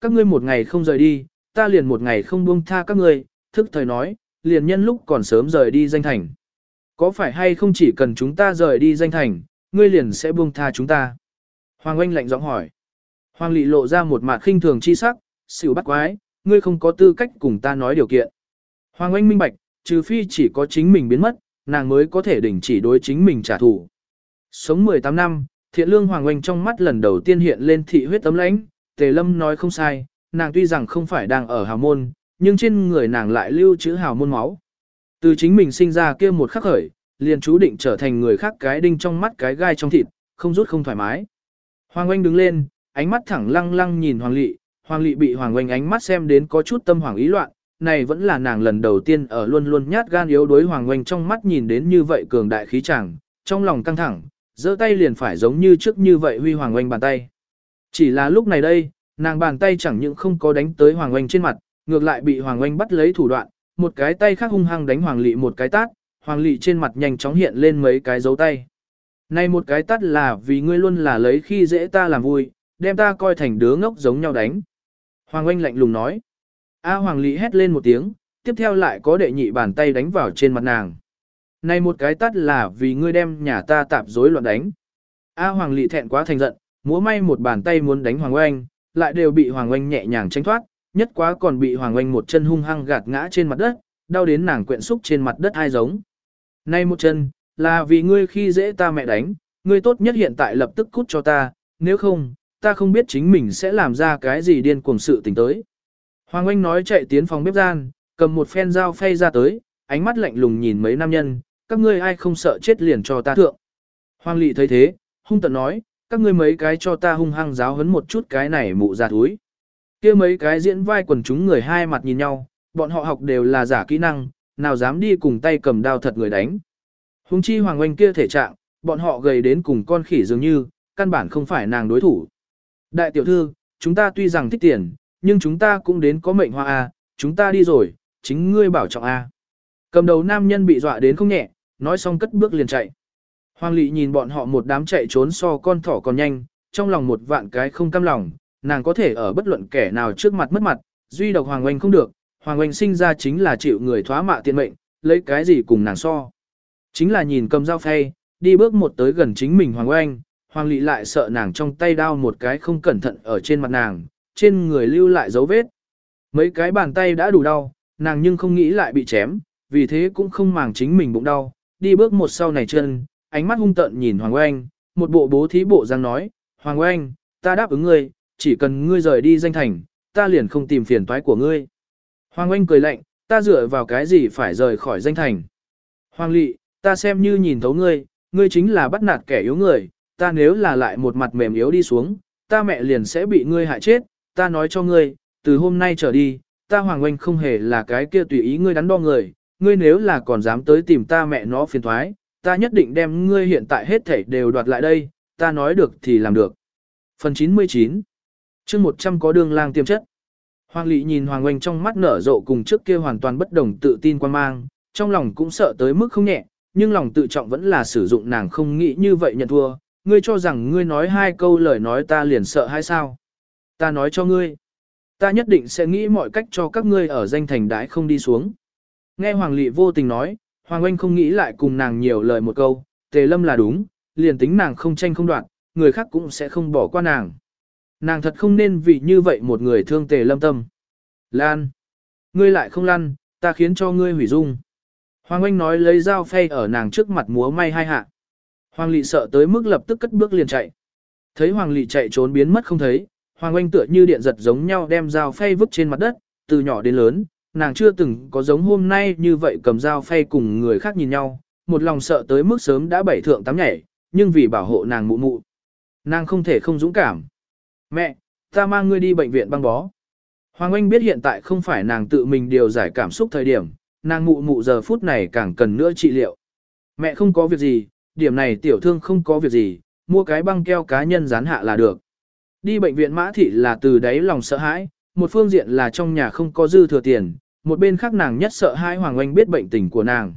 các ngươi một ngày không rời đi, ta liền một ngày không buông tha các ngươi, thức thời nói, liền nhân lúc còn sớm rời đi danh thành. Có phải hay không chỉ cần chúng ta rời đi danh thành, ngươi liền sẽ buông tha chúng ta? Hoàng Oanh lạnh giọng hỏi. Hoàng Lị lộ ra một mặt khinh thường chi sắc, xỉu bắt quái, ngươi không có tư cách cùng ta nói điều kiện. Hoàng Oanh minh bạch, trừ phi chỉ có chính mình biến mất, nàng mới có thể đình chỉ đối chính mình trả thù. Sống 18 năm, thiện lương Hoàng Oanh trong mắt lần đầu tiên hiện lên thị huyết tấm lãnh, Tề Lâm nói không sai, nàng tuy rằng không phải đang ở hào môn, nhưng trên người nàng lại lưu trữ hào môn máu. Từ chính mình sinh ra kia một khắc khởi, liền chú định trở thành người khác cái đinh trong mắt cái gai trong thịt, không rút không thoải mái. Hoàng Oanh đứng lên, ánh mắt thẳng lăng lăng nhìn Hoàng Lị, Hoàng Lị bị Hoàng Oanh ánh mắt xem đến có chút tâm hoàng ý loạn, này vẫn là nàng lần đầu tiên ở luôn luôn nhát gan yếu đối Hoàng Oanh trong mắt nhìn đến như vậy cường đại khí chàng, trong lòng căng thẳng, giơ tay liền phải giống như trước như vậy huy Hoàng Oanh bàn tay. Chỉ là lúc này đây, nàng bàn tay chẳng những không có đánh tới Hoàng Oanh trên mặt, ngược lại bị Hoàng Oanh bắt lấy thủ đoạn, một cái tay khác hung hăng đánh Hoàng Lị một cái tát, Hoàng Lị trên mặt nhanh chóng hiện lên mấy cái dấu tay. Này một cái tát là vì ngươi luôn là lấy khi dễ ta làm vui, đem ta coi thành đứa ngốc giống nhau đánh. Hoàng Oanh lạnh lùng nói. A Hoàng Lị hét lên một tiếng, tiếp theo lại có đệ nhị bàn tay đánh vào trên mặt nàng. Này một cái tát là vì ngươi đem nhà ta tạp rối loạn đánh. A Hoàng Lị thẹn quá thành giận, múa may một bàn tay muốn đánh Hoàng Oanh, lại đều bị Hoàng Oanh nhẹ nhàng tránh thoát, nhất quá còn bị Hoàng Oanh một chân hung hăng gạt ngã trên mặt đất, đau đến nàng quyện xúc trên mặt đất hai giống. Nay một chân, là vì ngươi khi dễ ta mẹ đánh, ngươi tốt nhất hiện tại lập tức cút cho ta, nếu không, ta không biết chính mình sẽ làm ra cái gì điên cuồng sự tình tới. Hoàng Oanh nói chạy tiến phòng bếp gian, cầm một phen dao phay ra tới, ánh mắt lạnh lùng nhìn mấy nam nhân, các ngươi ai không sợ chết liền cho ta thượng. Hoàng Lị thấy thế, hung tận nói, các ngươi mấy cái cho ta hung hăng giáo hấn một chút cái này mụ ra thúi. kia mấy cái diễn vai quần chúng người hai mặt nhìn nhau, bọn họ học đều là giả kỹ năng, nào dám đi cùng tay cầm đao thật người đánh. Hùng chi hoàng oanh kia thể trạng, bọn họ gầy đến cùng con khỉ dường như, căn bản không phải nàng đối thủ. Đại tiểu thư, chúng ta tuy rằng thích tiền, nhưng chúng ta cũng đến có mệnh hoa A, chúng ta đi rồi, chính ngươi bảo trọng A. Cầm đầu nam nhân bị dọa đến không nhẹ, nói xong cất bước liền chạy. Hoàng lị nhìn bọn họ một đám chạy trốn so con thỏ còn nhanh, trong lòng một vạn cái không cam lòng, nàng có thể ở bất luận kẻ nào trước mặt mất mặt, duy độc Hoàng Oanh không được, Hoàng Oanh sinh ra chính là chịu người thoá mạ tiện mệnh, lấy cái gì cùng nàng so. Chính là nhìn cầm dao phay, đi bước một tới gần chính mình Hoàng Oanh, Hoàng Lị lại sợ nàng trong tay đao một cái không cẩn thận ở trên mặt nàng, trên người lưu lại dấu vết. Mấy cái bàn tay đã đủ đau, nàng nhưng không nghĩ lại bị chém, vì thế cũng không màng chính mình bụng đau, đi bước một sau này chân, ánh mắt hung tợn nhìn Hoàng Oanh, một bộ bố thí bộ răng nói, Hoàng Oanh, ta đáp ứng ngươi, chỉ cần ngươi rời đi danh thành, ta liền không tìm phiền toái của ngươi. Hoàng Oanh cười lạnh, ta dựa vào cái gì phải rời khỏi danh thành. Hoàng Lị, ta xem như nhìn thấu ngươi, ngươi chính là bắt nạt kẻ yếu người, ta nếu là lại một mặt mềm yếu đi xuống, ta mẹ liền sẽ bị ngươi hại chết, ta nói cho ngươi, từ hôm nay trở đi, ta Hoàng Oanh không hề là cái kia tùy ý ngươi đắn đo người, ngươi nếu là còn dám tới tìm ta mẹ nó phiền thoái, ta nhất định đem ngươi hiện tại hết thảy đều đoạt lại đây, ta nói được thì làm được. Phần 99 chương 100 có đường lang tiềm chất. Hoàng Lị nhìn Hoàng Oanh trong mắt nở rộ cùng trước kia hoàn toàn bất đồng tự tin quan mang, trong lòng cũng sợ tới mức không nhẹ, nhưng lòng tự trọng vẫn là sử dụng nàng không nghĩ như vậy nhận thua. Ngươi cho rằng ngươi nói hai câu lời nói ta liền sợ hay sao? Ta nói cho ngươi. Ta nhất định sẽ nghĩ mọi cách cho các ngươi ở danh thành đái không đi xuống. Nghe Hoàng Lị vô tình nói, Hoàng Anh không nghĩ lại cùng nàng nhiều lời một câu, tề lâm là đúng, liền tính nàng không tranh không đoạn, người khác cũng sẽ không bỏ qua nàng. Nàng thật không nên vì như vậy một người thương tề lâm tâm. Lan! Ngươi lại không lăn, ta khiến cho ngươi hủy dung. Hoàng Anh nói lấy dao phay ở nàng trước mặt múa may hai hạ. Hoàng Lị sợ tới mức lập tức cất bước liền chạy. Thấy Hoàng Lị chạy trốn biến mất không thấy, Hoàng Anh tựa như điện giật giống nhau đem dao phay vứt trên mặt đất, từ nhỏ đến lớn, nàng chưa từng có giống hôm nay như vậy cầm dao phay cùng người khác nhìn nhau, một lòng sợ tới mức sớm đã bảy thượng tám nhảy, nhưng vì bảo hộ nàng mụ mụ. Nàng không thể không dũng cảm. Mẹ, ta mang ngươi đi bệnh viện băng bó. Hoàng Anh biết hiện tại không phải nàng tự mình điều giải cảm xúc thời điểm, nàng mụ mụ giờ phút này càng cần nữa trị liệu. Mẹ không có việc gì, điểm này tiểu thương không có việc gì, mua cái băng keo cá nhân dán hạ là được. Đi bệnh viện mã thị là từ đấy lòng sợ hãi, một phương diện là trong nhà không có dư thừa tiền, một bên khác nàng nhất sợ hai Hoàng Oanh biết bệnh tình của nàng.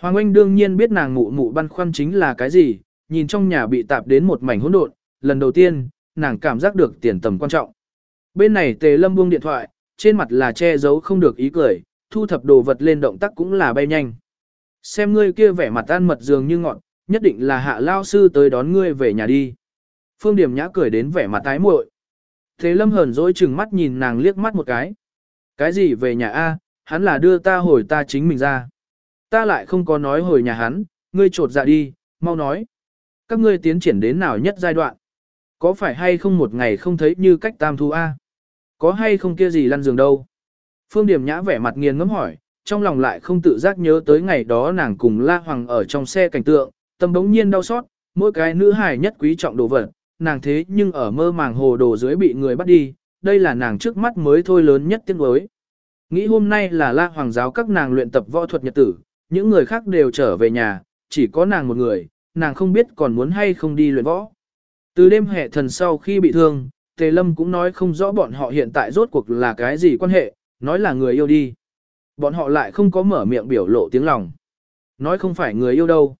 Hoàng Oanh đương nhiên biết nàng mụ mụ băn khoăn chính là cái gì, nhìn trong nhà bị tạp đến một mảnh hỗn độn, lần đầu tiên, nàng cảm giác được tiền tầm quan trọng. Bên này tề lâm buông điện thoại, trên mặt là che giấu không được ý cười, thu thập đồ vật lên động tác cũng là bay nhanh. Xem ngươi kia vẻ mặt tan mật dường như ngọn, nhất định là hạ lao sư tới đón ngươi về nhà đi. Phương Điểm Nhã cười đến vẻ mặt tái muội. Thế Lâm hờn dỗi chừng mắt nhìn nàng liếc mắt một cái. Cái gì về nhà A, hắn là đưa ta hồi ta chính mình ra. Ta lại không có nói hồi nhà hắn, ngươi trột dạ đi, mau nói. Các ngươi tiến triển đến nào nhất giai đoạn? Có phải hay không một ngày không thấy như cách tam thu A? Có hay không kia gì lăn giường đâu? Phương Điểm Nhã vẻ mặt nghiền ngẫm hỏi, trong lòng lại không tự giác nhớ tới ngày đó nàng cùng La Hoàng ở trong xe cảnh tượng, tâm bỗng nhiên đau xót, mỗi cái nữ hài nhất quý trọng đồ vật, nàng thế nhưng ở mơ màng hồ đồ dưới bị người bắt đi, đây là nàng trước mắt mới thôi lớn nhất tiếng đối. Nghĩ hôm nay là La Hoàng giáo các nàng luyện tập võ thuật nhật tử, những người khác đều trở về nhà, chỉ có nàng một người, nàng không biết còn muốn hay không đi luyện võ. Từ đêm hệ thần sau khi bị thương, Tề Lâm cũng nói không rõ bọn họ hiện tại rốt cuộc là cái gì quan hệ, nói là người yêu đi. Bọn họ lại không có mở miệng biểu lộ tiếng lòng. Nói không phải người yêu đâu.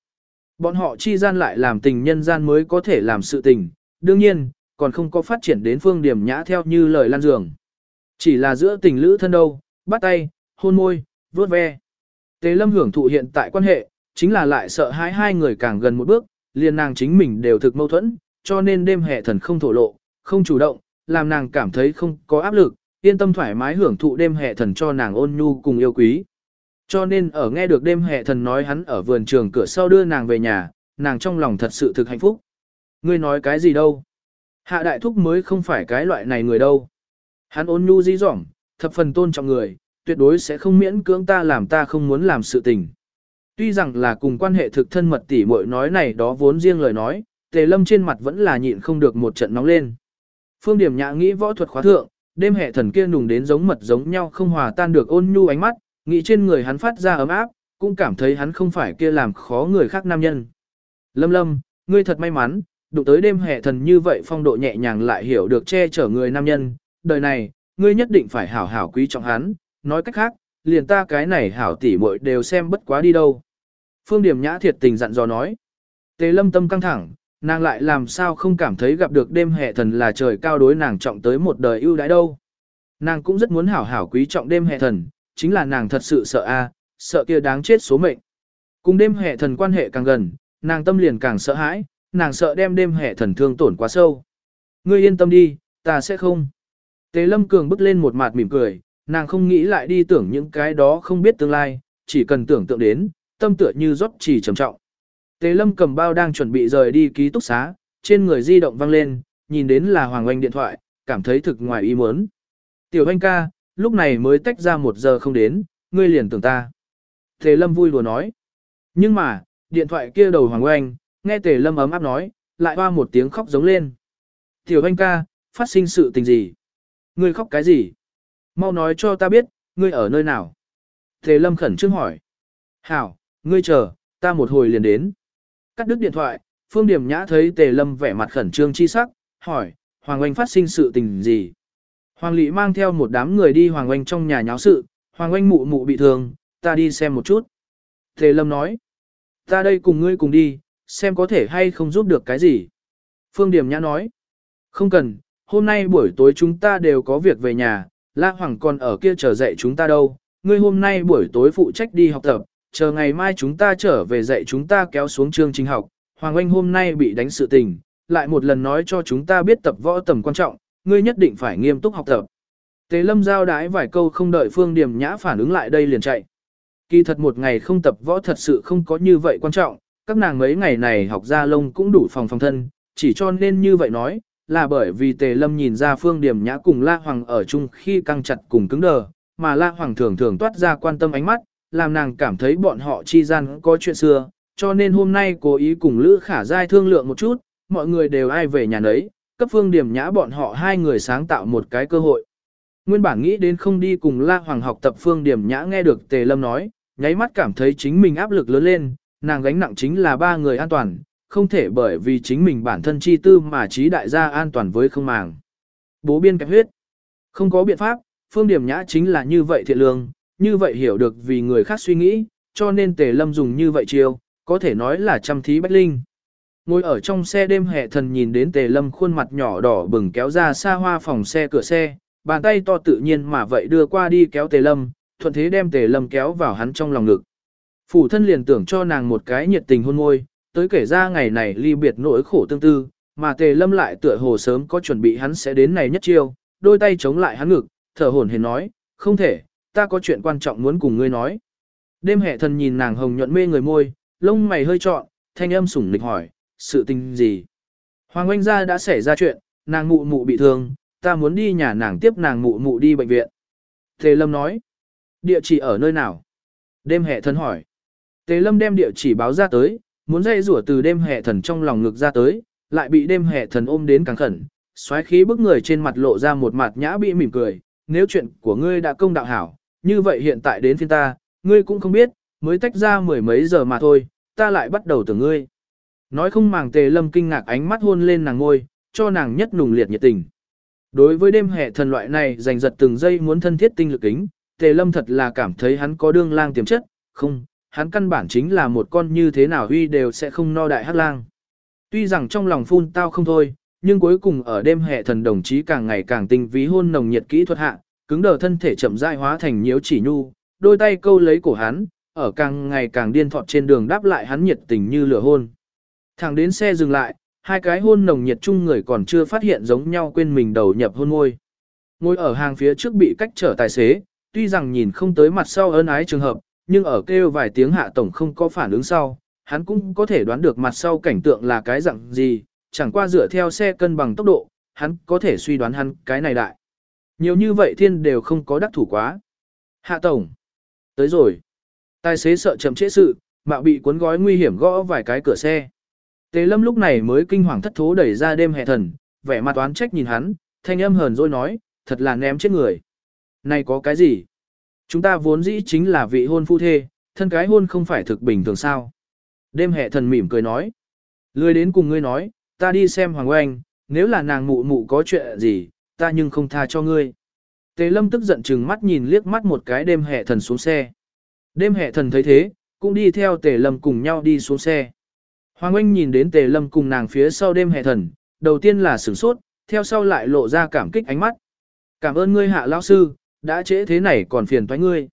Bọn họ chi gian lại làm tình nhân gian mới có thể làm sự tình, đương nhiên, còn không có phát triển đến phương điểm nhã theo như lời lan dường. Chỉ là giữa tình lữ thân đâu, bắt tay, hôn môi, vuốt ve. Tề lâm hưởng thụ hiện tại quan hệ, chính là lại sợ hãi hai người càng gần một bước, liền nàng chính mình đều thực mâu thuẫn, cho nên đêm hệ thần không thổ lộ, không chủ động, làm nàng cảm thấy không có áp lực, yên tâm thoải mái hưởng thụ đêm hệ thần cho nàng ôn nhu cùng yêu quý. Cho nên ở nghe được đêm hệ thần nói hắn ở vườn trường cửa sau đưa nàng về nhà, nàng trong lòng thật sự thực hạnh phúc. Ngươi nói cái gì đâu? Hạ đại thúc mới không phải cái loại này người đâu. Hắn ôn nhu dí dỏm, thập phần tôn trọng người, tuyệt đối sẽ không miễn cưỡng ta làm ta không muốn làm sự tình. Tuy rằng là cùng quan hệ thực thân mật tỉ muội nói này đó vốn riêng lời nói, tề lâm trên mặt vẫn là nhịn không được một trận nóng lên. Phương điểm nhã nghĩ võ thuật khóa thượng, đêm hệ thần kia nùng đến giống mật giống nhau không hòa tan được ôn nhu ánh mắt, nghĩ trên người hắn phát ra ấm áp, cũng cảm thấy hắn không phải kia làm khó người khác nam nhân. Lâm lâm, ngươi thật may mắn, đụng tới đêm hệ thần như vậy phong độ nhẹ nhàng lại hiểu được che chở người nam nhân, đời này, ngươi nhất định phải hảo hảo quý trọng hắn, nói cách khác, liền ta cái này hảo tỉ muội đều xem bất quá đi đâu. Phương Điểm Nhã thiệt tình dặn dò nói. Tế lâm tâm căng thẳng, nàng lại làm sao không cảm thấy gặp được đêm hệ thần là trời cao đối nàng trọng tới một đời ưu đãi đâu. Nàng cũng rất muốn hảo hảo quý trọng đêm hệ thần, chính là nàng thật sự sợ a, sợ kia đáng chết số mệnh. Cùng đêm hệ thần quan hệ càng gần, nàng tâm liền càng sợ hãi, nàng sợ đem đêm hệ thần thương tổn quá sâu. Ngươi yên tâm đi, ta sẽ không. Tề lâm cường bước lên một mặt mỉm cười, nàng không nghĩ lại đi tưởng những cái đó không biết tương lai, chỉ cần tưởng tượng đến, tâm tựa như rót chỉ trầm trọng. Tề lâm cầm bao đang chuẩn bị rời đi ký túc xá, trên người di động vang lên, nhìn đến là Hoàng Oanh điện thoại, cảm thấy thực ngoài ý muốn. Tiểu Oanh ca, lúc này mới tách ra một giờ không đến, ngươi liền tưởng ta. Tề lâm vui lùa nói. Nhưng mà, điện thoại kia đầu Hoàng Oanh, nghe Tề lâm ấm áp nói, lại hoa một tiếng khóc giống lên. Tiểu anh ca, phát sinh sự tình gì? Ngươi khóc cái gì? Mau nói cho ta biết, ngươi ở nơi nào? Tề lâm khẩn trương hỏi. Hảo, ngươi chờ, ta một hồi liền đến. Cắt đứt điện thoại, Phương Điểm Nhã thấy Tề Lâm vẻ mặt khẩn trương chi sắc, hỏi, Hoàng Oanh phát sinh sự tình gì? Hoàng Lị mang theo một đám người đi Hoàng Oanh trong nhà nháo sự, Hoàng Oanh mụ mụ bị thương, ta đi xem một chút. Tề Lâm nói, ta đây cùng ngươi cùng đi, xem có thể hay không giúp được cái gì. Phương Điểm Nhã nói, không cần, hôm nay buổi tối chúng ta đều có việc về nhà, La Hoàng còn ở kia chờ dạy chúng ta đâu, ngươi hôm nay buổi tối phụ trách đi học tập, chờ ngày mai chúng ta trở về dạy chúng ta kéo xuống chương trình học, Hoàng Anh hôm nay bị đánh sự tình, lại một lần nói cho chúng ta biết tập võ tầm quan trọng, ngươi nhất định phải nghiêm túc học tập. Tế lâm giao đái vài câu không đợi Phương Điểm Nhã phản ứng lại đây liền chạy. Kỳ thật một ngày không tập võ thật sự không có như vậy quan trọng, các nàng mấy ngày này học ra lông cũng đủ phòng phòng thân, chỉ cho nên như vậy nói, là bởi vì Tề Lâm nhìn ra Phương Điểm Nhã cùng La Hoàng ở chung khi căng chặt cùng cứng đờ, mà La Hoàng thường thường toát ra quan tâm ánh mắt, làm nàng cảm thấy bọn họ chi gian có chuyện xưa, cho nên hôm nay cố ý cùng Lữ Khả Giai thương lượng một chút, mọi người đều ai về nhà nấy, cấp phương điểm nhã bọn họ hai người sáng tạo một cái cơ hội. Nguyên bản nghĩ đến không đi cùng La Hoàng học tập phương điểm nhã nghe được Tề Lâm nói, nháy mắt cảm thấy chính mình áp lực lớn lên, nàng gánh nặng chính là ba người an toàn, không thể bởi vì chính mình bản thân chi tư mà trí đại gia an toàn với không màng. Bố biên kẹp huyết. Không có biện pháp, phương điểm nhã chính là như vậy thiện lương, như vậy hiểu được vì người khác suy nghĩ, cho nên tề lâm dùng như vậy chiêu, có thể nói là chăm thí bách linh. Ngồi ở trong xe đêm hệ thần nhìn đến tề lâm khuôn mặt nhỏ đỏ bừng kéo ra xa hoa phòng xe cửa xe, bàn tay to tự nhiên mà vậy đưa qua đi kéo tề lâm, thuận thế đem tề lâm kéo vào hắn trong lòng ngực. Phủ thân liền tưởng cho nàng một cái nhiệt tình hôn môi, tới kể ra ngày này ly biệt nỗi khổ tương tư, mà tề lâm lại tựa hồ sớm có chuẩn bị hắn sẽ đến này nhất chiêu, đôi tay chống lại hắn ngực, thở hổn hển nói, không thể, ta có chuyện quan trọng muốn cùng ngươi nói. Đêm hệ thần nhìn nàng hồng nhuận mê người môi, lông mày hơi trọn, thanh âm sủng nịch hỏi, sự tình gì? Hoàng Oanh gia đã xảy ra chuyện, nàng mụ mụ bị thương, ta muốn đi nhà nàng tiếp nàng mụ mụ đi bệnh viện. Tề Lâm nói, địa chỉ ở nơi nào? Đêm hệ thần hỏi. Tề Lâm đem địa chỉ báo ra tới, muốn dây rủa từ đêm hệ thần trong lòng ngực ra tới, lại bị đêm hệ thần ôm đến càng khẩn, xoáy khí bức người trên mặt lộ ra một mặt nhã bị mỉm cười, nếu chuyện của ngươi đã công đạo hảo, như vậy hiện tại đến phiên ta, ngươi cũng không biết, mới tách ra mười mấy giờ mà thôi, ta lại bắt đầu từ ngươi. Nói không màng tề lâm kinh ngạc ánh mắt hôn lên nàng ngôi, cho nàng nhất nùng liệt nhiệt tình. Đối với đêm hệ thần loại này giành giật từng giây muốn thân thiết tinh lực kính, tề lâm thật là cảm thấy hắn có đương lang tiềm chất, không, hắn căn bản chính là một con như thế nào huy đều sẽ không no đại hắc lang. Tuy rằng trong lòng phun tao không thôi, nhưng cuối cùng ở đêm hệ thần đồng chí càng ngày càng tinh ví hôn nồng nhiệt kỹ thuật hạ, cứng đờ thân thể chậm rãi hóa thành nhiễu chỉ nhu, đôi tay câu lấy cổ hắn, ở càng ngày càng điên thọt trên đường đáp lại hắn nhiệt tình như lửa hôn. Thẳng đến xe dừng lại, hai cái hôn nồng nhiệt chung người còn chưa phát hiện giống nhau quên mình đầu nhập hôn môi. Ngồi ở hàng phía trước bị cách trở tài xế, tuy rằng nhìn không tới mặt sau ơn ái trường hợp, nhưng ở kêu vài tiếng hạ tổng không có phản ứng sau, hắn cũng có thể đoán được mặt sau cảnh tượng là cái dạng gì, chẳng qua dựa theo xe cân bằng tốc độ, hắn có thể suy đoán hắn cái này đại. Nhiều như vậy thiên đều không có đắc thủ quá. Hạ tổng. Tới rồi. Tài xế sợ chậm trễ sự, mạo bị cuốn gói nguy hiểm gõ vài cái cửa xe. Tề lâm lúc này mới kinh hoàng thất thố đẩy ra đêm hè thần, vẻ mặt oán trách nhìn hắn, thanh âm hờn rồi nói, thật là ném chết người. Này có cái gì? Chúng ta vốn dĩ chính là vị hôn phu thê, thân cái hôn không phải thực bình thường sao. Đêm hệ thần mỉm cười nói. Lười đến cùng ngươi nói, ta đi xem Hoàng Oanh, nếu là nàng mụ mụ có chuyện gì, ta nhưng không tha cho ngươi. Tề lâm tức giận chừng mắt nhìn liếc mắt một cái đêm hệ thần xuống xe. Đêm hệ thần thấy thế, cũng đi theo tề lâm cùng nhau đi xuống xe. Hoàng Oanh nhìn đến tề lâm cùng nàng phía sau đêm hệ thần, đầu tiên là sửng sốt, theo sau lại lộ ra cảm kích ánh mắt. Cảm ơn ngươi hạ lão sư, đã trễ thế này còn phiền toái ngươi.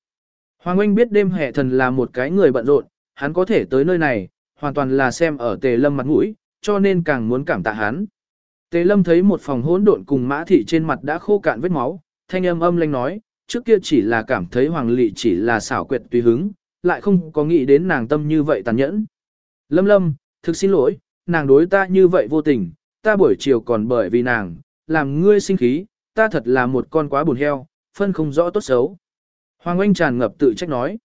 Hoàng anh biết đêm hệ thần là một cái người bận rộn, hắn có thể tới nơi này, hoàn toàn là xem ở tề lâm mặt mũi, cho nên càng muốn cảm tạ hắn. Tề lâm thấy một phòng hỗn độn cùng mã thị trên mặt đã khô cạn vết máu, thanh âm âm lanh nói, trước kia chỉ là cảm thấy hoàng lị chỉ là xảo quyệt tùy hứng, lại không có nghĩ đến nàng tâm như vậy tàn nhẫn. Lâm lâm, thực xin lỗi, nàng đối ta như vậy vô tình, ta buổi chiều còn bởi vì nàng, làm ngươi sinh khí, ta thật là một con quá buồn heo, phân không rõ tốt xấu. Hoàng Anh tràn ngập tự trách nói.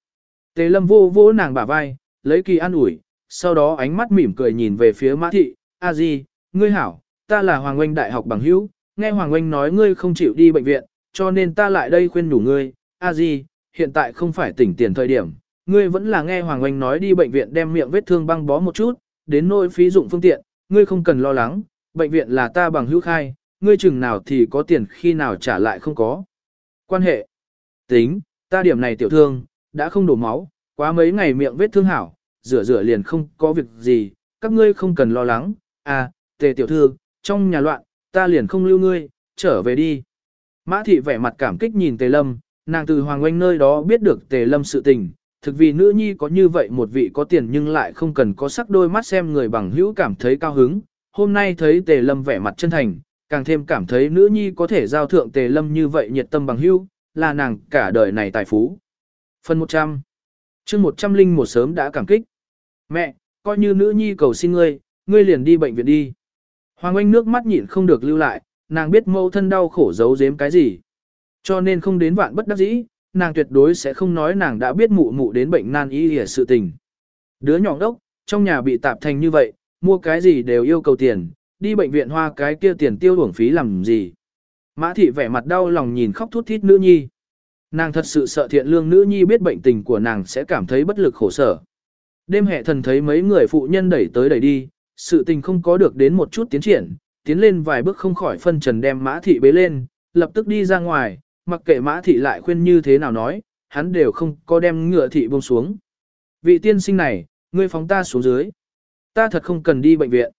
Tề lâm vô vô nàng bả vai, lấy kỳ an ủi, sau đó ánh mắt mỉm cười nhìn về phía mã thị, a di, ngươi hảo, ta là Hoàng Anh đại học bằng hữu, nghe Hoàng Anh nói ngươi không chịu đi bệnh viện, cho nên ta lại đây khuyên đủ ngươi, a di, hiện tại không phải tỉnh tiền thời điểm, ngươi vẫn là nghe Hoàng Anh nói đi bệnh viện đem miệng vết thương băng bó một chút, đến nỗi phí dụng phương tiện, ngươi không cần lo lắng, bệnh viện là ta bằng hữu khai, ngươi chừng nào thì có tiền khi nào trả lại không có. Quan hệ. Tính, ta điểm này tiểu thương, đã không đổ máu, quá mấy ngày miệng vết thương hảo, rửa rửa liền không có việc gì, các ngươi không cần lo lắng, à, tề tiểu thư, trong nhà loạn, ta liền không lưu ngươi, trở về đi. Mã thị vẻ mặt cảm kích nhìn tề lâm, nàng từ hoàng oanh nơi đó biết được tề lâm sự tình, thực vì nữ nhi có như vậy một vị có tiền nhưng lại không cần có sắc đôi mắt xem người bằng hữu cảm thấy cao hứng. Hôm nay thấy tề lâm vẻ mặt chân thành, càng thêm cảm thấy nữ nhi có thể giao thượng tề lâm như vậy nhiệt tâm bằng hữu, là nàng cả đời này tài phú. Phần 100 chương 100 linh một sớm đã cảm kích. Mẹ, coi như nữ nhi cầu xin ngươi, ngươi liền đi bệnh viện đi. Hoàng Anh nước mắt nhịn không được lưu lại, nàng biết mâu thân đau khổ giấu giếm cái gì. Cho nên không đến vạn bất đắc dĩ, nàng tuyệt đối sẽ không nói nàng đã biết mụ mụ đến bệnh nan y hề sự tình. Đứa nhỏ đốc, trong nhà bị tạp thành như vậy, mua cái gì đều yêu cầu tiền, đi bệnh viện hoa cái kia tiền tiêu uổng phí làm gì. Mã thị vẻ mặt đau lòng nhìn khóc thút thít nữ nhi. Nàng thật sự sợ thiện lương nữ nhi biết bệnh tình của nàng sẽ cảm thấy bất lực khổ sở. Đêm hệ thần thấy mấy người phụ nhân đẩy tới đẩy đi, sự tình không có được đến một chút tiến triển, tiến lên vài bước không khỏi phân trần đem mã thị bế lên, lập tức đi ra ngoài, mặc kệ mã thị lại khuyên như thế nào nói, hắn đều không có đem ngựa thị buông xuống. Vị tiên sinh này, ngươi phóng ta xuống dưới. Ta thật không cần đi bệnh viện.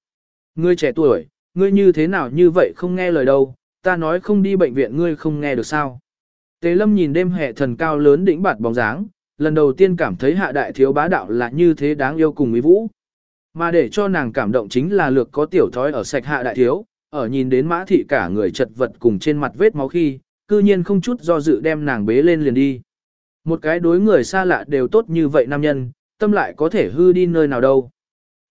Ngươi trẻ tuổi, ngươi như thế nào như vậy không nghe lời đâu, ta nói không đi bệnh viện ngươi không nghe được sao. Tế lâm nhìn đêm hệ thần cao lớn đỉnh bạt bóng dáng, lần đầu tiên cảm thấy hạ đại thiếu bá đạo là như thế đáng yêu cùng ý vũ. Mà để cho nàng cảm động chính là lược có tiểu thói ở sạch hạ đại thiếu, ở nhìn đến mã thị cả người chật vật cùng trên mặt vết máu khi, cư nhiên không chút do dự đem nàng bế lên liền đi. Một cái đối người xa lạ đều tốt như vậy nam nhân, tâm lại có thể hư đi nơi nào đâu.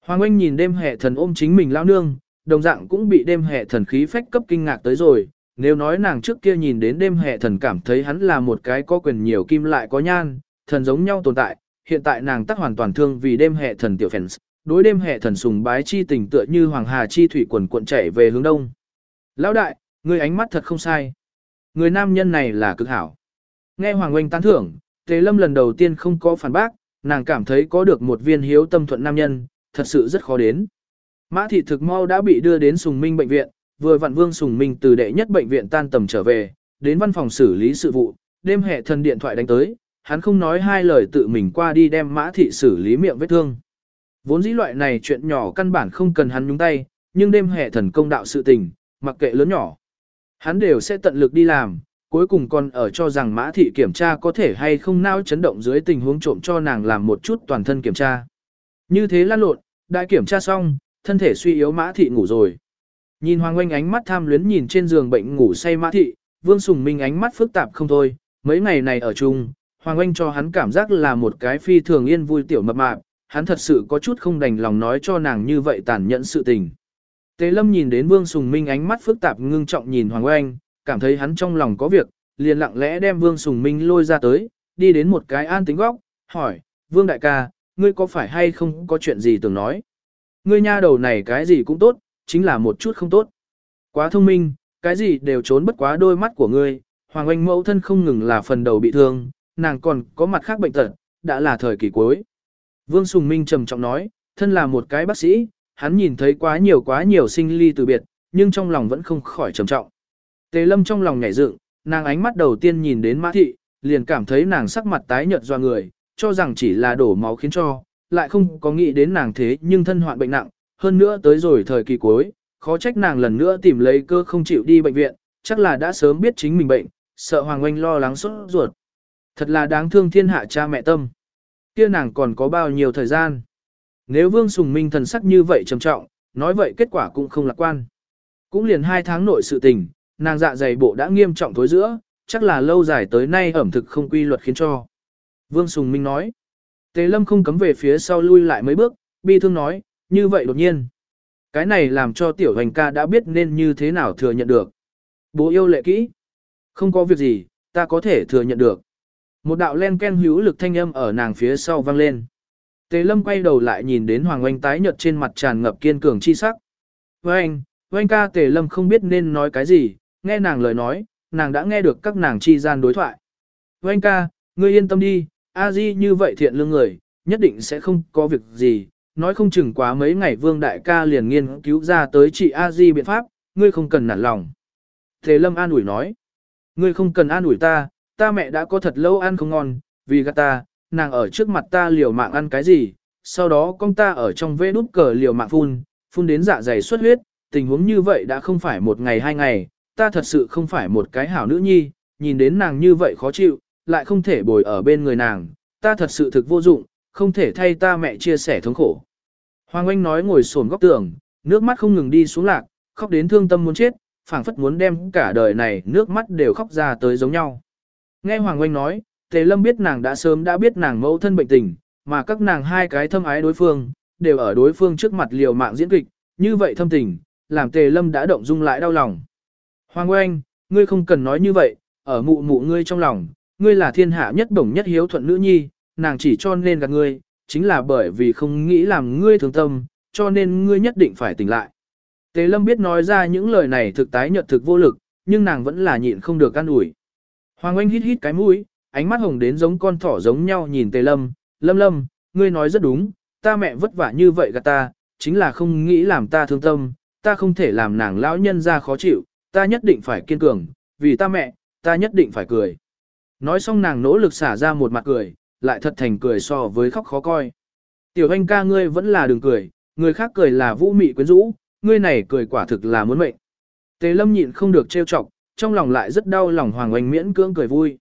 Hoàng Anh nhìn đêm hệ thần ôm chính mình lao nương, đồng dạng cũng bị đêm hệ thần khí phách cấp kinh ngạc tới rồi. Nếu nói nàng trước kia nhìn đến đêm hệ thần cảm thấy hắn là một cái có quyền nhiều kim lại có nhan, thần giống nhau tồn tại, hiện tại nàng tắc hoàn toàn thương vì đêm hệ thần tiểu phèn, đối đêm hệ thần sùng bái chi tình tựa như hoàng hà chi thủy quần cuộn chảy về hướng đông. Lão đại, người ánh mắt thật không sai. Người nam nhân này là cực hảo. Nghe Hoàng Oanh tán thưởng, Tề Lâm lần đầu tiên không có phản bác, nàng cảm thấy có được một viên hiếu tâm thuận nam nhân, thật sự rất khó đến. Mã thị thực mau đã bị đưa đến Sùng Minh bệnh viện, vừa vặn Vương Sùng Minh từ đệ nhất bệnh viện tan tầm trở về, đến văn phòng xử lý sự vụ, đêm hệ thần điện thoại đánh tới, hắn không nói hai lời tự mình qua đi đem Mã thị xử lý miệng vết thương. Vốn dĩ loại này chuyện nhỏ căn bản không cần hắn nhúng tay, nhưng đêm hệ thần công đạo sự tình, mặc kệ lớn nhỏ. Hắn đều sẽ tận lực đi làm, cuối cùng còn ở cho rằng mã thị kiểm tra có thể hay không nao chấn động dưới tình huống trộm cho nàng làm một chút toàn thân kiểm tra. Như thế lăn lộn, đại kiểm tra xong, thân thể suy yếu mã thị ngủ rồi. Nhìn Hoàng Oanh ánh mắt tham luyến nhìn trên giường bệnh ngủ say mã thị, Vương Sùng Minh ánh mắt phức tạp không thôi, mấy ngày này ở chung, Hoàng Oanh cho hắn cảm giác là một cái phi thường yên vui tiểu mập mạp, hắn thật sự có chút không đành lòng nói cho nàng như vậy tàn nhẫn sự tình. Tế Lâm nhìn đến Vương Sùng Minh ánh mắt phức tạp ngưng trọng nhìn Hoàng Oanh, cảm thấy hắn trong lòng có việc, liền lặng lẽ đem Vương Sùng Minh lôi ra tới, đi đến một cái an tính góc, hỏi, Vương Đại ca, ngươi có phải hay không có chuyện gì tưởng nói? Ngươi nha đầu này cái gì cũng tốt, chính là một chút không tốt. Quá thông minh, cái gì đều trốn bất quá đôi mắt của ngươi, Hoàng Anh mẫu thân không ngừng là phần đầu bị thương, nàng còn có mặt khác bệnh tật, đã là thời kỳ cuối. Vương Sùng Minh trầm trọng nói, thân là một cái bác sĩ, hắn nhìn thấy quá nhiều quá nhiều sinh ly từ biệt, nhưng trong lòng vẫn không khỏi trầm trọng. Tề Lâm trong lòng nhảy dựng, nàng ánh mắt đầu tiên nhìn đến Mã Thị, liền cảm thấy nàng sắc mặt tái nhợt do người, cho rằng chỉ là đổ máu khiến cho, lại không có nghĩ đến nàng thế nhưng thân hoạn bệnh nặng, hơn nữa tới rồi thời kỳ cuối, khó trách nàng lần nữa tìm lấy cơ không chịu đi bệnh viện, chắc là đã sớm biết chính mình bệnh, sợ Hoàng Oanh lo lắng sốt ruột. Thật là đáng thương thiên hạ cha mẹ tâm. Kia nàng còn có bao nhiêu thời gian? Nếu Vương Sùng Minh thần sắc như vậy trầm trọng, nói vậy kết quả cũng không lạc quan. Cũng liền hai tháng nội sự tình, nàng dạ dày bộ đã nghiêm trọng thối giữa, chắc là lâu dài tới nay ẩm thực không quy luật khiến cho. Vương Sùng Minh nói. Tề Lâm không cấm về phía sau lui lại mấy bước, bi thương nói, như vậy đột nhiên. Cái này làm cho tiểu hành ca đã biết nên như thế nào thừa nhận được. Bố yêu lệ kỹ. Không có việc gì, ta có thể thừa nhận được. Một đạo len ken hữu lực thanh âm ở nàng phía sau vang lên. Tề Lâm quay đầu lại nhìn đến Hoàng Oanh tái nhợt trên mặt tràn ngập kiên cường chi sắc. Oanh, Oanh ca Tề Lâm không biết nên nói cái gì, nghe nàng lời nói, nàng đã nghe được các nàng chi gian đối thoại. Oanh ca, ngươi yên tâm đi, a di như vậy thiện lương người, nhất định sẽ không có việc gì, nói không chừng quá mấy ngày vương đại ca liền nghiên cứu ra tới chị a di biện pháp, ngươi không cần nản lòng. Thế Lâm an ủi nói, ngươi không cần an ủi ta, ta mẹ đã có thật lâu ăn không ngon, vì gạt ta, nàng ở trước mặt ta liều mạng ăn cái gì, sau đó con ta ở trong vê đút cờ liều mạng phun, phun đến dạ dày xuất huyết, tình huống như vậy đã không phải một ngày hai ngày, ta thật sự không phải một cái hảo nữ nhi, nhìn đến nàng như vậy khó chịu, lại không thể bồi ở bên người nàng, ta thật sự thực vô dụng, không thể thay ta mẹ chia sẻ thống khổ. Hoàng Anh nói ngồi xổm góc tường, nước mắt không ngừng đi xuống lạc, khóc đến thương tâm muốn chết, phảng phất muốn đem cả đời này nước mắt đều khóc ra tới giống nhau. Nghe Hoàng Anh nói, Tề Lâm biết nàng đã sớm đã biết nàng mẫu thân bệnh tình, mà các nàng hai cái thâm ái đối phương, đều ở đối phương trước mặt liều mạng diễn kịch, như vậy thâm tình, làm Tề Lâm đã động dung lại đau lòng. Hoàng Oanh, ngươi không cần nói như vậy, ở mụ mụ ngươi trong lòng, ngươi là thiên hạ nhất bổng nhất hiếu thuận nữ nhi, nàng chỉ cho nên gạt ngươi, chính là bởi vì không nghĩ làm ngươi thương tâm, cho nên ngươi nhất định phải tỉnh lại. Tề Lâm biết nói ra những lời này thực tái nhợt thực vô lực, nhưng nàng vẫn là nhịn không được an ủi. Hoàng Anh hít hít cái mũi, ánh mắt hồng đến giống con thỏ giống nhau nhìn Tề Lâm, Lâm Lâm, ngươi nói rất đúng, ta mẹ vất vả như vậy gạt ta, chính là không nghĩ làm ta thương tâm, ta không thể làm nàng lão nhân ra khó chịu, ta nhất định phải kiên cường, vì ta mẹ, ta nhất định phải cười. Nói xong nàng nỗ lực xả ra một mặt cười, lại thật thành cười so với khóc khó coi. Tiểu anh ca ngươi vẫn là đừng cười, người khác cười là vũ mị quyến rũ, ngươi này cười quả thực là muốn mệnh. Tề lâm nhịn không được trêu chọc, trong lòng lại rất đau lòng Hoàng Oanh miễn cưỡng cười vui.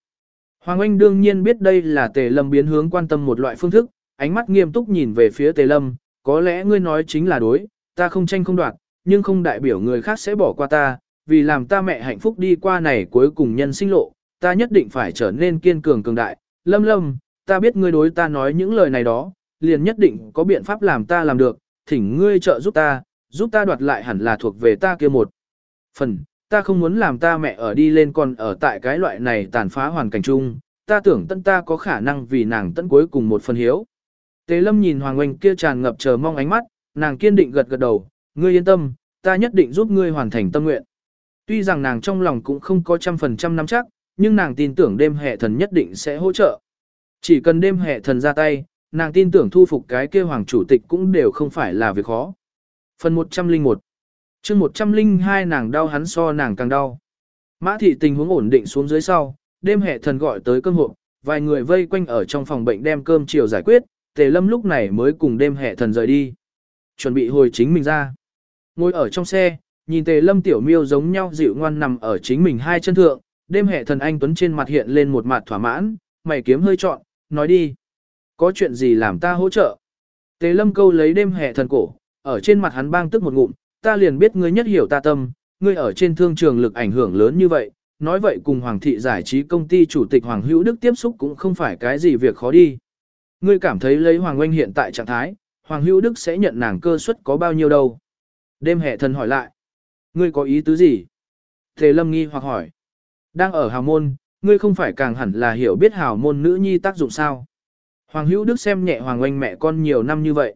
Hoàng Oanh đương nhiên biết đây là Tề lâm biến hướng quan tâm một loại phương thức, ánh mắt nghiêm túc nhìn về phía Tề lâm, có lẽ ngươi nói chính là đối, ta không tranh không đoạt, nhưng không đại biểu người khác sẽ bỏ qua ta, vì làm ta mẹ hạnh phúc đi qua này cuối cùng nhân sinh lộ, ta nhất định phải trở nên kiên cường cường đại. Lâm lâm, ta biết ngươi đối ta nói những lời này đó, liền nhất định có biện pháp làm ta làm được, thỉnh ngươi trợ giúp ta, giúp ta đoạt lại hẳn là thuộc về ta kia một. Phần, ta không muốn làm ta mẹ ở đi lên còn ở tại cái loại này tàn phá hoàn cảnh chung, ta tưởng tân ta có khả năng vì nàng tân cuối cùng một phần hiếu. Tế lâm nhìn Hoàng Oanh kia tràn ngập chờ mong ánh mắt, nàng kiên định gật gật đầu, ngươi yên tâm, ta nhất định giúp ngươi hoàn thành tâm nguyện. Tuy rằng nàng trong lòng cũng không có trăm phần trăm nắm chắc, nhưng nàng tin tưởng đêm hệ thần nhất định sẽ hỗ trợ. Chỉ cần đêm hệ thần ra tay, nàng tin tưởng thu phục cái kia hoàng chủ tịch cũng đều không phải là việc khó. Phần 101 chương 102 nàng đau hắn so nàng càng đau. Mã thị tình huống ổn định xuống dưới sau, đêm hệ thần gọi tới cơm hộp, vài người vây quanh ở trong phòng bệnh đem cơm chiều giải quyết, tề lâm lúc này mới cùng đêm hệ thần rời đi. Chuẩn bị hồi chính mình ra. Ngồi ở trong xe, nhìn tề lâm tiểu miêu giống nhau dịu ngoan nằm ở chính mình hai chân thượng, đêm hệ thần anh tuấn trên mặt hiện lên một mặt thỏa mãn, mày kiếm hơi trọn, nói đi. Có chuyện gì làm ta hỗ trợ? Tề lâm câu lấy đêm hệ thần cổ, ở trên mặt hắn bang tức một ngụm, ta liền biết ngươi nhất hiểu ta tâm, ngươi ở trên thương trường lực ảnh hưởng lớn như vậy, nói vậy cùng Hoàng thị giải trí công ty chủ tịch Hoàng Hữu Đức tiếp xúc cũng không phải cái gì việc khó đi. Ngươi cảm thấy lấy Hoàng Oanh hiện tại trạng thái, Hoàng Hữu Đức sẽ nhận nàng cơ suất có bao nhiêu đâu? Đêm hệ thần hỏi lại. Ngươi có ý tứ gì? Tề lâm nghi hoặc hỏi. Đang ở hào môn, ngươi không phải càng hẳn là hiểu biết hào môn nữ nhi tác dụng sao? Hoàng Hữu Đức xem nhẹ Hoàng Oanh mẹ con nhiều năm như vậy.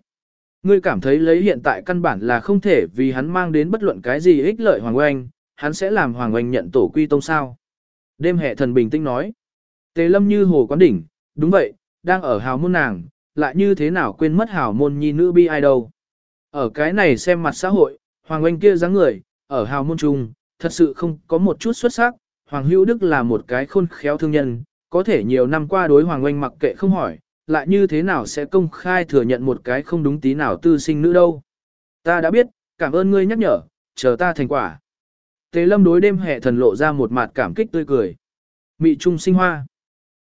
Ngươi cảm thấy lấy hiện tại căn bản là không thể vì hắn mang đến bất luận cái gì ích lợi Hoàng Oanh, hắn sẽ làm Hoàng Oanh nhận tổ quy tông sao? Đêm hệ thần bình tĩnh nói. Tề lâm như hồ quán đỉnh, đúng vậy, đang ở hào môn nàng, lại như thế nào quên mất hào môn nhi nữ bi ai đâu. Ở cái này xem mặt xã hội, Hoàng Oanh kia dáng người, ở hào môn trung, thật sự không có một chút xuất sắc, Hoàng Hữu Đức là một cái khôn khéo thương nhân, có thể nhiều năm qua đối Hoàng Oanh mặc kệ không hỏi, lại như thế nào sẽ công khai thừa nhận một cái không đúng tí nào tư sinh nữ đâu. Ta đã biết, cảm ơn ngươi nhắc nhở, chờ ta thành quả. Tế lâm đối đêm hệ thần lộ ra một mặt cảm kích tươi cười. Mị trung sinh hoa.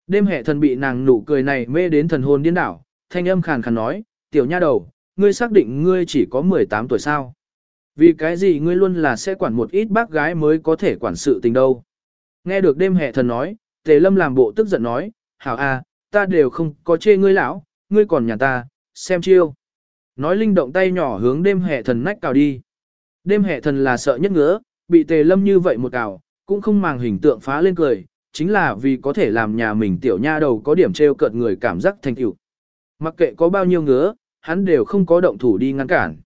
Đêm hệ thần bị nàng nụ cười này mê đến thần hồn điên đảo, thanh âm khàn khàn nói, tiểu nha đầu, ngươi xác định ngươi chỉ có 18 tuổi sao. Vì cái gì ngươi luôn là sẽ quản một ít bác gái mới có thể quản sự tình đâu. Nghe được đêm hệ thần nói, tề lâm làm bộ tức giận nói, hảo a, ta đều không có chê ngươi lão, ngươi còn nhà ta, xem chiêu. Nói linh động tay nhỏ hướng đêm hệ thần nách cào đi. Đêm hệ thần là sợ nhất ngứa, bị tề lâm như vậy một cào, cũng không màng hình tượng phá lên cười, chính là vì có thể làm nhà mình tiểu nha đầu có điểm trêu cợt người cảm giác thành tựu. Mặc kệ có bao nhiêu ngứa, hắn đều không có động thủ đi ngăn cản.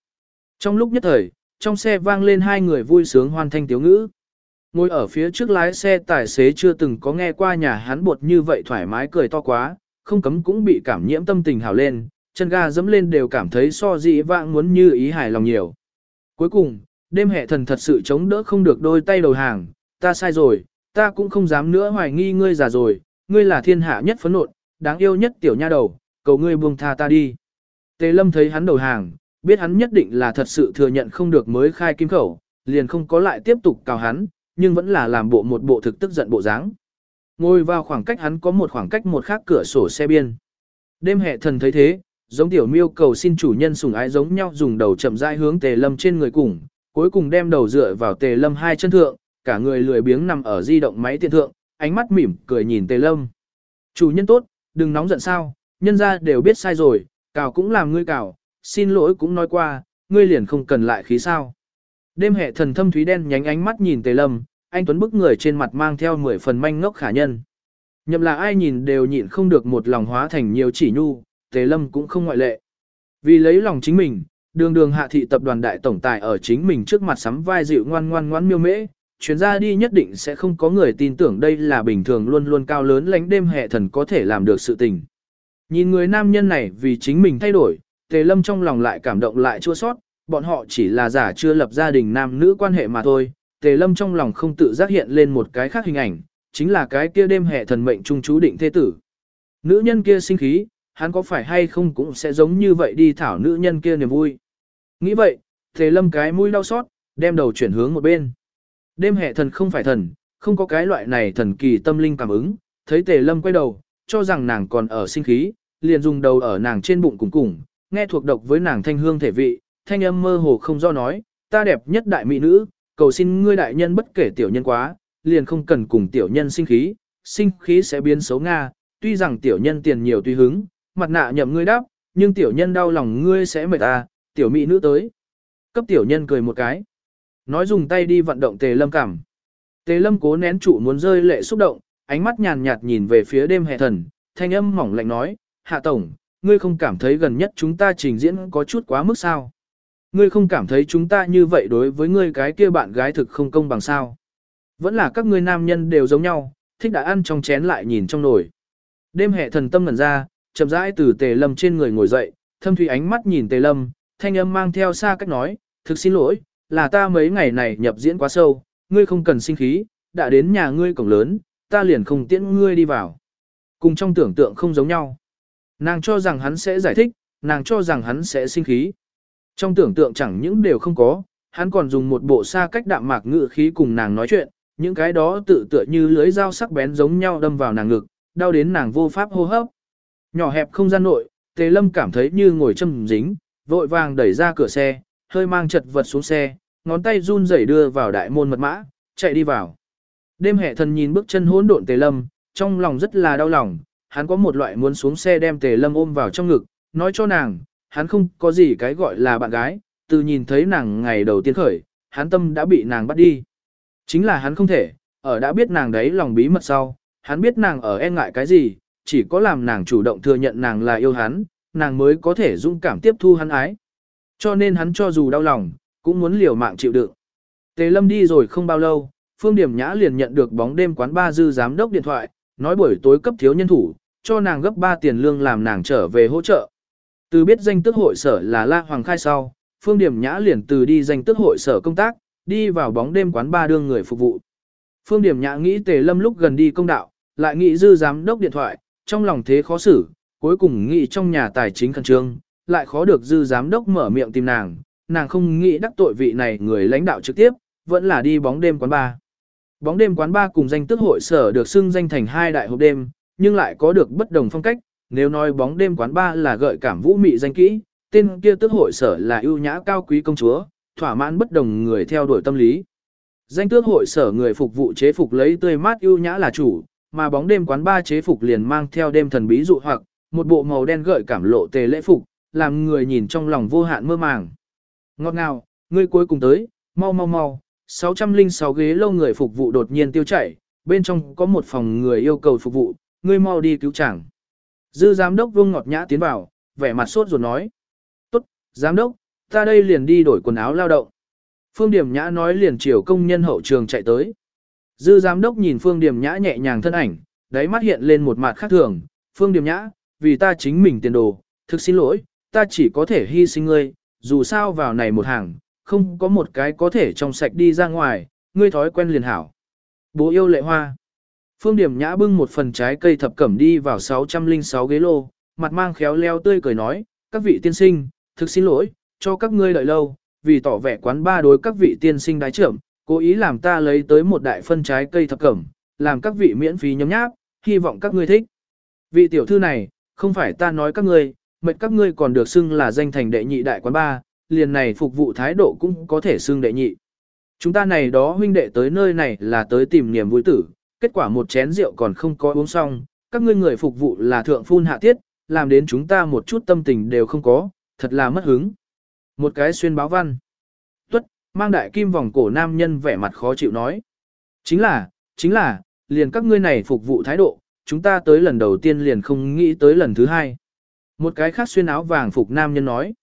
Trong lúc nhất thời, trong xe vang lên hai người vui sướng hoan thanh tiếu ngữ. Ngồi ở phía trước lái xe tài xế chưa từng có nghe qua nhà hắn bột như vậy thoải mái cười to quá, không cấm cũng bị cảm nhiễm tâm tình hào lên, chân ga dẫm lên đều cảm thấy so dị vãng muốn như ý hài lòng nhiều. Cuối cùng, đêm hệ thần thật sự chống đỡ không được đôi tay đầu hàng, ta sai rồi, ta cũng không dám nữa hoài nghi ngươi già rồi, ngươi là thiên hạ nhất phấn nộn, đáng yêu nhất tiểu nha đầu, cầu ngươi buông tha ta đi. Tề lâm thấy hắn đầu hàng, biết hắn nhất định là thật sự thừa nhận không được mới khai kim khẩu, liền không có lại tiếp tục cào hắn, nhưng vẫn là làm bộ một bộ thực tức giận bộ dáng. Ngồi vào khoảng cách hắn có một khoảng cách một khác cửa sổ xe biên. Đêm hệ thần thấy thế, giống tiểu miêu cầu xin chủ nhân sủng ái giống nhau dùng đầu chậm rãi hướng tề lâm trên người cùng, cuối cùng đem đầu dựa vào tề lâm hai chân thượng, cả người lười biếng nằm ở di động máy tiện thượng, ánh mắt mỉm cười nhìn tề lâm. Chủ nhân tốt, đừng nóng giận sao, nhân ra đều biết sai rồi, cào cũng làm ngươi cào, xin lỗi cũng nói qua, ngươi liền không cần lại khí sao. Đêm hệ thần thâm thúy đen nhánh ánh mắt nhìn tề lâm, anh Tuấn bức người trên mặt mang theo mười phần manh ngốc khả nhân. Nhậm là ai nhìn đều nhịn không được một lòng hóa thành nhiều chỉ nhu, tề lâm cũng không ngoại lệ. Vì lấy lòng chính mình, đường đường hạ thị tập đoàn đại tổng tài ở chính mình trước mặt sắm vai dịu ngoan ngoan ngoãn miêu mễ, chuyến ra đi nhất định sẽ không có người tin tưởng đây là bình thường luôn luôn cao lớn lánh đêm hệ thần có thể làm được sự tình. Nhìn người nam nhân này vì chính mình thay đổi, tề lâm trong lòng lại cảm động lại chua sót, bọn họ chỉ là giả chưa lập gia đình nam nữ quan hệ mà thôi. Tề lâm trong lòng không tự giác hiện lên một cái khác hình ảnh, chính là cái kia đêm hệ thần mệnh trung chú định thế tử. Nữ nhân kia sinh khí, hắn có phải hay không cũng sẽ giống như vậy đi thảo nữ nhân kia niềm vui. Nghĩ vậy, tề lâm cái mũi đau xót, đem đầu chuyển hướng một bên. Đêm hệ thần không phải thần, không có cái loại này thần kỳ tâm linh cảm ứng, thấy tề lâm quay đầu, cho rằng nàng còn ở sinh khí, liền dùng đầu ở nàng trên bụng cùng cùng, nghe thuộc độc với nàng thanh hương thể vị, thanh âm mơ hồ không do nói, ta đẹp nhất đại mỹ nữ, cầu xin ngươi đại nhân bất kể tiểu nhân quá, liền không cần cùng tiểu nhân sinh khí, sinh khí sẽ biến xấu Nga, tuy rằng tiểu nhân tiền nhiều tùy hứng, mặt nạ nhậm ngươi đáp, nhưng tiểu nhân đau lòng ngươi sẽ mệt ta, tiểu mỹ nữ tới. Cấp tiểu nhân cười một cái. Nói dùng tay đi vận động tề lâm cảm. Tề lâm cố nén trụ muốn rơi lệ xúc động, ánh mắt nhàn nhạt nhìn về phía đêm hè thần, thanh âm mỏng lạnh nói, hạ tổng, ngươi không cảm thấy gần nhất chúng ta trình diễn có chút quá mức sao? Ngươi không cảm thấy chúng ta như vậy đối với ngươi cái kia bạn gái thực không công bằng sao? Vẫn là các ngươi nam nhân đều giống nhau, thích đã ăn trong chén lại nhìn trong nồi. Đêm hệ thần tâm ngẩn ra, chậm rãi từ tề lâm trên người ngồi dậy, thâm thủy ánh mắt nhìn tề lâm, thanh âm mang theo xa cách nói, thực xin lỗi, là ta mấy ngày này nhập diễn quá sâu, ngươi không cần sinh khí, đã đến nhà ngươi cổng lớn, ta liền không tiễn ngươi đi vào. Cùng trong tưởng tượng không giống nhau. Nàng cho rằng hắn sẽ giải thích, nàng cho rằng hắn sẽ sinh khí. Trong tưởng tượng chẳng những đều không có, hắn còn dùng một bộ xa cách đạm mạc ngự khí cùng nàng nói chuyện, những cái đó tự tựa như lưới dao sắc bén giống nhau đâm vào nàng ngực, đau đến nàng vô pháp hô hấp. Nhỏ hẹp không gian nội, Tề Lâm cảm thấy như ngồi châm dính, vội vàng đẩy ra cửa xe, hơi mang chật vật xuống xe, ngón tay run rẩy đưa vào đại môn mật mã, chạy đi vào. Đêm hệ thần nhìn bước chân hỗn độn Tề Lâm, trong lòng rất là đau lòng, hắn có một loại muốn xuống xe đem Tề Lâm ôm vào trong ngực, nói cho nàng, hắn không có gì cái gọi là bạn gái, từ nhìn thấy nàng ngày đầu tiên khởi, hắn tâm đã bị nàng bắt đi. Chính là hắn không thể, ở đã biết nàng đấy lòng bí mật sau, hắn biết nàng ở e ngại cái gì, chỉ có làm nàng chủ động thừa nhận nàng là yêu hắn, nàng mới có thể dung cảm tiếp thu hắn ái. Cho nên hắn cho dù đau lòng, cũng muốn liều mạng chịu đựng. Tề Lâm đi rồi không bao lâu, Phương Điểm Nhã liền nhận được bóng đêm quán ba dư giám đốc điện thoại, nói buổi tối cấp thiếu nhân thủ, cho nàng gấp 3 tiền lương làm nàng trở về hỗ trợ. Từ biết danh tước hội sở là La Hoàng Khai sau, Phương Điểm Nhã liền từ đi danh tước hội sở công tác, đi vào bóng đêm quán ba đương người phục vụ. Phương Điểm Nhã nghĩ Tề Lâm lúc gần đi công đạo, lại nghĩ dư giám đốc điện thoại, trong lòng thế khó xử, cuối cùng nghĩ trong nhà tài chính khẩn trương, lại khó được dư giám đốc mở miệng tìm nàng, nàng không nghĩ đắc tội vị này người lãnh đạo trực tiếp, vẫn là đi bóng đêm quán ba. Bóng đêm quán ba cùng danh tước hội sở được xưng danh thành hai đại hộp đêm, nhưng lại có được bất đồng phong cách, nếu nói bóng đêm quán ba là gợi cảm vũ mị danh kỹ, tên kia tước hội sở là ưu nhã cao quý công chúa, thỏa mãn bất đồng người theo đuổi tâm lý. Danh tước hội sở người phục vụ chế phục lấy tươi mát ưu nhã là chủ, mà bóng đêm quán ba chế phục liền mang theo đêm thần bí dụ hoặc, một bộ màu đen gợi cảm lộ tề lễ phục, làm người nhìn trong lòng vô hạn mơ màng. Ngọt ngào, ngươi cuối cùng tới, mau mau mau, 606 ghế lâu người phục vụ đột nhiên tiêu chảy, bên trong có một phòng người yêu cầu phục vụ, ngươi mau đi cứu chẳng. Dư giám đốc vương ngọt nhã tiến vào, vẻ mặt sốt ruột nói. Tốt, giám đốc, ta đây liền đi đổi quần áo lao động. Phương Điểm Nhã nói liền chiều công nhân hậu trường chạy tới. Dư giám đốc nhìn Phương Điểm Nhã nhẹ nhàng thân ảnh, đáy mắt hiện lên một mặt khác thường. Phương Điểm Nhã, vì ta chính mình tiền đồ, thực xin lỗi, ta chỉ có thể hy sinh ngươi, dù sao vào này một hàng, không có một cái có thể trong sạch đi ra ngoài, ngươi thói quen liền hảo. Bố yêu lệ hoa. Phương Điểm Nhã bưng một phần trái cây thập cẩm đi vào 606 ghế lô, mặt mang khéo leo tươi cười nói, các vị tiên sinh, thực xin lỗi, cho các ngươi đợi lâu, vì tỏ vẻ quán ba đối các vị tiên sinh đái trưởng, cố ý làm ta lấy tới một đại phân trái cây thập cẩm, làm các vị miễn phí nhấm nháp, hy vọng các ngươi thích. Vị tiểu thư này, không phải ta nói các ngươi, mệt các ngươi còn được xưng là danh thành đệ nhị đại quán ba, liền này phục vụ thái độ cũng có thể xưng đệ nhị. Chúng ta này đó huynh đệ tới nơi này là tới tìm niềm vui tử, kết quả một chén rượu còn không có uống xong, các ngươi người phục vụ là thượng phun hạ tiết, làm đến chúng ta một chút tâm tình đều không có, thật là mất hứng. Một cái xuyên báo văn. Tuất, mang đại kim vòng cổ nam nhân vẻ mặt khó chịu nói. Chính là, chính là, liền các ngươi này phục vụ thái độ, chúng ta tới lần đầu tiên liền không nghĩ tới lần thứ hai. Một cái khác xuyên áo vàng phục nam nhân nói.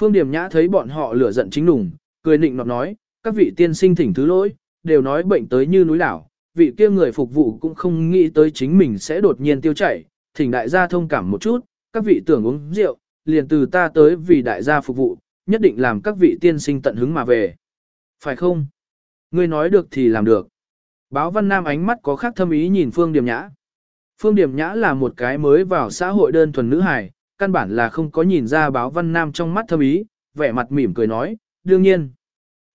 Phương Điểm Nhã thấy bọn họ lửa giận chính đủng, cười nịnh nọt nói, các vị tiên sinh thỉnh thứ lỗi, đều nói bệnh tới như núi đảo, vị kia người phục vụ cũng không nghĩ tới chính mình sẽ đột nhiên tiêu chảy, thỉnh đại gia thông cảm một chút, các vị tưởng uống rượu, liền từ ta tới vì đại gia phục vụ, nhất định làm các vị tiên sinh tận hứng mà về. Phải không? Ngươi nói được thì làm được. Báo Văn Nam ánh mắt có khác thâm ý nhìn Phương Điểm Nhã. Phương Điểm Nhã là một cái mới vào xã hội đơn thuần nữ hài, căn bản là không có nhìn ra báo Văn Nam trong mắt thâm ý, vẻ mặt mỉm cười nói, đương nhiên.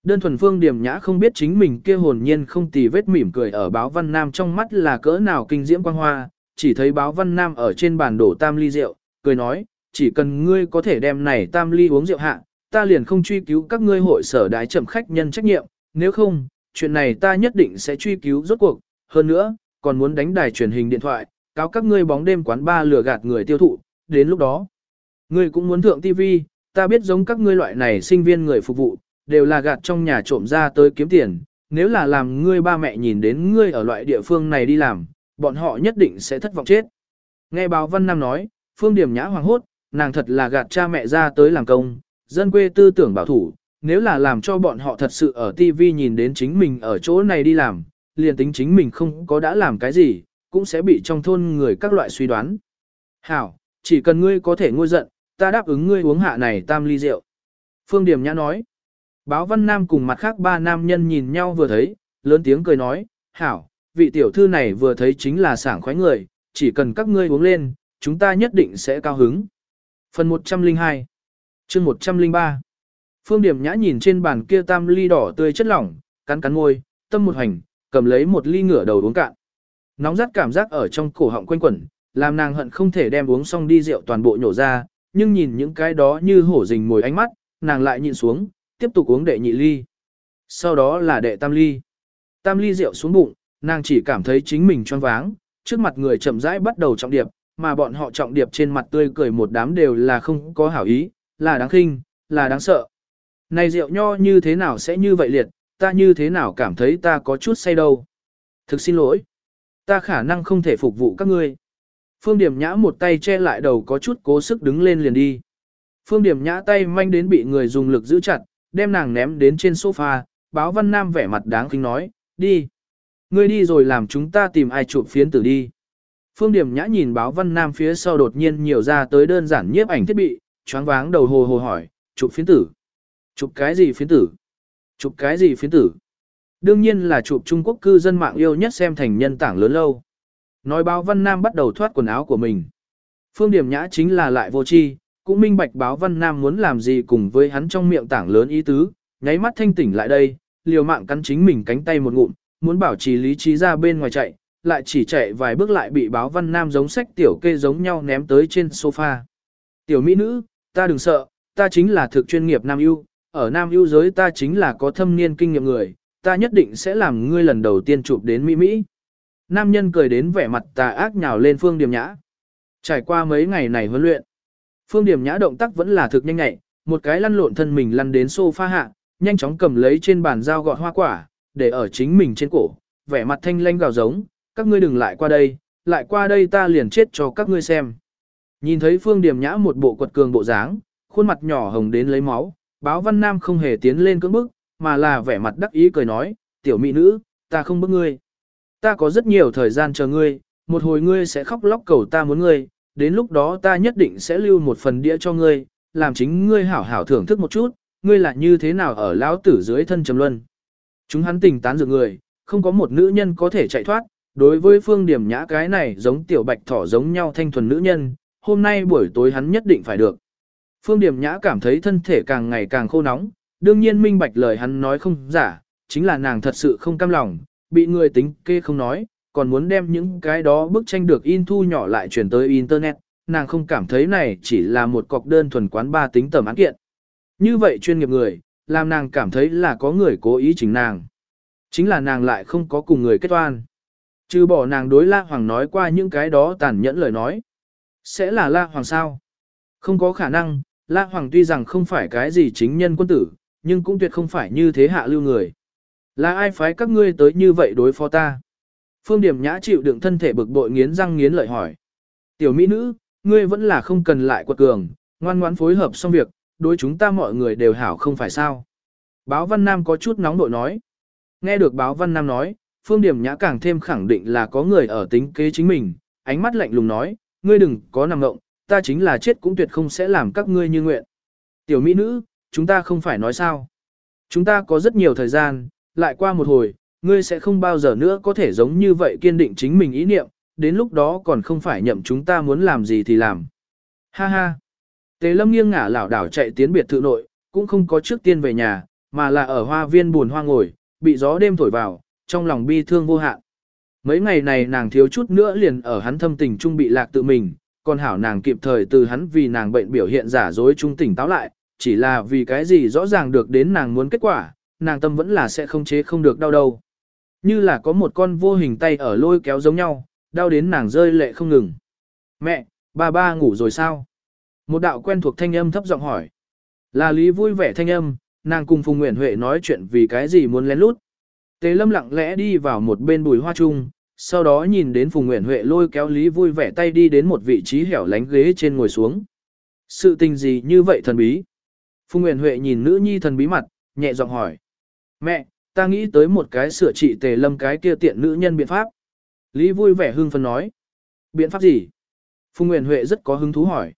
Đơn thuần phương điểm nhã không biết chính mình kia hồn nhiên không tì vết mỉm cười ở báo văn nam trong mắt là cỡ nào kinh diễm quang hoa, chỉ thấy báo văn nam ở trên bàn đổ tam ly rượu, cười nói, chỉ cần ngươi có thể đem này tam ly uống rượu hạ, ta liền không truy cứu các ngươi hội sở đái chậm khách nhân trách nhiệm, nếu không, chuyện này ta nhất định sẽ truy cứu rốt cuộc, hơn nữa, còn muốn đánh đài truyền hình điện thoại, cáo các ngươi bóng đêm quán ba lừa gạt người tiêu thụ, đến lúc đó, ngươi cũng muốn thượng TV, ta biết giống các ngươi loại này sinh viên người phục vụ, đều là gạt trong nhà trộm ra tới kiếm tiền, nếu là làm ngươi ba mẹ nhìn đến ngươi ở loại địa phương này đi làm, bọn họ nhất định sẽ thất vọng chết. Nghe báo Văn Nam nói, Phương Điểm Nhã hoàng hốt, nàng thật là gạt cha mẹ ra tới làm công, dân quê tư tưởng bảo thủ, nếu là làm cho bọn họ thật sự ở TV nhìn đến chính mình ở chỗ này đi làm, liền tính chính mình không có đã làm cái gì, cũng sẽ bị trong thôn người các loại suy đoán. Hảo, chỉ cần ngươi có thể ngôi giận, ta đáp ứng ngươi uống hạ này tam ly rượu. Phương Điểm Nhã nói, báo văn nam cùng mặt khác ba nam nhân nhìn nhau vừa thấy, lớn tiếng cười nói, Hảo, vị tiểu thư này vừa thấy chính là sảng khoái người, chỉ cần các ngươi uống lên, chúng ta nhất định sẽ cao hứng. Phần 102 chương 103 Phương Điểm Nhã nhìn trên bàn kia tam ly đỏ tươi chất lỏng, cắn cắn môi, tâm một hành, cầm lấy một ly ngửa đầu uống cạn. Nóng rát cảm giác ở trong cổ họng quanh quẩn, làm nàng hận không thể đem uống xong đi rượu toàn bộ nhổ ra, nhưng nhìn những cái đó như hổ rình mồi ánh mắt, nàng lại nhìn xuống, tiếp tục uống đệ nhị ly. Sau đó là đệ tam ly. Tam ly rượu xuống bụng, nàng chỉ cảm thấy chính mình choáng váng, trước mặt người chậm rãi bắt đầu trọng điệp, mà bọn họ trọng điệp trên mặt tươi cười một đám đều là không có hảo ý, là đáng khinh, là đáng sợ. Này rượu nho như thế nào sẽ như vậy liệt, ta như thế nào cảm thấy ta có chút say đâu. Thực xin lỗi. Ta khả năng không thể phục vụ các ngươi. Phương Điểm Nhã một tay che lại đầu có chút cố sức đứng lên liền đi. Phương Điểm Nhã tay manh đến bị người dùng lực giữ chặt, đem nàng ném đến trên sofa, báo Văn Nam vẻ mặt đáng khinh nói, đi. Ngươi đi rồi làm chúng ta tìm ai chụp phiến tử đi. Phương Điểm Nhã nhìn báo Văn Nam phía sau đột nhiên nhiều ra tới đơn giản nhiếp ảnh thiết bị, choáng váng đầu hồ hồ hỏi, chụp phiến tử. Chụp cái gì phiến tử? Chụp cái gì phiến tử? Đương nhiên là chụp Trung Quốc cư dân mạng yêu nhất xem thành nhân tảng lớn lâu. Nói báo Văn Nam bắt đầu thoát quần áo của mình. Phương Điểm Nhã chính là lại vô chi, cũng minh bạch báo Văn Nam muốn làm gì cùng với hắn trong miệng tảng lớn ý tứ, nháy mắt thanh tỉnh lại đây, liều mạng cắn chính mình cánh tay một ngụm, muốn bảo trì lý trí ra bên ngoài chạy, lại chỉ chạy vài bước lại bị báo Văn Nam giống sách tiểu kê giống nhau ném tới trên sofa. Tiểu mỹ nữ, ta đừng sợ, ta chính là thực chuyên nghiệp Nam ưu, ở Nam ưu giới ta chính là có thâm niên kinh nghiệm người, ta nhất định sẽ làm ngươi lần đầu tiên chụp đến Mỹ Mỹ. Nam nhân cười đến vẻ mặt tà ác nhào lên Phương Điểm Nhã. Trải qua mấy ngày này huấn luyện, Phương Điểm Nhã động tác vẫn là thực nhanh nhẹ, một cái lăn lộn thân mình lăn đến sofa hạ, nhanh chóng cầm lấy trên bàn dao gọt hoa quả, để ở chính mình trên cổ, vẻ mặt thanh lanh gào giống, các ngươi đừng lại qua đây, lại qua đây ta liền chết cho các ngươi xem. Nhìn thấy Phương Điểm Nhã một bộ quật cường bộ dáng, khuôn mặt nhỏ hồng đến lấy máu, báo văn nam không hề tiến lên cưỡng bức, mà là vẻ mặt đắc ý cười nói, tiểu mỹ nữ, ta không bức ngươi. Ta có rất nhiều thời gian chờ ngươi, một hồi ngươi sẽ khóc lóc cầu ta muốn ngươi, đến lúc đó ta nhất định sẽ lưu một phần đĩa cho ngươi, làm chính ngươi hảo hảo thưởng thức một chút, ngươi là như thế nào ở lão tử dưới thân trầm luân. Chúng hắn tình tán dược người, không có một nữ nhân có thể chạy thoát, đối với phương điểm nhã cái này giống tiểu bạch thỏ giống nhau thanh thuần nữ nhân, hôm nay buổi tối hắn nhất định phải được. Phương điểm nhã cảm thấy thân thể càng ngày càng khô nóng, đương nhiên minh bạch lời hắn nói không giả, chính là nàng thật sự không cam lòng, bị người tính kê không nói, còn muốn đem những cái đó bức tranh được in thu nhỏ lại chuyển tới Internet, nàng không cảm thấy này chỉ là một cọc đơn thuần quán ba tính tầm án kiện. Như vậy chuyên nghiệp người, làm nàng cảm thấy là có người cố ý chính nàng. Chính là nàng lại không có cùng người kết oan. Trừ bỏ nàng đối La Hoàng nói qua những cái đó tàn nhẫn lời nói. Sẽ là La Hoàng sao? Không có khả năng, La Hoàng tuy rằng không phải cái gì chính nhân quân tử, nhưng cũng tuyệt không phải như thế hạ lưu người. Là ai phái các ngươi tới như vậy đối phó ta? Phương Điểm Nhã chịu đựng thân thể bực bội nghiến răng nghiến lợi hỏi. Tiểu mỹ nữ, ngươi vẫn là không cần lại quật cường, ngoan ngoãn phối hợp xong việc, đối chúng ta mọi người đều hảo không phải sao. Báo Văn Nam có chút nóng nội nói. Nghe được báo Văn Nam nói, Phương Điểm Nhã càng thêm khẳng định là có người ở tính kế chính mình, ánh mắt lạnh lùng nói, ngươi đừng có nằm ngộng, ta chính là chết cũng tuyệt không sẽ làm các ngươi như nguyện. Tiểu mỹ nữ, chúng ta không phải nói sao. Chúng ta có rất nhiều thời gian, lại qua một hồi, ngươi sẽ không bao giờ nữa có thể giống như vậy kiên định chính mình ý niệm, đến lúc đó còn không phải nhậm chúng ta muốn làm gì thì làm. Ha ha. Tề lâm nghiêng ngả lảo đảo chạy tiến biệt thự nội, cũng không có trước tiên về nhà, mà là ở hoa viên buồn hoa ngồi, bị gió đêm thổi vào, trong lòng bi thương vô hạn. Mấy ngày này nàng thiếu chút nữa liền ở hắn thâm tình trung bị lạc tự mình, còn hảo nàng kịp thời từ hắn vì nàng bệnh biểu hiện giả dối trung tỉnh táo lại, chỉ là vì cái gì rõ ràng được đến nàng muốn kết quả, nàng tâm vẫn là sẽ không chế không được đau đâu. Như là có một con vô hình tay ở lôi kéo giống nhau, đau đến nàng rơi lệ không ngừng. Mẹ, ba ba ngủ rồi sao? Một đạo quen thuộc thanh âm thấp giọng hỏi. Là Lý vui vẻ thanh âm, nàng cùng Phùng Nguyễn Huệ nói chuyện vì cái gì muốn lén lút. Tế Lâm lặng lẽ đi vào một bên bùi hoa chung, sau đó nhìn đến Phùng Nguyễn Huệ lôi kéo Lý vui vẻ tay đi đến một vị trí hẻo lánh ghế trên ngồi xuống. Sự tình gì như vậy thần bí? Phùng Nguyễn Huệ nhìn nữ nhi thần bí mặt, nhẹ giọng hỏi. Mẹ, ta nghĩ tới một cái sửa trị tề lâm cái kia tiện nữ nhân biện pháp. Lý vui vẻ hưng phấn nói. Biện pháp gì? Phùng Nguyễn Huệ rất có hứng thú hỏi.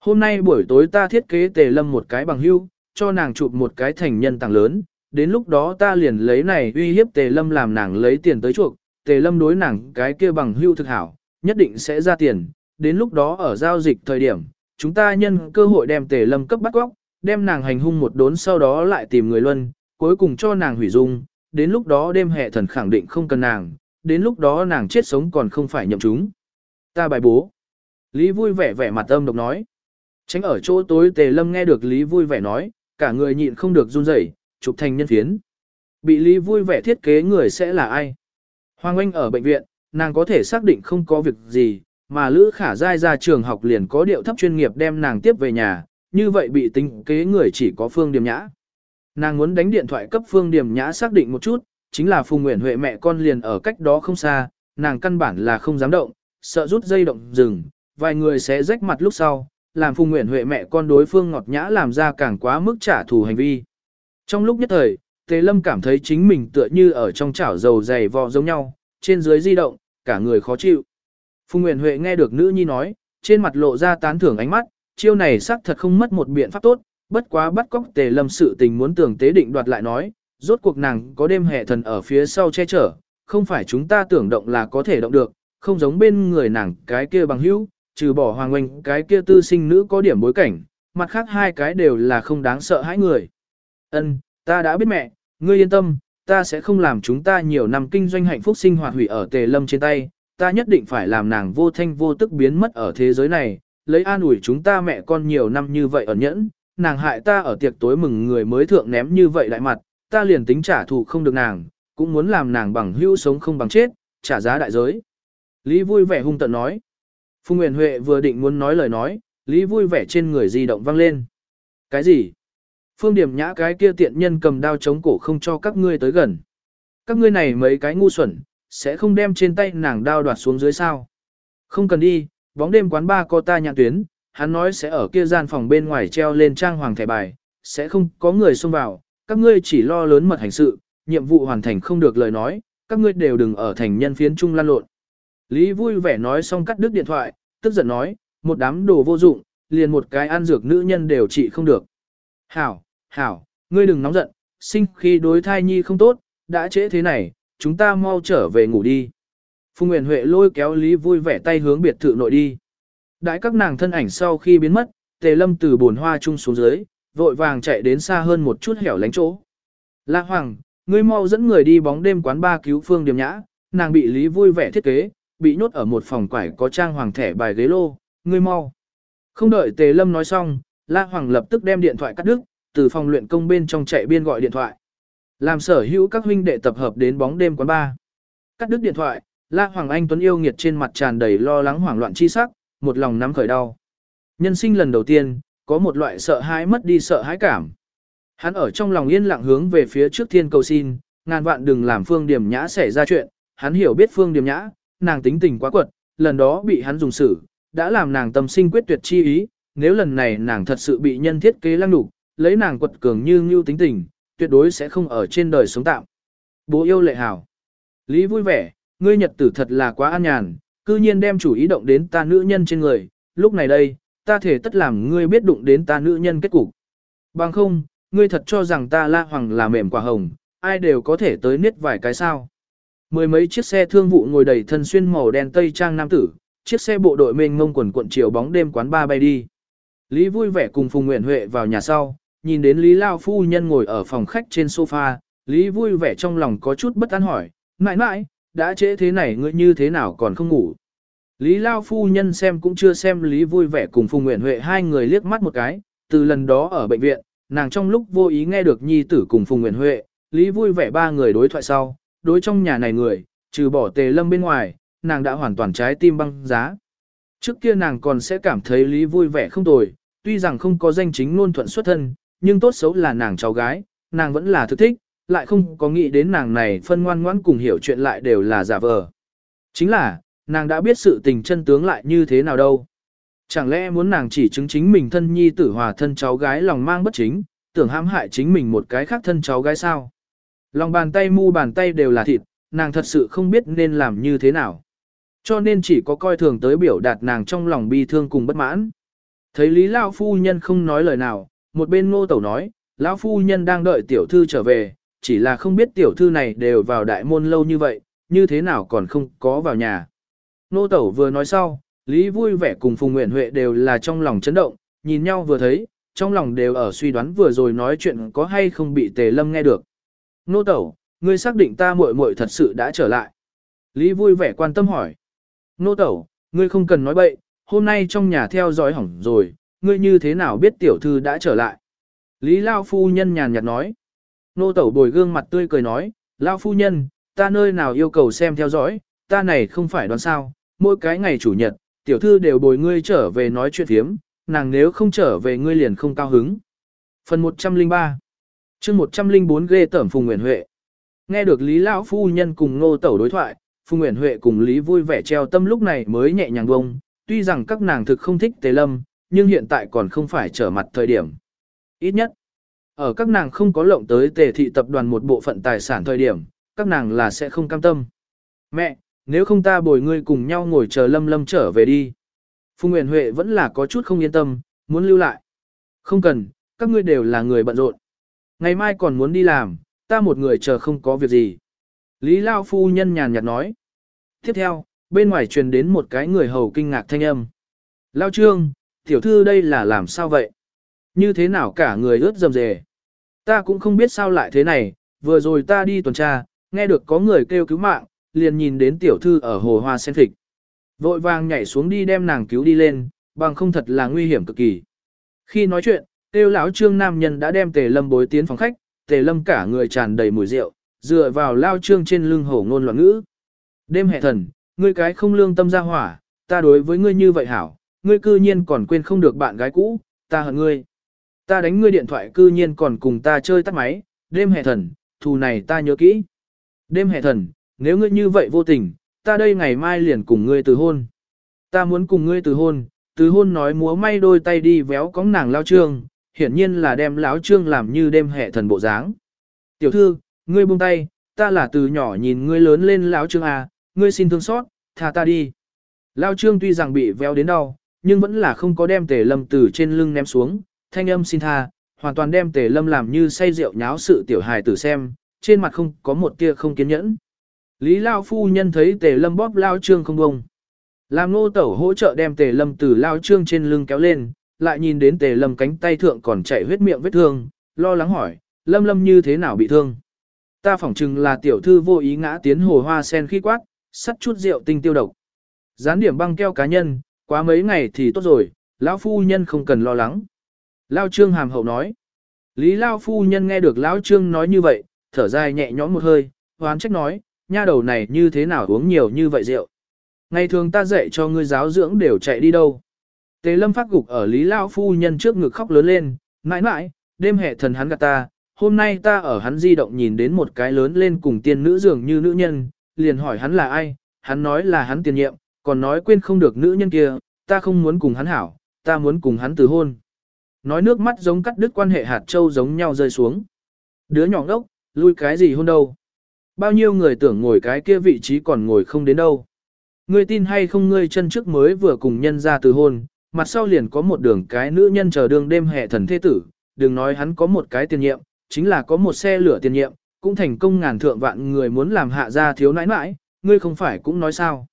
Hôm nay buổi tối ta thiết kế tề lâm một cái bằng hưu, cho nàng chụp một cái thành nhân tàng lớn, đến lúc đó ta liền lấy này uy hiếp tề lâm làm nàng lấy tiền tới chuộc, tề lâm đối nàng cái kia bằng hưu thực hảo, nhất định sẽ ra tiền, đến lúc đó ở giao dịch thời điểm, chúng ta nhân cơ hội đem tề lâm cấp bắt góc, đem nàng hành hung một đốn sau đó lại tìm người luân, cuối cùng cho nàng hủy dung, đến lúc đó đêm hệ thần khẳng định không cần nàng, đến lúc đó nàng chết sống còn không phải nhậm chúng. Ta bài bố. Lý vui vẻ vẻ mặt âm độc nói. Tránh ở chỗ tối tề lâm nghe được Lý vui vẻ nói, cả người nhịn không được run rẩy, chụp thành nhân phiến. Bị Lý vui vẻ thiết kế người sẽ là ai? Hoàng Anh ở bệnh viện, nàng có thể xác định không có việc gì, mà Lữ Khả Giai ra trường học liền có điệu thấp chuyên nghiệp đem nàng tiếp về nhà, như vậy bị tính kế người chỉ có Phương Điềm Nhã. Nàng muốn đánh điện thoại cấp Phương điểm Nhã xác định một chút, chính là Phùng Nguyễn Huệ mẹ con liền ở cách đó không xa, nàng căn bản là không dám động, sợ rút dây động rừng, vài người sẽ rách mặt lúc sau, làm Phùng Nguyễn Huệ mẹ con đối phương ngọt nhã làm ra càng quá mức trả thù hành vi. Trong lúc nhất thời, Tề Lâm cảm thấy chính mình tựa như ở trong chảo dầu dày vò giống nhau, trên dưới di động, cả người khó chịu. Phùng Nguyễn Huệ nghe được nữ nhi nói, trên mặt lộ ra tán thưởng ánh mắt, chiêu này xác thật không mất một biện pháp tốt, bất quá bắt cóc Tề Lâm sự tình muốn tưởng tế định đoạt lại nói, rốt cuộc nàng có đêm hệ thần ở phía sau che chở, không phải chúng ta tưởng động là có thể động được, không giống bên người nàng cái kia bằng hữu, trừ bỏ hoàng oanh cái kia tư sinh nữ có điểm bối cảnh, mặt khác hai cái đều là không đáng sợ hãi người. Ân, ta đã biết mẹ, ngươi yên tâm, ta sẽ không làm chúng ta nhiều năm kinh doanh hạnh phúc sinh hoạt hủy ở tề lâm trên tay, ta nhất định phải làm nàng vô thanh vô tức biến mất ở thế giới này, lấy an ủi chúng ta mẹ con nhiều năm như vậy ở nhẫn, nàng hại ta ở tiệc tối mừng người mới thượng ném như vậy đại mặt, ta liền tính trả thù không được nàng, cũng muốn làm nàng bằng hữu sống không bằng chết, trả giá đại giới. Lý vui vẻ hung tận nói. Phùng Nguyễn Huệ vừa định muốn nói lời nói, Lý vui vẻ trên người di động vang lên. Cái gì? Phương điểm nhã cái kia tiện nhân cầm đao chống cổ không cho các ngươi tới gần. Các ngươi này mấy cái ngu xuẩn, sẽ không đem trên tay nàng đao đoạt xuống dưới sao. Không cần đi, bóng đêm quán ba có ta nhạc tuyến, hắn nói sẽ ở kia gian phòng bên ngoài treo lên trang hoàng thẻ bài, sẽ không có người xông vào, các ngươi chỉ lo lớn mật hành sự, nhiệm vụ hoàn thành không được lời nói, các ngươi đều đừng ở thành nhân phiến trung lan lộn. Lý vui vẻ nói xong cắt đứt điện thoại, tức giận nói, một đám đồ vô dụng, liền một cái ăn dược nữ nhân đều trị không được. Hảo, hảo, ngươi đừng nóng giận, sinh khi đối thai nhi không tốt, đã trễ thế này, chúng ta mau trở về ngủ đi. Phùng Nguyễn Huệ lôi kéo Lý vui vẻ tay hướng biệt thự nội đi. Đãi các nàng thân ảnh sau khi biến mất, Tề Lâm từ bồn hoa chung xuống dưới, vội vàng chạy đến xa hơn một chút hẻo lánh chỗ. La Hoàng, ngươi mau dẫn người đi bóng đêm quán ba cứu Phương Điềm Nhã, nàng bị Lý vui vẻ thiết kế, bị nhốt ở một phòng quải có trang hoàng thẻ bài ghế lô, ngươi mau. Không đợi Tề Lâm nói xong, La Hoàng lập tức đem điện thoại cắt đứt, từ phòng luyện công bên trong chạy biên gọi điện thoại. Làm sở hữu các huynh đệ tập hợp đến bóng đêm quán ba. Cắt đứt điện thoại, La Hoàng Anh Tuấn yêu nghiệt trên mặt tràn đầy lo lắng hoảng loạn chi sắc, một lòng nắm khởi đau. Nhân sinh lần đầu tiên, có một loại sợ hãi mất đi sợ hãi cảm. Hắn ở trong lòng yên lặng hướng về phía trước thiên cầu xin, ngàn vạn đừng làm Phương Điểm Nhã xảy ra chuyện, hắn hiểu biết Phương Điểm Nhã, nàng tính tình quá quật, lần đó bị hắn dùng xử, đã làm nàng tâm sinh quyết tuyệt chi ý, nếu lần này nàng thật sự bị nhân thiết kế lăng đục, lấy nàng quật cường như ngưu tính tình, tuyệt đối sẽ không ở trên đời sống tạm. Bố yêu lệ hảo. Lý vui vẻ, ngươi nhật tử thật là quá an nhàn, cư nhiên đem chủ ý động đến ta nữ nhân trên người, lúc này đây, ta thể tất làm ngươi biết đụng đến ta nữ nhân kết cục. Bằng không, ngươi thật cho rằng ta la hoàng là mềm quả hồng, ai đều có thể tới niết vài cái sao. Mười mấy chiếc xe thương vụ ngồi đầy thân xuyên màu đen tây trang nam tử, chiếc xe bộ đội mênh ngông quần cuộn chiều bóng đêm quán ba bay đi. Lý vui vẻ cùng Phùng Nguyễn Huệ vào nhà sau, nhìn đến Lý Lao phu nhân ngồi ở phòng khách trên sofa, Lý vui vẻ trong lòng có chút bất an hỏi, mãi mãi, đã trễ thế này ngươi như thế nào còn không ngủ. Lý Lao phu nhân xem cũng chưa xem Lý vui vẻ cùng Phùng Nguyễn Huệ hai người liếc mắt một cái, từ lần đó ở bệnh viện, nàng trong lúc vô ý nghe được nhi tử cùng Phùng Nguyễn Huệ, Lý vui vẻ ba người đối thoại sau, đối trong nhà này người, trừ bỏ tề lâm bên ngoài, nàng đã hoàn toàn trái tim băng giá. Trước kia nàng còn sẽ cảm thấy Lý vui vẻ không tồi, tuy rằng không có danh chính luôn thuận xuất thân, nhưng tốt xấu là nàng cháu gái, nàng vẫn là thực thích, lại không có nghĩ đến nàng này phân ngoan ngoãn cùng hiểu chuyện lại đều là giả vờ. Chính là, nàng đã biết sự tình chân tướng lại như thế nào đâu. Chẳng lẽ muốn nàng chỉ chứng chính mình thân nhi tử hòa thân cháu gái lòng mang bất chính, tưởng hãm hại chính mình một cái khác thân cháu gái sao? Lòng bàn tay mu bàn tay đều là thịt, nàng thật sự không biết nên làm như thế nào. Cho nên chỉ có coi thường tới biểu đạt nàng trong lòng bi thương cùng bất mãn. Thấy Lý Lao Phu Nhân không nói lời nào, một bên ngô tẩu nói, Lão Phu Nhân đang đợi tiểu thư trở về, chỉ là không biết tiểu thư này đều vào đại môn lâu như vậy, như thế nào còn không có vào nhà. Nô tẩu vừa nói sau, Lý vui vẻ cùng Phùng Nguyễn Huệ đều là trong lòng chấn động, nhìn nhau vừa thấy, trong lòng đều ở suy đoán vừa rồi nói chuyện có hay không bị Tề Lâm nghe được. Nô tẩu, ngươi xác định ta muội muội thật sự đã trở lại. Lý vui vẻ quan tâm hỏi. Nô tẩu, ngươi không cần nói bậy, hôm nay trong nhà theo dõi hỏng rồi, ngươi như thế nào biết tiểu thư đã trở lại. Lý Lao Phu Nhân nhàn nhạt nói. Nô tẩu bồi gương mặt tươi cười nói, Lão Phu Nhân, ta nơi nào yêu cầu xem theo dõi, ta này không phải đoán sao, mỗi cái ngày chủ nhật, tiểu thư đều bồi ngươi trở về nói chuyện thiếm, nàng nếu không trở về ngươi liền không cao hứng. Phần 103 chương 104 ghê tẩm Phùng Nguyễn Huệ Nghe được Lý Lão Phu Nhân cùng Ngô Tẩu đối thoại, Phùng Nguyễn Huệ cùng Lý vui vẻ treo tâm lúc này mới nhẹ nhàng bông, tuy rằng các nàng thực không thích Tề Lâm, nhưng hiện tại còn không phải trở mặt thời điểm. Ít nhất, ở các nàng không có lộng tới Tề thị tập đoàn một bộ phận tài sản thời điểm, các nàng là sẽ không cam tâm. Mẹ, nếu không ta bồi ngươi cùng nhau ngồi chờ Lâm Lâm trở về đi. Phùng Nguyễn Huệ vẫn là có chút không yên tâm, muốn lưu lại. Không cần, các ngươi đều là người bận rộn. Ngày mai còn muốn đi làm, ta một người chờ không có việc gì. Lý Lao Phu Nhân nhàn nhạt nói. Tiếp theo, bên ngoài truyền đến một cái người hầu kinh ngạc thanh âm. Lao Trương, tiểu thư đây là làm sao vậy? Như thế nào cả người ướt dầm dề? Ta cũng không biết sao lại thế này, vừa rồi ta đi tuần tra, nghe được có người kêu cứu mạng, liền nhìn đến tiểu thư ở hồ hoa sen thịt. Vội vàng nhảy xuống đi đem nàng cứu đi lên, bằng không thật là nguy hiểm cực kỳ. Khi nói chuyện, tiêu lão trương nam nhân đã đem tề lâm bối tiến phòng khách, tề lâm cả người tràn đầy mùi rượu, dựa vào lao trương trên lưng hổ ngôn loạn ngữ. Đêm hệ thần, ngươi cái không lương tâm ra hỏa, ta đối với ngươi như vậy hảo, ngươi cư nhiên còn quên không được bạn gái cũ, ta hận ngươi. Ta đánh ngươi điện thoại cư nhiên còn cùng ta chơi tắt máy, đêm hệ thần, thù này ta nhớ kỹ. Đêm hệ thần, nếu ngươi như vậy vô tình, ta đây ngày mai liền cùng ngươi từ hôn. Ta muốn cùng ngươi từ hôn, từ hôn nói múa may đôi tay đi véo cóng nàng lao trương, hiển nhiên là đem lão trương làm như đêm hệ thần bộ dáng. Tiểu thư, ngươi buông tay, ta là từ nhỏ nhìn ngươi lớn lên lão trương à, ngươi xin thương xót, tha ta đi. Lao trương tuy rằng bị véo đến đau, nhưng vẫn là không có đem tề lâm từ trên lưng ném xuống, thanh âm xin tha, hoàn toàn đem tề lâm làm như say rượu nháo sự tiểu hài tử xem, trên mặt không có một tia không kiên nhẫn. Lý Lao phu nhân thấy tề lâm bóp Lao trương không bông. Làm nô tẩu hỗ trợ đem tề lâm từ Lao trương trên lưng kéo lên, lại nhìn đến tề lâm cánh tay thượng còn chảy huyết miệng vết thương, lo lắng hỏi, lâm lâm như thế nào bị thương. Ta phỏng chừng là tiểu thư vô ý ngã tiến hồ hoa sen khi quát, sắt chút rượu tinh tiêu độc. Gián điểm băng keo cá nhân, quá mấy ngày thì tốt rồi, lão phu nhân không cần lo lắng. Lao trương hàm hậu nói. Lý Lao phu nhân nghe được lão trương nói như vậy, thở dài nhẹ nhõm một hơi, hoán trách nói, nha đầu này như thế nào uống nhiều như vậy rượu. Ngày thường ta dạy cho ngươi giáo dưỡng đều chạy đi đâu. Tề lâm phát gục ở Lý Lao phu nhân trước ngực khóc lớn lên, mãi mãi, đêm hệ thần hắn gạt ta, hôm nay ta ở hắn di động nhìn đến một cái lớn lên cùng tiên nữ dường như nữ nhân, liền hỏi hắn là ai, hắn nói là hắn tiền nhiệm, còn nói quên không được nữ nhân kia, ta không muốn cùng hắn hảo, ta muốn cùng hắn từ hôn. Nói nước mắt giống cắt đứt quan hệ hạt châu giống nhau rơi xuống. Đứa nhỏ ngốc, lui cái gì hôn đâu. Bao nhiêu người tưởng ngồi cái kia vị trí còn ngồi không đến đâu. Ngươi tin hay không ngươi chân trước mới vừa cùng nhân ra từ hôn, mặt sau liền có một đường cái nữ nhân chờ đường đêm hệ thần thế tử, đừng nói hắn có một cái tiền nhiệm, chính là có một xe lửa tiền nhiệm, cũng thành công ngàn thượng vạn người muốn làm hạ gia thiếu nãi nãi, ngươi không phải cũng nói sao.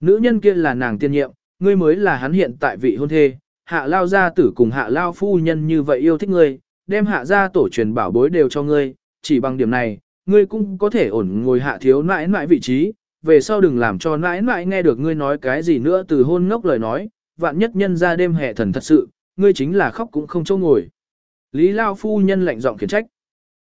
Nữ nhân kia là nàng tiên nhiệm, ngươi mới là hắn hiện tại vị hôn thê, hạ lao gia tử cùng hạ lao phu nhân như vậy yêu thích ngươi, đem hạ gia tổ truyền bảo bối đều cho ngươi, chỉ bằng điểm này, ngươi cũng có thể ổn ngồi hạ thiếu nãi nãi vị trí, về sau đừng làm cho nãi nãi nghe được ngươi nói cái gì nữa từ hôn ngốc lời nói, vạn nhất nhân ra đêm hè thần thật sự, ngươi chính là khóc cũng không chỗ ngồi. Lý Lao phu nhân lạnh giọng khiển trách.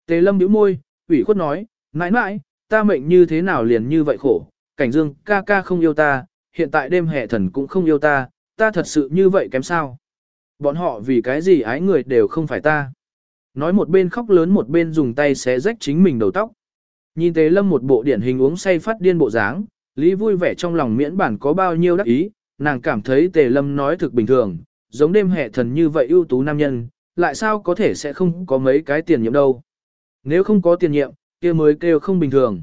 Tề lâm bĩu môi, ủy khuất nói, nãi nãi, ta mệnh như thế nào liền như vậy khổ, cảnh dương ca ca không yêu ta, hiện tại đêm hè thần cũng không yêu ta, ta thật sự như vậy kém sao. Bọn họ vì cái gì ái người đều không phải ta. Nói một bên khóc lớn một bên dùng tay xé rách chính mình đầu tóc. Nhìn Tề Lâm một bộ điển hình uống say phát điên bộ dáng, Lý vui vẻ trong lòng miễn bản có bao nhiêu đắc ý, nàng cảm thấy Tề Lâm nói thực bình thường, giống đêm hệ thần như vậy ưu tú nam nhân, lại sao có thể sẽ không có mấy cái tiền nhiệm đâu. Nếu không có tiền nhiệm, kia mới kêu không bình thường.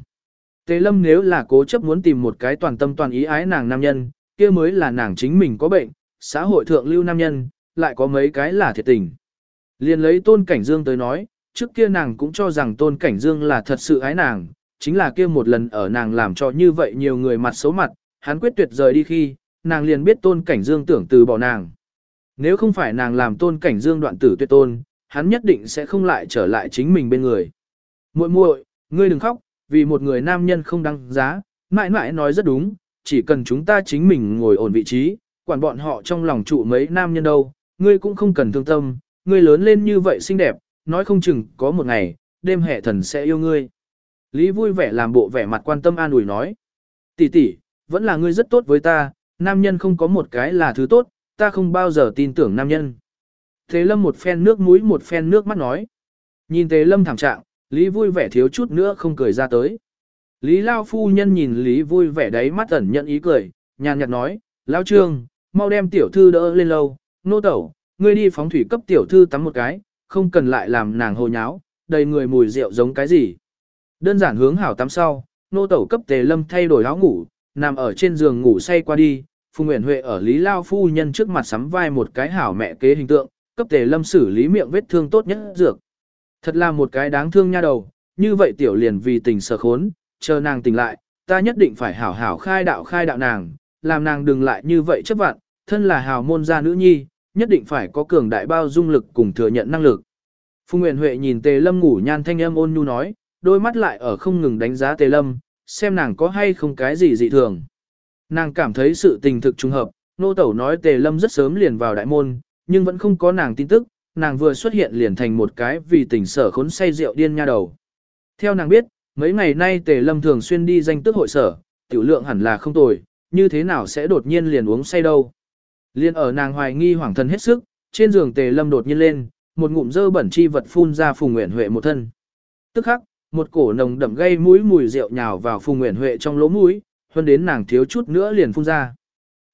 Tề Lâm nếu là cố chấp muốn tìm một cái toàn tâm toàn ý ái nàng nam nhân, kia mới là nàng chính mình có bệnh, xã hội thượng lưu nam nhân, lại có mấy cái là thiệt tình. Liên lấy Tôn Cảnh Dương tới nói, trước kia nàng cũng cho rằng Tôn Cảnh Dương là thật sự ái nàng, chính là kia một lần ở nàng làm cho như vậy nhiều người mặt xấu mặt, hắn quyết tuyệt rời đi khi, nàng liền biết Tôn Cảnh Dương tưởng từ bỏ nàng. Nếu không phải nàng làm Tôn Cảnh Dương đoạn tử tuyệt tôn, hắn nhất định sẽ không lại trở lại chính mình bên người. Muội muội, ngươi đừng khóc, vì một người nam nhân không đáng giá, mãi mãi nói rất đúng, chỉ cần chúng ta chính mình ngồi ổn vị trí, quản bọn họ trong lòng trụ mấy nam nhân đâu, ngươi cũng không cần thương tâm, ngươi lớn lên như vậy xinh đẹp, nói không chừng có một ngày, đêm hệ thần sẽ yêu ngươi. Lý vui vẻ làm bộ vẻ mặt quan tâm an ủi nói. Tỷ tỷ, vẫn là ngươi rất tốt với ta, nam nhân không có một cái là thứ tốt, ta không bao giờ tin tưởng nam nhân. Thế lâm một phen nước mũi một phen nước mắt nói. Nhìn thế lâm thảm trạng, Lý vui vẻ thiếu chút nữa không cười ra tới. Lý Lao phu nhân nhìn Lý vui vẻ đấy mắt ẩn nhận ý cười, nhàn nhạt nói, Lao trương, mau đem tiểu thư đỡ lên lâu, nô tẩu, ngươi đi phóng thủy cấp tiểu thư tắm một cái, không cần lại làm nàng hồ nháo, đầy người mùi rượu giống cái gì. Đơn giản hướng hảo tắm sau, nô tẩu cấp tề lâm thay đổi áo ngủ, nằm ở trên giường ngủ say qua đi, Phùng Nguyễn Huệ ở Lý Lao phu nhân trước mặt sắm vai một cái hảo mẹ kế hình tượng, cấp tề lâm xử lý miệng vết thương tốt nhất dược. Thật là một cái đáng thương nha đầu, như vậy tiểu liền vì tình sở khốn, chờ nàng tỉnh lại, ta nhất định phải hảo hảo khai đạo khai đạo nàng, làm nàng đừng lại như vậy chấp vạn, thân là hào môn gia nữ nhi, nhất định phải có cường đại bao dung lực cùng thừa nhận năng lực. Phùng Nguyễn Huệ nhìn Tề Lâm ngủ nhan thanh âm ôn nhu nói, đôi mắt lại ở không ngừng đánh giá Tề Lâm, xem nàng có hay không cái gì dị thường. Nàng cảm thấy sự tình thực trùng hợp, nô tẩu nói Tề Lâm rất sớm liền vào đại môn, nhưng vẫn không có nàng tin tức, nàng vừa xuất hiện liền thành một cái vì tình sở khốn say rượu điên nha đầu. Theo nàng biết, mấy ngày nay Tề Lâm thường xuyên đi danh tức hội sở, tiểu lượng hẳn là không tồi, như thế nào sẽ đột nhiên liền uống say đâu. Liên ở nàng hoài nghi hoảng thân hết sức, trên giường Tề Lâm đột nhiên lên, một ngụm dơ bẩn chi vật phun ra Phùng nguyện Huệ một thân. Tức khắc, một cổ nồng đậm gây mũi mùi rượu nhào vào Phùng nguyện Huệ trong lỗ mũi, hơn đến nàng thiếu chút nữa liền phun ra.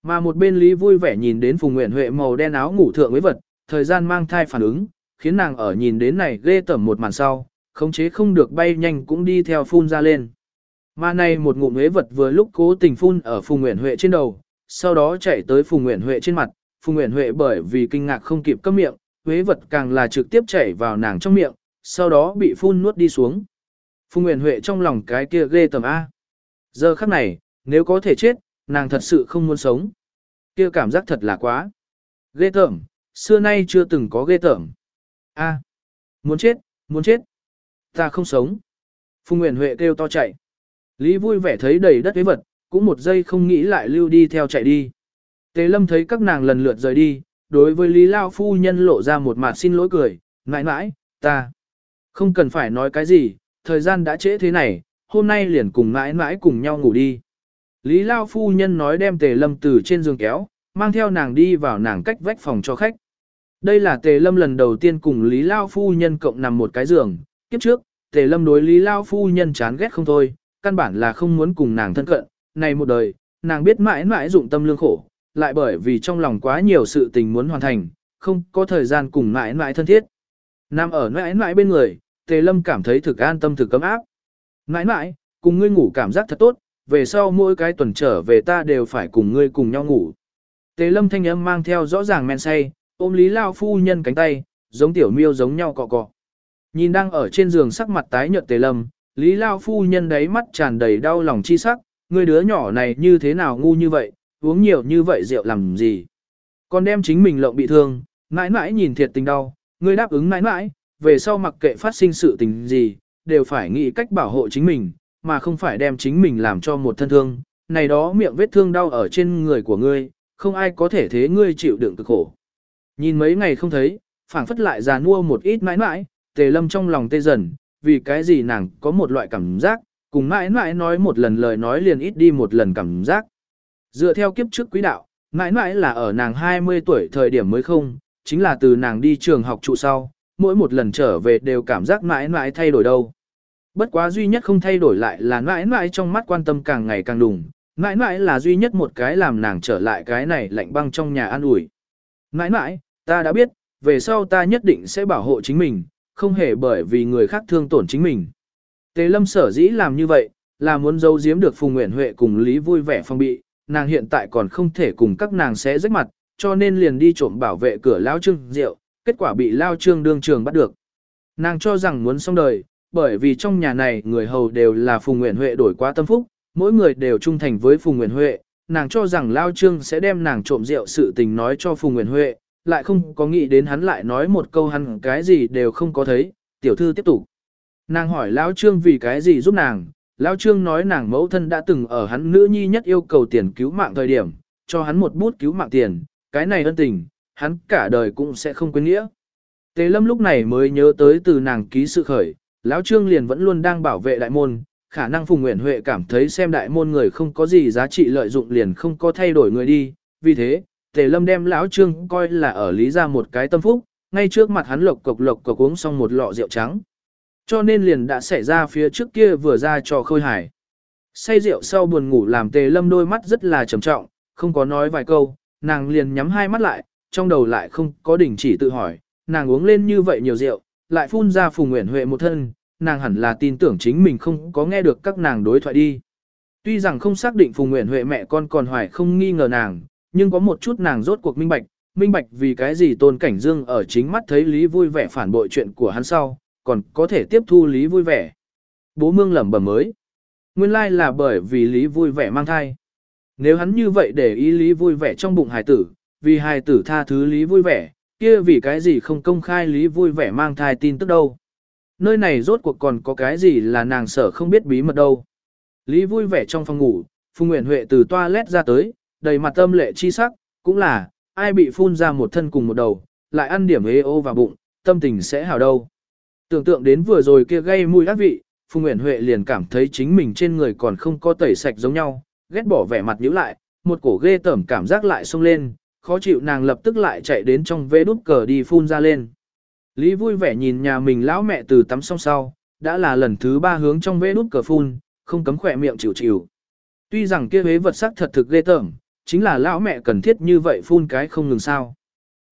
Mà một bên Lý vui vẻ nhìn đến Phùng nguyện Huệ màu đen áo ngủ thượng với vật, thời gian mang thai phản ứng, khiến nàng ở nhìn đến này ghê tởm một màn sau, khống chế không được bay nhanh cũng đi theo phun ra lên. Mà này một ngụm huế vật vừa lúc cố tình phun ở Phùng Nguyễn Huệ trên đầu, sau đó chạy tới Phùng Nguyễn Huệ trên mặt, Phùng Nguyễn Huệ bởi vì kinh ngạc không kịp cấm miệng, huế vật càng là trực tiếp chảy vào nàng trong miệng, sau đó bị phun nuốt đi xuống. Phùng Nguyễn Huệ trong lòng cái kia ghê tầm a. Giờ khắc này, nếu có thể chết, nàng thật sự không muốn sống. Kia cảm giác thật là quá. Ghê tởm, xưa nay chưa từng có ghê tởm. A, muốn chết, muốn chết. Ta không sống. Phùng Nguyễn Huệ kêu to chạy. Lý vui vẻ thấy đầy đất với vật, cũng một giây không nghĩ lại lưu đi theo chạy đi. Tề Lâm thấy các nàng lần lượt rời đi, đối với Lý Lao phu nhân lộ ra một mặt xin lỗi cười, mãi mãi, ta không cần phải nói cái gì, thời gian đã trễ thế này, hôm nay liền cùng mãi mãi cùng nhau ngủ đi. Lý Lao phu nhân nói đem Tề Lâm từ trên giường kéo, mang theo nàng đi vào nàng cách vách phòng cho khách. Đây là Tề Lâm lần đầu tiên cùng Lý Lao phu nhân cộng nằm một cái giường, kiếp trước, Tề Lâm đối Lý Lao phu nhân chán ghét không thôi, căn bản là không muốn cùng nàng thân cận, này một đời, nàng biết mãi mãi dụng tâm lương khổ, lại bởi vì trong lòng quá nhiều sự tình muốn hoàn thành, không có thời gian cùng mãi mãi thân thiết. Nam ở mãi mãi bên người, Tề Lâm cảm thấy thực an tâm thực cấm áp. Mãi mãi, cùng ngươi ngủ cảm giác thật tốt, về sau mỗi cái tuần trở về ta đều phải cùng ngươi cùng nhau ngủ. Tề Lâm thanh âm mang theo rõ ràng men say, ôm Lý Lao phu nhân cánh tay, giống tiểu miêu giống nhau cọ cọ. Nhìn đang ở trên giường sắc mặt tái nhợt Tề Lâm, Lý Lao phu nhân đấy mắt tràn đầy đau lòng chi sắc, người đứa nhỏ này như thế nào ngu như vậy, uống nhiều như vậy rượu làm gì. Còn đem chính mình lộng bị thương, mãi mãi nhìn thiệt tình đau, người đáp ứng mãi mãi, về sau mặc kệ phát sinh sự tình gì, đều phải nghĩ cách bảo hộ chính mình, mà không phải đem chính mình làm cho một thân thương. Này đó miệng vết thương đau ở trên người của ngươi, không ai có thể thế ngươi chịu đựng cực khổ. Nhìn mấy ngày không thấy, phảng phất lại già nua một ít mãi mãi, tề lâm trong lòng tê dần, vì cái gì nàng có một loại cảm giác, cùng mãi mãi nói một lần lời nói liền ít đi một lần cảm giác. Dựa theo kiếp trước quý đạo, mãi mãi là ở nàng 20 tuổi thời điểm mới không, chính là từ nàng đi trường học trụ sau, mỗi một lần trở về đều cảm giác mãi mãi thay đổi đâu. Bất quá duy nhất không thay đổi lại là mãi mãi trong mắt quan tâm càng ngày càng đùng, mãi mãi là duy nhất một cái làm nàng trở lại cái này lạnh băng trong nhà an ủi. Mãi mãi, ta đã biết, về sau ta nhất định sẽ bảo hộ chính mình, không hề bởi vì người khác thương tổn chính mình. Tề lâm sở dĩ làm như vậy, là muốn giấu giếm được Phùng Nguyễn Huệ cùng Lý vui vẻ phong bị, nàng hiện tại còn không thể cùng các nàng sẽ rách mặt, cho nên liền đi trộm bảo vệ cửa Lao Trương rượu, kết quả bị Lao Trương đương trường bắt được. Nàng cho rằng muốn xong đời, bởi vì trong nhà này người hầu đều là Phùng Nguyễn Huệ đổi qua tâm phúc, mỗi người đều trung thành với Phùng Nguyễn Huệ, nàng cho rằng Lao Trương sẽ đem nàng trộm rượu sự tình nói cho Phùng Nguyễn Huệ, lại không có nghĩ đến hắn lại nói một câu hắn cái gì đều không có thấy, tiểu thư tiếp tục. Nàng hỏi Lão Trương vì cái gì giúp nàng, Lão Trương nói nàng mẫu thân đã từng ở hắn nữ nhi nhất yêu cầu tiền cứu mạng thời điểm, cho hắn một bút cứu mạng tiền, cái này ân tình, hắn cả đời cũng sẽ không quên nghĩa. Tề Lâm lúc này mới nhớ tới từ nàng ký sự khởi, Lão Trương liền vẫn luôn đang bảo vệ đại môn, khả năng Phùng Nguyễn Huệ cảm thấy xem đại môn người không có gì giá trị lợi dụng liền không có thay đổi người đi, vì thế, Tề Lâm đem lão Trương coi là ở lý ra một cái tâm phúc, ngay trước mặt hắn lộc cộc lộc cộc uống xong một lọ rượu trắng. Cho nên liền đã xảy ra phía trước kia vừa ra cho khôi hải. Say rượu sau buồn ngủ làm Tề Lâm đôi mắt rất là trầm trọng, không có nói vài câu, nàng liền nhắm hai mắt lại, trong đầu lại không có đỉnh chỉ tự hỏi, nàng uống lên như vậy nhiều rượu, lại phun ra Phùng Nguyễn Huệ một thân, nàng hẳn là tin tưởng chính mình không có nghe được các nàng đối thoại đi. Tuy rằng không xác định Phùng Nguyễn Huệ mẹ con còn hoài không nghi ngờ nàng, nhưng có một chút nàng rốt cuộc minh bạch, minh bạch vì cái gì Tôn Cảnh Dương ở chính mắt thấy Lý vui vẻ phản bội chuyện của hắn sau, còn có thể tiếp thu Lý vui vẻ. Bố mương lẩm bẩm mới. Nguyên lai là bởi vì Lý vui vẻ mang thai. Nếu hắn như vậy để ý Lý vui vẻ trong bụng hài tử, vì hài tử tha thứ Lý vui vẻ, kia vì cái gì không công khai Lý vui vẻ mang thai tin tức đâu. Nơi này rốt cuộc còn có cái gì là nàng sợ không biết bí mật đâu. Lý vui vẻ trong phòng ngủ, Phùng Nguyễn Huệ từ toilet ra tới, đầy mặt tâm lệ chi sắc, cũng là, ai bị phun ra một thân cùng một đầu, lại ăn điểm ê ô vào bụng, tâm tình sẽ hào đâu. Tưởng tượng đến vừa rồi kia gây mùi ác vị, Phùng Nguyễn Huệ liền cảm thấy chính mình trên người còn không có tẩy sạch giống nhau, ghét bỏ vẻ mặt nhíu lại, một cổ ghê tởm cảm giác lại xông lên, khó chịu nàng lập tức lại chạy đến trong vế đút cờ đi phun ra lên. Lý vui vẻ nhìn nhà mình lão mẹ từ tắm xong sau, đã là lần thứ ba hướng trong vế đút cờ phun, không cấm khỏe miệng chịu chịu. Tuy rằng kia vế vật sắc thật thực ghê tởm, chính là lão mẹ cần thiết như vậy phun cái không ngừng sao.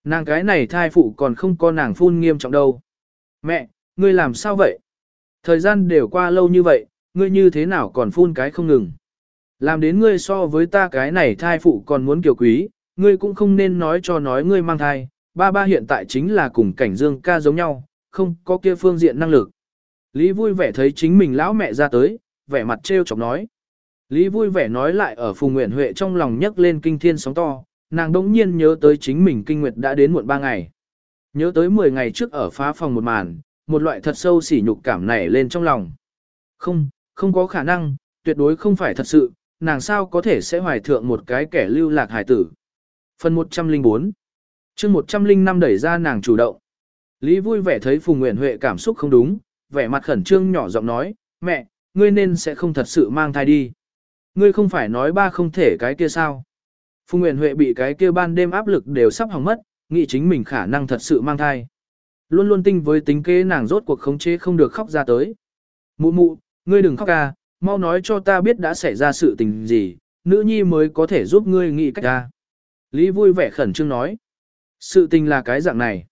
Nàng cái này thai phụ còn không có nàng phun nghiêm trọng đâu. Mẹ, ngươi làm sao vậy? Thời gian đều qua lâu như vậy, ngươi như thế nào còn phun cái không ngừng? Làm đến ngươi so với ta cái này thai phụ còn muốn kiều quý, ngươi cũng không nên nói cho nói ngươi mang thai, ba ba hiện tại chính là cùng cảnh dương ca giống nhau, không có kia phương diện năng lực. Lý vui vẻ thấy chính mình lão mẹ ra tới, vẻ mặt trêu chọc nói. Lý vui vẻ nói lại ở Phùng Nguyễn Huệ trong lòng nhấc lên kinh thiên sóng to, nàng đống nhiên nhớ tới chính mình kinh nguyệt đã đến muộn ba ngày. Nhớ tới 10 ngày trước ở phá phòng một màn, một loại thật sâu sỉ nhục cảm nảy lên trong lòng. Không, không có khả năng, tuyệt đối không phải thật sự, nàng sao có thể sẽ hoài thượng một cái kẻ lưu lạc hải tử. Phần 104 chương 105 đẩy ra nàng chủ động. Lý vui vẻ thấy Phùng Nguyễn Huệ cảm xúc không đúng, vẻ mặt khẩn trương nhỏ giọng nói, mẹ, ngươi nên sẽ không thật sự mang thai đi. Ngươi không phải nói ba không thể cái kia sao? Phùng Nguyễn Huệ bị cái kia ban đêm áp lực đều sắp hỏng mất, nghĩ chính mình khả năng thật sự mang thai. Luôn luôn tinh với tính kế nàng rốt cuộc khống chế không được khóc ra tới. Mụ mụ, ngươi đừng khóc ca, mau nói cho ta biết đã xảy ra sự tình gì, nữ nhi mới có thể giúp ngươi nghĩ cách ra. Lý vui vẻ khẩn trương nói. Sự tình là cái dạng này.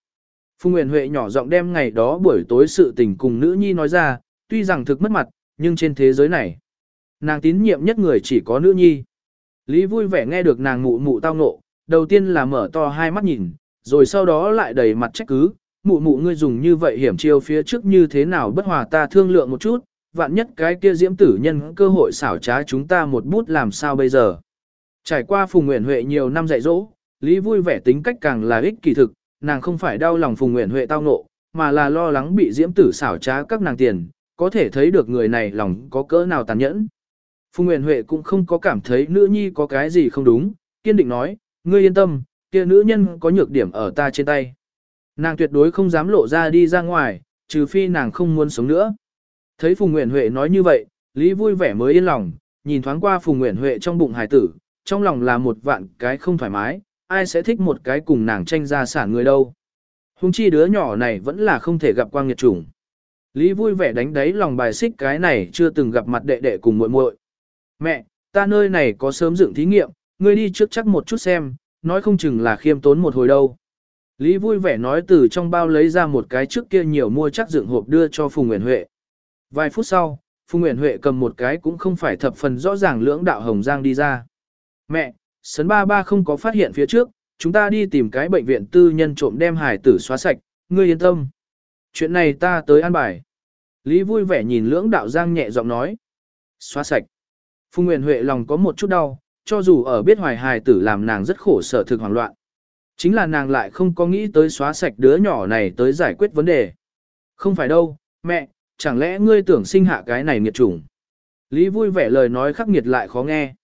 Phùng Nguyễn Huệ nhỏ giọng đem ngày đó buổi tối sự tình cùng nữ nhi nói ra, tuy rằng thực mất mặt, nhưng trên thế giới này, Nàng tín nhiệm nhất người chỉ có nữ nhi. Lý vui vẻ nghe được nàng mụ mụ tao ngộ, đầu tiên là mở to hai mắt nhìn, rồi sau đó lại đầy mặt trách cứ, mụ mụ ngươi dùng như vậy hiểm chiêu phía trước như thế nào bất hòa ta thương lượng một chút, vạn nhất cái kia diễm tử nhân cơ hội xảo trá chúng ta một bút làm sao bây giờ. Trải qua Phùng Nguyễn Huệ nhiều năm dạy dỗ, Lý vui vẻ tính cách càng là ích kỳ thực, nàng không phải đau lòng Phùng Nguyễn Huệ tao ngộ, mà là lo lắng bị diễm tử xảo trá các nàng tiền, có thể thấy được người này lòng có cỡ nào tàn nhẫn. Phùng Nguyễn Huệ cũng không có cảm thấy nữ nhi có cái gì không đúng, kiên định nói, ngươi yên tâm, kia nữ nhân có nhược điểm ở ta trên tay. Nàng tuyệt đối không dám lộ ra đi ra ngoài, trừ phi nàng không muốn sống nữa. Thấy Phùng Nguyễn Huệ nói như vậy, Lý vui vẻ mới yên lòng, nhìn thoáng qua Phùng Nguyễn Huệ trong bụng hải tử, trong lòng là một vạn cái không thoải mái, ai sẽ thích một cái cùng nàng tranh gia sản người đâu. Hùng chi đứa nhỏ này vẫn là không thể gặp quang nghiệt chủng. Lý vui vẻ đánh đáy lòng bài xích cái này chưa từng gặp mặt đệ đệ cùng muội muội. Mẹ, ta nơi này có sớm dựng thí nghiệm, ngươi đi trước chắc một chút xem, nói không chừng là khiêm tốn một hồi đâu. Lý vui vẻ nói từ trong bao lấy ra một cái trước kia nhiều mua chắc dựng hộp đưa cho Phùng Nguyễn Huệ. Vài phút sau, Phùng Nguyễn Huệ cầm một cái cũng không phải thập phần rõ ràng lưỡng đạo hồng giang đi ra. Mẹ, sấn ba ba không có phát hiện phía trước, chúng ta đi tìm cái bệnh viện tư nhân trộm đem hải tử xóa sạch, ngươi yên tâm. Chuyện này ta tới an bài. Lý vui vẻ nhìn lưỡng đạo giang nhẹ giọng nói. Xóa sạch. Phùng Nguyễn Huệ lòng có một chút đau, cho dù ở biết hoài hài tử làm nàng rất khổ sở thực hoảng loạn. Chính là nàng lại không có nghĩ tới xóa sạch đứa nhỏ này tới giải quyết vấn đề. Không phải đâu, mẹ, chẳng lẽ ngươi tưởng sinh hạ cái này nghiệt chủng. Lý vui vẻ lời nói khắc nghiệt lại khó nghe.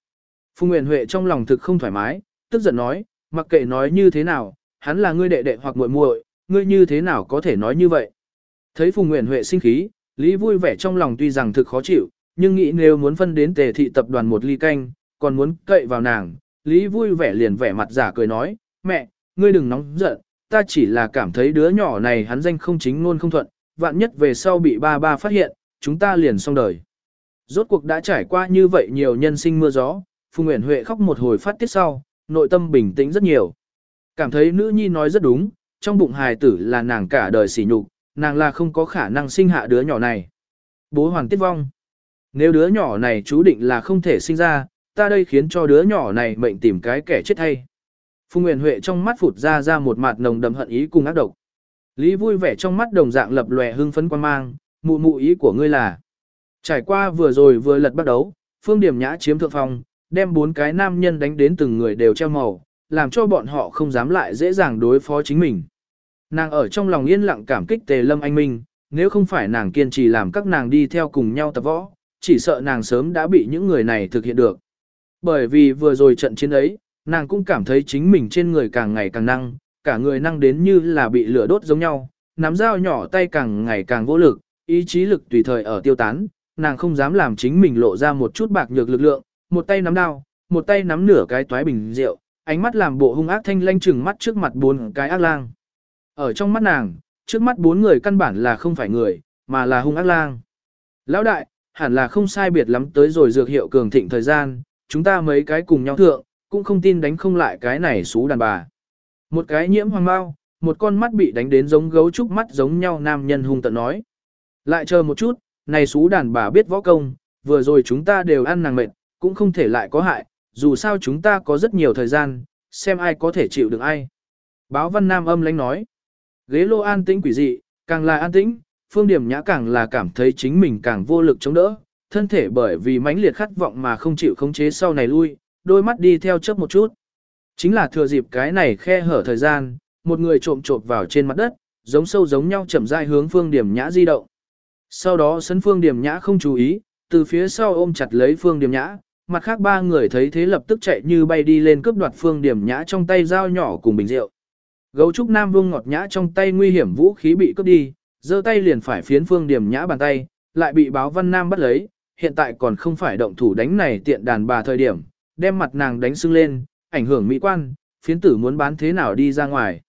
Phùng Nguyễn Huệ trong lòng thực không thoải mái, tức giận nói, mặc kệ nói như thế nào, hắn là ngươi đệ đệ hoặc muội muội, ngươi như thế nào có thể nói như vậy. Thấy Phùng Nguyễn Huệ sinh khí, Lý vui vẻ trong lòng tuy rằng thực khó chịu, nhưng nghĩ nếu muốn phân đến tề thị tập đoàn một ly canh, còn muốn cậy vào nàng, Lý vui vẻ liền vẻ mặt giả cười nói, mẹ, ngươi đừng nóng giận, ta chỉ là cảm thấy đứa nhỏ này hắn danh không chính ngôn không thuận, vạn nhất về sau bị ba ba phát hiện, chúng ta liền xong đời. Rốt cuộc đã trải qua như vậy nhiều nhân sinh mưa gió, Phùng Nguyễn Huệ khóc một hồi phát tiết sau, nội tâm bình tĩnh rất nhiều. Cảm thấy nữ nhi nói rất đúng, trong bụng hài tử là nàng cả đời sỉ nhục, nàng là không có khả năng sinh hạ đứa nhỏ này. Bố hoàng tiết vong. Nếu đứa nhỏ này chú định là không thể sinh ra, ta đây khiến cho đứa nhỏ này mệnh tìm cái kẻ chết thay. Phùng Nguyên Huệ trong mắt phụt ra ra một mặt nồng đậm hận ý cùng ác độc. Lý vui vẻ trong mắt đồng dạng lập lòe hưng phấn quan mang, mụ mụ ý của ngươi là. Trải qua vừa rồi vừa lật bắt đấu, phương điểm nhã chiếm thượng phong, đem bốn cái nam nhân đánh đến từng người đều treo màu, làm cho bọn họ không dám lại dễ dàng đối phó chính mình. Nàng ở trong lòng yên lặng cảm kích tề lâm anh minh, nếu không phải nàng kiên trì làm các nàng đi theo cùng nhau tập võ, chỉ sợ nàng sớm đã bị những người này thực hiện được. Bởi vì vừa rồi trận chiến ấy, nàng cũng cảm thấy chính mình trên người càng ngày càng năng, cả người năng đến như là bị lửa đốt giống nhau, nắm dao nhỏ tay càng ngày càng vô lực, ý chí lực tùy thời ở tiêu tán, nàng không dám làm chính mình lộ ra một chút bạc nhược lực lượng, một tay nắm đao, một tay nắm nửa cái toái bình rượu, ánh mắt làm bộ hung ác thanh lanh chừng mắt trước mặt bốn cái ác lang. Ở trong mắt nàng, trước mắt bốn người căn bản là không phải người, mà là hung ác lang. Lão đại, hẳn là không sai biệt lắm tới rồi dược hiệu cường thịnh thời gian, chúng ta mấy cái cùng nhau thượng, cũng không tin đánh không lại cái này xú đàn bà. Một cái nhiễm hoàng bao, một con mắt bị đánh đến giống gấu trúc mắt giống nhau nam nhân hung tận nói. Lại chờ một chút, này xú đàn bà biết võ công, vừa rồi chúng ta đều ăn nàng mệt, cũng không thể lại có hại, dù sao chúng ta có rất nhiều thời gian, xem ai có thể chịu được ai. Báo văn nam âm lãnh nói. Ghế lô an tĩnh quỷ dị, càng là an tĩnh, phương điểm nhã càng là cảm thấy chính mình càng vô lực chống đỡ, thân thể bởi vì mãnh liệt khát vọng mà không chịu khống chế sau này lui, đôi mắt đi theo chớp một chút. Chính là thừa dịp cái này khe hở thời gian, một người trộm trộm vào trên mặt đất, giống sâu giống nhau chậm rãi hướng phương điểm nhã di động. Sau đó sấn phương điểm nhã không chú ý, từ phía sau ôm chặt lấy phương điểm nhã, mặt khác ba người thấy thế lập tức chạy như bay đi lên cướp đoạt phương điểm nhã trong tay dao nhỏ cùng bình rượu. Gấu trúc nam vương ngọt nhã trong tay nguy hiểm vũ khí bị cướp đi, giơ tay liền phải phiến phương điểm nhã bàn tay, lại bị báo văn nam bắt lấy, hiện tại còn không phải động thủ đánh này tiện đàn bà thời điểm, đem mặt nàng đánh sưng lên, ảnh hưởng mỹ quan, phiến tử muốn bán thế nào đi ra ngoài.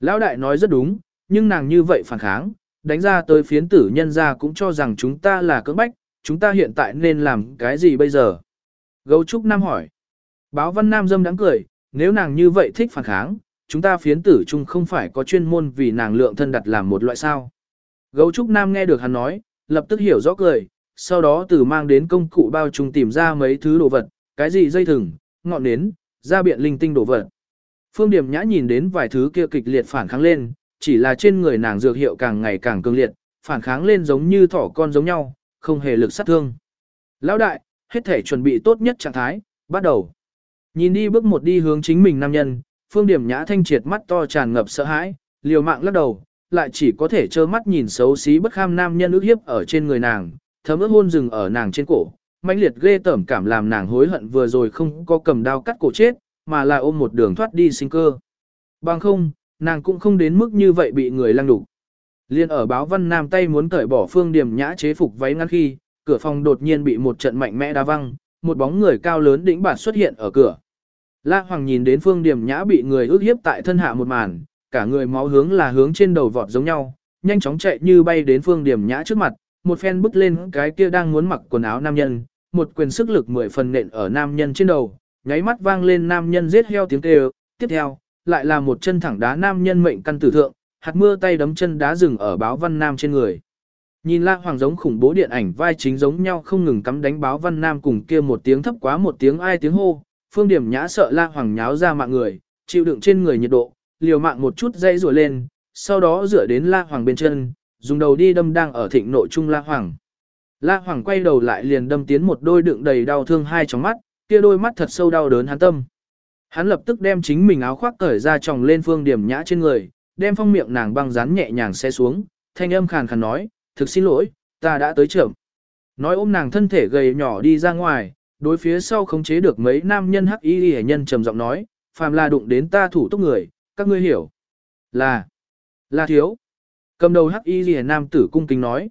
Lão đại nói rất đúng, nhưng nàng như vậy phản kháng, đánh ra tới phiến tử nhân ra cũng cho rằng chúng ta là cưỡng bách, chúng ta hiện tại nên làm cái gì bây giờ? Gấu Trúc Nam hỏi. Báo Văn Nam dâm đáng cười, nếu nàng như vậy thích phản kháng, chúng ta phiến tử chung không phải có chuyên môn vì nàng lượng thân đặt làm một loại sao. Gấu Trúc Nam nghe được hắn nói, lập tức hiểu rõ cười, sau đó từ mang đến công cụ bao trùng tìm ra mấy thứ đồ vật, cái gì dây thừng, ngọn nến, ra biện linh tinh đồ vật. Phương Điểm Nhã nhìn đến vài thứ kia kịch liệt phản kháng lên, chỉ là trên người nàng dược hiệu càng ngày càng cường liệt, phản kháng lên giống như thỏ con giống nhau, không hề lực sát thương. Lão đại, hết thể chuẩn bị tốt nhất trạng thái, bắt đầu. Nhìn đi bước một đi hướng chính mình nam nhân, Phương Điểm Nhã thanh triệt mắt to tràn ngập sợ hãi, liều mạng lắc đầu, lại chỉ có thể trơ mắt nhìn xấu xí bất kham nam nhân ước hiếp ở trên người nàng, thấm ước hôn rừng ở nàng trên cổ, mãnh liệt ghê tởm cảm làm nàng hối hận vừa rồi không có cầm đao cắt cổ chết, mà là ôm một đường thoát đi sinh cơ. Bằng không, nàng cũng không đến mức như vậy bị người lăng đục. Liên ở báo văn nam tay muốn cởi bỏ phương điểm nhã chế phục váy ngăn khi, cửa phòng đột nhiên bị một trận mạnh mẽ đá văng, một bóng người cao lớn đỉnh bản xuất hiện ở cửa. La Hoàng nhìn đến phương điểm nhã bị người ước hiếp tại thân hạ một màn, cả người máu hướng là hướng trên đầu vọt giống nhau, nhanh chóng chạy như bay đến phương điểm nhã trước mặt, một phen bứt lên cái kia đang muốn mặc quần áo nam nhân, một quyền sức lực mười phần nện ở nam nhân trên đầu, nháy mắt vang lên nam nhân giết heo tiếng kêu, tiếp theo, lại là một chân thẳng đá nam nhân mệnh căn tử thượng, hạt mưa tay đấm chân đá rừng ở báo văn nam trên người. Nhìn La Hoàng giống khủng bố điện ảnh vai chính giống nhau không ngừng cắm đánh báo văn nam cùng kia một tiếng thấp quá một tiếng ai tiếng hô, phương điểm nhã sợ La Hoàng nháo ra mạng người, chịu đựng trên người nhiệt độ, liều mạng một chút dây rùa lên, sau đó dựa đến La Hoàng bên chân, dùng đầu đi đâm đang ở thịnh nội trung La Hoàng. La Hoàng quay đầu lại liền đâm tiến một đôi đựng đầy đau thương hai trong mắt, kia đôi mắt thật sâu đau đớn hắn tâm. Hắn lập tức đem chính mình áo khoác cởi ra tròng lên phương điểm nhã trên người, đem phong miệng nàng băng dán nhẹ nhàng xe xuống, thanh âm khàn khàn nói, thực xin lỗi, ta đã tới trưởng. Nói ôm nàng thân thể gầy nhỏ đi ra ngoài, đối phía sau khống chế được mấy nam nhân hắc y hệ nhân trầm giọng nói, phàm là đụng đến ta thủ tốc người, các ngươi hiểu. Là, là thiếu. Cầm đầu hắc y rìa nam tử cung kính nói.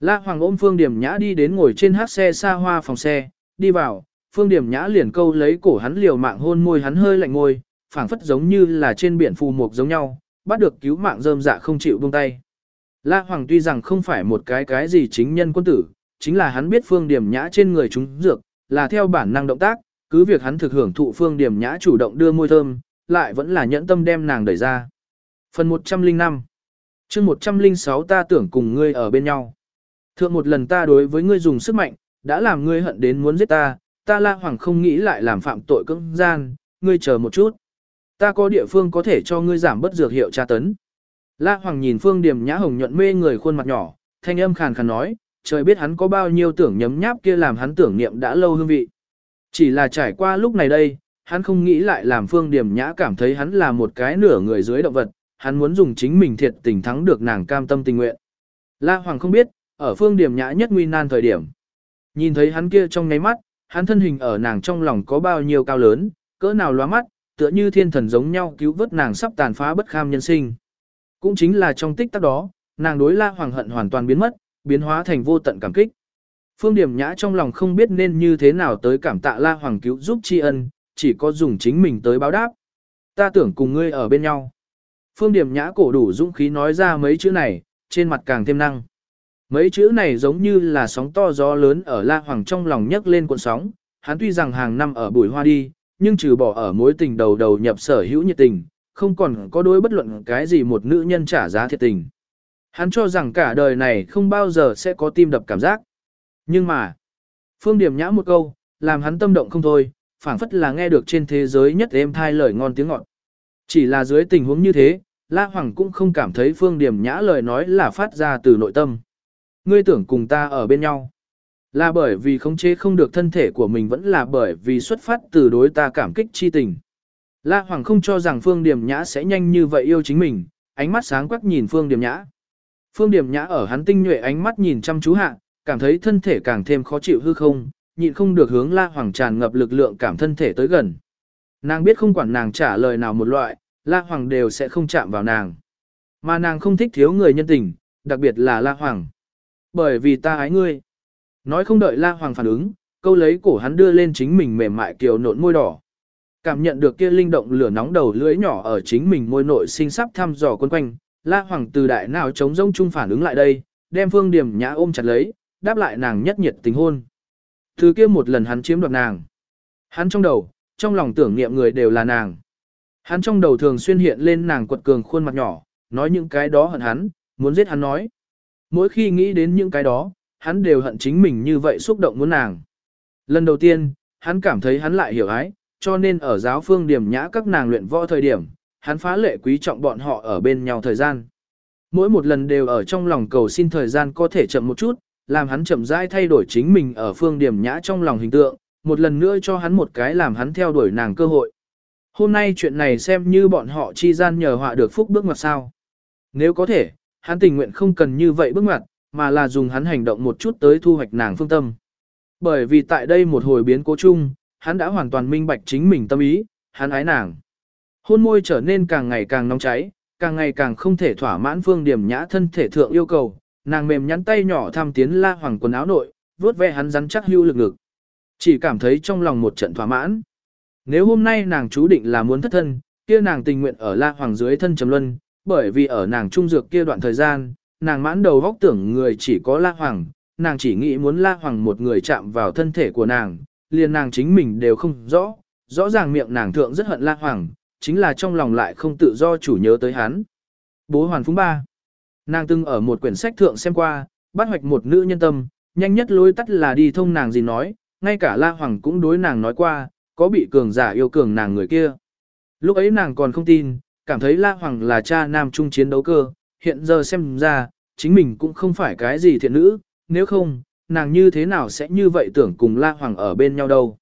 La Hoàng ôm Phương Điểm Nhã đi đến ngồi trên hát xe xa hoa phòng xe, đi vào, Phương Điểm Nhã liền câu lấy cổ hắn liều mạng hôn môi hắn hơi lạnh ngôi, phảng phất giống như là trên biển phù mục giống nhau, bắt được cứu mạng rơm dạ không chịu buông tay. La Hoàng tuy rằng không phải một cái cái gì chính nhân quân tử, chính là hắn biết Phương Điểm Nhã trên người chúng dược, là theo bản năng động tác, cứ việc hắn thực hưởng thụ Phương Điểm Nhã chủ động đưa môi thơm, lại vẫn là nhẫn tâm đem nàng đẩy ra. Phần 105 chương 106 ta tưởng cùng ngươi ở bên nhau. Thượng một lần ta đối với ngươi dùng sức mạnh, đã làm ngươi hận đến muốn giết ta, ta la hoàng không nghĩ lại làm phạm tội cưỡng gian, ngươi chờ một chút. Ta có địa phương có thể cho ngươi giảm bất dược hiệu tra tấn. La hoàng nhìn phương điểm nhã hồng nhuận mê người khuôn mặt nhỏ, thanh âm khàn khàn nói, trời biết hắn có bao nhiêu tưởng nhấm nháp kia làm hắn tưởng niệm đã lâu hương vị. Chỉ là trải qua lúc này đây, hắn không nghĩ lại làm phương điểm nhã cảm thấy hắn là một cái nửa người dưới động vật, hắn muốn dùng chính mình thiệt tình thắng được nàng cam tâm tình nguyện. La Hoàng không biết, ở phương điểm nhã nhất nguy nan thời điểm. Nhìn thấy hắn kia trong nháy mắt, hắn thân hình ở nàng trong lòng có bao nhiêu cao lớn, cỡ nào loa mắt, tựa như thiên thần giống nhau cứu vớt nàng sắp tàn phá bất kham nhân sinh. Cũng chính là trong tích tắc đó, nàng đối la hoàng hận hoàn toàn biến mất, biến hóa thành vô tận cảm kích. Phương điểm nhã trong lòng không biết nên như thế nào tới cảm tạ la hoàng cứu giúp tri ân, chỉ có dùng chính mình tới báo đáp. Ta tưởng cùng ngươi ở bên nhau. Phương điểm nhã cổ đủ dũng khí nói ra mấy chữ này, trên mặt càng thêm năng. Mấy chữ này giống như là sóng to gió lớn ở La Hoàng trong lòng nhấc lên cuộn sóng, hắn tuy rằng hàng năm ở bùi hoa đi, nhưng trừ bỏ ở mối tình đầu đầu nhập sở hữu nhiệt tình, không còn có đối bất luận cái gì một nữ nhân trả giá thiệt tình. Hắn cho rằng cả đời này không bao giờ sẽ có tim đập cảm giác. Nhưng mà, Phương Điểm nhã một câu, làm hắn tâm động không thôi, phảng phất là nghe được trên thế giới nhất êm thai lời ngon tiếng ngọt. Chỉ là dưới tình huống như thế, La Hoàng cũng không cảm thấy Phương Điểm nhã lời nói là phát ra từ nội tâm. Ngươi tưởng cùng ta ở bên nhau. Là bởi vì khống chế không được thân thể của mình vẫn là bởi vì xuất phát từ đối ta cảm kích chi tình. La Hoàng không cho rằng Phương Điềm Nhã sẽ nhanh như vậy yêu chính mình, ánh mắt sáng quắc nhìn Phương Điềm Nhã. Phương Điềm Nhã ở hắn tinh nhuệ ánh mắt nhìn chăm chú hạ, cảm thấy thân thể càng thêm khó chịu hư không, nhịn không được hướng La Hoàng tràn ngập lực lượng cảm thân thể tới gần. Nàng biết không quản nàng trả lời nào một loại, La Hoàng đều sẽ không chạm vào nàng. Mà nàng không thích thiếu người nhân tình, đặc biệt là La Hoàng. Bởi vì ta ái ngươi. Nói không đợi La Hoàng phản ứng, câu lấy cổ hắn đưa lên chính mình mềm mại kiều nộn môi đỏ. Cảm nhận được kia linh động lửa nóng đầu lưỡi nhỏ ở chính mình môi nội sinh sắp thăm dò quân quanh, La Hoàng từ đại nào chống rông chung phản ứng lại đây, đem Phương Điểm Nhã ôm chặt lấy, đáp lại nàng nhất nhiệt tình hôn. Thứ kia một lần hắn chiếm đoạt nàng. Hắn trong đầu, trong lòng tưởng niệm người đều là nàng. Hắn trong đầu thường xuyên hiện lên nàng quật cường khuôn mặt nhỏ, nói những cái đó hận hắn, muốn giết hắn nói. Mỗi khi nghĩ đến những cái đó, hắn đều hận chính mình như vậy xúc động muốn nàng. Lần đầu tiên, hắn cảm thấy hắn lại hiểu ái, cho nên ở giáo phương điểm nhã các nàng luyện võ thời điểm, hắn phá lệ quý trọng bọn họ ở bên nhau thời gian. Mỗi một lần đều ở trong lòng cầu xin thời gian có thể chậm một chút, làm hắn chậm rãi thay đổi chính mình ở phương điểm nhã trong lòng hình tượng, một lần nữa cho hắn một cái làm hắn theo đuổi nàng cơ hội. Hôm nay chuyện này xem như bọn họ chi gian nhờ họa được phúc bước ngoặt sao. Nếu có thể, hắn tình nguyện không cần như vậy bước ngoặt, mà là dùng hắn hành động một chút tới thu hoạch nàng phương tâm. Bởi vì tại đây một hồi biến cố chung, hắn đã hoàn toàn minh bạch chính mình tâm ý, hắn ái nàng. Hôn môi trở nên càng ngày càng nóng cháy, càng ngày càng không thể thỏa mãn phương điểm nhã thân thể thượng yêu cầu, nàng mềm nhắn tay nhỏ tham tiến la hoàng quần áo nội, vuốt ve hắn rắn chắc hưu lực ngực. Chỉ cảm thấy trong lòng một trận thỏa mãn. Nếu hôm nay nàng chú định là muốn thất thân, kia nàng tình nguyện ở la hoàng dưới thân trầm luân, bởi vì ở nàng trung dược kia đoạn thời gian, nàng mãn đầu góc tưởng người chỉ có la hoàng, nàng chỉ nghĩ muốn la hoàng một người chạm vào thân thể của nàng, liền nàng chính mình đều không rõ, rõ ràng miệng nàng thượng rất hận la hoàng, chính là trong lòng lại không tự do chủ nhớ tới hắn. Bố hoàn phúng ba. Nàng từng ở một quyển sách thượng xem qua, bắt hoạch một nữ nhân tâm, nhanh nhất lối tắt là đi thông nàng gì nói, ngay cả La Hoàng cũng đối nàng nói qua, có bị cường giả yêu cường nàng người kia. Lúc ấy nàng còn không tin, cảm thấy La Hoàng là cha nam trung chiến đấu cơ, hiện giờ xem ra, chính mình cũng không phải cái gì thiện nữ, nếu không, nàng như thế nào sẽ như vậy tưởng cùng La Hoàng ở bên nhau đâu.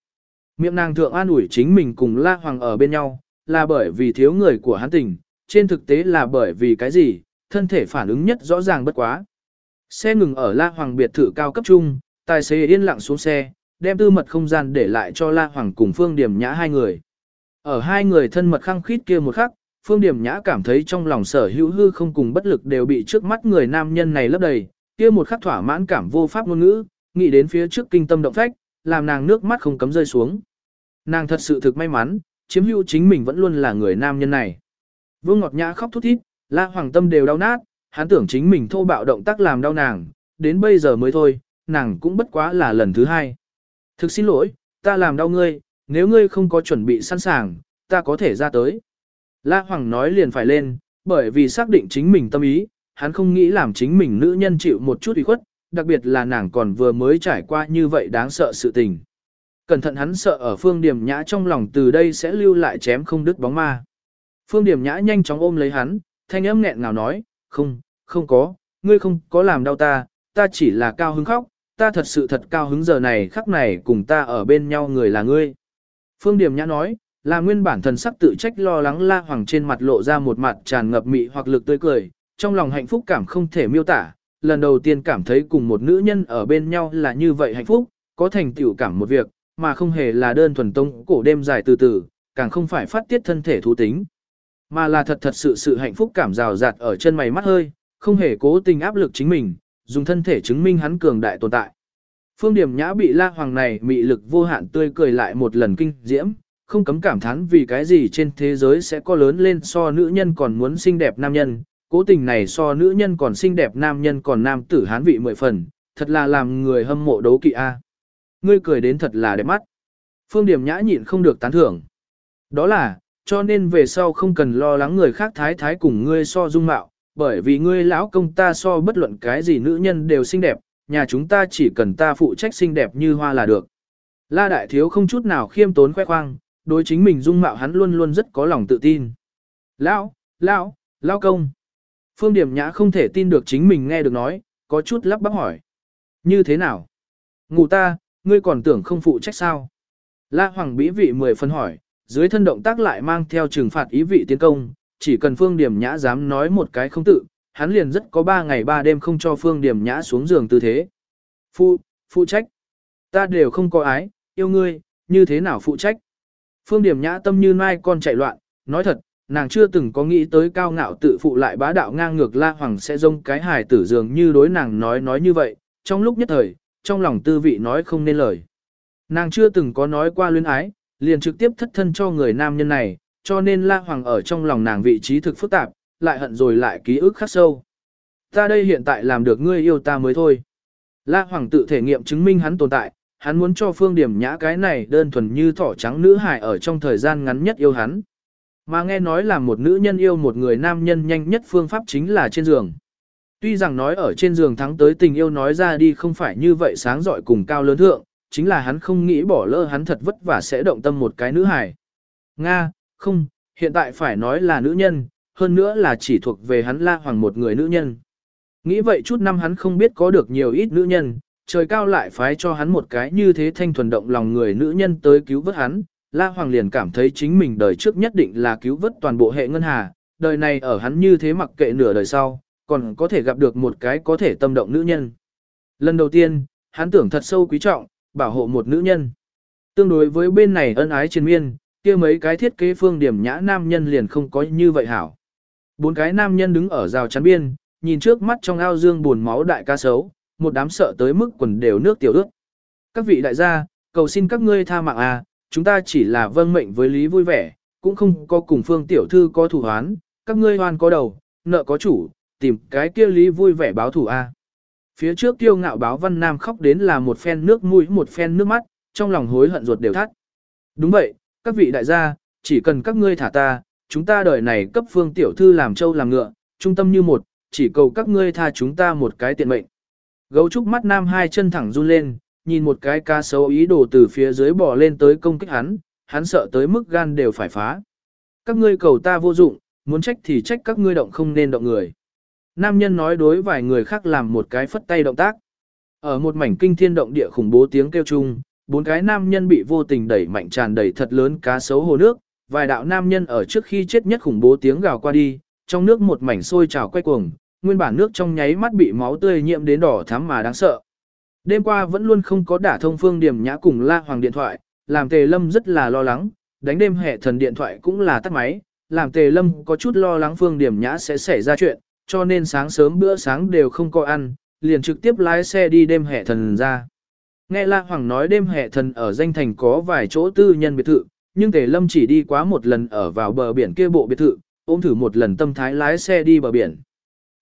Miệng nàng thượng an ủi chính mình cùng La Hoàng ở bên nhau, là bởi vì thiếu người của hắn tình, trên thực tế là bởi vì cái gì, thân thể phản ứng nhất rõ ràng bất quá. Xe ngừng ở La Hoàng biệt thự cao cấp trung, tài xế yên lặng xuống xe, đem tư mật không gian để lại cho La Hoàng cùng Phương Điểm Nhã hai người. Ở hai người thân mật khăng khít kia một khắc, Phương Điểm Nhã cảm thấy trong lòng sở hữu hư không cùng bất lực đều bị trước mắt người nam nhân này lấp đầy, kia một khắc thỏa mãn cảm vô pháp ngôn ngữ, nghĩ đến phía trước kinh tâm động phách, làm nàng nước mắt không cấm rơi xuống. Nàng thật sự thực may mắn, chiếm hữu chính mình vẫn luôn là người nam nhân này. Vương Ngọt Nhã khóc thút thít, La Hoàng Tâm đều đau nát, hắn tưởng chính mình thô bạo động tác làm đau nàng, đến bây giờ mới thôi, nàng cũng bất quá là lần thứ hai. Thực xin lỗi, ta làm đau ngươi, nếu ngươi không có chuẩn bị sẵn sàng, ta có thể ra tới. La Hoàng nói liền phải lên, bởi vì xác định chính mình tâm ý, hắn không nghĩ làm chính mình nữ nhân chịu một chút ủy khuất, đặc biệt là nàng còn vừa mới trải qua như vậy đáng sợ sự tình. Cẩn thận hắn sợ ở phương điểm nhã trong lòng từ đây sẽ lưu lại chém không đứt bóng ma. Phương điểm nhã nhanh chóng ôm lấy hắn, thanh âm nghẹn ngào nói, không, không có, ngươi không có làm đau ta, ta chỉ là cao hứng khóc, ta thật sự thật cao hứng giờ này khắc này cùng ta ở bên nhau người là ngươi. Phương điểm nhã nói, là nguyên bản thần sắc tự trách lo lắng la hoàng trên mặt lộ ra một mặt tràn ngập mị hoặc lực tươi cười, trong lòng hạnh phúc cảm không thể miêu tả, lần đầu tiên cảm thấy cùng một nữ nhân ở bên nhau là như vậy hạnh phúc, có thành tựu cảm một việc, mà không hề là đơn thuần tông cổ đêm dài từ từ, càng không phải phát tiết thân thể thú tính, mà là thật thật sự sự hạnh phúc cảm rào rạt ở chân mày mắt hơi, không hề cố tình áp lực chính mình, dùng thân thể chứng minh hắn cường đại tồn tại. Phương Điểm Nhã bị La Hoàng này mị lực vô hạn tươi cười lại một lần kinh diễm, không cấm cảm thán vì cái gì trên thế giới sẽ có lớn lên so nữ nhân còn muốn xinh đẹp nam nhân, cố tình này so nữ nhân còn xinh đẹp nam nhân còn nam tử hán vị mười phần, thật là làm người hâm mộ đấu kỵ a. Ngươi cười đến thật là đẹp mắt. Phương Điểm Nhã nhịn không được tán thưởng. Đó là, cho nên về sau không cần lo lắng người khác thái thái cùng ngươi so dung mạo, bởi vì ngươi lão công ta so bất luận cái gì nữ nhân đều xinh đẹp, nhà chúng ta chỉ cần ta phụ trách xinh đẹp như hoa là được. La đại thiếu không chút nào khiêm tốn khoe khoang, đối chính mình dung mạo hắn luôn luôn rất có lòng tự tin. Lão, lão, lão công. Phương Điểm Nhã không thể tin được chính mình nghe được nói, có chút lắp bắp hỏi. Như thế nào? Ngủ ta, ngươi còn tưởng không phụ trách sao? La Hoàng bĩ vị mười phân hỏi, dưới thân động tác lại mang theo trừng phạt ý vị tiến công, chỉ cần Phương Điểm Nhã dám nói một cái không tự, hắn liền rất có ba ngày ba đêm không cho Phương Điểm Nhã xuống giường tư thế. Phụ, phụ trách. Ta đều không có ái, yêu ngươi, như thế nào phụ trách? Phương Điểm Nhã tâm như mai con chạy loạn, nói thật, nàng chưa từng có nghĩ tới cao ngạo tự phụ lại bá đạo ngang ngược La Hoàng sẽ dông cái hài tử dường như đối nàng nói nói như vậy, trong lúc nhất thời, trong lòng tư vị nói không nên lời. Nàng chưa từng có nói qua luyến ái, liền trực tiếp thất thân cho người nam nhân này, cho nên La Hoàng ở trong lòng nàng vị trí thực phức tạp, lại hận rồi lại ký ức khắc sâu. Ta đây hiện tại làm được ngươi yêu ta mới thôi. La Hoàng tự thể nghiệm chứng minh hắn tồn tại, hắn muốn cho phương điểm nhã cái này đơn thuần như thỏ trắng nữ hài ở trong thời gian ngắn nhất yêu hắn. Mà nghe nói là một nữ nhân yêu một người nam nhân nhanh nhất phương pháp chính là trên giường. Tuy rằng nói ở trên giường thắng tới tình yêu nói ra đi không phải như vậy sáng giỏi cùng cao lớn thượng, chính là hắn không nghĩ bỏ lỡ hắn thật vất vả sẽ động tâm một cái nữ hài. Nga, không, hiện tại phải nói là nữ nhân, hơn nữa là chỉ thuộc về hắn la hoàng một người nữ nhân. Nghĩ vậy chút năm hắn không biết có được nhiều ít nữ nhân, trời cao lại phái cho hắn một cái như thế thanh thuần động lòng người nữ nhân tới cứu vớt hắn, La Hoàng liền cảm thấy chính mình đời trước nhất định là cứu vớt toàn bộ hệ ngân hà, đời này ở hắn như thế mặc kệ nửa đời sau, còn có thể gặp được một cái có thể tâm động nữ nhân. Lần đầu tiên, hắn tưởng thật sâu quý trọng, bảo hộ một nữ nhân. Tương đối với bên này ân ái triền miên, kia mấy cái thiết kế phương điểm nhã nam nhân liền không có như vậy hảo. Bốn cái nam nhân đứng ở rào chắn biên, nhìn trước mắt trong ao dương buồn máu đại ca sấu, một đám sợ tới mức quần đều nước tiểu ước. Các vị đại gia, cầu xin các ngươi tha mạng à, chúng ta chỉ là vâng mệnh với lý vui vẻ, cũng không có cùng phương tiểu thư có thủ hoán, các ngươi hoan có đầu, nợ có chủ, tìm cái kia lý vui vẻ báo thủ a. À. Phía trước tiêu ngạo báo văn nam khóc đến là một phen nước mũi một phen nước mắt, trong lòng hối hận ruột đều thắt. Đúng vậy, các vị đại gia, chỉ cần các ngươi thả ta, chúng ta đời này cấp phương tiểu thư làm châu làm ngựa, trung tâm như một, chỉ cầu các ngươi tha chúng ta một cái tiện mệnh. Gấu trúc mắt nam hai chân thẳng run lên, nhìn một cái cá sấu ý đồ từ phía dưới bò lên tới công kích hắn, hắn sợ tới mức gan đều phải phá. Các ngươi cầu ta vô dụng, muốn trách thì trách các ngươi động không nên động người. Nam nhân nói đối vài người khác làm một cái phất tay động tác. Ở một mảnh kinh thiên động địa khủng bố tiếng kêu chung, bốn cái nam nhân bị vô tình đẩy mạnh tràn đầy thật lớn cá sấu hồ nước, vài đạo nam nhân ở trước khi chết nhất khủng bố tiếng gào qua đi, trong nước một mảnh sôi trào quay cuồng, nguyên bản nước trong nháy mắt bị máu tươi nhiễm đến đỏ thắm mà đáng sợ. Đêm qua vẫn luôn không có đả thông phương điểm nhã cùng la hoàng điện thoại, làm tề lâm rất là lo lắng, đánh đêm hệ thần điện thoại cũng là tắt máy, làm tề lâm có chút lo lắng phương điểm nhã sẽ xảy ra chuyện, cho nên sáng sớm bữa sáng đều không có ăn, liền trực tiếp lái xe đi đêm hệ thần ra. Nghe La Hoàng nói đêm hệ thần ở danh thành có vài chỗ tư nhân biệt thự, nhưng Tề Lâm chỉ đi quá một lần ở vào bờ biển kia bộ biệt thự, ôm thử một lần tâm thái lái xe đi bờ biển.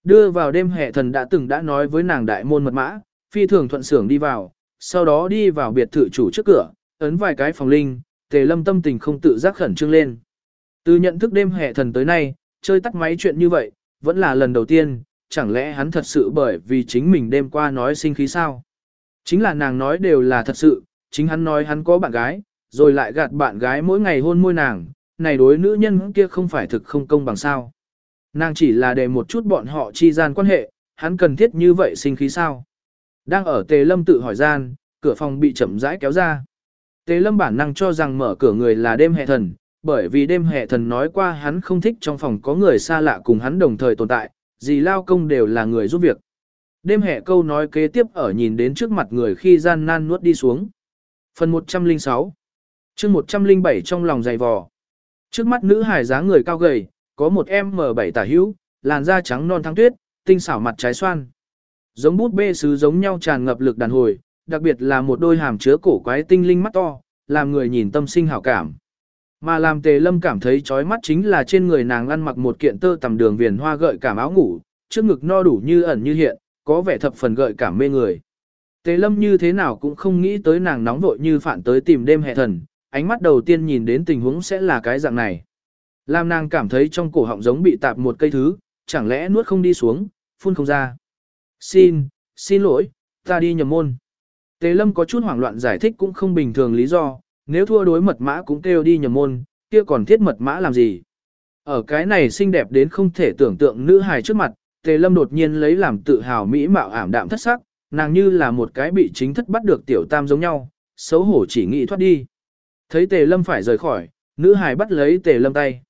Đưa vào đêm hệ thần đã từng đã nói với nàng đại môn mật mã, phi thường thuận sưởng đi vào, sau đó đi vào biệt thự chủ trước cửa, ấn vài cái phòng linh, Tề Lâm tâm tình không tự giác khẩn trương lên. Từ nhận thức đêm hệ thần tới nay, chơi tắt máy chuyện như vậy, vẫn là lần đầu tiên, chẳng lẽ hắn thật sự bởi vì chính mình đêm qua nói sinh khí sao? Chính là nàng nói đều là thật sự, chính hắn nói hắn có bạn gái, rồi lại gạt bạn gái mỗi ngày hôn môi nàng, này đối nữ nhân kia không phải thực không công bằng sao. Nàng chỉ là để một chút bọn họ chi gian quan hệ, hắn cần thiết như vậy sinh khí sao. Đang ở tề lâm tự hỏi gian, cửa phòng bị chậm rãi kéo ra. Tề lâm bản năng cho rằng mở cửa người là đêm hệ thần, bởi vì đêm hệ thần nói qua hắn không thích trong phòng có người xa lạ cùng hắn đồng thời tồn tại, gì lao công đều là người giúp việc. Đêm hệ câu nói kế tiếp ở nhìn đến trước mặt người khi gian nan nuốt đi xuống. Phần 106 chương 107 trong lòng dày vò. Trước mắt nữ hải dáng người cao gầy, có một em M7 tả hữu, làn da trắng non thăng tuyết, tinh xảo mặt trái xoan. Giống bút bê sứ giống nhau tràn ngập lực đàn hồi, đặc biệt là một đôi hàm chứa cổ quái tinh linh mắt to, làm người nhìn tâm sinh hảo cảm. Mà làm tề lâm cảm thấy chói mắt chính là trên người nàng ăn mặc một kiện tơ tầm đường viền hoa gợi cảm áo ngủ, trước ngực no đủ như ẩn như hiện, có vẻ thập phần gợi cảm mê người. Tề lâm như thế nào cũng không nghĩ tới nàng nóng vội như phản tới tìm đêm hệ thần, ánh mắt đầu tiên nhìn đến tình huống sẽ là cái dạng này. Lam nàng cảm thấy trong cổ họng giống bị tạp một cây thứ, chẳng lẽ nuốt không đi xuống, phun không ra. Xin, xin lỗi, ta đi nhầm môn. Tề lâm có chút hoảng loạn giải thích cũng không bình thường lý do, nếu thua đối mật mã cũng kêu đi nhầm môn, kia còn thiết mật mã làm gì. Ở cái này xinh đẹp đến không thể tưởng tượng nữ hài trước mặt, Tề Lâm đột nhiên lấy làm tự hào mỹ mạo ảm đạm thất sắc, nàng như là một cái bị chính thất bắt được tiểu tam giống nhau, xấu hổ chỉ nghĩ thoát đi. Thấy Tề Lâm phải rời khỏi, nữ hài bắt lấy Tề Lâm tay.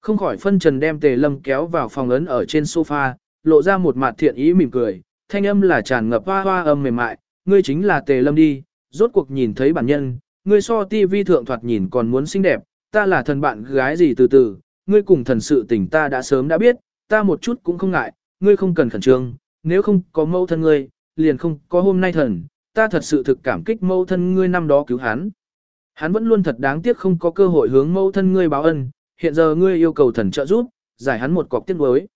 Không khỏi phân trần đem Tề Lâm kéo vào phòng ấn ở trên sofa, lộ ra một mặt thiện ý mỉm cười, thanh âm là tràn ngập hoa hoa âm mềm mại, ngươi chính là Tề Lâm đi, rốt cuộc nhìn thấy bản nhân, ngươi so ti vi thượng thoạt nhìn còn muốn xinh đẹp, ta là thần bạn gái gì từ từ, ngươi cùng thần sự tình ta đã sớm đã biết, ta một chút cũng không ngại, ngươi không cần khẩn trương, nếu không có mâu thân ngươi, liền không có hôm nay thần, ta thật sự thực cảm kích mâu thân ngươi năm đó cứu hắn. Hắn vẫn luôn thật đáng tiếc không có cơ hội hướng mâu thân ngươi báo ân, hiện giờ ngươi yêu cầu thần trợ giúp, giải hắn một cọc tiếc nuối.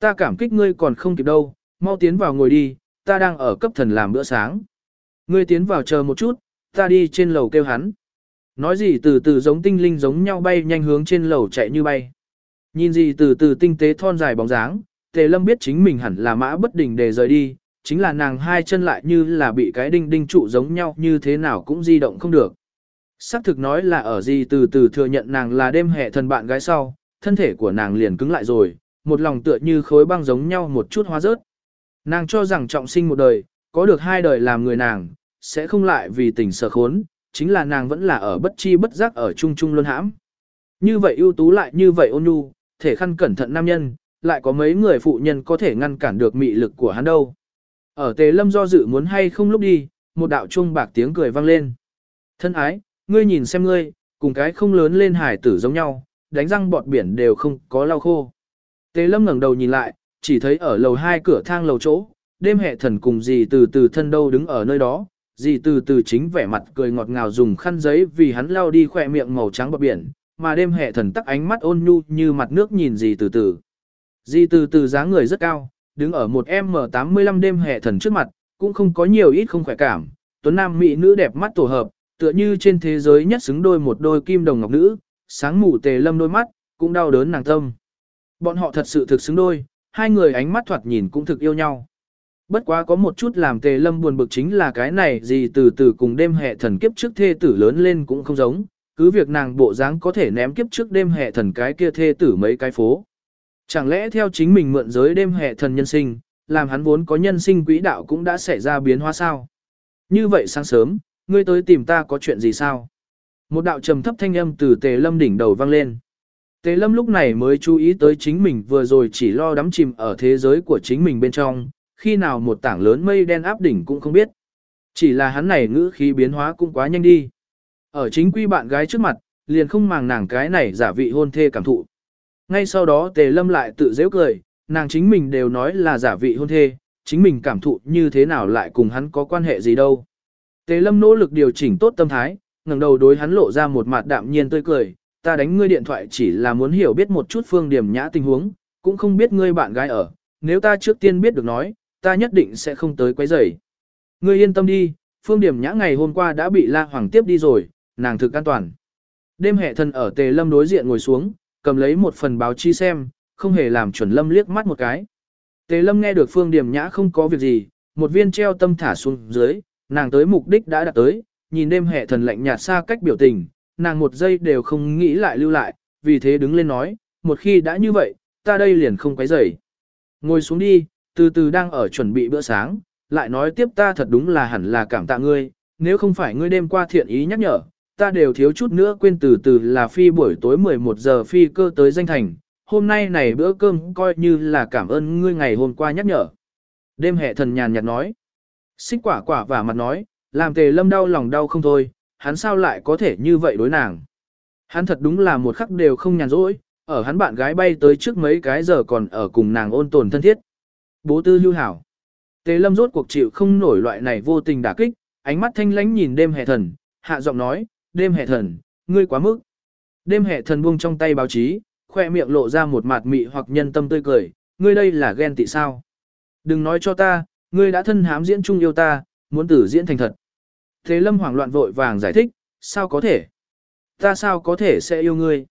Ta cảm kích ngươi còn không kịp đâu, mau tiến vào ngồi đi, ta đang ở cấp thần làm bữa sáng. Ngươi tiến vào chờ một chút, ta đi trên lầu kêu hắn. Nói gì từ từ giống tinh linh giống nhau bay nhanh hướng trên lầu chạy như bay. Nhìn gì từ từ tinh tế thon dài bóng dáng, tề lâm biết chính mình hẳn là mã bất đình để rời đi, chính là nàng hai chân lại như là bị cái đinh đinh trụ giống nhau như thế nào cũng di động không được. Sắc thực nói là ở gì từ từ thừa nhận nàng là đêm hệ thần bạn gái sau, thân thể của nàng liền cứng lại rồi, một lòng tựa như khối băng giống nhau một chút hóa rớt. Nàng cho rằng trọng sinh một đời, có được hai đời làm người nàng, sẽ không lại vì tình sở khốn, chính là nàng vẫn là ở bất chi bất giác ở chung chung luôn hãm. Như vậy ưu tú lại như vậy ôn nhu, thể khăn cẩn thận nam nhân, lại có mấy người phụ nhân có thể ngăn cản được mị lực của hắn đâu. Ở tề lâm do dự muốn hay không lúc đi, một đạo trung bạc tiếng cười vang lên. Thân ái, ngươi nhìn xem ngươi, cùng cái không lớn lên hải tử giống nhau, đánh răng bọt biển đều không có lau khô. Tề lâm ngẩng đầu nhìn lại, chỉ thấy ở lầu hai cửa thang lầu chỗ, đêm hệ thần cùng gì từ từ thân đâu đứng ở nơi đó, dì từ từ chính vẻ mặt cười ngọt ngào dùng khăn giấy vì hắn lao đi khỏe miệng màu trắng bọt biển, mà đêm hệ thần tắc ánh mắt ôn nhu như mặt nước nhìn dì từ từ. Dì từ từ dáng người rất cao, đứng ở một M85 đêm hệ thần trước mặt, cũng không có nhiều ít không khỏe cảm, tuấn nam mỹ nữ đẹp mắt tổ hợp, tựa như trên thế giới nhất xứng đôi một đôi kim đồng ngọc nữ, sáng mù tề lâm đôi mắt, cũng đau đớn nàng tâm. Bọn họ thật sự thực xứng đôi, hai người ánh mắt thoạt nhìn cũng thực yêu nhau. Bất quá có một chút làm tề lâm buồn bực chính là cái này gì từ từ cùng đêm hệ thần kiếp trước thê tử lớn lên cũng không giống, cứ việc nàng bộ dáng có thể ném kiếp trước đêm hệ thần cái kia thê tử mấy cái phố. Chẳng lẽ theo chính mình mượn giới đêm hệ thần nhân sinh, làm hắn vốn có nhân sinh quỹ đạo cũng đã xảy ra biến hóa sao? Như vậy sáng sớm, ngươi tới tìm ta có chuyện gì sao? Một đạo trầm thấp thanh âm từ tề lâm đỉnh đầu vang lên. Tề lâm lúc này mới chú ý tới chính mình vừa rồi chỉ lo đắm chìm ở thế giới của chính mình bên trong, khi nào một tảng lớn mây đen áp đỉnh cũng không biết. Chỉ là hắn này ngữ khí biến hóa cũng quá nhanh đi. Ở chính quy bạn gái trước mặt, liền không màng nàng cái này giả vị hôn thê cảm thụ. Ngay sau đó tề lâm lại tự dễ cười, nàng chính mình đều nói là giả vị hôn thê, chính mình cảm thụ như thế nào lại cùng hắn có quan hệ gì đâu. Tề lâm nỗ lực điều chỉnh tốt tâm thái, ngẩng đầu đối hắn lộ ra một mặt đạm nhiên tươi cười, ta đánh ngươi điện thoại chỉ là muốn hiểu biết một chút phương điểm nhã tình huống, cũng không biết ngươi bạn gái ở, nếu ta trước tiên biết được nói, ta nhất định sẽ không tới quấy rầy. Ngươi yên tâm đi, phương điểm nhã ngày hôm qua đã bị La Hoàng tiếp đi rồi, nàng thực an toàn. Đêm hệ thần ở tề lâm đối diện ngồi xuống, cầm lấy một phần báo chi xem, không hề làm chuẩn lâm liếc mắt một cái. Tề lâm nghe được phương điểm nhã không có việc gì, một viên treo tâm thả xuống dưới, nàng tới mục đích đã đạt tới, nhìn đêm hệ thần lạnh nhạt xa cách biểu tình, nàng một giây đều không nghĩ lại lưu lại, vì thế đứng lên nói, một khi đã như vậy, ta đây liền không quấy rầy. Ngồi xuống đi, từ từ đang ở chuẩn bị bữa sáng, lại nói tiếp ta thật đúng là hẳn là cảm tạ ngươi, nếu không phải ngươi đêm qua thiện ý nhắc nhở, ta đều thiếu chút nữa quên từ từ là phi buổi tối 11 giờ phi cơ tới danh thành, hôm nay này bữa cơm coi như là cảm ơn ngươi ngày hôm qua nhắc nhở. Đêm hệ thần nhàn nhạt nói, xích quả quả và mặt nói, làm tề lâm đau lòng đau không thôi, hắn sao lại có thể như vậy đối nàng. Hắn thật đúng là một khắc đều không nhàn rỗi, ở hắn bạn gái bay tới trước mấy cái giờ còn ở cùng nàng ôn tồn thân thiết. Bố tư hưu hảo. Tề lâm rốt cuộc chịu không nổi loại này vô tình đả kích, ánh mắt thanh lánh nhìn đêm hệ thần, hạ giọng nói, đêm hệ thần, ngươi quá mức. Đêm hệ thần buông trong tay báo chí, khoe miệng lộ ra một mặt mị hoặc nhân tâm tươi cười, ngươi đây là ghen tị sao. Đừng nói cho ta, ngươi đã thân hám diễn chung yêu ta, muốn tử diễn thành thật. Thế lâm hoảng loạn vội vàng giải thích, sao có thể? Ta sao có thể sẽ yêu ngươi?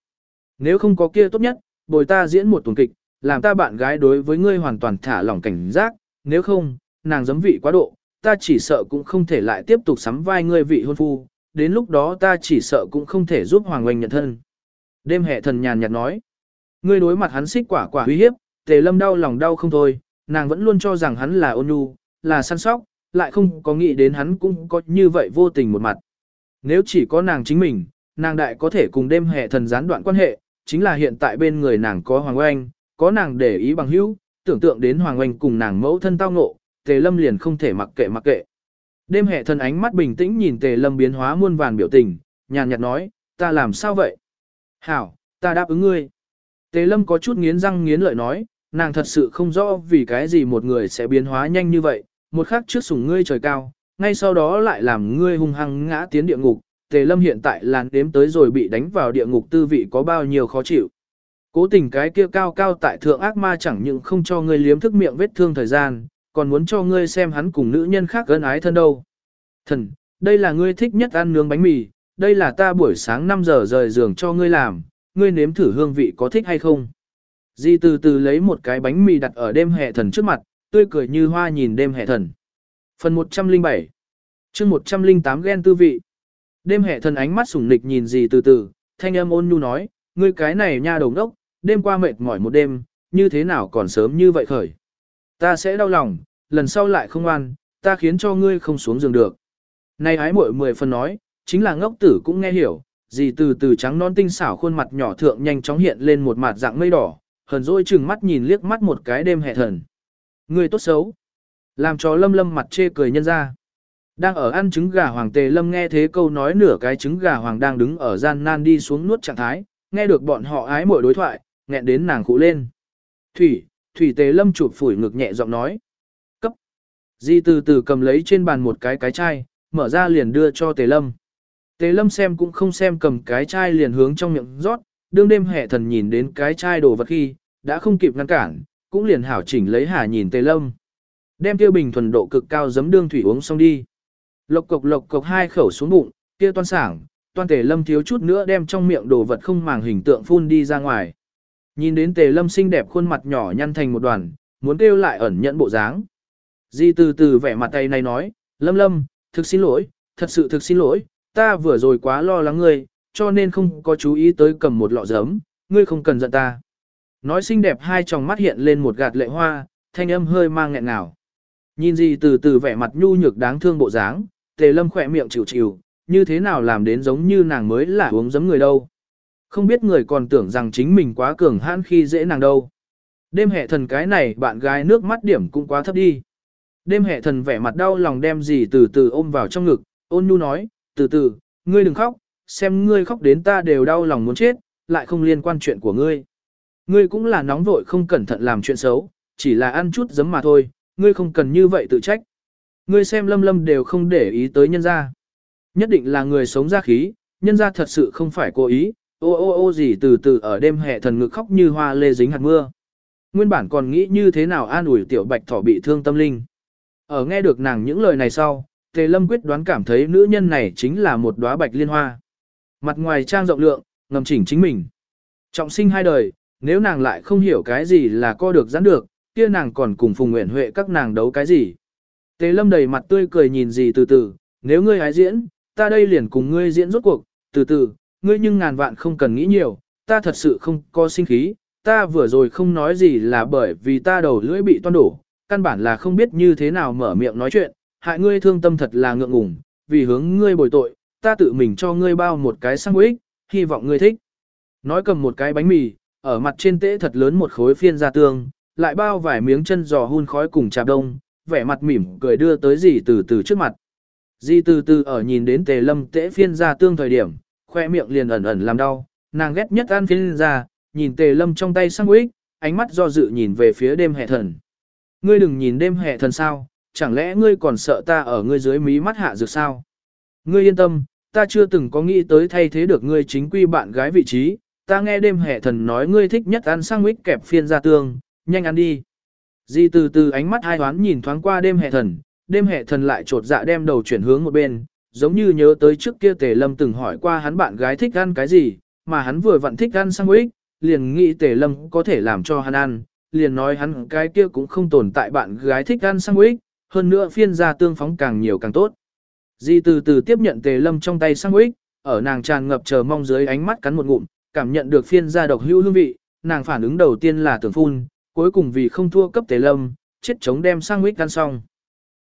Nếu không có kia tốt nhất, bồi ta diễn một tuần kịch, làm ta bạn gái đối với ngươi hoàn toàn thả lỏng cảnh giác, nếu không, nàng giấm vị quá độ, ta chỉ sợ cũng không thể lại tiếp tục sắm vai ngươi vị hôn phu, đến lúc đó ta chỉ sợ cũng không thể giúp Hoàng Oanh nhận thân. Đêm hệ thần nhàn nhạt nói, ngươi đối mặt hắn xích quả quả uy hiếp, tề lâm đau lòng đau không thôi, nàng vẫn luôn cho rằng hắn là ôn nhu, là săn sóc, lại không có nghĩ đến hắn cũng có như vậy vô tình một mặt. Nếu chỉ có nàng chính mình, nàng đại có thể cùng đêm hệ thần gián đoạn quan hệ, chính là hiện tại bên người nàng có Hoàng Oanh, có nàng để ý bằng hữu, tưởng tượng đến Hoàng Oanh cùng nàng mẫu thân tao ngộ, tề lâm liền không thể mặc kệ mặc kệ. Đêm hệ thần ánh mắt bình tĩnh nhìn tề lâm biến hóa muôn vàn biểu tình, nhàn nhạt nói, ta làm sao vậy? Hảo, ta đáp ứng ngươi. Tề lâm có chút nghiến răng nghiến lợi nói, nàng thật sự không rõ vì cái gì một người sẽ biến hóa nhanh như vậy, một khắc trước sủng ngươi trời cao, ngay sau đó lại làm ngươi hung hăng ngã tiến địa ngục. Tề lâm hiện tại làn đếm tới rồi bị đánh vào địa ngục tư vị có bao nhiêu khó chịu. Cố tình cái kia cao cao tại thượng ác ma chẳng những không cho ngươi liếm thức miệng vết thương thời gian, còn muốn cho ngươi xem hắn cùng nữ nhân khác gân ái thân đâu. Thần, đây là ngươi thích nhất ăn nướng bánh mì, đây là ta buổi sáng 5 giờ rời giường cho ngươi làm, ngươi nếm thử hương vị có thích hay không. Di từ từ lấy một cái bánh mì đặt ở đêm hệ thần trước mặt, tươi cười như hoa nhìn đêm hệ thần. Phần 107 chương 108 ghen tư vị. Đêm hệ thần ánh mắt sủng nịch nhìn gì từ từ, thanh âm ôn nhu nói, ngươi cái này nha đầu đốc, đêm qua mệt mỏi một đêm, như thế nào còn sớm như vậy khởi. Ta sẽ đau lòng, lần sau lại không ăn, ta khiến cho ngươi không xuống giường được. Này ái muội mười phần nói, chính là ngốc tử cũng nghe hiểu, dì từ từ trắng non tinh xảo khuôn mặt nhỏ thượng nhanh chóng hiện lên một mặt dạng mây đỏ, hờn dỗi chừng mắt nhìn liếc mắt một cái đêm hệ thần. Người tốt xấu. Làm cho lâm lâm mặt chê cười nhân ra. Đang ở ăn trứng gà hoàng tề lâm nghe thế câu nói nửa cái trứng gà hoàng đang đứng ở gian nan đi xuống nuốt trạng thái, nghe được bọn họ ái muội đối thoại, nghẹn đến nàng khụ lên. Thủy, thủy tề lâm chụp phủi ngực nhẹ giọng nói. Cấp. Di từ từ cầm lấy trên bàn một cái cái chai, mở ra liền đưa cho tề lâm. Tề lâm xem cũng không xem cầm cái chai liền hướng trong miệng rót, đương đêm hệ thần nhìn đến cái chai đồ vật khi, đã không kịp ngăn cản, cũng liền hảo chỉnh lấy hà nhìn tề lâm. Đem tiêu bình thuần độ cực cao giấm đương thủy uống xong đi. Lộc cộc lộc cộc hai khẩu xuống bụng, kia toan sảng, toan tề lâm thiếu chút nữa đem trong miệng đồ vật không màng hình tượng phun đi ra ngoài. Nhìn đến tề lâm xinh đẹp khuôn mặt nhỏ nhăn thành một đoàn, muốn kêu lại ẩn nhận bộ dáng. Di từ từ vẻ mặt tay này nói, lâm lâm, thực xin lỗi, thật sự thực xin lỗi, ta vừa rồi quá lo lắng ngươi, cho nên không có chú ý tới cầm một lọ giấm, ngươi không cần giận ta. Nói xinh đẹp hai tròng mắt hiện lên một gạt lệ hoa, thanh âm hơi mang nghẹn ngào. Nhìn gì từ từ vẻ mặt nhu nhược đáng thương bộ dáng, tề lâm khỏe miệng chịu chịu, như thế nào làm đến giống như nàng mới là uống giấm người đâu. Không biết người còn tưởng rằng chính mình quá cường hãn khi dễ nàng đâu. Đêm hệ thần cái này bạn gái nước mắt điểm cũng quá thấp đi. Đêm hệ thần vẻ mặt đau lòng đem gì từ từ ôm vào trong ngực, ôn nhu nói, từ từ, ngươi đừng khóc, xem ngươi khóc đến ta đều đau lòng muốn chết, lại không liên quan chuyện của ngươi. Ngươi cũng là nóng vội không cẩn thận làm chuyện xấu, chỉ là ăn chút giấm mà thôi, ngươi không cần như vậy tự trách. Ngươi xem lâm lâm đều không để ý tới nhân gia. Nhất định là người sống ra khí, nhân gia thật sự không phải cố ý, ô ô ô gì từ từ ở đêm hè thần ngực khóc như hoa lê dính hạt mưa. Nguyên bản còn nghĩ như thế nào an ủi tiểu bạch thỏ bị thương tâm linh. Ở nghe được nàng những lời này sau, Tề Lâm quyết đoán cảm thấy nữ nhân này chính là một đóa bạch liên hoa. Mặt ngoài trang rộng lượng, ngầm chỉnh chính mình. Trọng sinh hai đời, nếu nàng lại không hiểu cái gì là co được giãn được, kia nàng còn cùng Phùng Nguyễn Huệ các nàng đấu cái gì. Tề Lâm đầy mặt tươi cười nhìn gì từ từ, nếu ngươi hái diễn, ta đây liền cùng ngươi diễn rốt cuộc, từ từ, ngươi nhưng ngàn vạn không cần nghĩ nhiều, ta thật sự không có sinh khí, ta vừa rồi không nói gì là bởi vì ta đầu lưỡi bị toan đổ, căn bản là không biết như thế nào mở miệng nói chuyện, hại ngươi thương tâm thật là ngượng ngùng, vì hướng ngươi bồi tội, ta tự mình cho ngươi bao một cái sandwich, hy vọng ngươi thích. Nói cầm một cái bánh mì, ở mặt trên tễ thật lớn một khối phiên ra tương, lại bao vài miếng chân giò hun khói cùng trà đông, vẻ mặt mỉm cười đưa tới dì từ từ trước mặt. Dì từ từ ở nhìn đến tề lâm tễ phiên ra tương thời điểm, khoe miệng liền ẩn ẩn làm đau, nàng ghét nhất ăn phiên ra, nhìn tề lâm trong tay sang quýt, ánh mắt do dự nhìn về phía đêm hệ thần. Ngươi đừng nhìn đêm hệ thần sao, chẳng lẽ ngươi còn sợ ta ở ngươi dưới mí mắt hạ dược sao? Ngươi yên tâm, ta chưa từng có nghĩ tới thay thế được ngươi chính quy bạn gái vị trí, ta nghe đêm hệ thần nói ngươi thích nhất ăn sang quýt kẹp phiên ra tương, nhanh ăn đi. Di từ từ ánh mắt hai thoáng nhìn thoáng qua đêm hệ thần, đêm hệ thần lại trột dạ đem đầu chuyển hướng một bên, giống như nhớ tới trước kia tề lâm từng hỏi qua hắn bạn gái thích ăn cái gì, mà hắn vừa vặn thích ăn sandwich, liền nghĩ tề lâm có thể làm cho hắn ăn, liền nói hắn cái kia cũng không tồn tại bạn gái thích ăn sandwich, hơn nữa phiên gia tương phóng càng nhiều càng tốt. Di từ từ tiếp nhận tề lâm trong tay sandwich, ở nàng tràn ngập chờ mong dưới ánh mắt cắn một ngụm, cảm nhận được phiên gia độc hữu hương vị, nàng phản ứng đầu tiên là tưởng phun, cuối cùng vì không thua cấp tề lâm, chết chống đem sandwich ăn xong.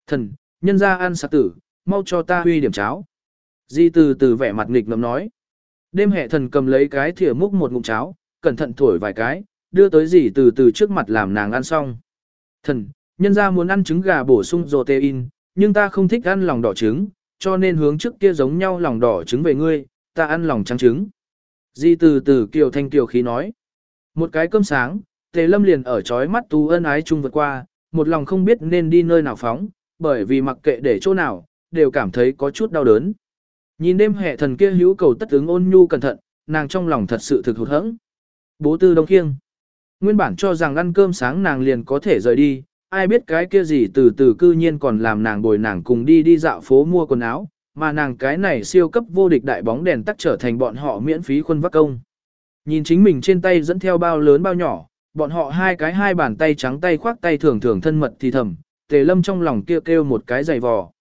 Thần, nhân gia ăn sạc tử, mau cho ta huy điểm cháo. Di từ từ vẻ mặt nghịch ngầm nói. Đêm hệ thần cầm lấy cái thìa múc một ngụm cháo, cẩn thận thổi vài cái, đưa tới dì từ từ trước mặt làm nàng ăn xong. Thần, nhân ra muốn ăn trứng gà bổ sung protein, nhưng ta không thích ăn lòng đỏ trứng, cho nên hướng trước kia giống nhau lòng đỏ trứng về ngươi, ta ăn lòng trắng trứng. Di từ từ kiều thanh kiều khí nói. Một cái cơm sáng, tề lâm liền ở chói mắt tú ân ái chung vượt qua, một lòng không biết nên đi nơi nào phóng, bởi vì mặc kệ để chỗ nào, đều cảm thấy có chút đau đớn. Nhìn đêm hệ thần kia hữu cầu tất ứng ôn nhu cẩn thận, nàng trong lòng thật sự thực hụt hẫng. Bố tư đông khiêng. Nguyên bản cho rằng ăn cơm sáng nàng liền có thể rời đi, ai biết cái kia gì từ từ cư nhiên còn làm nàng bồi nàng cùng đi đi dạo phố mua quần áo, mà nàng cái này siêu cấp vô địch đại bóng đèn tắt trở thành bọn họ miễn phí khuôn vác công. Nhìn chính mình trên tay dẫn theo bao lớn bao nhỏ, bọn họ hai cái hai bàn tay trắng tay khoác tay thường thường thân mật thì thầm, tề lâm trong lòng kia kêu, kêu một cái giày vò.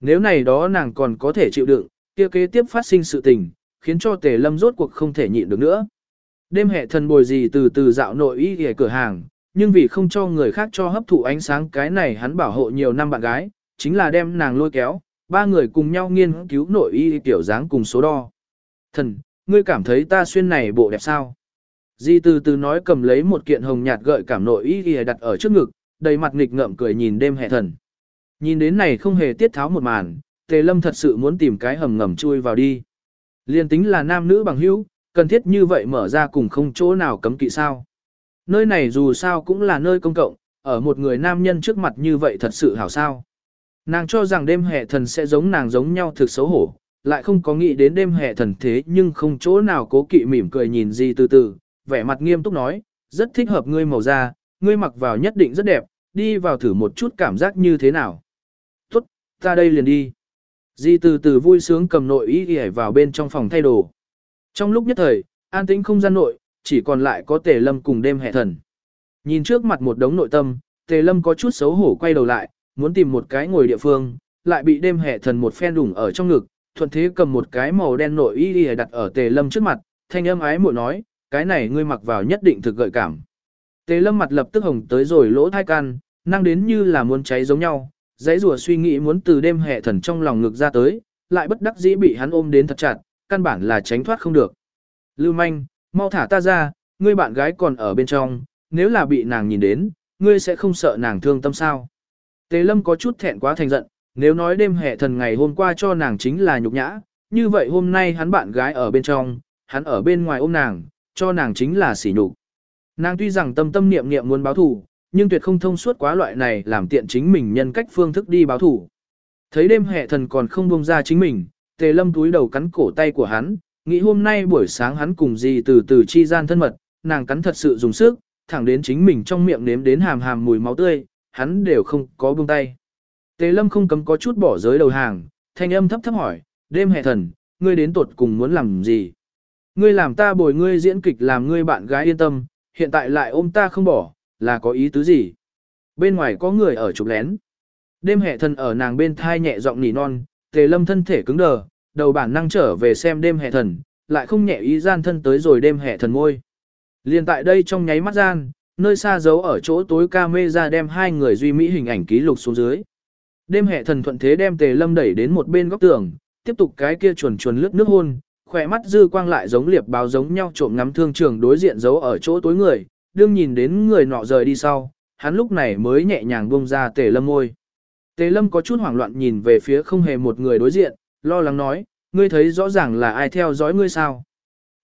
Nếu này đó nàng còn có thể chịu đựng, kia kế tiếp phát sinh sự tình, khiến cho tề lâm rốt cuộc không thể nhịn được nữa. Đêm hệ thần bồi gì từ từ dạo nội y ở cửa hàng, nhưng vì không cho người khác cho hấp thụ ánh sáng cái này hắn bảo hộ nhiều năm bạn gái, chính là đem nàng lôi kéo, ba người cùng nhau nghiên cứu nội y tiểu dáng cùng số đo. Thần, ngươi cảm thấy ta xuyên này bộ đẹp sao? Di từ từ nói cầm lấy một kiện hồng nhạt gợi cảm nội y y đặt ở trước ngực, đầy mặt nghịch ngợm cười nhìn đêm hệ thần. Nhìn đến này không hề tiết tháo một màn, tề lâm thật sự muốn tìm cái hầm ngầm chui vào đi. Liên tính là nam nữ bằng hữu, cần thiết như vậy mở ra cùng không chỗ nào cấm kỵ sao. Nơi này dù sao cũng là nơi công cộng, ở một người nam nhân trước mặt như vậy thật sự hảo sao. Nàng cho rằng đêm hệ thần sẽ giống nàng giống nhau thực xấu hổ, lại không có nghĩ đến đêm hệ thần thế nhưng không chỗ nào cố kỵ mỉm cười nhìn gì từ từ, vẻ mặt nghiêm túc nói, rất thích hợp ngươi màu da, ngươi mặc vào nhất định rất đẹp, đi vào thử một chút cảm giác như thế nào. Ta đây liền đi. Di từ từ vui sướng cầm nội ý ghi vào bên trong phòng thay đồ. Trong lúc nhất thời, an tĩnh không gian nội, chỉ còn lại có tề lâm cùng đêm hệ thần. Nhìn trước mặt một đống nội tâm, tề lâm có chút xấu hổ quay đầu lại, muốn tìm một cái ngồi địa phương, lại bị đêm hệ thần một phen đủng ở trong ngực, thuận thế cầm một cái màu đen nội y y đặt ở tề lâm trước mặt, thanh âm ái muội nói, cái này ngươi mặc vào nhất định thực gợi cảm. Tề lâm mặt lập tức hồng tới rồi lỗ thai can, năng đến như là muốn cháy giống nhau, dãy rùa suy nghĩ muốn từ đêm hệ thần trong lòng ngực ra tới, lại bất đắc dĩ bị hắn ôm đến thật chặt, căn bản là tránh thoát không được. Lưu manh, mau thả ta ra, ngươi bạn gái còn ở bên trong, nếu là bị nàng nhìn đến, ngươi sẽ không sợ nàng thương tâm sao. Tề lâm có chút thẹn quá thành giận, nếu nói đêm hệ thần ngày hôm qua cho nàng chính là nhục nhã, như vậy hôm nay hắn bạn gái ở bên trong, hắn ở bên ngoài ôm nàng, cho nàng chính là sỉ nhục. Nàng tuy rằng tâm tâm niệm niệm muốn báo thù, nhưng tuyệt không thông suốt quá loại này làm tiện chính mình nhân cách phương thức đi báo thù. Thấy đêm hệ thần còn không buông ra chính mình, tề lâm túi đầu cắn cổ tay của hắn, nghĩ hôm nay buổi sáng hắn cùng gì từ từ chi gian thân mật, nàng cắn thật sự dùng sức, thẳng đến chính mình trong miệng nếm đến hàm hàm mùi máu tươi, hắn đều không có buông tay. Tề lâm không cấm có chút bỏ giới đầu hàng, thanh âm thấp thấp hỏi, đêm hệ thần, ngươi đến tột cùng muốn làm gì? Ngươi làm ta bồi ngươi diễn kịch làm ngươi bạn gái yên tâm, hiện tại lại ôm ta không bỏ, là có ý tứ gì? Bên ngoài có người ở chụp lén. Đêm hệ thần ở nàng bên thai nhẹ giọng nỉ non, tề lâm thân thể cứng đờ, đầu bản năng trở về xem đêm hệ thần, lại không nhẹ ý gian thân tới rồi đêm hệ thần môi. Liên tại đây trong nháy mắt gian, nơi xa giấu ở chỗ tối ca mê ra đem hai người duy mỹ hình ảnh ký lục xuống dưới. Đêm hệ thần thuận thế đem tề lâm đẩy đến một bên góc tường, tiếp tục cái kia chuồn chuồn lướt nước hôn, khỏe mắt dư quang lại giống liệp báo giống nhau trộm ngắm thương trường đối diện giấu ở chỗ tối người, đương nhìn đến người nọ rời đi sau, hắn lúc này mới nhẹ nhàng buông ra tề lâm môi. Tề lâm có chút hoảng loạn nhìn về phía không hề một người đối diện, lo lắng nói, ngươi thấy rõ ràng là ai theo dõi ngươi sao.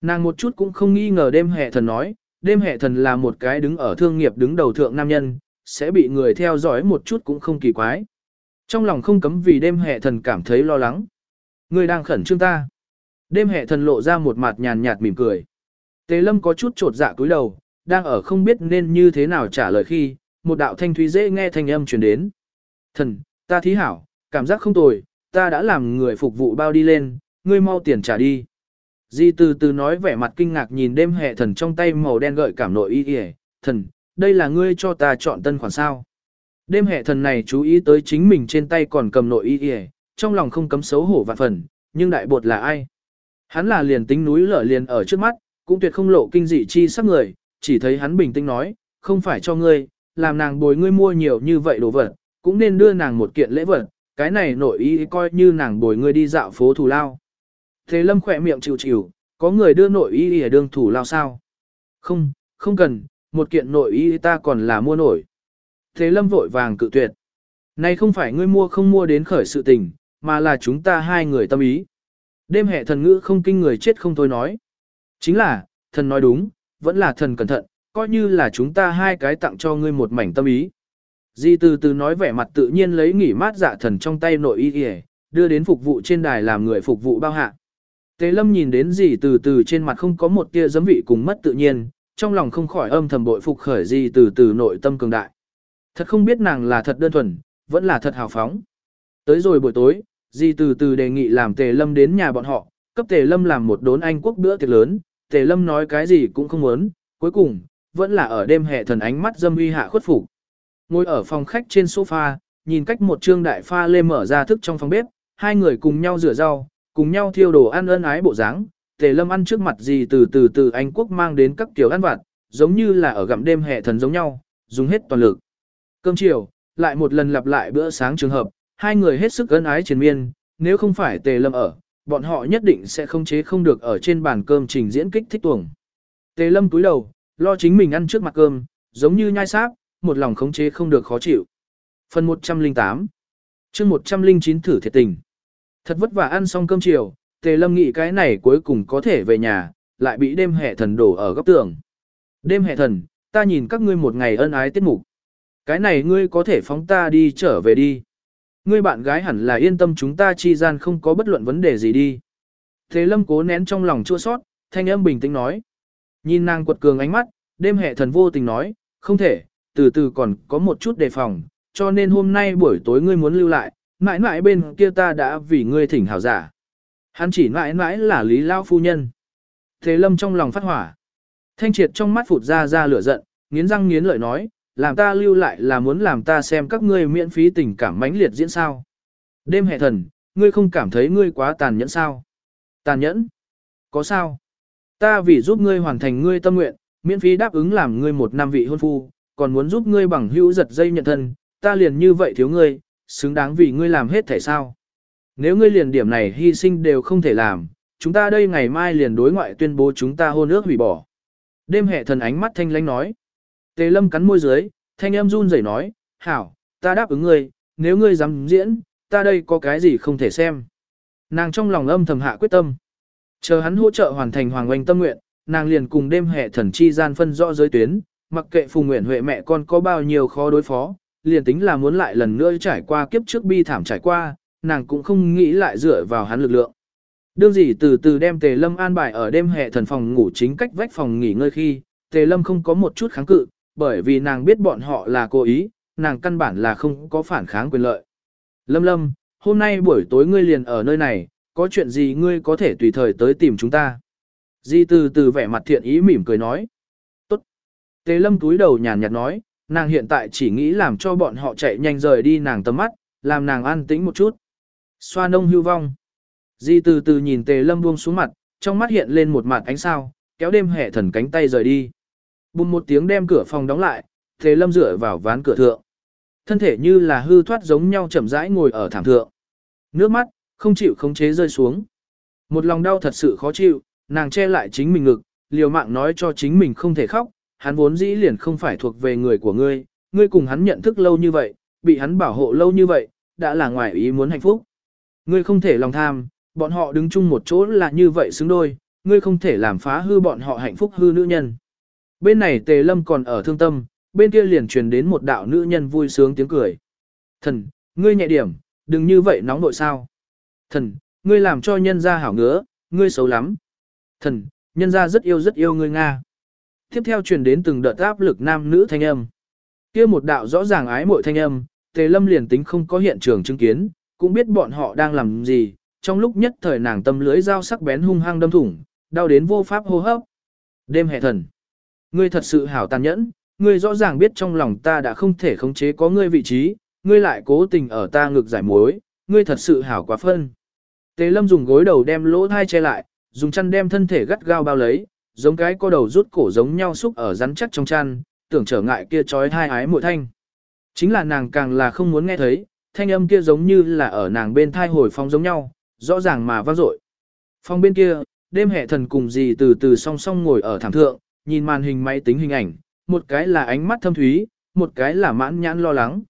Nàng một chút cũng không nghi ngờ đêm hệ thần nói, đêm hệ thần là một cái đứng ở thương nghiệp đứng đầu thượng nam nhân, sẽ bị người theo dõi một chút cũng không kỳ quái. Trong lòng không cấm vì đêm hệ thần cảm thấy lo lắng. Ngươi đang khẩn trương ta. Đêm hệ thần lộ ra một mặt nhàn nhạt mỉm cười. Tề lâm có chút trột dạ cúi đầu, đang ở không biết nên như thế nào trả lời khi, một đạo thanh thúy dễ nghe thanh âm truyền đến. Thần, ta thí hảo, cảm giác không tồi, ta đã làm người phục vụ bao đi lên, ngươi mau tiền trả đi. Di từ từ nói vẻ mặt kinh ngạc nhìn đêm hệ thần trong tay màu đen gợi cảm nội y y thần, đây là ngươi cho ta chọn tân khoản sao. Đêm hệ thần này chú ý tới chính mình trên tay còn cầm nội y y trong lòng không cấm xấu hổ vạn phần, nhưng đại bột là ai? Hắn là liền tính núi lở liền ở trước mắt, cũng tuyệt không lộ kinh dị chi sắc người, chỉ thấy hắn bình tĩnh nói, không phải cho ngươi, làm nàng bồi ngươi mua nhiều như vậy đồ vật, cũng nên đưa nàng một kiện lễ vật, cái này nội ý coi như nàng bồi ngươi đi dạo phố thù lao. Thế lâm khỏe miệng chịu chịu, có người đưa nội ý ở đương thủ lao sao? Không, không cần, một kiện nội ý ta còn là mua nổi. Thế lâm vội vàng cự tuyệt. Này không phải ngươi mua không mua đến khởi sự tình, mà là chúng ta hai người tâm ý. Đêm hệ thần ngữ không kinh người chết không thôi nói. Chính là, thần nói đúng, vẫn là thần cẩn thận, coi như là chúng ta hai cái tặng cho ngươi một mảnh tâm ý. Di từ từ nói vẻ mặt tự nhiên lấy nghỉ mát dạ thần trong tay nội y y, đưa đến phục vụ trên đài làm người phục vụ bao hạ. Tế lâm nhìn đến gì từ từ trên mặt không có một tia giấm vị cùng mất tự nhiên, trong lòng không khỏi âm thầm bội phục khởi gì từ từ nội tâm cường đại. Thật không biết nàng là thật đơn thuần, vẫn là thật hào phóng. Tới rồi buổi tối, Di từ từ đề nghị làm Tề Lâm đến nhà bọn họ, cấp Tề Lâm làm một đốn Anh quốc bữa tiệc lớn, Tề Lâm nói cái gì cũng không muốn, cuối cùng, vẫn là ở đêm hè thần ánh mắt dâm uy hạ khuất phục. Ngồi ở phòng khách trên sofa, nhìn cách một trương đại pha lê mở ra thức trong phòng bếp, hai người cùng nhau rửa rau, cùng nhau thiêu đồ ăn ân ái bộ dáng. Tề Lâm ăn trước mặt gì từ từ từ Anh quốc mang đến các kiểu ăn vặt, giống như là ở gặm đêm hè thần giống nhau, dùng hết toàn lực. Cơm chiều, lại một lần lặp lại bữa sáng trường hợp, hai người hết sức ân ái triền miên, nếu không phải tề lâm ở, bọn họ nhất định sẽ không chế không được ở trên bàn cơm trình diễn kích thích tuồng. Tề lâm túi đầu, lo chính mình ăn trước mặt cơm, giống như nhai sáp, một lòng khống chế không được khó chịu. Phần 108 chương 109 thử thiệt tình. Thật vất vả ăn xong cơm chiều, Tề Lâm nghĩ cái này cuối cùng có thể về nhà, lại bị đêm hệ thần đổ ở góc tường. Đêm hệ thần, ta nhìn các ngươi một ngày ân ái tiết mục. Cái này ngươi có thể phóng ta đi trở về đi. Ngươi bạn gái hẳn là yên tâm chúng ta chi gian không có bất luận vấn đề gì đi. Thế lâm cố nén trong lòng chua sót, thanh âm bình tĩnh nói. Nhìn nàng quật cường ánh mắt, đêm hệ thần vô tình nói, không thể, từ từ còn có một chút đề phòng, cho nên hôm nay buổi tối ngươi muốn lưu lại, mãi mãi bên kia ta đã vì ngươi thỉnh hảo giả. Hắn chỉ mãi mãi là lý lao phu nhân. Thế lâm trong lòng phát hỏa. Thanh triệt trong mắt phụt ra ra lửa giận, nghiến răng nghiến lợi nói, làm ta lưu lại là muốn làm ta xem các ngươi miễn phí tình cảm mãnh liệt diễn sao. Đêm hệ thần, ngươi không cảm thấy ngươi quá tàn nhẫn sao? Tàn nhẫn? Có sao? Ta vì giúp ngươi hoàn thành ngươi tâm nguyện, miễn phí đáp ứng làm ngươi một năm vị hôn phu, còn muốn giúp ngươi bằng hữu giật dây nhận thân, ta liền như vậy thiếu ngươi, xứng đáng vì ngươi làm hết thể sao. Nếu ngươi liền điểm này hy sinh đều không thể làm, chúng ta đây ngày mai liền đối ngoại tuyên bố chúng ta hôn ước hủy bỏ. Đêm hệ thần ánh mắt thanh lãnh nói. Tề lâm cắn môi dưới, thanh em run rẩy nói, hảo, ta đáp ứng ngươi, nếu ngươi dám diễn, ta đây có cái gì không thể xem. Nàng trong lòng âm thầm hạ quyết tâm. Chờ hắn hỗ trợ hoàn thành hoàng oanh tâm nguyện, nàng liền cùng đêm hệ thần chi gian phân rõ giới tuyến, mặc kệ phùng nguyện huệ mẹ con có bao nhiêu khó đối phó, liền tính là muốn lại lần nữa trải qua kiếp trước bi thảm trải qua, nàng cũng không nghĩ lại dựa vào hắn lực lượng. Đương gì từ từ đem Tề Lâm an bài ở đêm hệ thần phòng ngủ chính cách vách phòng nghỉ ngơi khi, Tề Lâm không có một chút kháng cự, bởi vì nàng biết bọn họ là cố ý, nàng căn bản là không có phản kháng quyền lợi. Lâm Lâm, hôm nay buổi tối ngươi liền ở nơi này, có chuyện gì ngươi có thể tùy thời tới tìm chúng ta. Di từ từ vẻ mặt thiện ý mỉm cười nói. Tốt. Tề Lâm túi đầu nhàn nhạt nói, nàng hiện tại chỉ nghĩ làm cho bọn họ chạy nhanh rời đi nàng tầm mắt, làm nàng an tĩnh một chút. Xoa nông hưu vong. Di từ từ nhìn Tề Lâm buông xuống mặt, trong mắt hiện lên một mặt ánh sao, kéo đêm hệ thần cánh tay rời đi. Bùm một tiếng đem cửa phòng đóng lại, Tề Lâm dựa vào ván cửa thượng. Thân thể như là hư thoát giống nhau chậm rãi ngồi ở thảm thượng. Nước mắt, không chịu khống chế rơi xuống. Một lòng đau thật sự khó chịu, nàng che lại chính mình ngực, liều mạng nói cho chính mình không thể khóc, hắn vốn dĩ liền không phải thuộc về người của ngươi, ngươi cùng hắn nhận thức lâu như vậy, bị hắn bảo hộ lâu như vậy, đã là ngoài ý muốn hạnh phúc. Ngươi không thể lòng tham, bọn họ đứng chung một chỗ là như vậy xứng đôi, ngươi không thể làm phá hư bọn họ hạnh phúc hư nữ nhân. Bên này tề lâm còn ở thương tâm, bên kia liền truyền đến một đạo nữ nhân vui sướng tiếng cười. Thần, ngươi nhẹ điểm, đừng như vậy nóng nội sao. Thần, ngươi làm cho nhân gia hảo ngứa, ngươi xấu lắm. Thần, nhân gia rất yêu rất yêu ngươi Nga. Tiếp theo truyền đến từng đợt áp lực nam nữ thanh âm. kia một đạo rõ ràng ái mội thanh âm, tề lâm liền tính không có hiện trường chứng kiến, cũng biết bọn họ đang làm gì, trong lúc nhất thời nàng tâm lưới dao sắc bén hung hăng đâm thủng, đau đến vô pháp hô hấp. Đêm hệ thần. Ngươi thật sự hảo tàn nhẫn, ngươi rõ ràng biết trong lòng ta đã không thể khống chế có ngươi vị trí, ngươi lại cố tình ở ta ngực giải mối, ngươi thật sự hảo quá phân. Tề lâm dùng gối đầu đem lỗ thai che lại, dùng chăn đem thân thể gắt gao bao lấy, giống cái có đầu rút cổ giống nhau xúc ở rắn chắc trong chăn, tưởng trở ngại kia trói thai ái mội thanh. Chính là nàng càng là không muốn nghe thấy, thanh âm kia giống như là ở nàng bên thai hồi phong giống nhau, rõ ràng mà vang dội. Phong bên kia, đêm hệ thần cùng gì từ từ song song ngồi ở thảm thượng, nhìn màn hình máy tính hình ảnh, một cái là ánh mắt thâm thúy, một cái là mãn nhãn lo lắng.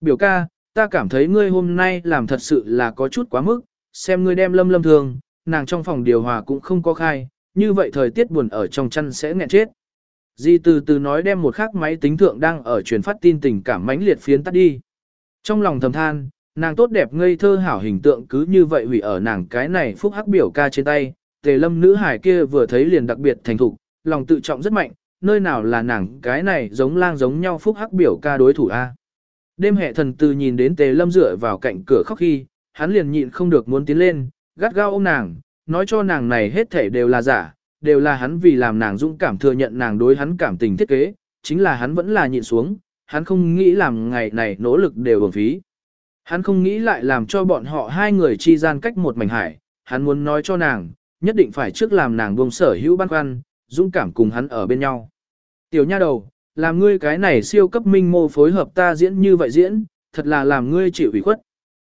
Biểu ca, ta cảm thấy ngươi hôm nay làm thật sự là có chút quá mức, xem ngươi đem lâm lâm thường, nàng trong phòng điều hòa cũng không có khai, như vậy thời tiết buồn ở trong chăn sẽ nghẹn chết. Di từ từ nói đem một khắc máy tính thượng đang ở truyền phát tin tình cảm mãnh liệt phiến tắt đi. Trong lòng thầm than, nàng tốt đẹp ngây thơ hảo hình tượng cứ như vậy hủy ở nàng cái này phúc hắc biểu ca trên tay, tề lâm nữ hải kia vừa thấy liền đặc biệt thành thục, lòng tự trọng rất mạnh, nơi nào là nàng cái này giống lang giống nhau phúc hắc biểu ca đối thủ a. Đêm hệ thần từ nhìn đến tề lâm dựa vào cạnh cửa khóc khi, hắn liền nhịn không được muốn tiến lên, gắt gao ôm nàng, nói cho nàng này hết thể đều là giả, đều là hắn vì làm nàng dũng cảm thừa nhận nàng đối hắn cảm tình thiết kế, chính là hắn vẫn là nhịn xuống, hắn không nghĩ làm ngày này nỗ lực đều uổng phí. Hắn không nghĩ lại làm cho bọn họ hai người chi gian cách một mảnh hải, hắn muốn nói cho nàng, nhất định phải trước làm nàng buông sở hữu băn khoăn, dũng cảm cùng hắn ở bên nhau. Tiểu nha đầu, làm ngươi cái này siêu cấp minh mô phối hợp ta diễn như vậy diễn, thật là làm ngươi chịu ủy khuất.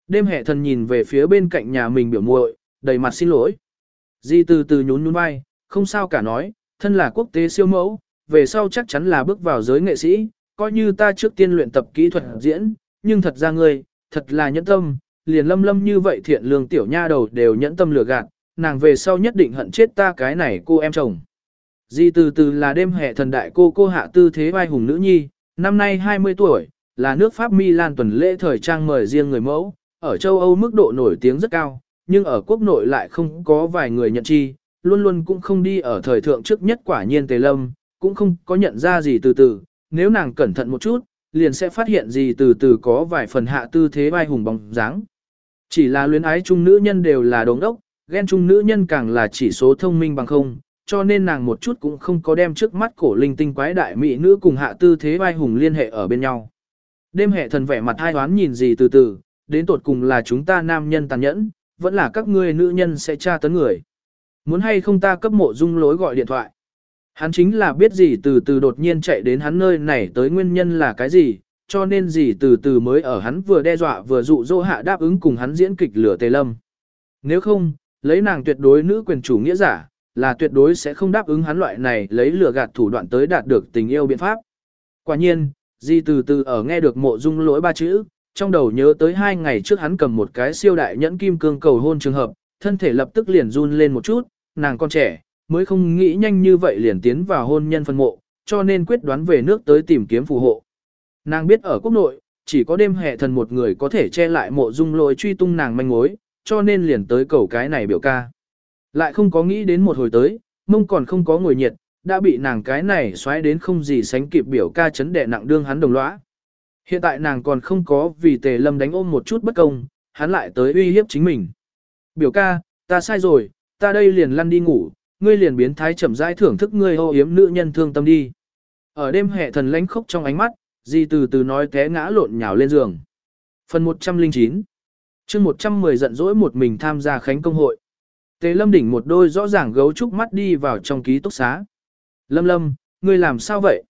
Đêm hệ thần nhìn về phía bên cạnh nhà mình biểu muội, đầy mặt xin lỗi. Di từ từ nhún nhún vai, không sao cả nói, thân là quốc tế siêu mẫu, về sau chắc chắn là bước vào giới nghệ sĩ, coi như ta trước tiên luyện tập kỹ thuật diễn, nhưng thật ra ngươi, thật là nhẫn tâm, liền lâm lâm như vậy thiện lương tiểu nha đầu đều nhẫn tâm lừa gạt, nàng về sau nhất định hận chết ta cái này cô em chồng. Di từ từ là đêm hệ thần đại cô cô hạ tư thế vai hùng nữ nhi, năm nay 20 tuổi, là nước Pháp Milan tuần lễ thời trang mời riêng người mẫu, ở châu Âu mức độ nổi tiếng rất cao, nhưng ở quốc nội lại không có vài người nhận chi, luôn luôn cũng không đi ở thời thượng trước nhất quả nhiên Tề Lâm, cũng không có nhận ra gì từ từ, nếu nàng cẩn thận một chút, liền sẽ phát hiện gì từ từ có vài phần hạ tư thế vai hùng bóng dáng. Chỉ là luyến ái chung nữ nhân đều là đống đốc, ghen chung nữ nhân càng là chỉ số thông minh bằng không, cho nên nàng một chút cũng không có đem trước mắt cổ linh tinh quái đại mỹ nữ cùng hạ tư thế vai hùng liên hệ ở bên nhau. Đêm hệ thần vẻ mặt hai đoán nhìn gì từ từ, đến tột cùng là chúng ta nam nhân tàn nhẫn, vẫn là các ngươi nữ nhân sẽ tra tấn người. Muốn hay không ta cấp mộ dung lối gọi điện thoại. Hắn chính là biết gì từ từ đột nhiên chạy đến hắn nơi này tới nguyên nhân là cái gì, cho nên gì từ từ mới ở hắn vừa đe dọa vừa dụ dỗ hạ đáp ứng cùng hắn diễn kịch lửa tề lâm. Nếu không, lấy nàng tuyệt đối nữ quyền chủ nghĩa giả, là tuyệt đối sẽ không đáp ứng hắn loại này lấy lừa gạt thủ đoạn tới đạt được tình yêu biện pháp. Quả nhiên, Di từ từ ở nghe được mộ dung lỗi ba chữ, trong đầu nhớ tới hai ngày trước hắn cầm một cái siêu đại nhẫn kim cương cầu hôn trường hợp, thân thể lập tức liền run lên một chút, nàng con trẻ, mới không nghĩ nhanh như vậy liền tiến vào hôn nhân phân mộ, cho nên quyết đoán về nước tới tìm kiếm phù hộ. Nàng biết ở quốc nội, chỉ có đêm hệ thần một người có thể che lại mộ dung lỗi truy tung nàng manh mối, cho nên liền tới cầu cái này biểu ca. Lại không có nghĩ đến một hồi tới, mông còn không có ngồi nhiệt, đã bị nàng cái này xoáy đến không gì sánh kịp biểu ca chấn đẻ nặng đương hắn đồng lõa. Hiện tại nàng còn không có vì tề lâm đánh ôm một chút bất công, hắn lại tới uy hiếp chính mình. Biểu ca, ta sai rồi, ta đây liền lăn đi ngủ, ngươi liền biến thái chậm rãi thưởng thức ngươi ô yếm nữ nhân thương tâm đi. Ở đêm hệ thần lánh khốc trong ánh mắt, di từ từ nói té ngã lộn nhào lên giường. Phần 109 chương 110 giận dỗi một mình tham gia khánh công hội. Tề lâm đỉnh một đôi rõ ràng gấu trúc mắt đi vào trong ký túc xá. Lâm lâm, ngươi làm sao vậy?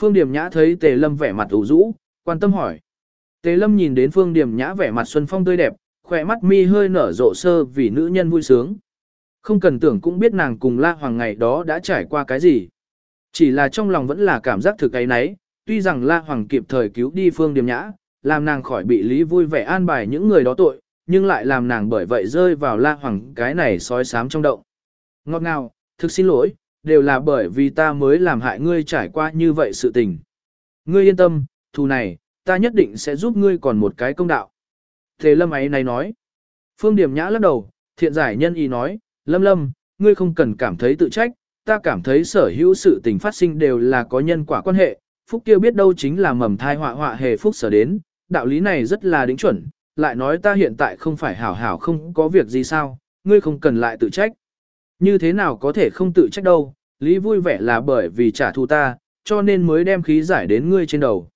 Phương Điểm Nhã thấy Tề lâm vẻ mặt ủ rũ, quan tâm hỏi. Tề lâm nhìn đến Phương Điểm Nhã vẻ mặt xuân phong tươi đẹp, khỏe mắt mi hơi nở rộ sơ vì nữ nhân vui sướng. Không cần tưởng cũng biết nàng cùng La Hoàng ngày đó đã trải qua cái gì. Chỉ là trong lòng vẫn là cảm giác thực ấy nấy, tuy rằng La Hoàng kịp thời cứu đi Phương Điềm Nhã, làm nàng khỏi bị lý vui vẻ an bài những người đó tội, nhưng lại làm nàng bởi vậy rơi vào La Hoàng cái này sói sám trong động. Ngọt ngào, thực xin lỗi, đều là bởi vì ta mới làm hại ngươi trải qua như vậy sự tình. Ngươi yên tâm, thù này, ta nhất định sẽ giúp ngươi còn một cái công đạo. Thế lâm ấy này nói. Phương Điểm Nhã lắc đầu, thiện giải nhân ý nói, Lâm Lâm, ngươi không cần cảm thấy tự trách, ta cảm thấy sở hữu sự tình phát sinh đều là có nhân quả quan hệ, phúc kia biết đâu chính là mầm thai họa họa hề phúc sở đến, đạo lý này rất là đính chuẩn, lại nói ta hiện tại không phải hảo hảo không có việc gì sao, ngươi không cần lại tự trách. Như thế nào có thể không tự trách đâu, lý vui vẻ là bởi vì trả thù ta, cho nên mới đem khí giải đến ngươi trên đầu.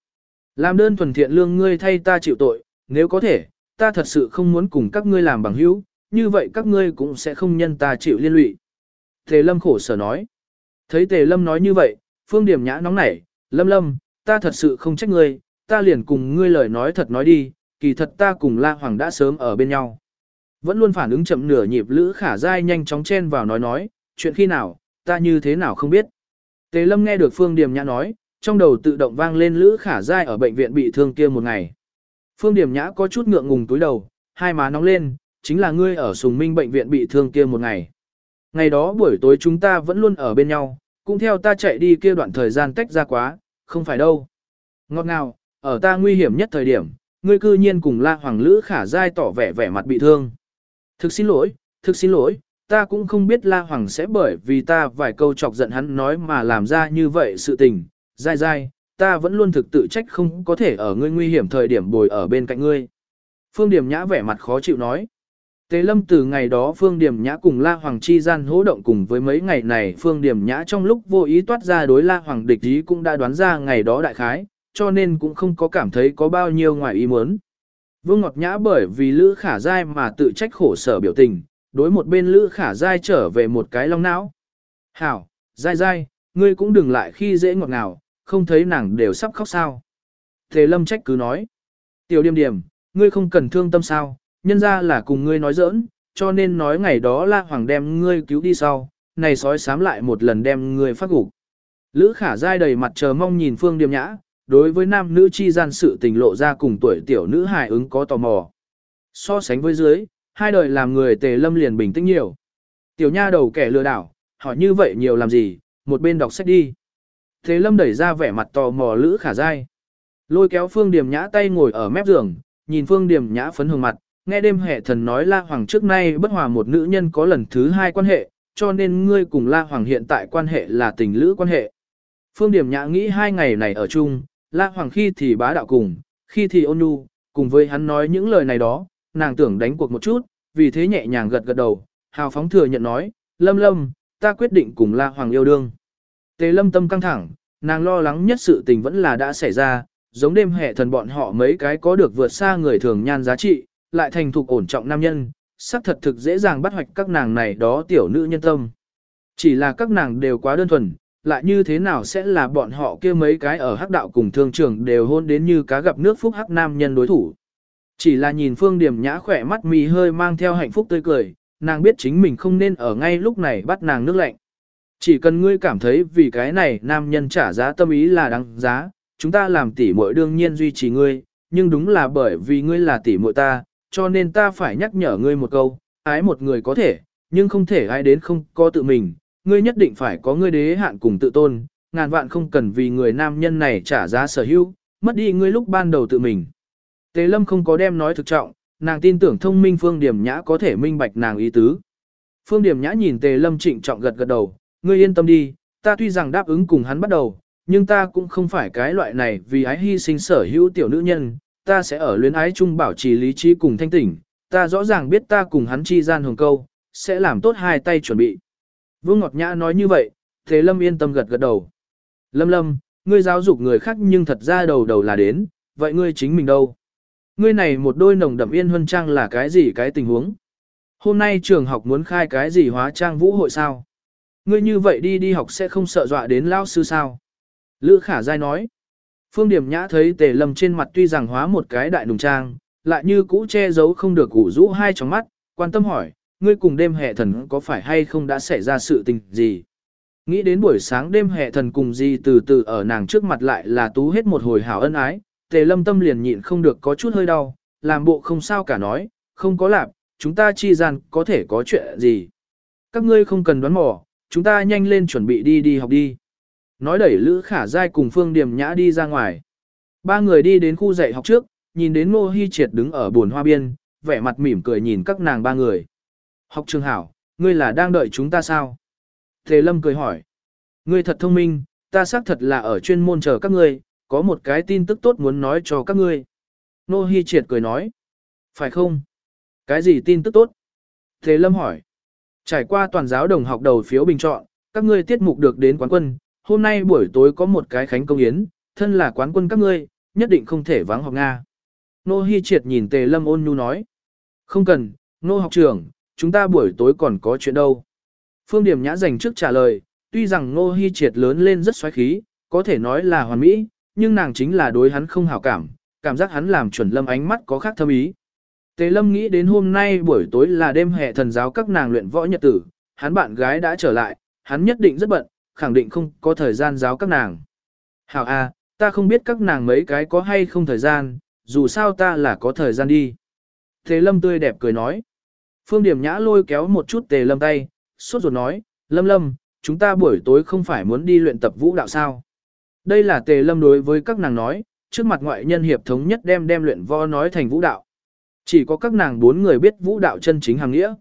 Làm đơn thuần thiện lương ngươi thay ta chịu tội, nếu có thể, ta thật sự không muốn cùng các ngươi làm bằng hữu, như vậy các ngươi cũng sẽ không nhân ta chịu liên lụy. Tề Lâm khổ sở nói. Thấy Tề Lâm nói như vậy, Phương Điểm Nhã nóng nảy, Lâm Lâm, ta thật sự không trách ngươi, ta liền cùng ngươi lời nói thật nói đi, kỳ thật ta cùng La Hoàng đã sớm ở bên nhau. Vẫn luôn phản ứng chậm nửa nhịp Lữ Khả Giai nhanh chóng chen vào nói nói, chuyện khi nào, ta như thế nào không biết. Tề Lâm nghe được Phương Điểm Nhã nói, trong đầu tự động vang lên Lữ Khả Giai ở bệnh viện bị thương kia một ngày. Phương Điểm Nhã có chút ngượng ngùng túi đầu, hai má nóng lên, chính là ngươi ở Sùng Minh bệnh viện bị thương kia một ngày. Ngày đó buổi tối chúng ta vẫn luôn ở bên nhau, cũng theo ta chạy đi kia đoạn thời gian tách ra quá, không phải đâu. Ngọt ngào, ở ta nguy hiểm nhất thời điểm, ngươi cư nhiên cùng La Hoàng Lữ Khả Giai tỏ vẻ vẻ mặt bị thương. Thực xin lỗi, thực xin lỗi, ta cũng không biết La Hoàng sẽ bởi vì ta vài câu chọc giận hắn nói mà làm ra như vậy sự tình. Giai Giai, ta vẫn luôn thực tự trách không có thể ở ngươi nguy hiểm thời điểm bồi ở bên cạnh ngươi. Phương Điểm Nhã vẻ mặt khó chịu nói. Tế lâm từ ngày đó Phương Điểm Nhã cùng La Hoàng chi gian hỗ động cùng với mấy ngày này Phương Điểm Nhã trong lúc vô ý toát ra đối La Hoàng địch ý cũng đã đoán ra ngày đó đại khái, cho nên cũng không có cảm thấy có bao nhiêu ngoài ý muốn. Vương Ngọt Nhã bởi vì Lữ Khả Giai mà tự trách khổ sở biểu tình, đối một bên Lữ Khả Giai trở về một cái long não. Hảo, Giai Giai, ngươi cũng đừng lại khi dễ ngọt ngào, không thấy nàng đều sắp khóc sao. Thế lâm trách cứ nói. Tiểu điềm điềm, ngươi không cần thương tâm sao, nhân ra là cùng ngươi nói giỡn, cho nên nói ngày đó La Hoàng đem ngươi cứu đi sau, này sói sám lại một lần đem ngươi phát gục. Lữ khả Giai đầy mặt chờ mong nhìn Phương Điềm Nhã, đối với nam nữ chi gian sự tình lộ ra cùng tuổi tiểu nữ hài ứng có tò mò. So sánh với dưới, hai đời làm người tề lâm liền bình tĩnh nhiều. Tiểu nha đầu kẻ lừa đảo, hỏi như vậy nhiều làm gì, một bên đọc sách đi. Tề lâm đẩy ra vẻ mặt tò mò lữ khả dai. Lôi kéo phương điểm nhã tay ngồi ở mép giường, nhìn phương điểm nhã phấn hương mặt, nghe đêm hệ thần nói La Hoàng trước nay bất hòa một nữ nhân có lần thứ hai quan hệ, cho nên ngươi cùng La Hoàng hiện tại quan hệ là tình lữ quan hệ. Phương Điểm Nhã nghĩ hai ngày này ở chung, La Hoàng khi thì bá đạo cùng, khi thì ôn nhu, cùng với hắn nói những lời này đó, nàng tưởng đánh cuộc một chút, vì thế nhẹ nhàng gật gật đầu, hào phóng thừa nhận nói, Lâm Lâm, ta quyết định cùng La Hoàng yêu đương. Tề Lâm tâm căng thẳng, nàng lo lắng nhất sự tình vẫn là đã xảy ra, giống đêm hệ thần bọn họ mấy cái có được vượt xa người thường nhan giá trị, lại thành thục ổn trọng nam nhân, xác thật thực dễ dàng bắt hoạch các nàng này đó tiểu nữ nhân tâm. Chỉ là các nàng đều quá đơn thuần, lại như thế nào sẽ là bọn họ kia mấy cái ở hắc đạo cùng thương trường đều hôn đến như cá gặp nước phúc hắc nam nhân đối thủ. Chỉ là nhìn Phương Điểm Nhã khỏe mắt mì hơi mang theo hạnh phúc tươi cười, nàng biết chính mình không nên ở ngay lúc này bắt nàng nước lạnh. Chỉ cần ngươi cảm thấy vì cái này nam nhân trả giá tâm ý là đáng giá, chúng ta làm tỷ muội đương nhiên duy trì ngươi, nhưng đúng là bởi vì ngươi là tỷ muội ta, cho nên ta phải nhắc nhở ngươi một câu, ái một người có thể, nhưng không thể ai đến không có tự mình, ngươi nhất định phải có ngươi đế hạn cùng tự tôn, ngàn vạn không cần vì người nam nhân này trả giá sở hữu, mất đi ngươi lúc ban đầu tự mình. Tề Lâm không có đem nói thực trọng, nàng tin tưởng thông minh Phương Điểm Nhã có thể minh bạch nàng ý tứ. Phương Điểm Nhã nhìn Tề Lâm trịnh trọng gật gật đầu, ngươi yên tâm đi, ta tuy rằng đáp ứng cùng hắn bắt đầu, nhưng ta cũng không phải cái loại này vì ái hy sinh sở hữu tiểu nữ nhân, ta sẽ ở luyến ái chung bảo trì lý trí cùng thanh tỉnh, ta rõ ràng biết ta cùng hắn chi gian hồng câu, sẽ làm tốt hai tay chuẩn bị. Vương Ngọt Nhã nói như vậy, Thế Lâm yên tâm gật gật đầu. Lâm Lâm, ngươi giáo dục người khác nhưng thật ra đầu đầu là đến, vậy ngươi chính mình đâu? Ngươi này một đôi nồng đậm yên huân trang là cái gì cái tình huống? Hôm nay trường học muốn khai cái gì hóa trang vũ hội sao? Ngươi như vậy đi đi học sẽ không sợ dọa đến lao sư sao? Lữ khả giai nói. Phương Điểm Nhã thấy tề lâm trên mặt tuy rằng hóa một cái đại nùng trang, lại như cũ che giấu không được củ rũ hai trong mắt, quan tâm hỏi, ngươi cùng đêm hệ thần có phải hay không đã xảy ra sự tình gì? Nghĩ đến buổi sáng đêm hệ thần cùng gì từ từ ở nàng trước mặt lại là tú hết một hồi hảo ân ái, tề lâm tâm liền nhịn không được có chút hơi đau, làm bộ không sao cả nói, không có lạp, chúng ta chi gian có thể có chuyện gì. Các ngươi không cần đoán mò, chúng ta nhanh lên chuẩn bị đi đi học đi. Nói đẩy Lữ Khả Giai cùng Phương Điềm Nhã đi ra ngoài. Ba người đi đến khu dạy học trước, nhìn đến Ngô Hi Triệt đứng ở buồn hoa biên, vẻ mặt mỉm cười nhìn các nàng ba người. Học trường hảo, ngươi là đang đợi chúng ta sao? Thế Lâm cười hỏi. Ngươi thật thông minh, ta xác thật là ở chuyên môn chờ các ngươi, có một cái tin tức tốt muốn nói cho các ngươi. Nô Hi Triệt cười nói. Phải không? Cái gì tin tức tốt? Thế Lâm hỏi. Trải qua toàn giáo đồng học đầu phiếu bình chọn, các ngươi tiết mục được đến quán quân, hôm nay buổi tối có một cái khánh công yến, thân là quán quân các ngươi, nhất định không thể vắng học Nga. Nô Hi Triệt nhìn Tề Lâm ôn nhu nói. Không cần, nô học trưởng, chúng ta buổi tối còn có chuyện đâu. Phương Điểm Nhã dành trước trả lời, tuy rằng Nô Hi Triệt lớn lên rất xoáy khí, có thể nói là hoàn mỹ, nhưng nàng chính là đối hắn không hảo cảm, cảm giác hắn làm chuẩn lâm ánh mắt có khác thâm ý. Tề Lâm nghĩ đến hôm nay buổi tối là đêm hè thần giáo các nàng luyện võ nhật tử, hắn bạn gái đã trở lại, hắn nhất định rất bận, khẳng định không có thời gian giáo các nàng. Hảo a, à, ta không biết các nàng mấy cái có hay không thời gian, dù sao ta là có thời gian đi. thế lâm tươi đẹp cười nói. Phương điểm nhã lôi kéo một chút tề lâm tay, suốt ruột nói, lâm lâm, chúng ta buổi tối không phải muốn đi luyện tập vũ đạo sao. Đây là tề lâm đối với các nàng nói, trước mặt ngoại nhân hiệp thống nhất đem đem luyện võ nói thành vũ đạo. Chỉ có các nàng bốn người biết vũ đạo chân chính hàng nghĩa.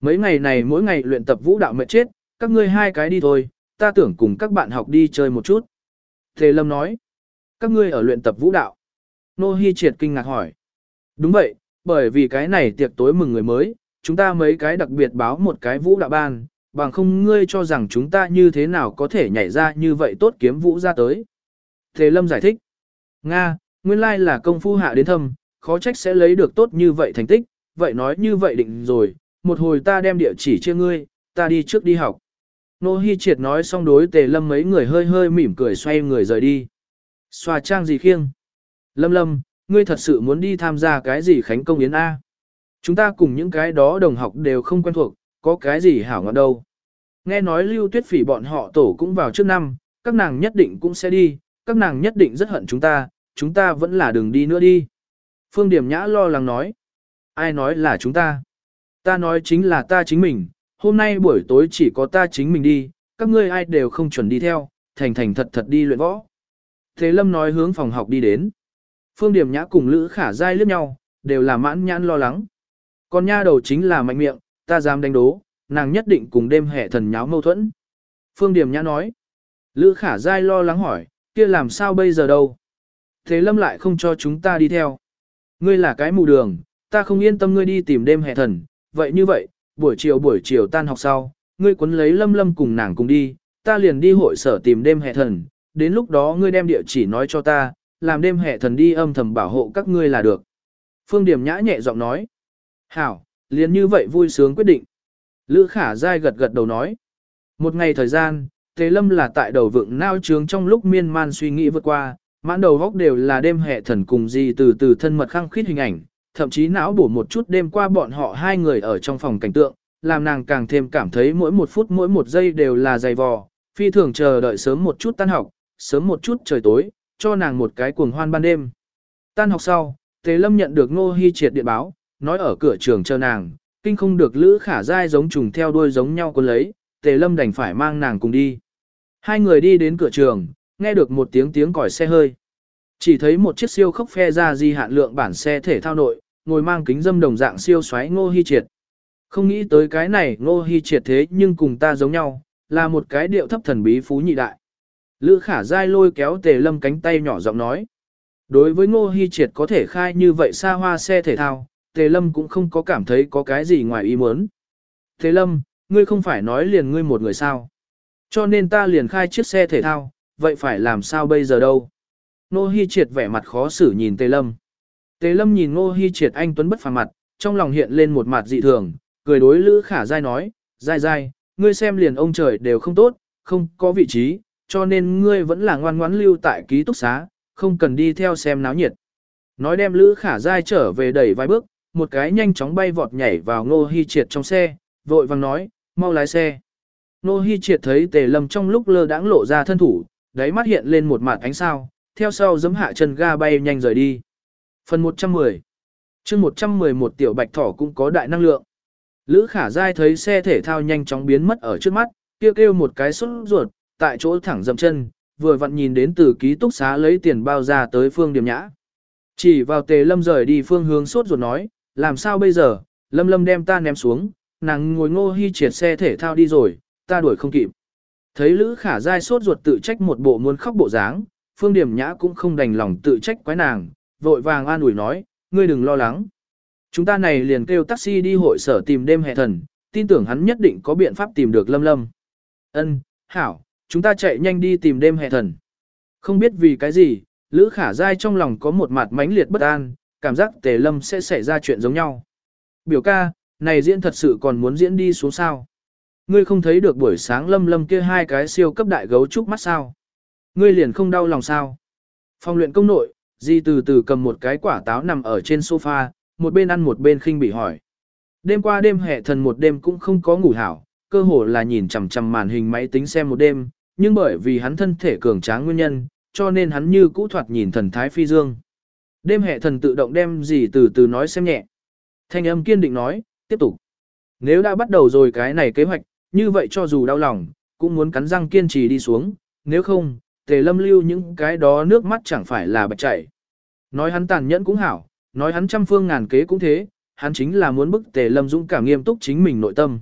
Mấy ngày này mỗi ngày luyện tập vũ đạo mệt chết, các ngươi hai cái đi thôi, ta tưởng cùng các bạn học đi chơi một chút. Tề Lâm nói, các ngươi ở luyện tập vũ đạo. Nô Hi Triệt kinh ngạc hỏi. Đúng vậy, bởi vì cái này tiệc tối mừng người mới, chúng ta mấy cái đặc biệt báo một cái vũ đạo ban, bằng không ngươi cho rằng chúng ta như thế nào có thể nhảy ra như vậy tốt kiếm vũ ra tới. Tề Lâm giải thích. Nga, nguyên lai là công phu hạ đến thâm, khó trách sẽ lấy được tốt như vậy thành tích, vậy nói như vậy định rồi, một hồi ta đem địa chỉ cho ngươi, ta đi trước đi học. Nô Hi Triệt nói xong đối tề lâm mấy người hơi hơi mỉm cười xoay người rời đi. Xoa trang gì khiêng? Lâm lâm, ngươi thật sự muốn đi tham gia cái gì khánh công yến A? Chúng ta cùng những cái đó đồng học đều không quen thuộc, có cái gì hảo ngọt đâu. Nghe nói lưu tuyết phỉ bọn họ tổ cũng vào trước năm, các nàng nhất định cũng sẽ đi, các nàng nhất định rất hận chúng ta, chúng ta vẫn là đường đi nữa đi. Phương Điểm Nhã lo lắng nói. Ai nói là chúng ta? Ta nói chính là ta chính mình, hôm nay buổi tối chỉ có ta chính mình đi, các ngươi ai đều không chuẩn đi theo, thành thành thật thật đi luyện võ. Thế Lâm nói hướng phòng học đi đến. Phương Điểm Nhã cùng Lữ Khả Giai liếc nhau, đều là mãn nhãn lo lắng. Con nha đầu chính là mạnh miệng, ta dám đánh đố, nàng nhất định cùng đêm hệ thần nháo mâu thuẫn. Phương Điểm Nhã nói. Lữ Khả Giai lo lắng hỏi, kia làm sao bây giờ đâu? Thế Lâm lại không cho chúng ta đi theo. Ngươi là cái mù đường, ta không yên tâm ngươi đi tìm đêm hệ thần, vậy như vậy, buổi chiều buổi chiều tan học sau, ngươi cuốn lấy Lâm Lâm cùng nàng cùng đi, ta liền đi hội sở tìm đêm hệ thần, đến lúc đó ngươi đem địa chỉ nói cho ta, làm đêm hệ thần đi âm thầm bảo hộ các ngươi là được. Phương Điểm nhã nhẹ giọng nói. Hảo, liền như vậy vui sướng quyết định. Lữ khả dai gật gật đầu nói. Một ngày thời gian, Tế Lâm là tại đầu vượng nao trướng trong lúc miên man suy nghĩ vượt qua, mãn đầu góc đều là đêm hệ thần cùng gì từ từ thân mật khăng khít hình ảnh, thậm chí não bổ một chút đêm qua bọn họ hai người ở trong phòng cảnh tượng, làm nàng càng thêm cảm thấy mỗi một phút mỗi một giây đều là dày vò, phi thường chờ đợi sớm một chút tan học, sớm một chút trời tối, cho nàng một cái cuồng hoan ban đêm. Tan học sau, Tế Lâm nhận được Ngô Hi Triệt điện báo, nói ở cửa trường chờ nàng, kinh không được Lữ Khả Giai giống trùng theo đuôi giống nhau quân lấy, Tề Lâm đành phải mang nàng cùng đi. Hai người đi đến cửa trường, nghe được một tiếng tiếng còi xe hơi. Chỉ thấy một chiếc siêu khốc phe ra di hạn lượng bản xe thể thao nội, ngồi mang kính dâm đồng dạng siêu xoáy Ngô Hi Triệt. Không nghĩ tới cái này Ngô Hi Triệt thế nhưng cùng ta giống nhau, là một cái điệu thấp thần bí phú nhị đại. Lữ khả dai lôi kéo tề lâm cánh tay nhỏ giọng nói. Đối với Ngô Hi Triệt có thể khai như vậy xa hoa xe thể thao, tề lâm cũng không có cảm thấy có cái gì ngoài ý muốn. Tề lâm, ngươi không phải nói liền ngươi một người sao. Cho nên ta liền khai chiếc xe thể thao, vậy phải làm sao bây giờ đâu. Ngô Hi Triệt vẻ mặt khó xử nhìn tề lâm. Tề lâm nhìn Ngô Hi Triệt anh tuấn bất phàm mặt, trong lòng hiện lên một mặt dị thường, cười đối Lữ khả Giai nói, Giai Giai, ngươi xem liền ông trời đều không tốt, không có vị trí, cho nên ngươi vẫn là ngoan ngoãn lưu tại ký túc xá, không cần đi theo xem náo nhiệt. Nói đem Lữ Khả Giai trở về đẩy vài bước, một cái nhanh chóng bay vọt nhảy vào Ngô Hi Triệt trong xe, vội vàng nói, mau lái xe. Ngô Hi Triệt thấy Tề Lâm trong lúc lơ đãng lộ ra thân thủ, đáy mắt hiện lên một mặt ánh sao, theo sau giẫm hạ chân ga bay nhanh rời đi. Phần 110 chương 111 tiểu bạch thỏ cũng có đại năng lượng. Lữ Khả dai thấy xe thể thao nhanh chóng biến mất ở trước mắt, kêu kêu một cái sốt ruột, tại chỗ thẳng dậm chân, vừa vặn nhìn đến từ ký túc xá lấy tiền bao ra tới phương điểm nhã. Chỉ vào tề lâm rời đi phương hướng sốt ruột nói, làm sao bây giờ, lâm lâm đem ta ném xuống, nàng ngồi ngô hy triệt xe thể thao đi rồi, ta đuổi không kịp. Thấy Lữ Khả Giai sốt ruột tự trách một bộ muốn khóc bộ dáng, Phương Điểm Nhã cũng không đành lòng tự trách quái nàng, vội vàng an ủi nói, ngươi đừng lo lắng. Chúng ta này liền kêu taxi đi hội sở tìm đêm hệ thần, tin tưởng hắn nhất định có biện pháp tìm được Lâm Lâm. Ân, hảo, chúng ta chạy nhanh đi tìm đêm hệ thần. Không biết vì cái gì, Lữ Khả Giai trong lòng có một mặt mãnh liệt bất an, cảm giác Tề Lâm sẽ xảy ra chuyện giống nhau. Biểu ca, này diễn thật sự còn muốn diễn đi xuống sao? Ngươi không thấy được buổi sáng Lâm Lâm kia hai cái siêu cấp đại gấu trúc mắt sao? Ngươi liền không đau lòng sao? Phòng luyện công nội, Di từ từ cầm một cái quả táo nằm ở trên sofa, một bên ăn một bên khinh bị hỏi. Đêm qua đêm hệ thần một đêm cũng không có ngủ hảo, cơ hồ là nhìn chằm chằm màn hình máy tính xem một đêm, nhưng bởi vì hắn thân thể cường tráng nguyên nhân, cho nên hắn như cũ thoạt nhìn thần thái phi dương. Đêm hệ thần tự động đem gì từ từ nói xem nhẹ. Thanh âm kiên định nói, tiếp tục. Nếu đã bắt đầu rồi cái này kế hoạch, như vậy cho dù đau lòng, cũng muốn cắn răng kiên trì đi xuống, nếu không, tề lâm lưu những cái đó nước mắt chẳng phải là bạch chảy. Nói hắn tàn nhẫn cũng hảo, nói hắn trăm phương ngàn kế cũng thế, hắn chính là muốn bức tề lâm dũng cảm nghiêm túc chính mình nội tâm.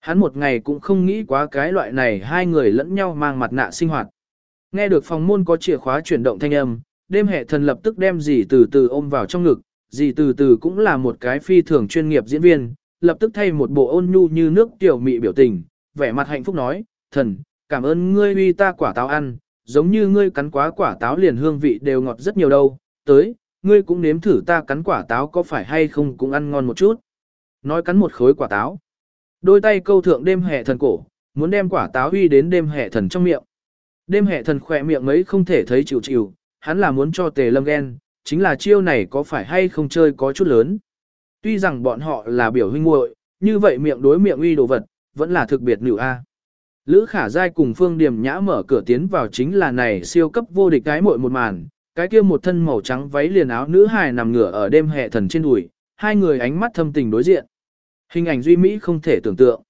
Hắn một ngày cũng không nghĩ quá cái loại này hai người lẫn nhau mang mặt nạ sinh hoạt. Nghe được phòng môn có chìa khóa chuyển động thanh âm, đêm hệ thần lập tức đem dì từ từ ôm vào trong ngực, dì từ từ cũng là một cái phi thường chuyên nghiệp diễn viên, lập tức thay một bộ ôn nhu như nước tiểu mị biểu tình, vẻ mặt hạnh phúc nói, thần, cảm ơn ngươi uy ta quả táo ăn, giống như ngươi cắn quá quả táo liền hương vị đều ngọt rất nhiều đâu, tới, ngươi cũng nếm thử ta cắn quả táo có phải hay không cũng ăn ngon một chút. Nói cắn một khối quả táo. Đôi tay câu thượng đêm hệ thần cổ, muốn đem quả táo huy đến đêm hệ thần trong miệng. Đêm hệ thần khỏe miệng mấy không thể thấy chịu chịu, hắn là muốn cho tề lâm ghen, chính là chiêu này có phải hay không chơi có chút lớn. Tuy rằng bọn họ là biểu huynh muội, như vậy miệng đối miệng uy đồ vật, vẫn là thực biệt nữ A. Lữ khả dai cùng phương điểm nhã mở cửa tiến vào chính là này siêu cấp vô địch cái muội một màn, cái kia một thân màu trắng váy liền áo nữ hài nằm ngửa ở đêm hệ thần trên đùi, hai người ánh mắt thâm tình đối diện. Hình ảnh duy mỹ không thể tưởng tượng.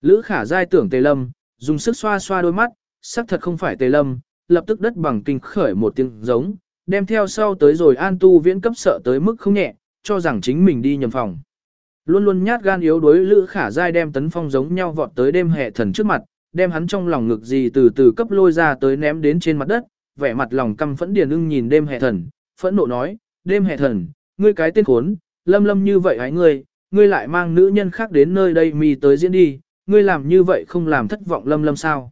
Lữ khả dai tưởng tề lâm, dùng sức xoa xoa đôi mắt, xác thật không phải tề lâm, lập tức đất bằng kinh khởi một tiếng giống, đem theo sau tới rồi an tu viễn cấp sợ tới mức không nhẹ, cho rằng chính mình đi nhầm phòng. Luôn luôn nhát gan yếu đuối lữ khả dai đem tấn phong giống nhau vọt tới đêm hệ thần trước mặt, đem hắn trong lòng ngực gì từ từ cấp lôi ra tới ném đến trên mặt đất, vẻ mặt lòng căm phẫn điền ưng nhìn đêm hệ thần, phẫn nộ nói, đêm hệ thần, ngươi cái tên khốn, lâm lâm như vậy hãy ngươi, ngươi lại mang nữ nhân khác đến nơi đây mi tới diễn đi, ngươi làm như vậy không làm thất vọng lâm lâm sao.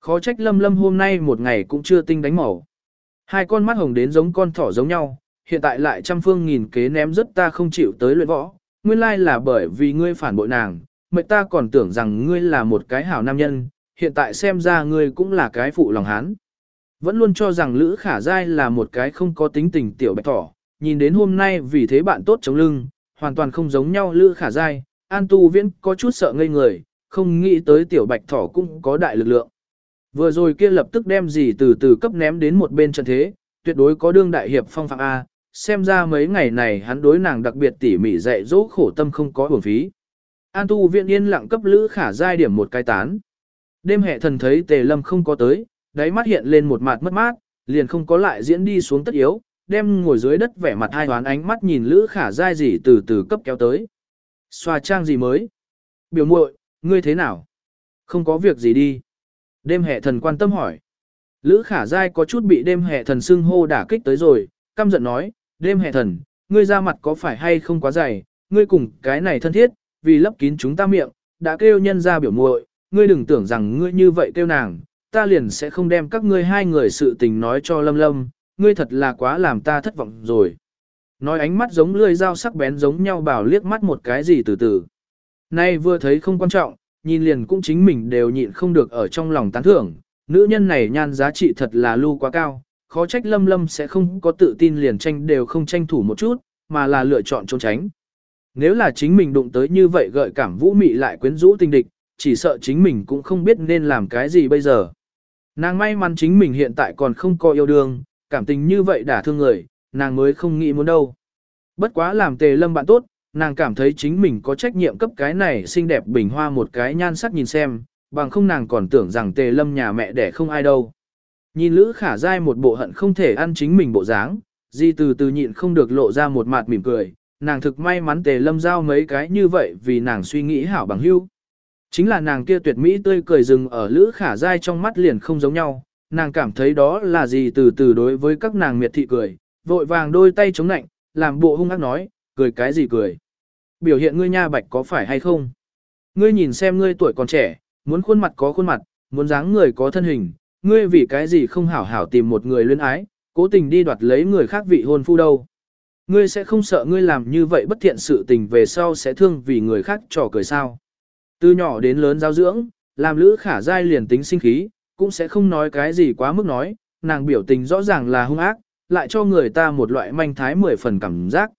Khó trách lâm lâm hôm nay một ngày cũng chưa tinh đánh màu. Hai con mắt hồng đến giống con thỏ giống nhau, hiện tại lại trăm phương nghìn kế ném rất ta không chịu tới luyện võ, nguyên lai là bởi vì ngươi phản bội nàng, mệt ta còn tưởng rằng ngươi là một cái hảo nam nhân, hiện tại xem ra ngươi cũng là cái phụ lòng hán. Vẫn luôn cho rằng Lữ Khả Giai là một cái không có tính tình tiểu bạch thỏ, nhìn đến hôm nay vì thế bạn tốt chống lưng, hoàn toàn không giống nhau Lữ Khả Giai, An Tu Viễn có chút sợ ngây người, không nghĩ tới tiểu bạch thỏ cũng có đại lực lượng. Vừa rồi kia lập tức đem gì từ từ cấp ném đến một bên trận thế, tuyệt đối có đương đại hiệp phong phạm A, xem ra mấy ngày này hắn đối nàng đặc biệt tỉ mỉ dạy dỗ khổ tâm không có hưởng phí. An tu viện yên lặng cấp lữ khả giai điểm một cái tán. Đêm hệ thần thấy tề lâm không có tới, đáy mắt hiện lên một mặt mất mát, liền không có lại diễn đi xuống tất yếu, đem ngồi dưới đất vẻ mặt hai hoán ánh mắt nhìn lữ khả giai gì từ từ cấp kéo tới. Xoa trang gì mới? Biểu muội, ngươi thế nào? Không có việc gì đi. Đêm hệ thần quan tâm hỏi. Lữ khả dai có chút bị đêm hệ thần xưng hô đả kích tới rồi, căm giận nói, đêm hệ thần, ngươi ra mặt có phải hay không quá dày, ngươi cùng cái này thân thiết, vì lấp kín chúng ta miệng, đã kêu nhân ra biểu muội, ngươi đừng tưởng rằng ngươi như vậy kêu nàng, ta liền sẽ không đem các ngươi hai người sự tình nói cho lâm lâm, ngươi thật là quá làm ta thất vọng rồi. Nói ánh mắt giống lưỡi dao sắc bén giống nhau bảo liếc mắt một cái gì từ từ. Nay vừa thấy không quan trọng, nhìn liền cũng chính mình đều nhịn không được ở trong lòng tán thưởng, nữ nhân này nhan giá trị thật là lưu quá cao, khó trách lâm lâm sẽ không có tự tin liền tranh đều không tranh thủ một chút, mà là lựa chọn trốn tránh. Nếu là chính mình đụng tới như vậy gợi cảm vũ mị lại quyến rũ tình địch, chỉ sợ chính mình cũng không biết nên làm cái gì bây giờ. Nàng may mắn chính mình hiện tại còn không có yêu đương, cảm tình như vậy đã thương người, nàng mới không nghĩ muốn đâu. Bất quá làm tề lâm bạn tốt, nàng cảm thấy chính mình có trách nhiệm cấp cái này xinh đẹp bình hoa một cái nhan sắc nhìn xem, bằng không nàng còn tưởng rằng tề lâm nhà mẹ đẻ không ai đâu. Nhìn Lữ Khả Giai một bộ hận không thể ăn chính mình bộ dáng, Di từ từ nhịn không được lộ ra một mặt mỉm cười, nàng thực may mắn tề lâm giao mấy cái như vậy vì nàng suy nghĩ hảo bằng hữu. Chính là nàng kia tuyệt mỹ tươi cười rừng ở Lữ Khả Giai trong mắt liền không giống nhau, nàng cảm thấy đó là gì từ từ đối với các nàng miệt thị cười, vội vàng đôi tay chống nạnh, làm bộ hung ác nói, cười cái gì cười. Biểu hiện ngươi nha bạch có phải hay không? Ngươi nhìn xem ngươi tuổi còn trẻ, muốn khuôn mặt có khuôn mặt, muốn dáng người có thân hình, ngươi vì cái gì không hảo hảo tìm một người luyến ái, cố tình đi đoạt lấy người khác vị hôn phu đâu. Ngươi sẽ không sợ ngươi làm như vậy bất thiện sự tình về sau sẽ thương vì người khác trò cười sao. Từ nhỏ đến lớn giáo dưỡng, làm lữ khả dai liền tính sinh khí, cũng sẽ không nói cái gì quá mức nói, nàng biểu tình rõ ràng là hung ác, lại cho người ta một loại manh thái mười phần cảm giác.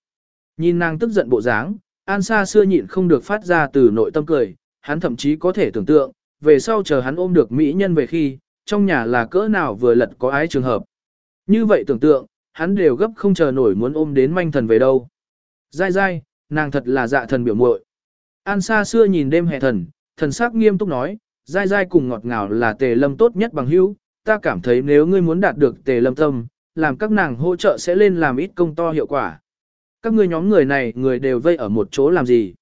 Nhìn nàng tức giận bộ dáng, An Sa xưa nhịn không được phát ra từ nội tâm cười, hắn thậm chí có thể tưởng tượng, về sau chờ hắn ôm được mỹ nhân về khi, trong nhà là cỡ nào vừa lật có ái trường hợp. Như vậy tưởng tượng, hắn đều gấp không chờ nổi muốn ôm đến manh thần về đâu. Dai dai, nàng thật là dạ thần biểu muội. An Sa xưa nhìn đêm hè thần, thần sắc nghiêm túc nói, dai dai cùng ngọt ngào là tề lâm tốt nhất bằng hữu, ta cảm thấy nếu ngươi muốn đạt được tề lâm tâm, làm các nàng hỗ trợ sẽ lên làm ít công to hiệu quả. Các ngươi nhóm người này người đều vây ở một chỗ làm gì?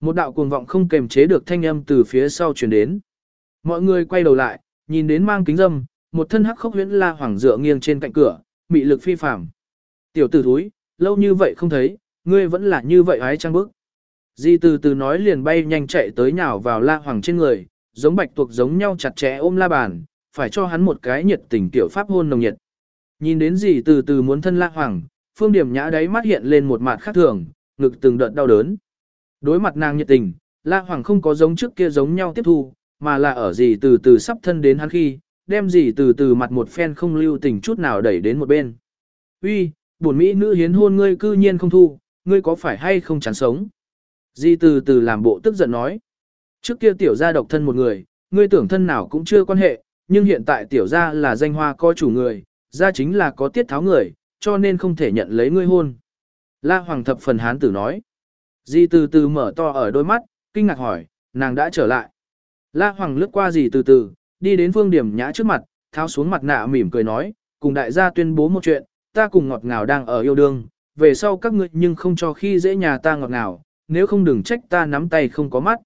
Một đạo cuồng vọng không kềm chế được thanh âm từ phía sau truyền đến. Mọi người quay đầu lại, nhìn đến mang kính dâm, một thân hắc khốc huyễn la hoàng dựa nghiêng trên cạnh cửa, mị lực phi phàm. Tiểu tử thúi, lâu như vậy không thấy, ngươi vẫn là như vậy hái trang bức. Di từ từ nói liền bay nhanh chạy tới nhào vào la hoàng trên người, giống bạch tuộc giống nhau chặt chẽ ôm la bàn, phải cho hắn một cái nhiệt tình tiểu pháp hôn nồng nhiệt. Nhìn đến gì từ từ muốn thân la hoàng, phương điểm nhã đáy mắt hiện lên một mặt khác thường, ngực từng đợt đau đớn. Đối mặt nàng nhiệt tình, la hoàng không có giống trước kia giống nhau tiếp thu, mà là ở gì từ từ sắp thân đến hắn khi, đem gì từ từ mặt một phen không lưu tình chút nào đẩy đến một bên. Uy, bổn mỹ nữ hiến hôn ngươi cư nhiên không thu, ngươi có phải hay không chán sống? Di từ từ làm bộ tức giận nói. Trước kia tiểu gia độc thân một người, ngươi tưởng thân nào cũng chưa quan hệ, nhưng hiện tại tiểu gia là danh hoa co chủ người, gia chính là có tiết tháo người, cho nên không thể nhận lấy ngươi hôn. La Hoàng thập phần hán tử nói. Di từ từ mở to ở đôi mắt, kinh ngạc hỏi, nàng đã trở lại. La Hoàng lướt qua gì từ từ, đi đến phương điểm nhã trước mặt, tháo xuống mặt nạ mỉm cười nói, cùng đại gia tuyên bố một chuyện, ta cùng ngọt ngào đang ở yêu đương, về sau các ngươi nhưng không cho khi dễ nhà ta ngọt ngào, nếu không đừng trách ta nắm tay không có mắt.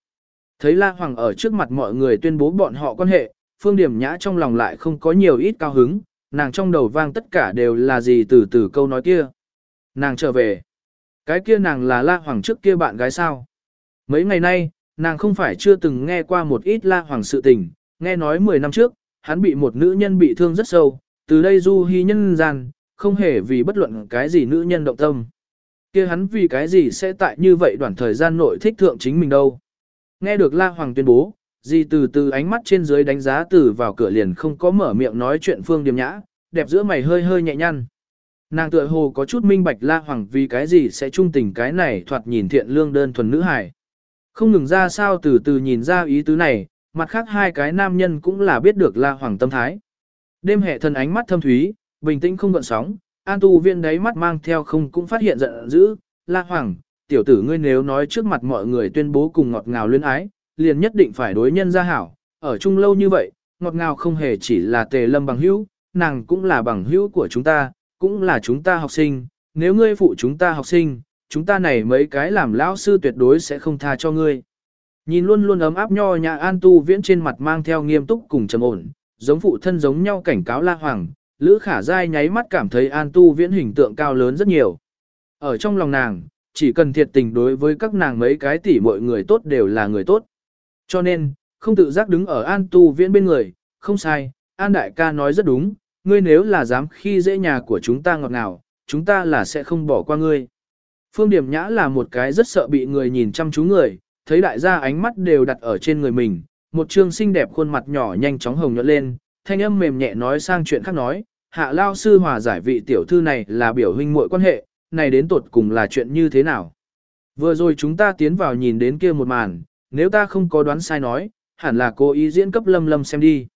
Thấy La Hoàng ở trước mặt mọi người tuyên bố bọn họ quan hệ, phương điểm nhã trong lòng lại không có nhiều ít cao hứng, nàng trong đầu vang tất cả đều là gì từ từ câu nói kia. Nàng trở về. Cái kia nàng là La Hoàng trước kia bạn gái sao? Mấy ngày nay, nàng không phải chưa từng nghe qua một ít La Hoàng sự tình, nghe nói 10 năm trước, hắn bị một nữ nhân bị thương rất sâu, từ đây du hy nhân gian, không hề vì bất luận cái gì nữ nhân động tâm. kia hắn vì cái gì sẽ tại như vậy đoạn thời gian nội thích thượng chính mình đâu. Nghe được La Hoàng tuyên bố, Di từ từ ánh mắt trên dưới đánh giá từ vào cửa liền không có mở miệng nói chuyện phương điềm nhã, đẹp giữa mày hơi hơi nhẹ nhăn. Nàng tựa hồ có chút minh bạch La Hoàng vì cái gì sẽ trung tình cái này thoạt nhìn thiện lương đơn thuần nữ hài. Không ngừng ra sao từ từ nhìn ra ý tứ này, mặt khác hai cái nam nhân cũng là biết được La Hoàng tâm thái. Đêm hệ thần ánh mắt thâm thúy, bình tĩnh không gợn sóng, An Tu Viên đáy mắt mang theo không cũng phát hiện giận dữ, La Hoàng, tiểu tử ngươi nếu nói trước mặt mọi người tuyên bố cùng ngọt ngào luyến ái, liền nhất định phải đối nhân ra hảo, ở chung lâu như vậy, ngọt ngào không hề chỉ là tề lâm bằng hữu, nàng cũng là bằng hữu của chúng ta, cũng là chúng ta học sinh, nếu ngươi phụ chúng ta học sinh, chúng ta này mấy cái làm lão sư tuyệt đối sẽ không tha cho ngươi. Nhìn luôn luôn ấm áp nho nhà An Tu Viễn trên mặt mang theo nghiêm túc cùng trầm ổn, giống phụ thân giống nhau cảnh cáo La Hoàng, Lữ Khả Giai nháy mắt cảm thấy An Tu Viễn hình tượng cao lớn rất nhiều. Ở trong lòng nàng, chỉ cần thiệt tình đối với các nàng mấy cái tỷ mọi người tốt đều là người tốt. Cho nên, không tự giác đứng ở An Tu Viễn bên người, không sai, An Đại ca nói rất đúng, ngươi nếu là dám khi dễ nhà của chúng ta ngọt ngào, chúng ta là sẽ không bỏ qua ngươi. Phương Điểm Nhã là một cái rất sợ bị người nhìn chăm chú người, thấy đại gia ánh mắt đều đặt ở trên người mình, một trương xinh đẹp khuôn mặt nhỏ nhanh chóng hồng nhuận lên, thanh âm mềm nhẹ nói sang chuyện khác nói, hạ lao sư hòa giải vị tiểu thư này là biểu huynh muội quan hệ, này đến tột cùng là chuyện như thế nào. Vừa rồi chúng ta tiến vào nhìn đến kia một màn, nếu ta không có đoán sai nói, hẳn là cô ý diễn cấp lâm lâm xem đi.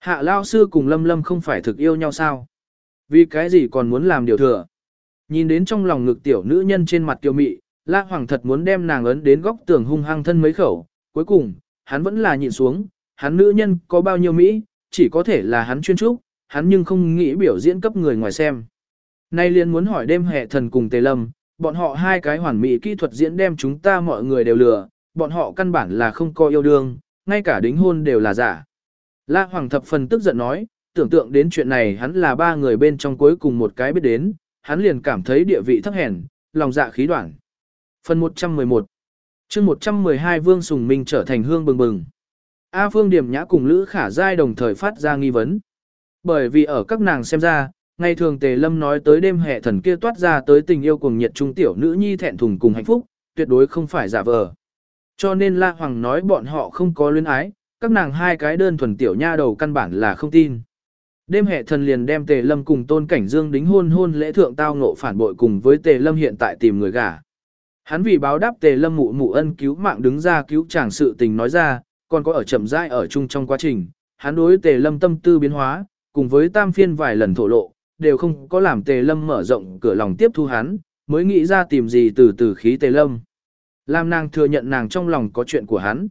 Hạ lao sư cùng lâm lâm không phải thực yêu nhau sao? Vì cái gì còn muốn làm điều thừa? Nhìn đến trong lòng ngực tiểu nữ nhân trên mặt tiêu mị, La Hoàng thật muốn đem nàng ấn đến góc tường hung hăng thân mấy khẩu. Cuối cùng, hắn vẫn là nhịn xuống, hắn nữ nhân có bao nhiêu Mỹ, chỉ có thể là hắn chuyên trúc, hắn nhưng không nghĩ biểu diễn cấp người ngoài xem. Nay liền muốn hỏi đêm hệ thần cùng Tề Lâm, bọn họ hai cái hoàn mỹ kỹ thuật diễn đem chúng ta mọi người đều lừa, bọn họ căn bản là không có yêu đương, ngay cả đính hôn đều là giả. La Hoàng thập phần tức giận nói, tưởng tượng đến chuyện này hắn là ba người bên trong cuối cùng một cái biết đến, hắn liền cảm thấy địa vị thấp hèn, lòng dạ khí đoạn. Phần 111 chương 112 Vương Sùng Minh trở thành hương bừng bừng. A Phương Điểm Nhã cùng Lữ Khả Giai đồng thời phát ra nghi vấn. Bởi vì ở các nàng xem ra, ngày thường Tề Lâm nói tới đêm hè thần kia toát ra tới tình yêu cùng nhiệt trung tiểu nữ nhi thẹn thùng cùng hạnh phúc, tuyệt đối không phải giả vờ. Cho nên La Hoàng nói bọn họ không có luyến ái, các nàng hai cái đơn thuần tiểu nha đầu căn bản là không tin. Đêm hệ thần liền đem Tề Lâm cùng Tôn Cảnh Dương đính hôn hôn lễ thượng tao ngộ phản bội cùng với Tề Lâm hiện tại tìm người gả. Hắn vì báo đáp Tề Lâm mụ mụ ân cứu mạng đứng ra cứu chàng sự tình nói ra, còn có ở chậm rãi ở chung trong quá trình, hắn đối Tề Lâm tâm tư biến hóa, cùng với tam phiên vài lần thổ lộ, đều không có làm Tề Lâm mở rộng cửa lòng tiếp thu hắn, mới nghĩ ra tìm gì từ từ khí Tề Lâm. Làm nàng thừa nhận nàng trong lòng có chuyện của hắn.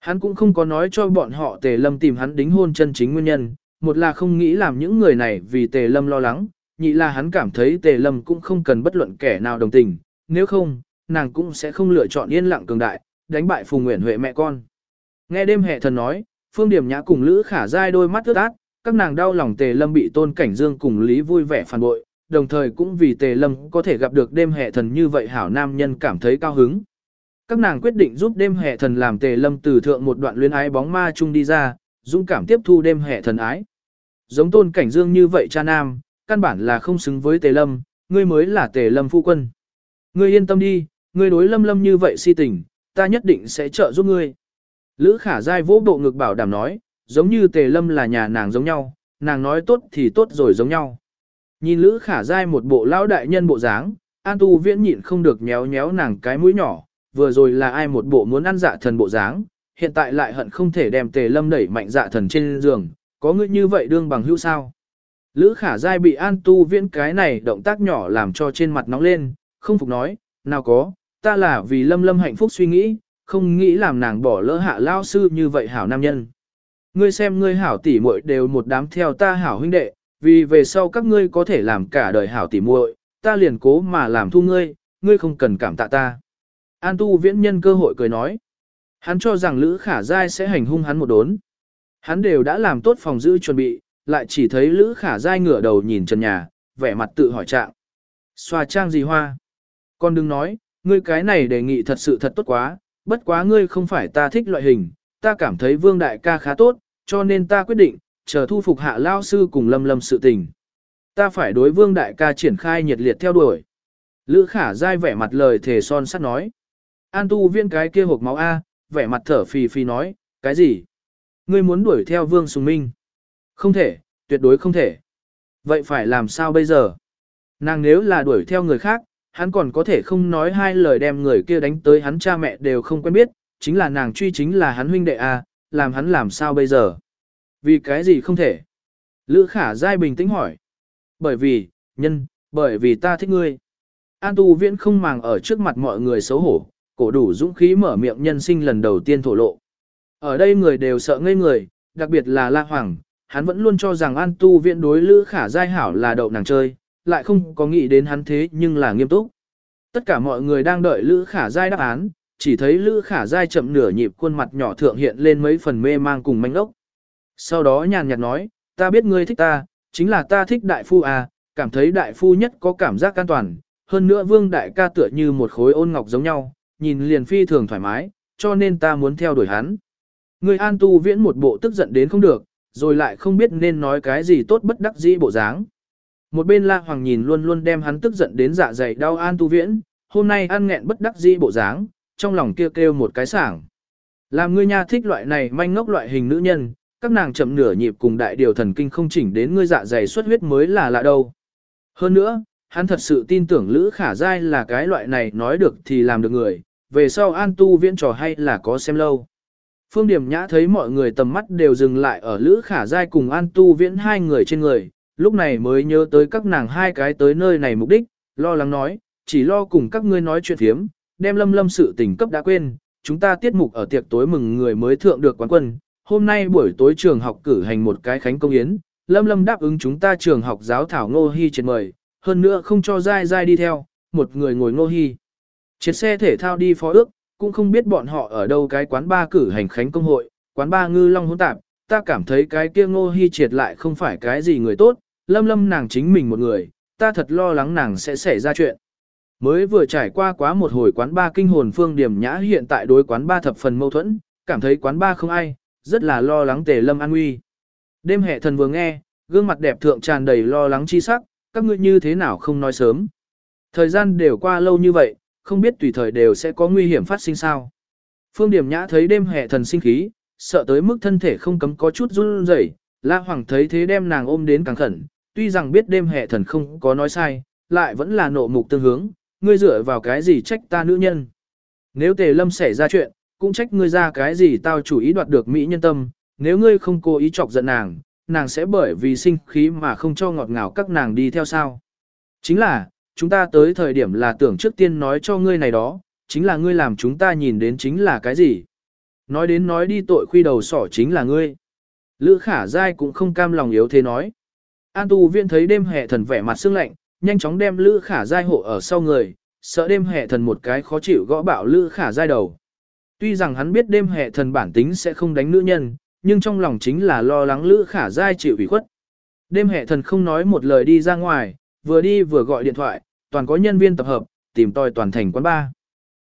Hắn cũng không có nói cho bọn họ Tề Lâm tìm hắn đính hôn chân chính nguyên nhân, một là không nghĩ làm những người này vì Tề Lâm lo lắng, nhị là hắn cảm thấy Tề Lâm cũng không cần bất luận kẻ nào đồng tình, nếu không, nàng cũng sẽ không lựa chọn yên lặng cường đại, đánh bại Phùng Nguyễn Huệ mẹ con. Nghe đêm hệ thần nói, Phương Điểm Nhã cùng Lữ Khả Giai đôi mắt ướt át, các nàng đau lòng Tề Lâm bị Tôn Cảnh Dương cùng Lý vui vẻ phản bội, đồng thời cũng vì Tề Lâm có thể gặp được đêm hệ thần như vậy hảo nam nhân cảm thấy cao hứng. Các nàng quyết định giúp đêm hệ thần làm Tề Lâm từ thượng một đoạn luyến ái bóng ma chung đi ra, dũng cảm tiếp thu đêm hệ thần ái. Giống Tôn Cảnh Dương như vậy cha nam, căn bản là không xứng với Tề Lâm, ngươi mới là Tề Lâm phu quân. Ngươi yên tâm đi, ngươi đối Lâm Lâm như vậy si tình, ta nhất định sẽ trợ giúp ngươi. Lữ khả dai vỗ bộ ngực bảo đảm nói, giống như tề lâm là nhà nàng giống nhau, nàng nói tốt thì tốt rồi giống nhau. Nhìn Lữ khả dai một bộ lão đại nhân bộ dáng, An Tu Viễn nhịn không được nhéo nhéo nàng cái mũi nhỏ, vừa rồi là ai một bộ muốn ăn dạ thần bộ dáng, hiện tại lại hận không thể đem tề lâm đẩy mạnh dạ thần trên giường, có ngươi như vậy đương bằng hữu sao. Lữ khả dai bị An Tu Viễn cái này động tác nhỏ làm cho trên mặt nóng lên, không phục nói, nào có, ta là vì lâm lâm hạnh phúc suy nghĩ, không nghĩ làm nàng bỏ lỡ hạ lao sư như vậy hảo nam nhân. Ngươi xem ngươi hảo tỷ muội đều một đám theo ta hảo huynh đệ, vì về sau các ngươi có thể làm cả đời hảo tỷ muội, ta liền cố mà làm thu ngươi, ngươi không cần cảm tạ ta. An tu viễn nhân cơ hội cười nói. Hắn cho rằng Lữ Khả Giai sẽ hành hung hắn một đốn. Hắn đều đã làm tốt phòng giữ chuẩn bị, lại chỉ thấy Lữ Khả Giai ngửa đầu nhìn trần nhà, vẻ mặt tự hỏi trạng. Xoa trang gì hoa? Con đừng nói, ngươi cái này đề nghị thật sự thật tốt quá, bất quá ngươi không phải ta thích loại hình, ta cảm thấy vương đại ca khá tốt, cho nên ta quyết định, chờ thu phục hạ lao sư cùng lâm lâm sự tình. Ta phải đối vương đại ca triển khai nhiệt liệt theo đuổi. Lữ khả dai vẻ mặt lời thề son sắt nói. An tu viên cái kia hộp máu A, vẻ mặt thở phì phì nói, cái gì? Ngươi muốn đuổi theo vương sùng minh? Không thể, tuyệt đối không thể. Vậy phải làm sao bây giờ? Nàng nếu là đuổi theo người khác, hắn còn có thể không nói hai lời đem người kia đánh tới hắn cha mẹ đều không quen biết, chính là nàng truy chính là hắn huynh đệ A, làm hắn làm sao bây giờ? Vì cái gì không thể? Lữ khả dai bình tĩnh hỏi. Bởi vì, nhân, bởi vì ta thích ngươi. An tu viễn không màng ở trước mặt mọi người xấu hổ, cổ đủ dũng khí mở miệng nhân sinh lần đầu tiên thổ lộ. Ở đây người đều sợ ngây người, đặc biệt là La Hoàng, hắn vẫn luôn cho rằng An tu viễn đối lữ khả Giai hảo là đậu nàng chơi, lại không có nghĩ đến hắn thế nhưng là nghiêm túc. Tất cả mọi người đang đợi lữ khả Giai đáp án, chỉ thấy lữ khả Giai chậm nửa nhịp khuôn mặt nhỏ thượng hiện lên mấy phần mê mang cùng manh ốc. Sau đó nhàn nhạt nói, ta biết ngươi thích ta, chính là ta thích đại phu à, cảm thấy đại phu nhất có cảm giác an toàn, hơn nữa vương đại ca tựa như một khối ôn ngọc giống nhau, nhìn liền phi thường thoải mái, cho nên ta muốn theo đuổi hắn. Người an tu viễn một bộ tức giận đến không được, rồi lại không biết nên nói cái gì tốt bất đắc dĩ bộ dáng. Một bên la hoàng nhìn luôn luôn đem hắn tức giận đến dạ dày đau an tu viễn, hôm nay ăn nghẹn bất đắc dĩ bộ dáng, trong lòng kêu kêu một cái sảng. Làm ngươi nha thích loại này manh ngốc loại hình nữ nhân, các nàng chậm nửa nhịp cùng đại điều thần kinh không chỉnh đến ngươi dạ dày xuất huyết mới là lạ đâu. Hơn nữa, hắn thật sự tin tưởng Lữ Khả Giai là cái loại này nói được thì làm được người, về sau an tu viễn trò hay là có xem lâu. Phương Điểm Nhã thấy mọi người tầm mắt đều dừng lại ở Lữ Khả Giai cùng an tu viễn hai người trên người, lúc này mới nhớ tới các nàng hai cái tới nơi này mục đích, lo lắng nói, chỉ lo cùng các ngươi nói chuyện thiếm, đem lâm lâm sự tình cấp đã quên, chúng ta tiết mục ở tiệc tối mừng người mới thượng được quán quân, hôm nay buổi tối trường học cử hành một cái khánh công yến, Lâm Lâm đáp ứng chúng ta trường học giáo thảo Ngô Hi trên mời, hơn nữa không cho Giai Giai đi theo, một người ngồi Ngô Hi. Chiếc xe thể thao đi phó ước, cũng không biết bọn họ ở đâu cái quán ba cử hành khánh công hội, quán ba ngư long hỗn tạp, ta cảm thấy cái kia Ngô hy triệt lại không phải cái gì người tốt, Lâm Lâm nàng chính mình một người, ta thật lo lắng nàng sẽ xảy ra chuyện. Mới vừa trải qua quá một hồi quán ba kinh hồn phương điểm nhã hiện tại đối quán ba thập phần mâu thuẫn, cảm thấy quán ba không ai, rất là lo lắng tề lâm an nguy. Đêm hệ thần vừa nghe, gương mặt đẹp thượng tràn đầy lo lắng chi sắc, các ngươi như thế nào không nói sớm. Thời gian đều qua lâu như vậy, không biết tùy thời đều sẽ có nguy hiểm phát sinh sao. Phương Điểm Nhã thấy đêm hệ thần sinh khí, sợ tới mức thân thể không cấm có chút run rẩy. La Hoàng thấy thế đem nàng ôm đến càng khẩn, tuy rằng biết đêm hệ thần không có nói sai, lại vẫn là nộ mục tương hướng, ngươi dựa vào cái gì trách ta nữ nhân. Nếu tề lâm xảy ra chuyện, cũng trách ngươi ra cái gì tao chủ ý đoạt được mỹ nhân tâm, nếu ngươi không cố ý chọc giận nàng, nàng sẽ bởi vì sinh khí mà không cho ngọt ngào các nàng đi theo sao. Chính là, chúng ta tới thời điểm là tưởng trước tiên nói cho ngươi này đó, chính là ngươi làm chúng ta nhìn đến chính là cái gì. Nói đến nói đi tội khuy đầu sỏ chính là ngươi. Lữ khả dai cũng không cam lòng yếu thế nói. An tu viên thấy đêm hệ thần vẻ mặt sương lạnh, nhanh chóng đem lữ khả dai hộ ở sau người, sợ đêm hệ thần một cái khó chịu gõ bạo lữ khả dai đầu. Tuy rằng hắn biết đêm hệ thần bản tính sẽ không đánh nữ nhân, nhưng trong lòng chính là lo lắng Lữ Khả Giai chịu ủy khuất. Đêm hệ thần không nói một lời đi ra ngoài, vừa đi vừa gọi điện thoại, toàn có nhân viên tập hợp, tìm tòi toàn thành quán ba.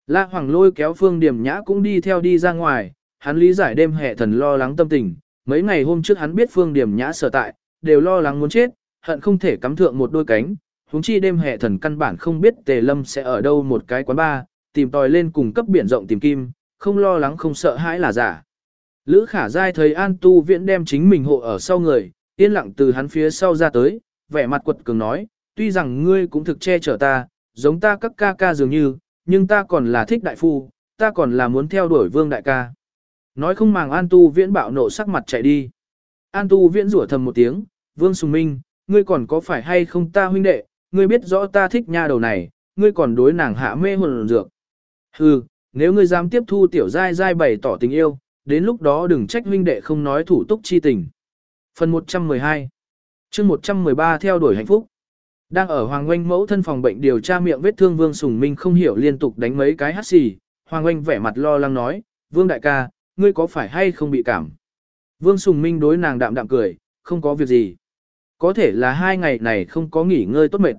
La Hoàng lôi kéo Phương Điểm Nhã cũng đi theo đi ra ngoài, hắn lý giải đêm hệ thần lo lắng tâm tình. Mấy ngày hôm trước hắn biết Phương Điểm Nhã sở tại, đều lo lắng muốn chết, hận không thể cắm thượng một đôi cánh. Huống chi đêm hệ thần căn bản không biết Tề Lâm sẽ ở đâu một cái quán ba, tìm tòi lên cùng cấp biển rộng tìm kim, không lo lắng không sợ hãi là giả. Lữ khả Giai thấy An Tu Viễn đem chính mình hộ ở sau người, yên lặng từ hắn phía sau ra tới, vẻ mặt quật cường nói, tuy rằng ngươi cũng thực che chở ta, giống ta các ca ca dường như, nhưng ta còn là thích đại phu, ta còn là muốn theo đuổi vương đại ca. Nói không màng An Tu Viễn bạo nộ sắc mặt chạy đi. An Tu Viễn rủa thầm một tiếng, Vương Sùng Minh, ngươi còn có phải hay không ta huynh đệ, ngươi biết rõ ta thích nha đầu này, ngươi còn đối nàng hạ mê hồn dược. Hừ, nếu ngươi dám tiếp thu tiểu giai giai bày tỏ tình yêu, đến lúc đó đừng trách huynh đệ không nói thủ túc chi tình. Phần 112 chương 113 theo đuổi hạnh phúc. Đang ở Hoàng Oanh mẫu thân phòng bệnh điều tra miệng vết thương Vương Sùng Minh không hiểu liên tục đánh mấy cái hát xì. Hoàng Oanh vẻ mặt lo lắng nói, Vương đại ca, ngươi có phải hay không bị cảm? Vương Sùng Minh đối nàng đạm đạm cười, không có việc gì. Có thể là hai ngày này không có nghỉ ngơi tốt mệt.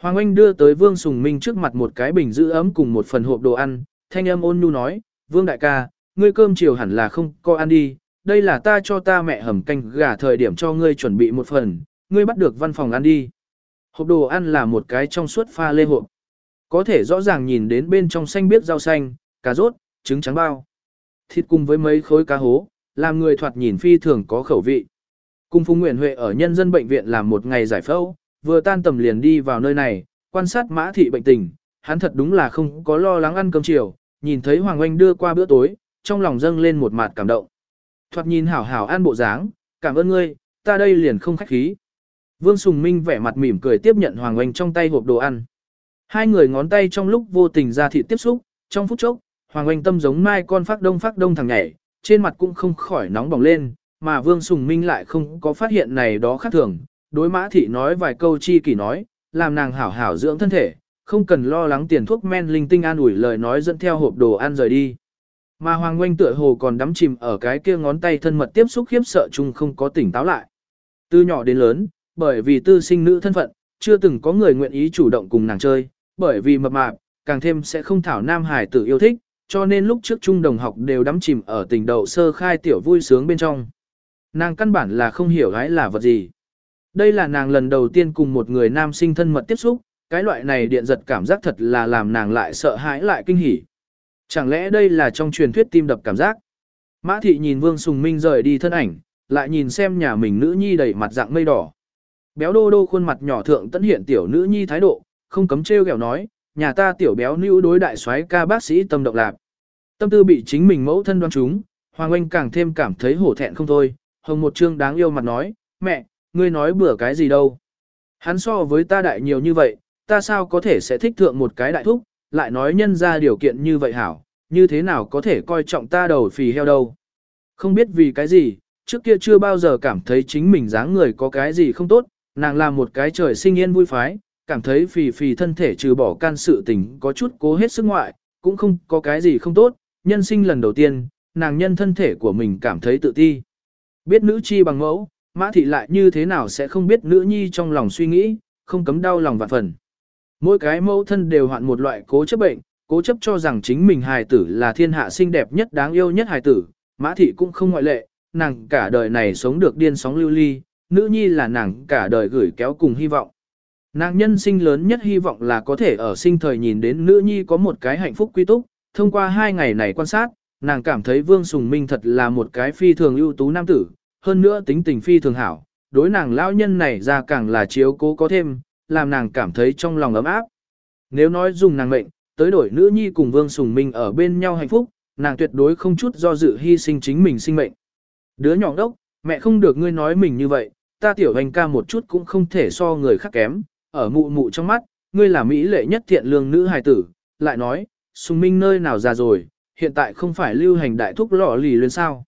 Hoàng Oanh đưa tới Vương Sùng Minh trước mặt một cái bình giữ ấm cùng một phần hộp đồ ăn, thanh âm ôn nhu nói, Vương đại ca, ngươi cơm chiều hẳn là không có ăn đi, đây là ta cho ta mẹ hầm canh gà thời điểm cho ngươi chuẩn bị một phần, ngươi bắt được văn phòng ăn đi. Hộp đồ ăn là một cái trong suốt pha lê hộp. Có thể rõ ràng nhìn đến bên trong xanh biết rau xanh, cà rốt, trứng trắng bao. Thịt cùng với mấy khối cá hố, làm người thoạt nhìn phi thường có khẩu vị. Cùng Phùng Nguyễn Huệ ở nhân dân bệnh viện làm một ngày giải phẫu, vừa tan tầm liền đi vào nơi này, quan sát mã thị bệnh tình, hắn thật đúng là không có lo lắng ăn cơm chiều, nhìn thấy Hoàng Oanh đưa qua bữa tối, trong lòng dâng lên một mặt cảm động. Thoạt nhìn hảo hảo ăn bộ dáng, cảm ơn ngươi, ta đây liền không khách khí. Vương Sùng Minh vẻ mặt mỉm cười tiếp nhận Hoàng Oanh trong tay hộp đồ ăn. Hai người ngón tay trong lúc vô tình ra thị tiếp xúc, trong phút chốc, Hoàng Oanh tâm giống mai con phát đông phát đông thằng nhảy, trên mặt cũng không khỏi nóng bỏng lên, mà Vương Sùng Minh lại không có phát hiện này đó khác thường. Đối mã thị nói vài câu chi kỷ nói, làm nàng hảo hảo dưỡng thân thể, không cần lo lắng tiền thuốc men linh tinh an ủi lời nói dẫn theo hộp đồ ăn rời đi. Mà Hoàng Oanh tựa hồ còn đắm chìm ở cái kia ngón tay thân mật tiếp xúc khiếp sợ chung không có tỉnh táo lại. Từ nhỏ đến lớn, bởi vì tư sinh nữ thân phận, chưa từng có người nguyện ý chủ động cùng nàng chơi, bởi vì mập mạp, càng thêm sẽ không thảo nam hải tử yêu thích, cho nên lúc trước trung đồng học đều đắm chìm ở tình đầu sơ khai tiểu vui sướng bên trong. Nàng căn bản là không hiểu gái là vật gì. Đây là nàng lần đầu tiên cùng một người nam sinh thân mật tiếp xúc, cái loại này điện giật cảm giác thật là làm nàng lại sợ hãi lại kinh hỉ. Chẳng lẽ đây là trong truyền thuyết tim đập cảm giác? Mã thị nhìn Vương Sùng Minh rời đi thân ảnh, lại nhìn xem nhà mình nữ nhi đầy mặt dạng mây đỏ. Béo đô đô khuôn mặt nhỏ thượng tận hiện tiểu nữ nhi thái độ, không cấm trêu ghẹo nói, nhà ta tiểu béo nữ đối đại soái ca bác sĩ tâm động lạc. Tâm tư bị chính mình mẫu thân đoan chúng, Hoàng Anh càng thêm cảm thấy hổ thẹn không thôi, hồng một trương đáng yêu mặt nói, mẹ, ngươi nói bữa cái gì đâu. Hắn so với ta đại nhiều như vậy, ta sao có thể sẽ thích thượng một cái đại thúc, lại nói nhân ra điều kiện như vậy hảo, như thế nào có thể coi trọng ta đầu phì heo đâu. Không biết vì cái gì, trước kia chưa bao giờ cảm thấy chính mình dáng người có cái gì không tốt, nàng làm một cái trời sinh yên vui phái, cảm thấy phì phì thân thể trừ bỏ can sự tình có chút cố hết sức ngoại, cũng không có cái gì không tốt, nhân sinh lần đầu tiên, nàng nhân thân thể của mình cảm thấy tự ti. Biết nữ chi bằng mẫu, mã thị lại như thế nào sẽ không biết nữ nhi trong lòng suy nghĩ, không cấm đau lòng vạn phần. Mỗi cái mẫu thân đều hoạn một loại cố chấp bệnh, cố chấp cho rằng chính mình hài tử là thiên hạ xinh đẹp nhất đáng yêu nhất hài tử, mã thị cũng không ngoại lệ, nàng cả đời này sống được điên sóng lưu ly, nữ nhi là nàng cả đời gửi kéo cùng hy vọng. Nàng nhân sinh lớn nhất hy vọng là có thể ở sinh thời nhìn đến nữ nhi có một cái hạnh phúc quy túc, thông qua hai ngày này quan sát, nàng cảm thấy Vương Sùng Minh thật là một cái phi thường ưu tú nam tử, hơn nữa tính tình phi thường hảo, đối nàng lão nhân này ra càng là chiếu cố có thêm, làm nàng cảm thấy trong lòng ấm áp. Nếu nói dùng nàng mệnh, tới đổi nữ nhi cùng Vương Sùng Minh ở bên nhau hạnh phúc, nàng tuyệt đối không chút do dự hy sinh chính mình sinh mệnh. Đứa nhỏ đốc, mẹ không được ngươi nói mình như vậy, ta tiểu hành ca một chút cũng không thể so người khác kém, ở mụ mụ trong mắt, ngươi là mỹ lệ nhất thiện lương nữ hài tử, lại nói, Sùng Minh nơi nào già rồi, hiện tại không phải lưu hành đại thúc lọ lì lên sao.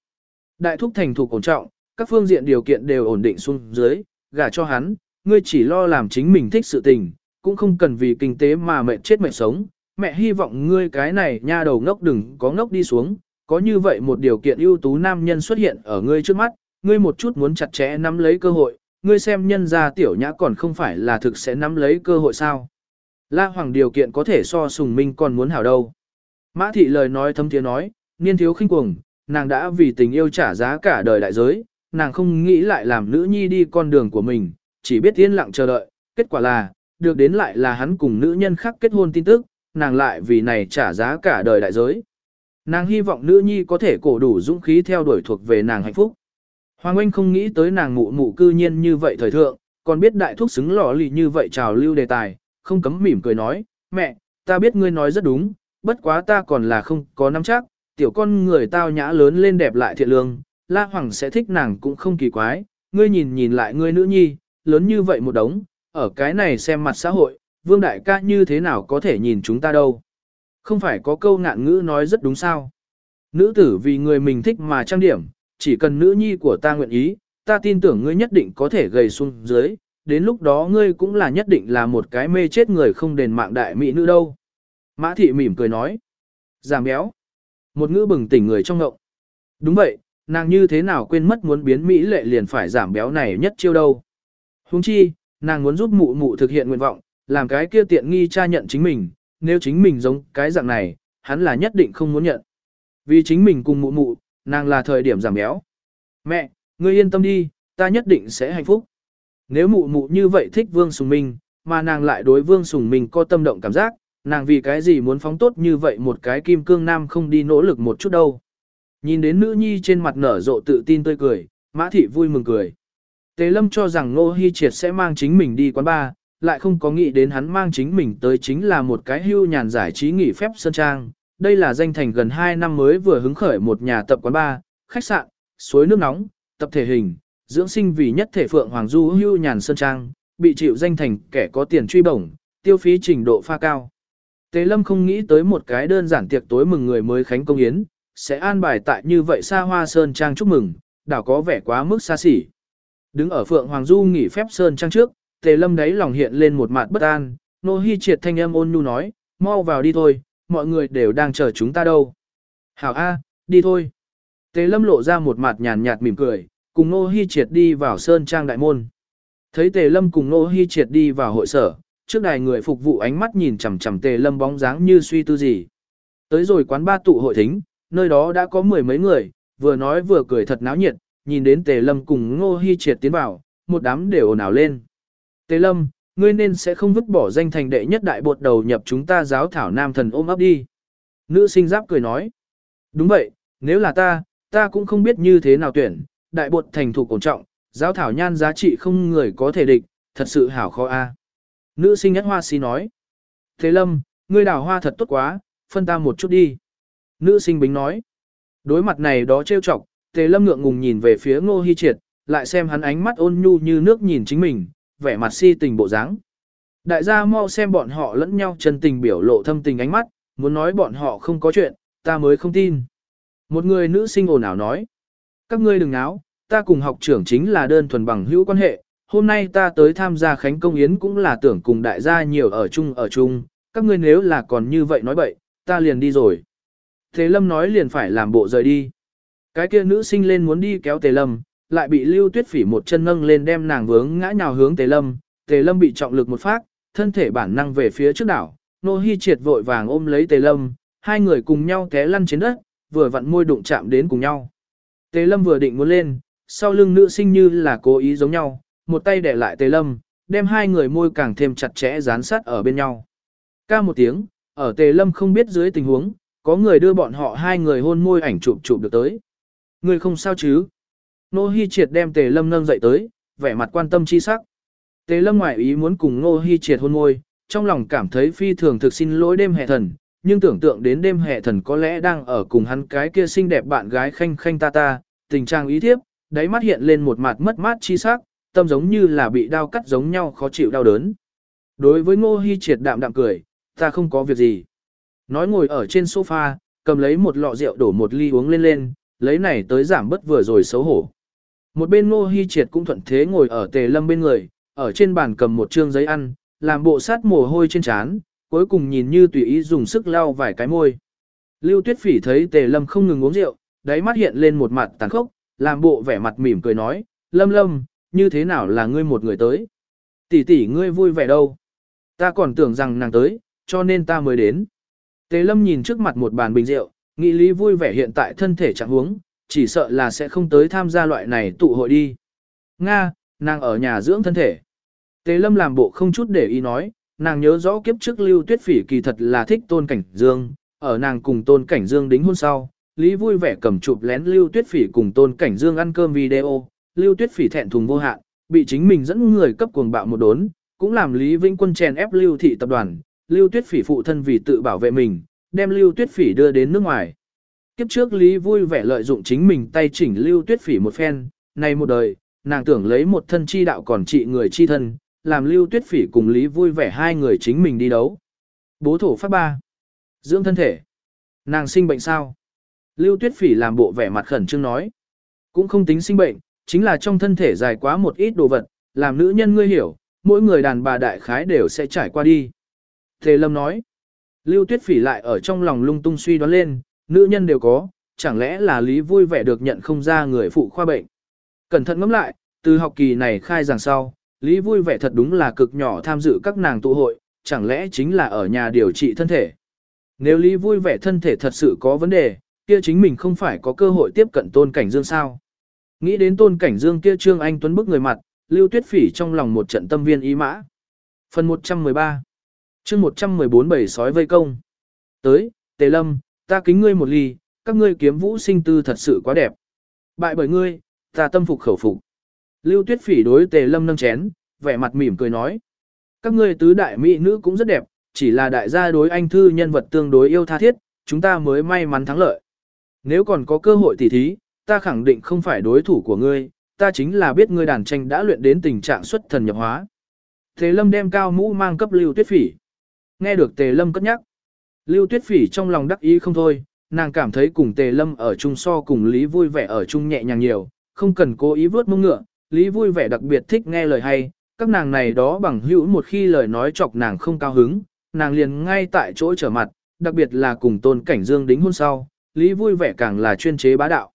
Đại thúc thành thục ổn trọng, các phương diện điều kiện đều ổn định xuống dưới, gả cho hắn, ngươi chỉ lo làm chính mình thích sự tình, cũng không cần vì kinh tế mà mệt chết mệt sống. Mẹ hy vọng ngươi cái này nha đầu ngốc đừng có ngốc đi xuống, có như vậy một điều kiện ưu tú nam nhân xuất hiện ở ngươi trước mắt, ngươi một chút muốn chặt chẽ nắm lấy cơ hội, ngươi xem nhân gia tiểu nhã còn không phải là thực sẽ nắm lấy cơ hội sao. La Hoàng điều kiện có thể so sùng minh còn muốn hảo đâu. Mã thị lời nói thâm tiếng nói, niên thiếu khinh cuồng, nàng đã vì tình yêu trả giá cả đời đại giới, nàng không nghĩ lại làm nữ nhi đi con đường của mình, chỉ biết yên lặng chờ đợi, kết quả là, được đến lại là hắn cùng nữ nhân khác kết hôn tin tức, nàng lại vì này trả giá cả đời đại giới. Nàng hy vọng nữ nhi có thể cổ đủ dũng khí theo đuổi thuộc về nàng hạnh phúc. Hoàng Anh không nghĩ tới nàng mụ mụ cư nhiên như vậy thời thượng, còn biết đại thuốc xứng lò lì như vậy trào lưu đề tài, không cấm mỉm cười nói, mẹ, ta biết ngươi nói rất đúng, bất quá ta còn là không có nắm chắc, tiểu con người tao nhã lớn lên đẹp lại thiện lương, La Hoàng sẽ thích nàng cũng không kỳ quái, ngươi nhìn nhìn lại ngươi nữ nhi, lớn như vậy một đống, ở cái này xem mặt xã hội, vương đại ca như thế nào có thể nhìn chúng ta đâu. Không phải có câu ngạn ngữ nói rất đúng sao. Nữ tử vì người mình thích mà trang điểm, chỉ cần nữ nhi của ta nguyện ý, ta tin tưởng ngươi nhất định có thể gầy xuống dưới, đến lúc đó ngươi cũng là nhất định là một cái mê chết người không đền mạng đại mỹ nữ đâu. Mã thị mỉm cười nói. Giảm béo. Một ngữ bừng tỉnh người trong ngộng. Đúng vậy, nàng như thế nào quên mất muốn biến Mỹ lệ liền phải giảm béo này nhất chiêu đâu. Huống chi, nàng muốn giúp mụ mụ thực hiện nguyện vọng, làm cái kia tiện nghi cha nhận chính mình, nếu chính mình giống cái dạng này, hắn là nhất định không muốn nhận. Vì chính mình cùng mụ mụ, nàng là thời điểm giảm béo. Mẹ, ngươi yên tâm đi, ta nhất định sẽ hạnh phúc. Nếu mụ mụ như vậy thích Vương Sùng Minh, mà nàng lại đối Vương Sùng Minh có tâm động cảm giác, nàng vì cái gì muốn phóng tốt như vậy một cái kim cương nam không đi nỗ lực một chút đâu. Nhìn đến nữ nhi trên mặt nở rộ tự tin tươi cười, mã thị vui mừng cười. tế lâm cho rằng Ngô Hi Triệt sẽ mang chính mình đi quán bar, lại không có nghĩ đến hắn mang chính mình tới chính là một cái hưu nhàn giải trí nghỉ phép sơn trang. Đây là danh thành gần 2 năm mới vừa hứng khởi một nhà tập quán bar, khách sạn, suối nước nóng, tập thể hình, dưỡng sinh vì nhất thể phượng hoàng du hưu nhàn sơn trang, bị chịu danh thành kẻ có tiền truy bổng, tiêu phí trình độ pha cao. Tề Lâm không nghĩ tới một cái đơn giản tiệc tối mừng người mới khánh công yến, sẽ an bài tại như vậy xa hoa sơn trang chúc mừng, đảo có vẻ quá mức xa xỉ. Đứng ở Phượng Hoàng Du nghỉ phép sơn trang trước, Tề Lâm đấy lòng hiện lên một mặt bất an, Nô Hi triệt thanh âm ôn nhu nói, mau vào đi thôi, mọi người đều đang chờ chúng ta đâu. Hảo A, đi thôi. Tề Lâm lộ ra một mặt nhàn nhạt mỉm cười, cùng Nô Hi triệt đi vào sơn trang đại môn. Thấy Tề Lâm cùng Nô Hi triệt đi vào hội sở, trước đài người phục vụ ánh mắt nhìn chằm chằm Tề Lâm bóng dáng như suy tư gì. Tới rồi quán ba tụ hội thính, nơi đó đã có mười mấy người, vừa nói vừa cười thật náo nhiệt, nhìn đến Tề Lâm cùng Nô Hi Triệt tiến vào, một đám đều ồn ào lên. Tề Lâm, ngươi nên sẽ không vứt bỏ danh thành đệ nhất đại bột đầu nhập chúng ta giáo thảo nam thần ôm ấp đi. Nữ sinh giáp cười nói. Đúng vậy, nếu là ta, ta cũng không biết như thế nào tuyển, đại bột thành thủ cổ trọng, giáo thảo nhan giá trị không người có thể địch, thật sự hảo khó a. Nữ sinh nhất hoa si nói. Thế lâm, ngươi đào hoa thật tốt quá, phân ta một chút đi. Nữ sinh bính nói. Đối mặt này đó trêu chọc, tề lâm ngượng ngùng nhìn về phía ngô Hi triệt, lại xem hắn ánh mắt ôn nhu như nước nhìn chính mình, vẻ mặt si tình bộ dáng. Đại gia mau xem bọn họ lẫn nhau chân tình biểu lộ thâm tình ánh mắt, muốn nói bọn họ không có chuyện, ta mới không tin. Một người nữ sinh ồn ào nói. Các ngươi đừng náo, ta cùng học trưởng chính là đơn thuần bằng hữu quan hệ, hôm nay ta tới tham gia khánh công yến cũng là tưởng cùng đại gia nhiều ở chung ở chung, các ngươi nếu là còn như vậy nói bậy, ta liền đi rồi. Thế Lâm nói liền phải làm bộ rời đi. Cái kia nữ sinh lên muốn đi kéo Tề Lâm, lại bị Lưu Tuyết Phỉ một chân nâng lên đem nàng vướng ngã nhào hướng Tề Lâm, Tề Lâm bị trọng lực một phát, thân thể bản năng về phía trước đảo, Nô Hi triệt vội vàng ôm lấy Tề Lâm, hai người cùng nhau té lăn trên đất, vừa vặn môi đụng chạm đến cùng nhau. Tề Lâm vừa định muốn lên, sau lưng nữ sinh như là cố ý giống nhau, một tay để lại Tề Lâm, đem hai người môi càng thêm chặt chẽ dán sát ở bên nhau. Ca một tiếng, ở Tề Lâm không biết dưới tình huống, có người đưa bọn họ hai người hôn môi ảnh chụp chụp được tới. Người không sao chứ? Nô Hi Triệt đem Tề Lâm nâng dậy tới, vẻ mặt quan tâm chi sắc. Tề Lâm ngoại ý muốn cùng Nô Hi Triệt hôn môi, trong lòng cảm thấy phi thường thực xin lỗi đêm hệ thần, nhưng tưởng tượng đến đêm hệ thần có lẽ đang ở cùng hắn cái kia xinh đẹp bạn gái khanh khanh ta ta, tình trạng ý thiếp, đáy mắt hiện lên một mặt mất mát chi sắc, tâm giống như là bị đau cắt giống nhau khó chịu đau đớn. Đối với Ngô Hi Triệt đạm đạm cười, ta không có việc gì. Nói ngồi ở trên sofa, cầm lấy một lọ rượu đổ một ly uống lên lên, lấy này tới giảm bất vừa rồi xấu hổ. Một bên Ngô Hi Triệt cũng thuận thế ngồi ở tề lâm bên người, ở trên bàn cầm một trương giấy ăn, làm bộ sát mồ hôi trên trán, cuối cùng nhìn như tùy ý dùng sức lau vài cái môi. Lưu Tuyết Phỉ thấy tề lâm không ngừng uống rượu, đáy mắt hiện lên một mặt tàn khốc, làm bộ vẻ mặt mỉm cười nói, lâm lâm, như thế nào là ngươi một người tới? Tỷ tỷ ngươi vui vẻ đâu? Ta còn tưởng rằng nàng tới, cho nên ta mới đến. Tề lâm nhìn trước mặt một bàn bình rượu, nghĩ lý vui vẻ hiện tại thân thể trạng huống, chỉ sợ là sẽ không tới tham gia loại này tụ hội đi. Nga, nàng ở nhà dưỡng thân thể. Tề lâm làm bộ không chút để ý nói, nàng nhớ rõ kiếp trước lưu tuyết phỉ kỳ thật là thích tôn cảnh dương, ở nàng cùng tôn cảnh dương đính hôn sau. Lý vui vẻ cầm chụp lén Lưu Tuyết Phỉ cùng Tôn Cảnh Dương ăn cơm video, Lưu Tuyết Phỉ thẹn thùng vô hạn, bị chính mình dẫn người cấp cuồng bạo một đốn, cũng làm Lý Vĩnh Quân chèn ép Lưu thị tập đoàn, Lưu Tuyết Phỉ phụ thân vì tự bảo vệ mình, đem Lưu Tuyết Phỉ đưa đến nước ngoài. Kiếp trước Lý vui vẻ lợi dụng chính mình tay chỉnh Lưu Tuyết Phỉ một phen, nay một đời, nàng tưởng lấy một thân chi đạo còn trị người chi thân, làm Lưu Tuyết Phỉ cùng Lý vui vẻ hai người chính mình đi đấu. Bố thổ pháp ba. Dưỡng thân thể. Nàng sinh bệnh sao? Lưu Tuyết Phỉ làm bộ vẻ mặt khẩn trương nói. Cũng không tính sinh bệnh, chính là trong thân thể dài quá một ít đồ vật, làm nữ nhân ngươi hiểu, mỗi người đàn bà đại khái đều sẽ trải qua đi. Thề Lâm nói. Lưu Tuyết Phỉ lại ở trong lòng lung tung suy đoán lên, nữ nhân đều có, chẳng lẽ là lý vui vẻ được nhận không ra người phụ khoa bệnh. Cẩn thận ngẫm lại, từ học kỳ này khai giảng sau, lý vui vẻ thật đúng là cực nhỏ tham dự các nàng tụ hội, chẳng lẽ chính là ở nhà điều trị thân thể. Nếu lý vui vẻ thân thể thật sự có vấn đề, kia chính mình không phải có cơ hội tiếp cận tôn cảnh dương sao. Nghĩ đến tôn cảnh dương kia trương anh tuấn bức người mặt, lưu tuyết phỉ trong lòng một trận tâm viên ý mã. Phần 113 chương 114 bảy sói vây công. Tới, Tề Lâm, ta kính ngươi một ly, các ngươi kiếm vũ sinh tư thật sự quá đẹp. Bại bởi ngươi, ta tâm phục khẩu phục. Lưu Tuyết Phỉ đối Tề Lâm nâng chén, vẻ mặt mỉm cười nói. Các ngươi tứ đại mỹ nữ cũng rất đẹp, chỉ là đại gia đối anh thư nhân vật tương đối yêu tha thiết, chúng ta mới may mắn thắng lợi. Nếu còn có cơ hội tỉ thí, ta khẳng định không phải đối thủ của ngươi, ta chính là biết ngươi đàn tranh đã luyện đến tình trạng xuất thần nhập hóa. Tề Lâm đem cao mũ mang cấp Lưu Tuyết Phỉ. Nghe được Tề Lâm cất nhắc. Lưu Tuyết Phỉ trong lòng đắc ý không thôi, nàng cảm thấy cùng Tề Lâm ở chung so cùng Lý vui vẻ ở chung nhẹ nhàng nhiều, không cần cố ý vớt mông ngựa, Lý vui vẻ đặc biệt thích nghe lời hay, các nàng này đó bằng hữu một khi lời nói chọc nàng không cao hứng, nàng liền ngay tại chỗ trở mặt, đặc biệt là cùng tôn cảnh dương đính hôn sau, Lý vui vẻ càng là chuyên chế bá đạo.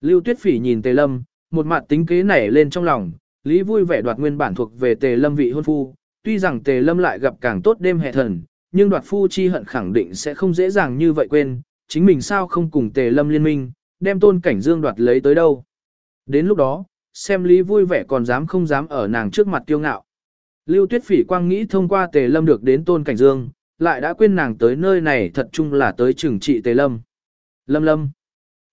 Lưu Tuyết Phỉ nhìn Tề Lâm, một mặt tính kế nảy lên trong lòng, Lý vui vẻ đoạt nguyên bản thuộc về Tề Lâm vị hôn phu, tuy rằng Tề Lâm lại gặp càng tốt đêm hệ thần, nhưng đoạt phu chi hận khẳng định sẽ không dễ dàng như vậy quên, chính mình sao không cùng Tề Lâm liên minh, đem tôn cảnh dương đoạt lấy tới đâu. Đến lúc đó, xem Lý vui vẻ còn dám không dám ở nàng trước mặt tiêu ngạo. Lưu Tuyết Phỉ quang nghĩ thông qua Tề Lâm được đến tôn cảnh dương, lại đã quên nàng tới nơi này thật chung là tới trừng trị Tề Lâm. Lâm Lâm,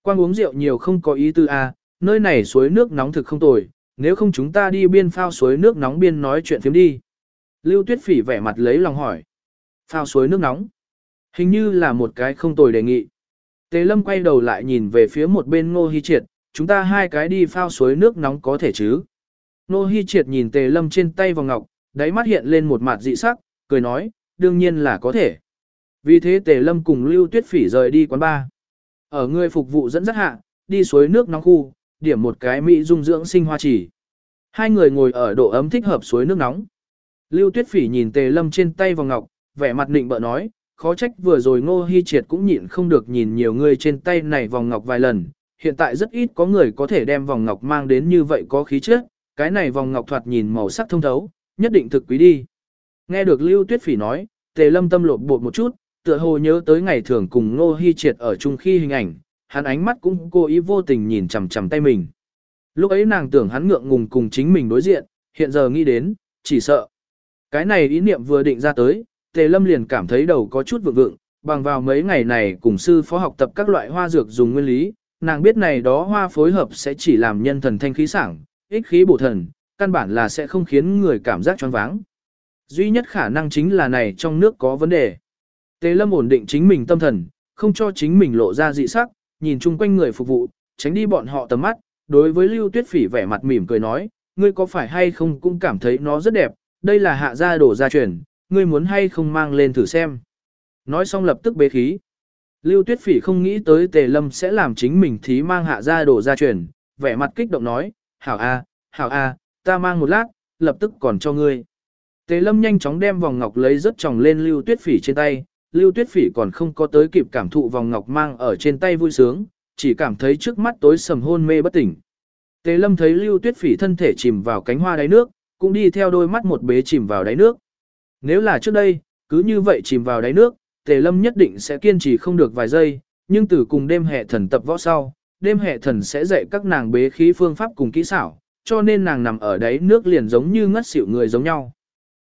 quang uống rượu nhiều không có ý tư a, à, nơi này suối nước nóng thực không tồi, nếu không chúng ta đi biên phao suối nước nóng biên nói chuyện phiếm đi. Lưu Tuyết Phỉ vẻ mặt lấy lòng hỏi. Phao suối nước nóng. Hình như là một cái không tồi đề nghị. Tề Lâm quay đầu lại nhìn về phía một bên Ngô Hi Triệt, chúng ta hai cái đi phao suối nước nóng có thể chứ. Ngô Hi Triệt nhìn Tề Lâm trên tay vòng ngọc, đáy mắt hiện lên một mặt dị sắc, cười nói, đương nhiên là có thể. Vì thế Tề Lâm cùng Lưu Tuyết Phỉ rời đi quán bar. Ở người phục vụ dẫn dắt hạ, đi suối nước nóng khu, điểm một cái mỹ dung dưỡng sinh hoa chỉ. Hai người ngồi ở độ ấm thích hợp suối nước nóng. Lưu Tuyết Phỉ nhìn Tề Lâm trên tay vòng ngọc, vẻ mặt nịnh bợ nói, khó trách vừa rồi Ngô Hi Triệt cũng nhịn không được nhìn nhiều người trên tay này vòng ngọc vài lần, hiện tại rất ít có người có thể đem vòng ngọc mang đến như vậy có khí chất, cái này vòng ngọc thoạt nhìn màu sắc thông thấu, nhất định thực quý đi. Nghe được Lưu Tuyết Phỉ nói, Tề Lâm tâm lột bột một chút, tựa hồ nhớ tới ngày thường cùng Ngô Hi Triệt ở chung khi hình ảnh, hắn ánh mắt cũng cố ý vô tình nhìn chằm chằm tay mình. Lúc ấy nàng tưởng hắn ngượng ngùng cùng chính mình đối diện, hiện giờ nghĩ đến, chỉ sợ. Cái này ý niệm vừa định ra tới, Tề Lâm liền cảm thấy đầu có chút vượng vượng, bằng vào mấy ngày này cùng sư phó học tập các loại hoa dược dùng nguyên lý, nàng biết này đó hoa phối hợp sẽ chỉ làm nhân thần thanh khí sảng, ích khí bổ thần, căn bản là sẽ không khiến người cảm giác choáng váng. Duy nhất khả năng chính là này trong nước có vấn đề. Tề Lâm ổn định chính mình tâm thần, không cho chính mình lộ ra dị sắc, nhìn chung quanh người phục vụ, tránh đi bọn họ tầm mắt, đối với Lưu Tuyết Phỉ vẻ mặt mỉm cười nói, ngươi có phải hay không cũng cảm thấy nó rất đẹp, đây là hạ gia đổ gia truyền, ngươi muốn hay không mang lên thử xem. Nói xong lập tức bế khí. Lưu Tuyết Phỉ không nghĩ tới Tề Lâm sẽ làm chính mình thí mang hạ gia đổ ra truyền, vẻ mặt kích động nói, hảo a, hảo a, ta mang một lát, lập tức còn cho ngươi. Tề Lâm nhanh chóng đem vòng ngọc lấy rất tròng lên Lưu Tuyết Phỉ trên tay, Lưu Tuyết Phỉ còn không có tới kịp cảm thụ vòng ngọc mang ở trên tay vui sướng, chỉ cảm thấy trước mắt tối sầm hôn mê bất tỉnh. Tề Lâm thấy Lưu Tuyết Phỉ thân thể chìm vào cánh hoa đáy nước, cũng đi theo đôi mắt một bế chìm vào đáy nước. Nếu là trước đây, cứ như vậy chìm vào đáy nước, Tề Lâm nhất định sẽ kiên trì không được vài giây, nhưng từ cùng đêm hệ thần tập võ sau, đêm hệ thần sẽ dạy các nàng bế khí phương pháp cùng kỹ xảo, cho nên nàng nằm ở đáy nước liền giống như ngất xỉu người giống nhau.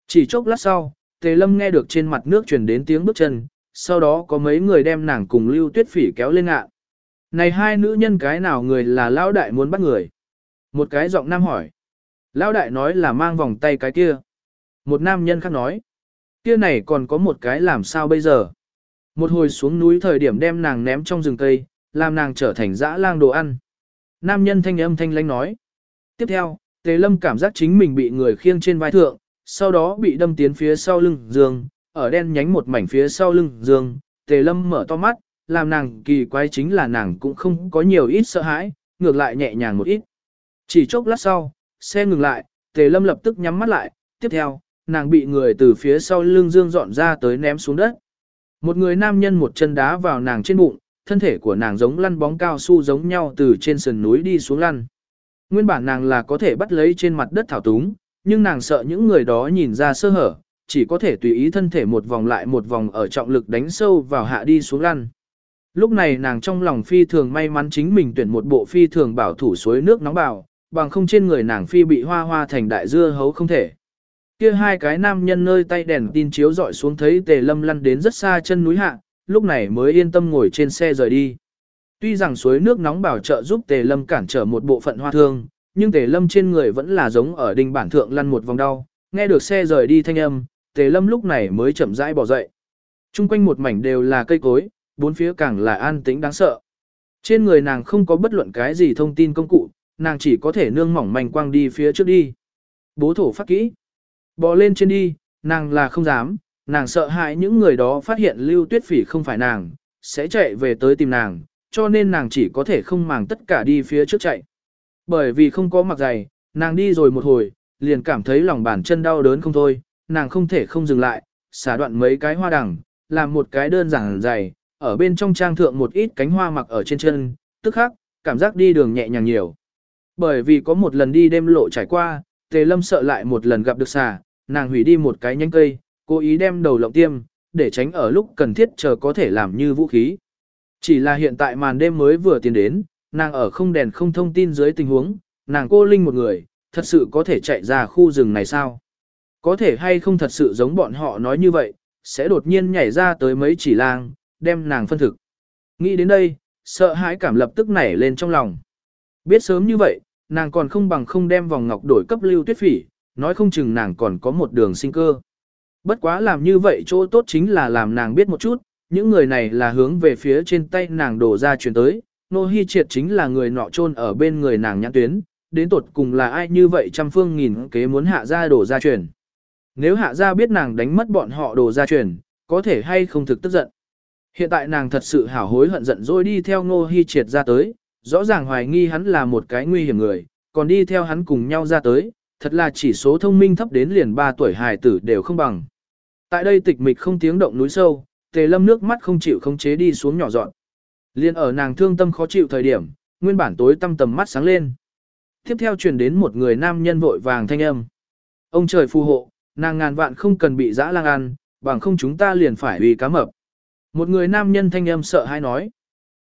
Chỉ chốc lát sau, Tề Lâm nghe được trên mặt nước truyền đến tiếng bước chân, sau đó có mấy người đem nàng cùng Lưu Tuyết Phỉ kéo lên ạ. Này hai nữ nhân cái nào người là lão đại muốn bắt người? Một cái giọng nam hỏi. Lão đại nói là mang vòng tay cái kia. Một nam nhân khác nói. Kia này còn có một cái làm sao bây giờ? Một hồi xuống núi thời điểm đem nàng ném trong rừng cây, làm nàng trở thành dã lang đồ ăn. Nam nhân thanh âm thanh lãnh nói. Tiếp theo, Tề Lâm cảm giác chính mình bị người khiêng trên vai thượng, sau đó bị đâm tiến phía sau lưng giường, ở đen nhánh một mảnh phía sau lưng giường, Tề Lâm mở to mắt, làm nàng kỳ quái chính là nàng cũng không có nhiều ít sợ hãi, ngược lại nhẹ nhàng một ít. Chỉ chốc lát sau, xe ngừng lại, Tề Lâm lập tức nhắm mắt lại, tiếp theo, nàng bị người từ phía sau lưng dương dọn ra tới ném xuống đất. Một người nam nhân một chân đá vào nàng trên bụng, thân thể của nàng giống lăn bóng cao su giống nhau từ trên sườn núi đi xuống lăn. Nguyên bản nàng là có thể bắt lấy trên mặt đất thảo túng, nhưng nàng sợ những người đó nhìn ra sơ hở, chỉ có thể tùy ý thân thể một vòng lại một vòng ở trọng lực đánh sâu vào hạ đi xuống lăn. Lúc này nàng trong lòng phi thường may mắn chính mình tuyển một bộ phi thường bảo thủ suối nước nóng bào, bằng không trên người nàng phi bị hoa hoa thành đại dưa hấu không thể. Kia hai cái nam nhân nơi tay đèn tin chiếu dọi xuống thấy tề lâm lăn đến rất xa chân núi hạ, lúc này mới yên tâm ngồi trên xe rời đi. Tuy rằng suối nước nóng bảo trợ giúp tề lâm cản trở một bộ phận hoa thương, nhưng tề lâm trên người vẫn là giống ở đinh bản thượng lăn một vòng đau, nghe được xe rời đi thanh âm, tề lâm lúc này mới chậm rãi bỏ dậy. Trung quanh một mảnh đều là cây cối, bốn phía càng là an tĩnh đáng sợ. Trên người nàng không có bất luận cái gì thông tin công cụ, nàng chỉ có thể nương mỏng manh quang đi phía trước đi. Bố thổ phát kỹ. Bò lên trên đi, nàng là không dám, nàng sợ hãi những người đó phát hiện lưu tuyết phỉ không phải nàng, sẽ chạy về tới tìm nàng, cho nên nàng chỉ có thể không màng tất cả đi phía trước chạy. Bởi vì không có mặc giày, nàng đi rồi một hồi, liền cảm thấy lòng bàn chân đau đớn không thôi, nàng không thể không dừng lại, xả đoạn mấy cái hoa đằng, làm một cái đơn giản giày, ở bên trong trang thượng một ít cánh hoa mặc ở trên chân, tức khắc, cảm giác đi đường nhẹ nhàng nhiều. Bởi vì có một lần đi đêm lộ trải qua, Tề Lâm sợ lại một lần gặp được xà, nàng hủy đi một cái nhánh cây, cố ý đem đầu lộng tiêm, để tránh ở lúc cần thiết chờ có thể làm như vũ khí. Chỉ là hiện tại màn đêm mới vừa tiến đến, nàng ở không đèn không thông tin dưới tình huống, nàng cô linh một người, thật sự có thể chạy ra khu rừng này sao? Có thể hay không thật sự giống bọn họ nói như vậy, sẽ đột nhiên nhảy ra tới mấy chỉ lang, đem nàng phân thực. Nghĩ đến đây, sợ hãi cảm lập tức nảy lên trong lòng. Biết sớm như vậy, nàng còn không bằng không đem vòng ngọc đổi cấp lưu tuyết phỉ, nói không chừng nàng còn có một đường sinh cơ. Bất quá làm như vậy chỗ tốt chính là làm nàng biết một chút, những người này là hướng về phía trên tay nàng đổ ra chuyển tới, nô hy triệt chính là người nọ chôn ở bên người nàng nhãn tuyến, đến tột cùng là ai như vậy trăm phương nghìn kế muốn hạ ra đổ ra chuyển. Nếu hạ ra biết nàng đánh mất bọn họ đổ ra chuyển, có thể hay không thực tức giận. Hiện tại nàng thật sự hảo hối hận giận rồi đi theo Ngô Hi Triệt ra tới, rõ ràng hoài nghi hắn là một cái nguy hiểm người, còn đi theo hắn cùng nhau ra tới, thật là chỉ số thông minh thấp đến liền 3 tuổi hài tử đều không bằng. Tại đây tịch mịch không tiếng động núi sâu, tề lâm nước mắt không chịu không chế đi xuống nhỏ dọn. Liên ở nàng thương tâm khó chịu thời điểm, nguyên bản tối tăm tầm mắt sáng lên. Tiếp theo truyền đến một người nam nhân vội vàng thanh âm. Ông trời phù hộ, nàng ngàn vạn không cần bị dã lang ăn, bằng không chúng ta liền phải uy cá mập. Một người nam nhân thanh âm sợ hãi nói.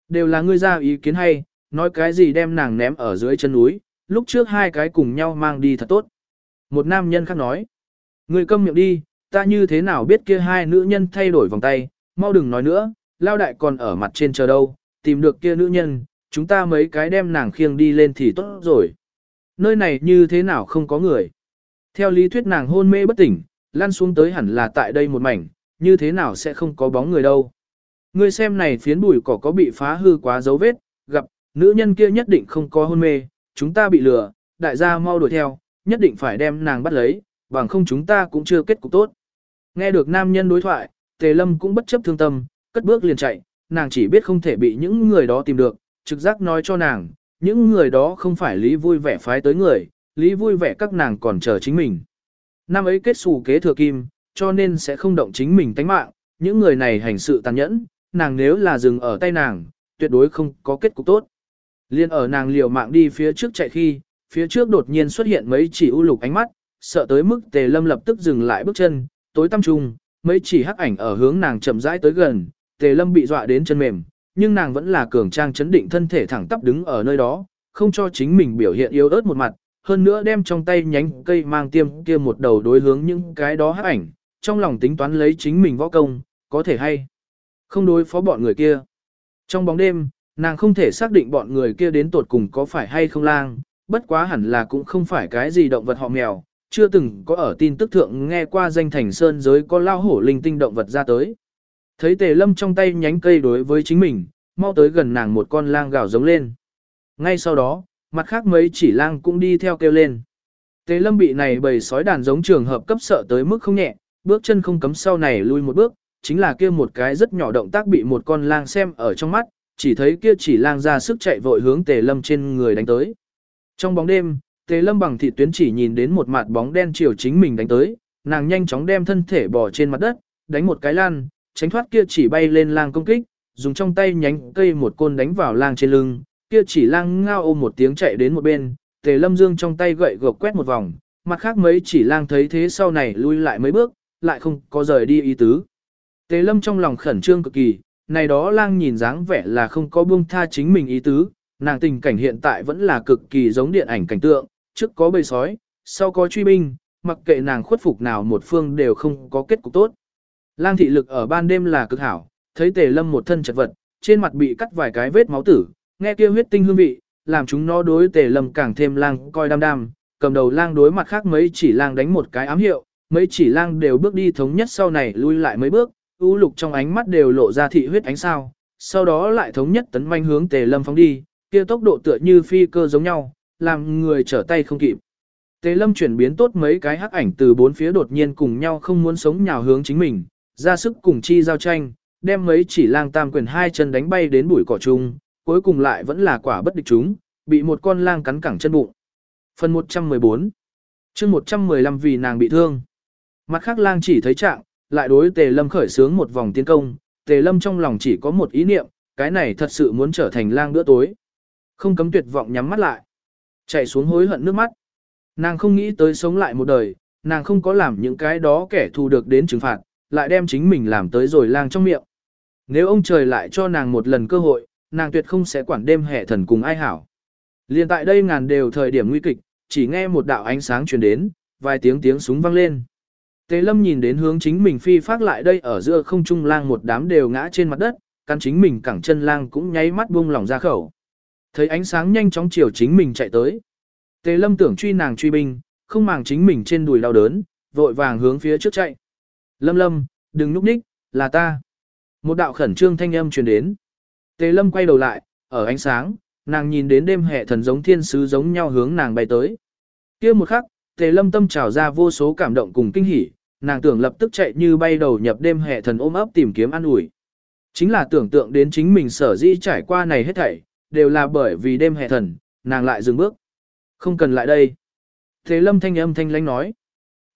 Đều là ngươi ra ý kiến hay, nói cái gì đem nàng ném ở dưới chân núi, lúc trước hai cái cùng nhau mang đi thật tốt. Một nam nhân khác nói. người câm miệng đi, ta như thế nào biết kia hai nữ nhân thay đổi vòng tay, mau đừng nói nữa, lao đại còn ở mặt trên chờ đâu, tìm được kia nữ nhân, chúng ta mấy cái đem nàng khiêng đi lên thì tốt rồi. Nơi này như thế nào không có người. Theo lý thuyết nàng hôn mê bất tỉnh, lăn xuống tới hẳn là tại đây một mảnh, như thế nào sẽ không có bóng người đâu. Ngươi xem này phiến bụi cỏ có bị phá hư quá dấu vết, gặp, nữ nhân kia nhất định không có hôn mê, chúng ta bị lừa, đại gia mau đuổi theo, nhất định phải đem nàng bắt lấy, bằng không chúng ta cũng chưa kết cục tốt. Nghe được nam nhân đối thoại, Tề Lâm cũng bất chấp thương tâm, cất bước liền chạy, nàng chỉ biết không thể bị những người đó tìm được, trực giác nói cho nàng, những người đó không phải lý vui vẻ phái tới người, lý vui vẻ các nàng còn chờ chính mình. Năm ấy kết xù kế thừa kim, cho nên sẽ không động chính mình tánh mạng, những người này hành sự tàn nhẫn, nàng nếu là dừng ở tay nàng, tuyệt đối không có kết cục tốt. Liên ở nàng liều mạng đi phía trước chạy khi, phía trước đột nhiên xuất hiện mấy chỉ u lục ánh mắt, sợ tới mức tề lâm lập tức dừng lại bước chân, tối tăm trung, mấy chỉ hắc ảnh ở hướng nàng chậm rãi tới gần, tề lâm bị dọa đến chân mềm, nhưng nàng vẫn là cường trang chấn định thân thể thẳng tắp đứng ở nơi đó, không cho chính mình biểu hiện yếu ớt một mặt, hơn nữa đem trong tay nhánh cây mang tiêm kia một đầu đối hướng những cái đó hắc ảnh, trong lòng tính toán lấy chính mình võ công, có thể hay không đối phó bọn người kia. Trong bóng đêm, nàng không thể xác định bọn người kia đến tột cùng có phải hay không lang, bất quá hẳn là cũng không phải cái gì động vật họ mèo, chưa từng có ở tin tức thượng nghe qua danh thành sơn giới có lao hổ linh tinh động vật ra tới. Thấy tề lâm trong tay nhánh cây đối với chính mình, mau tới gần nàng một con lang gào giống lên. Ngay sau đó, mặt khác mấy chỉ lang cũng đi theo kêu lên. Tề lâm bị này bầy sói đàn giống trường hợp cấp sợ tới mức không nhẹ, bước chân không cấm sau này lui một bước, chính là kia một cái rất nhỏ động tác bị một con lang xem ở trong mắt, chỉ thấy kia chỉ lang ra sức chạy vội hướng tề lâm trên người đánh tới. Trong bóng đêm, tề lâm bằng thị tuyến chỉ nhìn đến một mặt bóng đen chiều chính mình đánh tới, nàng nhanh chóng đem thân thể bỏ trên mặt đất, đánh một cái lan, tránh thoát kia chỉ bay lên lang công kích, dùng trong tay nhánh cây một côn đánh vào lang trên lưng, kia chỉ lang ngao ôm một tiếng chạy đến một bên, tề lâm dương trong tay gậy gộc quét một vòng, mặt khác mấy chỉ lang thấy thế sau này lui lại mấy bước, lại không có rời đi ý tứ. Tề lâm trong lòng khẩn trương cực kỳ, này đó lang nhìn dáng vẻ là không có buông tha chính mình ý tứ, nàng tình cảnh hiện tại vẫn là cực kỳ giống điện ảnh cảnh tượng, trước có bầy sói, sau có truy binh, mặc kệ nàng khuất phục nào một phương đều không có kết cục tốt. Lang thị lực ở ban đêm là cực hảo, thấy tề lâm một thân chật vật, trên mặt bị cắt vài cái vết máu tử, nghe kia huyết tinh hương vị, làm chúng nó đối tề lâm càng thêm lang coi đam đam, cầm đầu lang đối mặt khác mấy chỉ lang đánh một cái ám hiệu, mấy chỉ lang đều bước đi thống nhất sau này lui lại mấy bước, u lục trong ánh mắt đều lộ ra thị huyết ánh sao, sau đó lại thống nhất tấn manh hướng tề lâm phóng đi, kia tốc độ tựa như phi cơ giống nhau, làm người trở tay không kịp. Tề lâm chuyển biến tốt mấy cái hắc ảnh từ bốn phía đột nhiên cùng nhau không muốn sống nhào hướng chính mình, ra sức cùng chi giao tranh, đem mấy chỉ lang tam quyền hai chân đánh bay đến bụi cỏ chung, cuối cùng lại vẫn là quả bất địch chúng, bị một con lang cắn cẳng chân bụng. Phần 114 chương 115 vì nàng bị thương. Mặt khác lang chỉ thấy trạng, lại đối tề lâm khởi sướng một vòng tiến công, tề lâm trong lòng chỉ có một ý niệm, cái này thật sự muốn trở thành lang bữa tối. Không cấm tuyệt vọng nhắm mắt lại. Chạy xuống hối hận nước mắt. Nàng không nghĩ tới sống lại một đời, nàng không có làm những cái đó kẻ thù được đến trừng phạt, lại đem chính mình làm tới rồi lang trong miệng. Nếu ông trời lại cho nàng một lần cơ hội, nàng tuyệt không sẽ quản đêm hệ thần cùng ai hảo. Liên tại đây ngàn đều thời điểm nguy kịch, chỉ nghe một đạo ánh sáng truyền đến, vài tiếng tiếng súng vang lên. Tề lâm nhìn đến hướng chính mình phi phát lại đây ở giữa không trung lang một đám đều ngã trên mặt đất, căn chính mình cẳng chân lang cũng nháy mắt buông lỏng ra khẩu. Thấy ánh sáng nhanh chóng chiều chính mình chạy tới. Tề lâm tưởng truy nàng truy binh, không màng chính mình trên đùi đau đớn, vội vàng hướng phía trước chạy. Lâm lâm, đừng núp ních, là ta. Một đạo khẩn trương thanh âm truyền đến. Tề lâm quay đầu lại, ở ánh sáng, nàng nhìn đến đêm hệ thần giống thiên sứ giống nhau hướng nàng bay tới. kia một khắc, tề lâm tâm trào ra vô số cảm động cùng kinh hỉ, nàng tưởng lập tức chạy như bay đầu nhập đêm hệ thần ôm ấp tìm kiếm an ủi. Chính là tưởng tượng đến chính mình sở dĩ trải qua này hết thảy, đều là bởi vì đêm hệ thần, nàng lại dừng bước. Không cần lại đây. thế lâm thanh âm thanh lánh nói.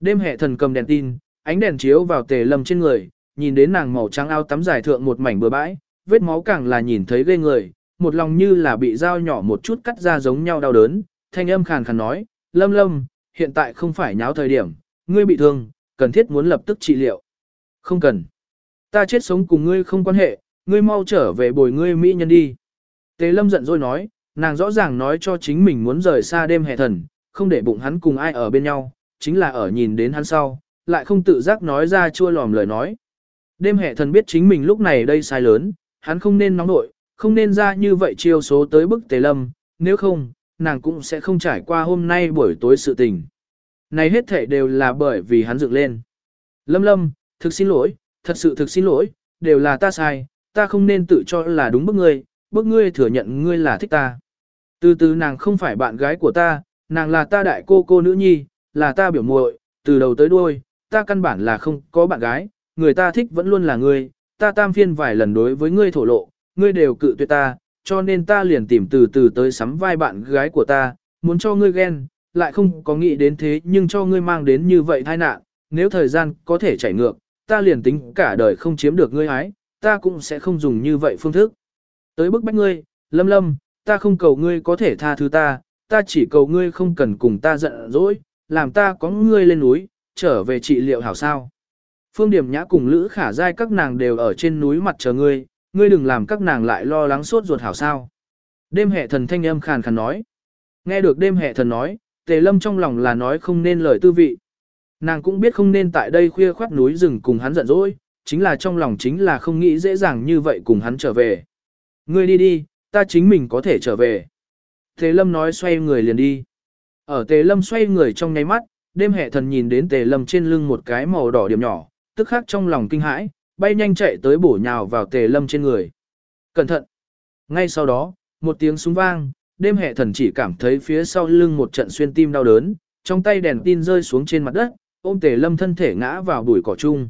Đêm hệ thần cầm đèn tin, ánh đèn chiếu vào tề lâm trên người, nhìn đến nàng màu trắng áo tắm dài thượng một mảnh bừa bãi, vết máu càng là nhìn thấy ghê người, một lòng như là bị dao nhỏ một chút cắt ra giống nhau đau đớn, thanh âm khàn khàn nói, lâm lâm, hiện tại không phải nháo thời điểm, ngươi bị thương, cần thiết muốn lập tức trị liệu. Không cần. Ta chết sống cùng ngươi không quan hệ, ngươi mau trở về bồi ngươi mỹ nhân đi. Tế lâm giận rồi nói, nàng rõ ràng nói cho chính mình muốn rời xa đêm hè thần, không để bụng hắn cùng ai ở bên nhau, chính là ở nhìn đến hắn sau, lại không tự giác nói ra chua lòm lời nói. Đêm hệ thần biết chính mình lúc này đây sai lớn, hắn không nên nóng nội, không nên ra như vậy chiêu số tới bức tề lâm, nếu không, nàng cũng sẽ không trải qua hôm nay buổi tối sự tình. Này hết thể đều là bởi vì hắn dựng lên. Lâm lâm, thực xin lỗi, thật sự thực xin lỗi, đều là ta sai, ta không nên tự cho là đúng bức ngươi, bức ngươi thừa nhận ngươi là thích ta. Từ từ nàng không phải bạn gái của ta, nàng là ta đại cô cô nữ nhi, là ta biểu muội, từ đầu tới đuôi, ta căn bản là không có bạn gái, người ta thích vẫn luôn là ngươi, ta tam phiên vài lần đối với ngươi thổ lộ, ngươi đều cự tuyệt ta, cho nên ta liền tìm từ từ tới sắm vai bạn gái của ta, muốn cho ngươi ghen, lại không có nghĩ đến thế nhưng cho ngươi mang đến như vậy tai nạn, nếu thời gian có thể chảy ngược, ta liền tính cả đời không chiếm được ngươi ái, ta cũng sẽ không dùng như vậy phương thức. Tới bức bách ngươi, lâm lâm, ta không cầu ngươi có thể tha thứ ta, ta chỉ cầu ngươi không cần cùng ta giận dỗi, làm ta có ngươi lên núi, trở về trị liệu hảo sao. Phương Điểm Nhã cùng Lữ Khả Giai các nàng đều ở trên núi mặt chờ ngươi, ngươi đừng làm các nàng lại lo lắng suốt ruột hảo sao. Đêm hệ thần thanh âm khàn khàn nói. Nghe được đêm hệ thần nói, tề lâm trong lòng là nói không nên lời tư vị. Nàng cũng biết không nên tại đây khuya khoát núi rừng cùng hắn giận dỗi, chính là trong lòng chính là không nghĩ dễ dàng như vậy cùng hắn trở về. Ngươi đi đi, ta chính mình có thể trở về. Tề lâm nói xoay người liền đi. Ở tề lâm xoay người trong nháy mắt, đêm hệ thần nhìn đến tề lâm trên lưng một cái màu đỏ điểm nhỏ, tức khắc trong lòng kinh hãi, bay nhanh chạy tới bổ nhào vào tề lâm trên người. Cẩn thận! Ngay sau đó, một tiếng súng vang, đêm hệ thần chỉ cảm thấy phía sau lưng một trận xuyên tim đau đớn, trong tay đèn tin rơi xuống trên mặt đất, ôm tề lâm thân thể ngã vào bụi cỏ chung.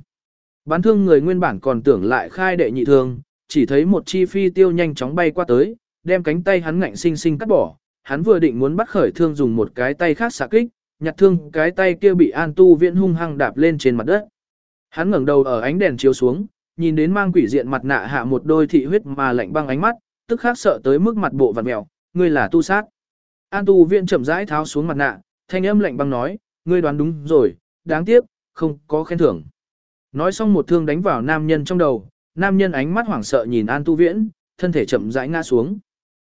Bán thương người nguyên bản còn tưởng lại khai đệ nhị thương, chỉ thấy một chi phi tiêu nhanh chóng bay qua tới, đem cánh tay hắn ngạnh sinh sinh cắt bỏ, hắn vừa định muốn bắt khởi thương dùng một cái tay khác xạ kích, nhặt thương cái tay kia bị An Tu Viễn hung hăng đạp lên trên mặt đất. Hắn ngẩng đầu ở ánh đèn chiếu xuống, nhìn đến mang quỷ diện mặt nạ hạ một đôi thị huyết mà lạnh băng ánh mắt, tức khắc sợ tới mức mặt bộ vặn mèo, ngươi là tu sát. An Tu viện chậm rãi tháo xuống mặt nạ, thanh âm lạnh băng nói, ngươi đoán đúng rồi, đáng tiếc, không có khen thưởng. Nói xong một thương đánh vào nam nhân trong đầu, nam nhân ánh mắt hoảng sợ nhìn An Tu Viễn, thân thể chậm rãi ngã xuống.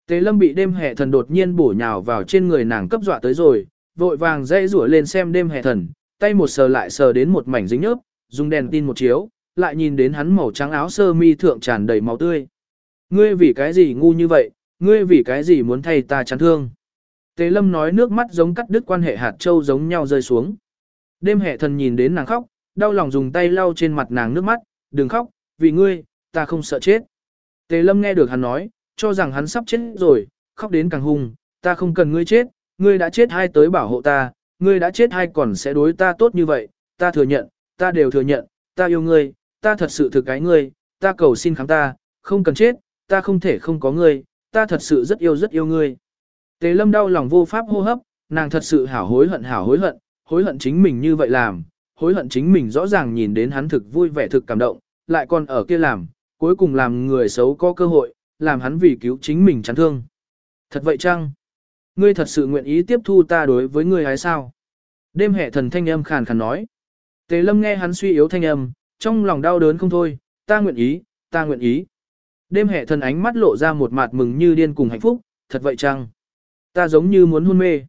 tế Lâm bị đêm hệ thần đột nhiên bổ nhào vào trên người nàng cấp dọa tới rồi, vội vàng dây rủa lên xem đêm hệ thần, tay một sờ lại sờ đến một mảnh dính nhớp, dùng đèn tin một chiếu, lại nhìn đến hắn màu trắng áo sơ mi thượng tràn đầy máu tươi. Ngươi vì cái gì ngu như vậy, ngươi vì cái gì muốn thay ta chán thương. Tề Lâm nói nước mắt giống cắt đứt quan hệ hạt châu giống nhau rơi xuống. Đêm hệ thần nhìn đến nàng khóc, đau lòng dùng tay lau trên mặt nàng nước mắt, đừng khóc, vì ngươi, ta không sợ chết. Tề Lâm nghe được hắn nói, cho rằng hắn sắp chết rồi, khóc đến càng hung, ta không cần ngươi chết, ngươi đã chết hai tới bảo hộ ta, ngươi đã chết hai còn sẽ đối ta tốt như vậy, ta thừa nhận, ta đều thừa nhận, ta yêu ngươi, ta thật sự thực cái ngươi, ta cầu xin kháng ta, không cần chết, ta không thể không có ngươi, ta thật sự rất yêu rất yêu ngươi. Tề lâm đau lòng vô pháp hô hấp, nàng thật sự hảo hối hận hảo hối hận, hối hận chính mình như vậy làm, hối hận chính mình rõ ràng nhìn đến hắn thực vui vẻ thực cảm động, lại còn ở kia làm, cuối cùng làm người xấu có cơ hội, làm hắn vì cứu chính mình chán thương. Thật vậy chăng? Ngươi thật sự nguyện ý tiếp thu ta đối với ngươi hay sao? Đêm hệ thần thanh âm khàn khàn nói. Tề lâm nghe hắn suy yếu thanh âm, trong lòng đau đớn không thôi, ta nguyện ý, ta nguyện ý. Đêm hệ thần ánh mắt lộ ra một mặt mừng như điên cùng hạnh phúc, thật vậy chăng? Ta giống như muốn hôn mê.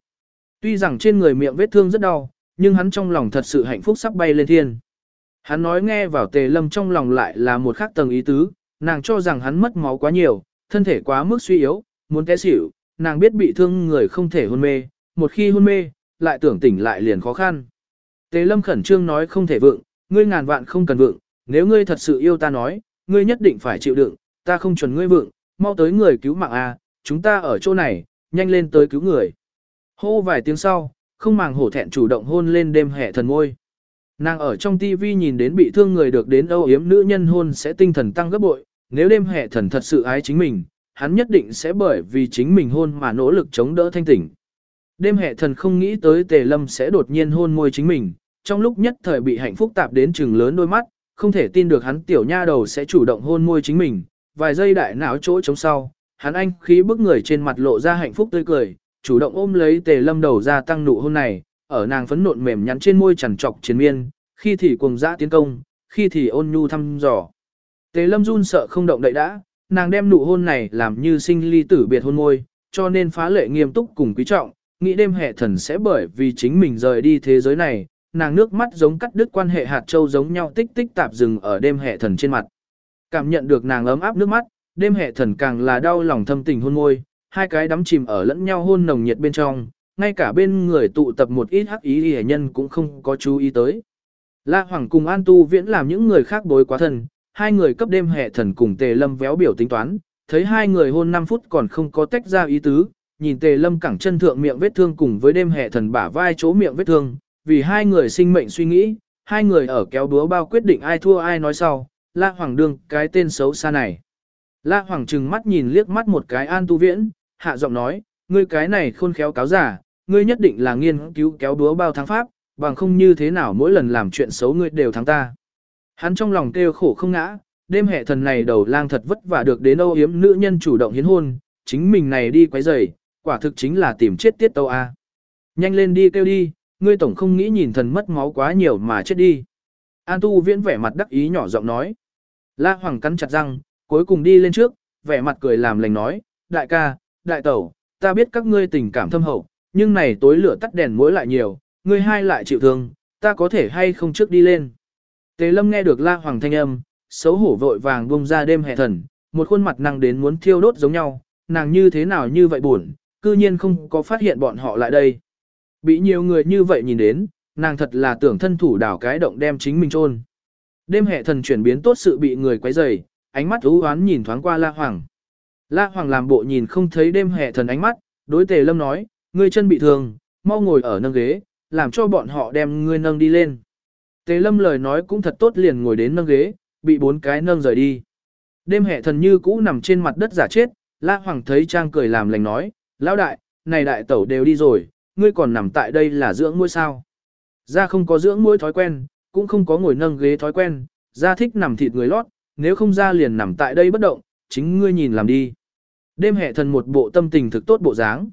Tuy rằng trên người miệng vết thương rất đau, nhưng hắn trong lòng thật sự hạnh phúc sắp bay lên thiên. Hắn nói nghe vào tề lâm trong lòng lại là một khác tầng ý tứ, nàng cho rằng hắn mất máu quá nhiều, thân thể quá mức suy yếu, muốn té xỉu, nàng biết bị thương người không thể hôn mê, một khi hôn mê, lại tưởng tỉnh lại liền khó khăn. Tề lâm khẩn trương nói không thể vượng, ngươi ngàn vạn không cần vượng, nếu ngươi thật sự yêu ta nói, ngươi nhất định phải chịu đựng, ta không chuẩn ngươi vượng, mau tới người cứu mạng a, chúng ta ở chỗ này, nhanh lên tới cứu người. Hô vài tiếng sau, không màng hổ thẹn chủ động hôn lên đêm hệ thần ngôi. Nàng ở trong TV nhìn đến bị thương người được đến âu yếm nữ nhân hôn sẽ tinh thần tăng gấp bội, nếu đêm hệ thần thật sự ái chính mình, hắn nhất định sẽ bởi vì chính mình hôn mà nỗ lực chống đỡ thanh tỉnh. Đêm hệ thần không nghĩ tới tề lâm sẽ đột nhiên hôn môi chính mình, trong lúc nhất thời bị hạnh phúc tạp đến trừng lớn đôi mắt, không thể tin được hắn tiểu nha đầu sẽ chủ động hôn môi chính mình, vài giây đại não chỗ chống sau, hắn anh khí bức người trên mặt lộ ra hạnh phúc tươi cười, chủ động ôm lấy tề lâm đầu ra tăng nụ hôn này, ở nàng phấn nộn mềm nhắn trên môi chằn trọc chiến miên, khi thì cuồng dã tiến công, khi thì ôn nhu thăm dò. Tề lâm run sợ không động đậy đã, nàng đem nụ hôn này làm như sinh ly tử biệt hôn môi, cho nên phá lệ nghiêm túc cùng quý trọng, nghĩ đêm hệ thần sẽ bởi vì chính mình rời đi thế giới này, nàng nước mắt giống cắt đứt quan hệ hạt châu giống nhau tích tích tạp dừng ở đêm hệ thần trên mặt. Cảm nhận được nàng ấm áp nước mắt, đêm hệ thần càng là đau lòng thâm tình hôn môi, hai cái đắm chìm ở lẫn nhau hôn nồng nhiệt bên trong, ngay cả bên người tụ tập một ít hắc ý hề nhân cũng không có chú ý tới. La Hoàng cùng An Tu Viễn làm những người khác bối quá thần hai người cấp đêm hệ thần cùng Tề Lâm véo biểu tính toán, thấy hai người hôn 5 phút còn không có tách ra ý tứ, nhìn Tề Lâm cẳng chân thượng miệng vết thương cùng với đêm hệ thần bả vai chỗ miệng vết thương, vì hai người sinh mệnh suy nghĩ, hai người ở kéo búa bao quyết định ai thua ai nói sau, La Hoàng đương cái tên xấu xa này. La Hoàng trừng mắt nhìn liếc mắt một cái An Tu Viễn, hạ giọng nói, ngươi cái này khôn khéo cáo giả, ngươi nhất định là nghiên cứu kéo đúa bao tháng pháp, bằng không như thế nào mỗi lần làm chuyện xấu ngươi đều thắng ta. Hắn trong lòng kêu khổ không ngã, đêm hệ thần này đầu lang thật vất vả được đến âu yếm nữ nhân chủ động hiến hôn, chính mình này đi quấy rầy, quả thực chính là tìm chết tiết tâu a. Nhanh lên đi kêu đi, ngươi tổng không nghĩ nhìn thần mất máu quá nhiều mà chết đi. An tu viễn vẻ mặt đắc ý nhỏ giọng nói. La Hoàng cắn chặt răng, cuối cùng đi lên trước, vẻ mặt cười làm lành nói, đại ca, đại tẩu, ta biết các ngươi tình cảm thâm hậu, nhưng này tối lửa tắt đèn mỗi lại nhiều, ngươi hai lại chịu thương, ta có thể hay không trước đi lên. Tề lâm nghe được la hoàng thanh âm, xấu hổ vội vàng bông ra đêm hè thần, một khuôn mặt năng đến muốn thiêu đốt giống nhau, nàng như thế nào như vậy buồn, cư nhiên không có phát hiện bọn họ lại đây. Bị nhiều người như vậy nhìn đến, nàng thật là tưởng thân thủ đảo cái động đem chính mình chôn. Đêm hệ thần chuyển biến tốt sự bị người quấy rầy, ánh mắt u oán nhìn thoáng qua La Hoàng. La Hoàng làm bộ nhìn không thấy đêm hệ thần ánh mắt, đối Tề Lâm nói, ngươi chân bị thương, mau ngồi ở nâng ghế, làm cho bọn họ đem ngươi nâng đi lên. Tề Lâm lời nói cũng thật tốt liền ngồi đến nâng ghế, bị bốn cái nâng rời đi. Đêm hệ thần như cũ nằm trên mặt đất giả chết, La Hoàng thấy Trang cười làm lành nói, lão đại, này đại tẩu đều đi rồi, ngươi còn nằm tại đây là dưỡng mũi sao. Ra không có dưỡng mũi thói quen, cũng không có ngồi nâng ghế thói quen, ra thích nằm thịt người lót, nếu không ra liền nằm tại đây bất động, chính ngươi nhìn làm đi. Đêm hệ thần một bộ tâm tình thực tốt bộ dáng.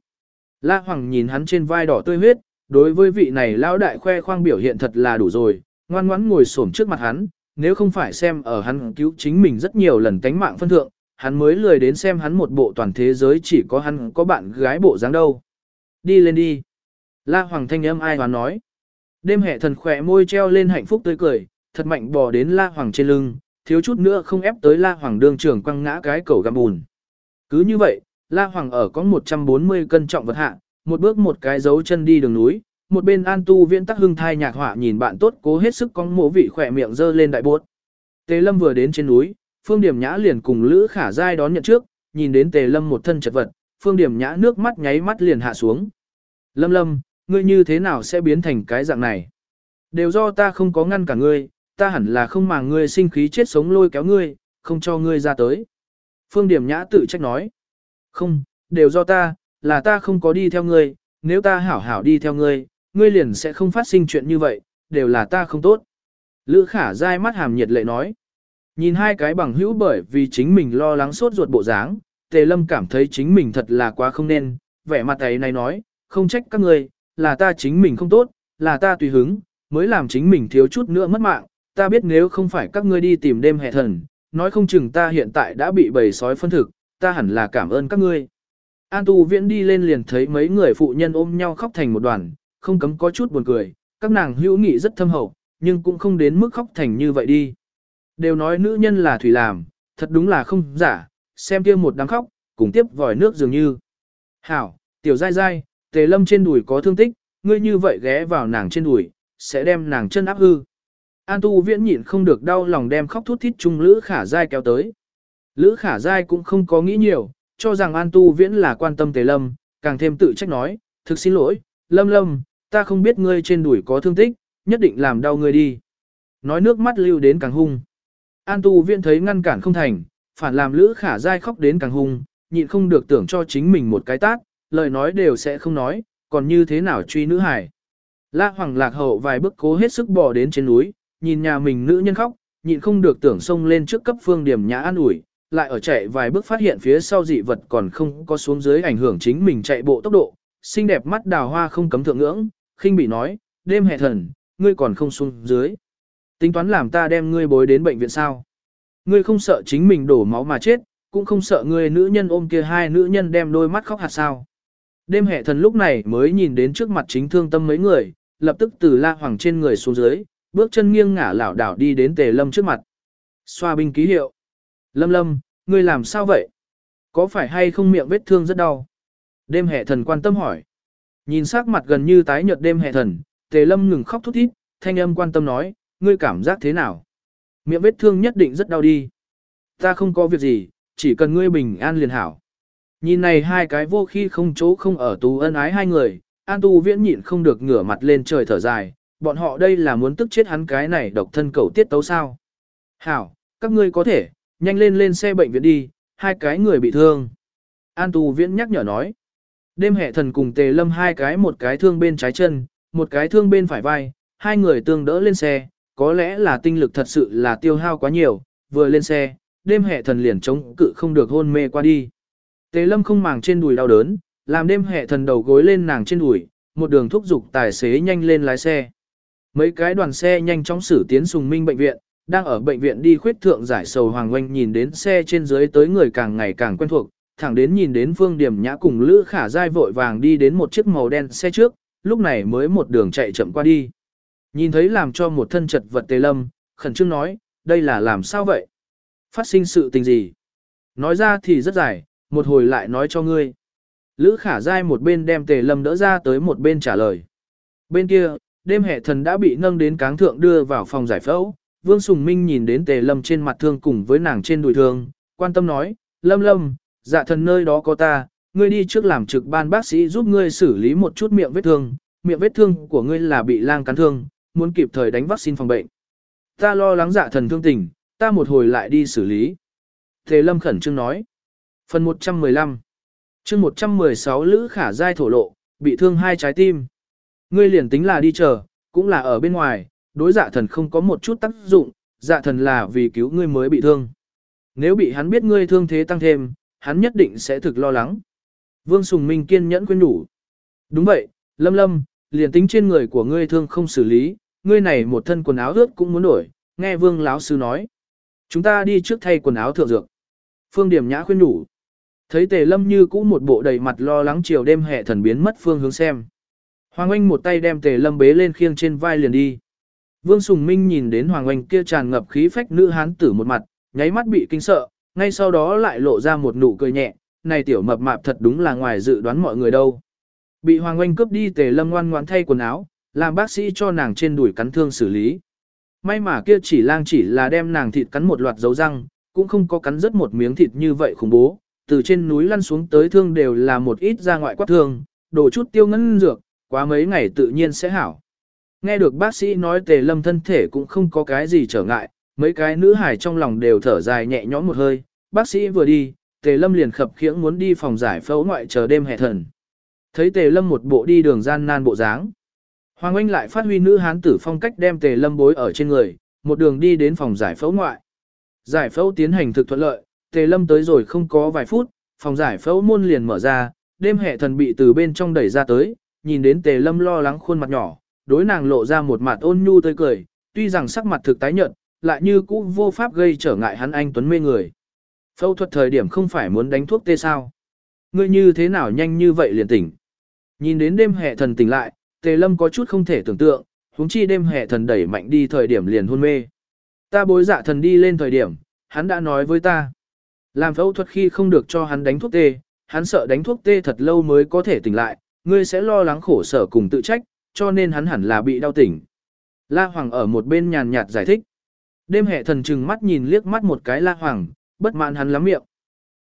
La Hoàng nhìn hắn trên vai đỏ tươi huyết, đối với vị này lão đại khoe khoang biểu hiện thật là đủ rồi, ngoan ngoãn ngồi xổm trước mặt hắn, nếu không phải xem ở hắn cứu chính mình rất nhiều lần tánh mạng phân thượng, hắn mới lười đến xem hắn một bộ toàn thế giới chỉ có hắn có bạn gái bộ dáng đâu. Đi lên đi. La Hoàng thanh âm ai hoán nói. Đêm hệ thần khỏe môi treo lên hạnh phúc tươi cười, thật mạnh bò đến La Hoàng trên lưng, thiếu chút nữa không ép tới La Hoàng đương trưởng quăng ngã cái cầu găm bùn. Cứ như vậy, La Hoàng ở có 140 cân trọng vật hạ, một bước một cái dấu chân đi đường núi, một bên An Tu Viễn Tắc Hưng thai nhạc họa nhìn bạn tốt cố hết sức con mổ vị khỏe miệng dơ lên đại bốt. Tề Lâm vừa đến trên núi, Phương Điểm Nhã liền cùng Lữ Khả Giai đón nhận trước, nhìn đến Tề Lâm một thân chật vật, Phương Điểm Nhã nước mắt nháy mắt liền hạ xuống. Lâm Lâm, ngươi như thế nào sẽ biến thành cái dạng này? Đều do ta không có ngăn cả ngươi, ta hẳn là không màng ngươi sinh khí chết sống lôi kéo ngươi, không cho ngươi ra tới. Phương Điểm Nhã tự trách nói. Không, đều do ta, là ta không có đi theo ngươi, nếu ta hảo hảo đi theo ngươi, ngươi liền sẽ không phát sinh chuyện như vậy, đều là ta không tốt. Lữ khả dai mắt hàm nhiệt lệ nói. Nhìn hai cái bằng hữu bởi vì chính mình lo lắng sốt ruột bộ dáng, tề lâm cảm thấy chính mình thật là quá không nên, vẻ mặt ấy này nói, không trách các ngươi, là ta chính mình không tốt, là ta tùy hứng, mới làm chính mình thiếu chút nữa mất mạng, ta biết nếu không phải các ngươi đi tìm đêm hệ thần, nói không chừng ta hiện tại đã bị bầy sói phân thực, ta hẳn là cảm ơn các ngươi. An tu viễn đi lên liền thấy mấy người phụ nhân ôm nhau khóc thành một đoàn, không cấm có chút buồn cười, các nàng hữu nghị rất thâm hậu, nhưng cũng không đến mức khóc thành như vậy đi. Đều nói nữ nhân là thủy làm, thật đúng là không giả, xem kia một đám khóc, cùng tiếp vòi nước dường như. Hảo, tiểu dai dai, tề lâm trên đùi có thương tích, ngươi như vậy ghé vào nàng trên đùi, sẽ đem nàng chân áp hư. An tu viễn nhịn không được đau lòng đem khóc thút thít chung lữ khả Giai kéo tới. Lữ khả Giai cũng không có nghĩ nhiều, cho rằng An tu viễn là quan tâm tề lâm, càng thêm tự trách nói, thực xin lỗi, lâm lâm, ta không biết ngươi trên đùi có thương tích, nhất định làm đau ngươi đi. Nói nước mắt lưu đến càng hung. An tu Viễn thấy ngăn cản không thành, phản làm lữ khả Giai khóc đến càng hung, nhịn không được tưởng cho chính mình một cái tát, lời nói đều sẽ không nói, còn như thế nào truy nữ hải. La Hoàng lạc hậu vài bước cố hết sức bò đến trên núi, nhìn nhà mình nữ nhân khóc, nhịn không được tưởng xông lên trước cấp phương điểm nhã an ủi, lại ở chạy vài bước phát hiện phía sau dị vật còn không có xuống dưới ảnh hưởng chính mình chạy bộ tốc độ, xinh đẹp mắt đào hoa không cấm thượng ngưỡng, khinh bị nói, đêm hè thần, ngươi còn không xuống dưới. Tính toán làm ta đem ngươi bối đến bệnh viện sao? Ngươi không sợ chính mình đổ máu mà chết, cũng không sợ ngươi nữ nhân ôm kia hai nữ nhân đem đôi mắt khóc hạt sao. Đêm hệ thần lúc này mới nhìn đến trước mặt chính thương tâm mấy người, lập tức từ la hoàng trên người xuống dưới, bước chân nghiêng ngả lảo đảo đi đến tề lâm trước mặt. Xoa binh ký hiệu. Lâm lâm, ngươi làm sao vậy? Có phải hay không miệng vết thương rất đau? Đêm hệ thần quan tâm hỏi. Nhìn sắc mặt gần như tái nhợt đêm hệ thần, tề lâm ngừng khóc thút thít, thanh âm quan tâm nói, ngươi cảm giác thế nào? Miệng vết thương nhất định rất đau đi. Ta không có việc gì, chỉ cần ngươi bình an liền hảo. Nhìn này hai cái vô khi không chỗ không ở tú ân ái hai người, an tu viễn nhịn không được ngửa mặt lên trời thở dài, bọn họ đây là muốn tức chết hắn cái này độc thân cầu tiết tấu sao. Hảo, các ngươi có thể, nhanh lên lên xe bệnh viện đi, hai cái người bị thương. An tu viễn nhắc nhở nói. Đêm hệ thần cùng tề lâm hai cái một cái thương bên trái chân, một cái thương bên phải vai, hai người tương đỡ lên xe, có lẽ là tinh lực thật sự là tiêu hao quá nhiều, vừa lên xe, đêm hệ thần liền chống cự không được hôn mê qua đi. Tề lâm không màng trên đùi đau đớn, làm đêm hệ thần đầu gối lên nàng trên đùi, một đường thúc giục tài xế nhanh lên lái xe. Mấy cái đoàn xe nhanh chóng xử tiến sùng minh bệnh viện, đang ở bệnh viện đi khuyết thượng giải sầu hoàng oanh nhìn đến xe trên dưới tới người càng ngày càng quen thuộc, thẳng đến nhìn đến phương điểm nhã cùng lữ khả dai vội vàng đi đến một chiếc màu đen xe trước, lúc này mới một đường chạy chậm qua đi. Nhìn thấy làm cho một thân chật vật tề lâm, khẩn trương nói, đây là làm sao vậy? Phát sinh sự tình gì? Nói ra thì rất dài, một hồi lại nói cho ngươi. Lữ khả dai một bên đem tề lâm đỡ ra tới một bên trả lời. Bên kia, đêm hệ thần đã bị nâng đến cáng thượng đưa vào phòng giải phẫu. Vương Sùng Minh nhìn đến tề lâm trên mặt thương cùng với nàng trên đùi thương, quan tâm nói, lâm lâm, dạ thần nơi đó có ta, ngươi đi trước làm trực ban bác sĩ giúp ngươi xử lý một chút miệng vết thương, miệng vết thương của ngươi là bị lang cắn thương, muốn kịp thời đánh vaccine phòng bệnh. Ta lo lắng dạ thần thương tình, ta một hồi lại đi xử lý. Tề lâm khẩn trương nói. Phần 115 chương 116 Lữ Khả Giai thổ lộ, bị thương hai trái tim. Ngươi liền tính là đi chờ, cũng là ở bên ngoài, đối dạ thần không có một chút tác dụng, dạ thần là vì cứu ngươi mới bị thương. Nếu bị hắn biết ngươi thương thế tăng thêm, hắn nhất định sẽ thực lo lắng. Vương Sùng Minh kiên nhẫn khuyên đủ. Đúng vậy, Lâm Lâm, liền tính trên người của ngươi thương không xử lý, ngươi này một thân quần áo ướt cũng muốn đổi, nghe Vương lão sư nói. Chúng ta đi trước thay quần áo thượng dược. Phương Điểm Nhã khuyên đủ. Thấy Tề Lâm như cũ một bộ đầy mặt lo lắng chiều đêm hệ thần biến mất phương hướng xem. Hoàng Anh một tay đem Tề Lâm bế lên khiêng trên vai liền đi. Vương Sùng Minh nhìn đến Hoàng Anh kia tràn ngập khí phách nữ hán tử một mặt, nháy mắt bị kinh sợ, ngay sau đó lại lộ ra một nụ cười nhẹ, này tiểu mập mạp thật đúng là ngoài dự đoán mọi người đâu. Bị Hoàng Anh cướp đi Tề Lâm ngoan ngoãn thay quần áo, làm bác sĩ cho nàng trên đùi cắn thương xử lý. May mà kia chỉ lang chỉ là đem nàng thịt cắn một loạt dấu răng, cũng không có cắn rớt một miếng thịt như vậy khủng bố, từ trên núi lăn xuống tới thương đều là một ít ra ngoại quát thương, đổ chút tiêu ngân dược, quá mấy ngày tự nhiên sẽ hảo. Nghe được bác sĩ nói tề lâm thân thể cũng không có cái gì trở ngại, mấy cái nữ hải trong lòng đều thở dài nhẹ nhõm một hơi, bác sĩ vừa đi, tề lâm liền khập khiễng muốn đi phòng giải phẫu ngoại chờ đêm hè thần. Thấy tề lâm một bộ đi đường gian nan bộ dáng. Hoàng Anh lại phát huy nữ hán tử phong cách đem tề lâm bối ở trên người, một đường đi đến phòng giải phẫu ngoại. Giải phẫu tiến hành thực thuận lợi, tề lâm tới rồi không có vài phút, phòng giải phẫu môn liền mở ra, đêm hệ thần bị từ bên trong đẩy ra tới, nhìn đến tề lâm lo lắng khuôn mặt nhỏ, đối nàng lộ ra một mặt ôn nhu tươi cười, tuy rằng sắc mặt thực tái nhợt, lại như cũ vô pháp gây trở ngại hắn anh tuấn mê người. Phẫu thuật thời điểm không phải muốn đánh thuốc tê sao? Ngươi như thế nào nhanh như vậy liền tỉnh? Nhìn đến đêm hệ thần tỉnh lại, tề lâm có chút không thể tưởng tượng, huống chi đêm hệ thần đẩy mạnh đi thời điểm liền hôn mê. Ta bối dạ thần đi lên thời điểm, hắn đã nói với ta. Làm phẫu thuật khi không được cho hắn đánh thuốc tê, hắn sợ đánh thuốc tê thật lâu mới có thể tỉnh lại, ngươi sẽ lo lắng khổ sở cùng tự trách, cho nên hắn hẳn là bị đau tỉnh. La Hoàng ở một bên nhàn nhạt giải thích. Đêm hệ thần trừng mắt nhìn liếc mắt một cái La Hoàng, bất mãn hắn lắm miệng.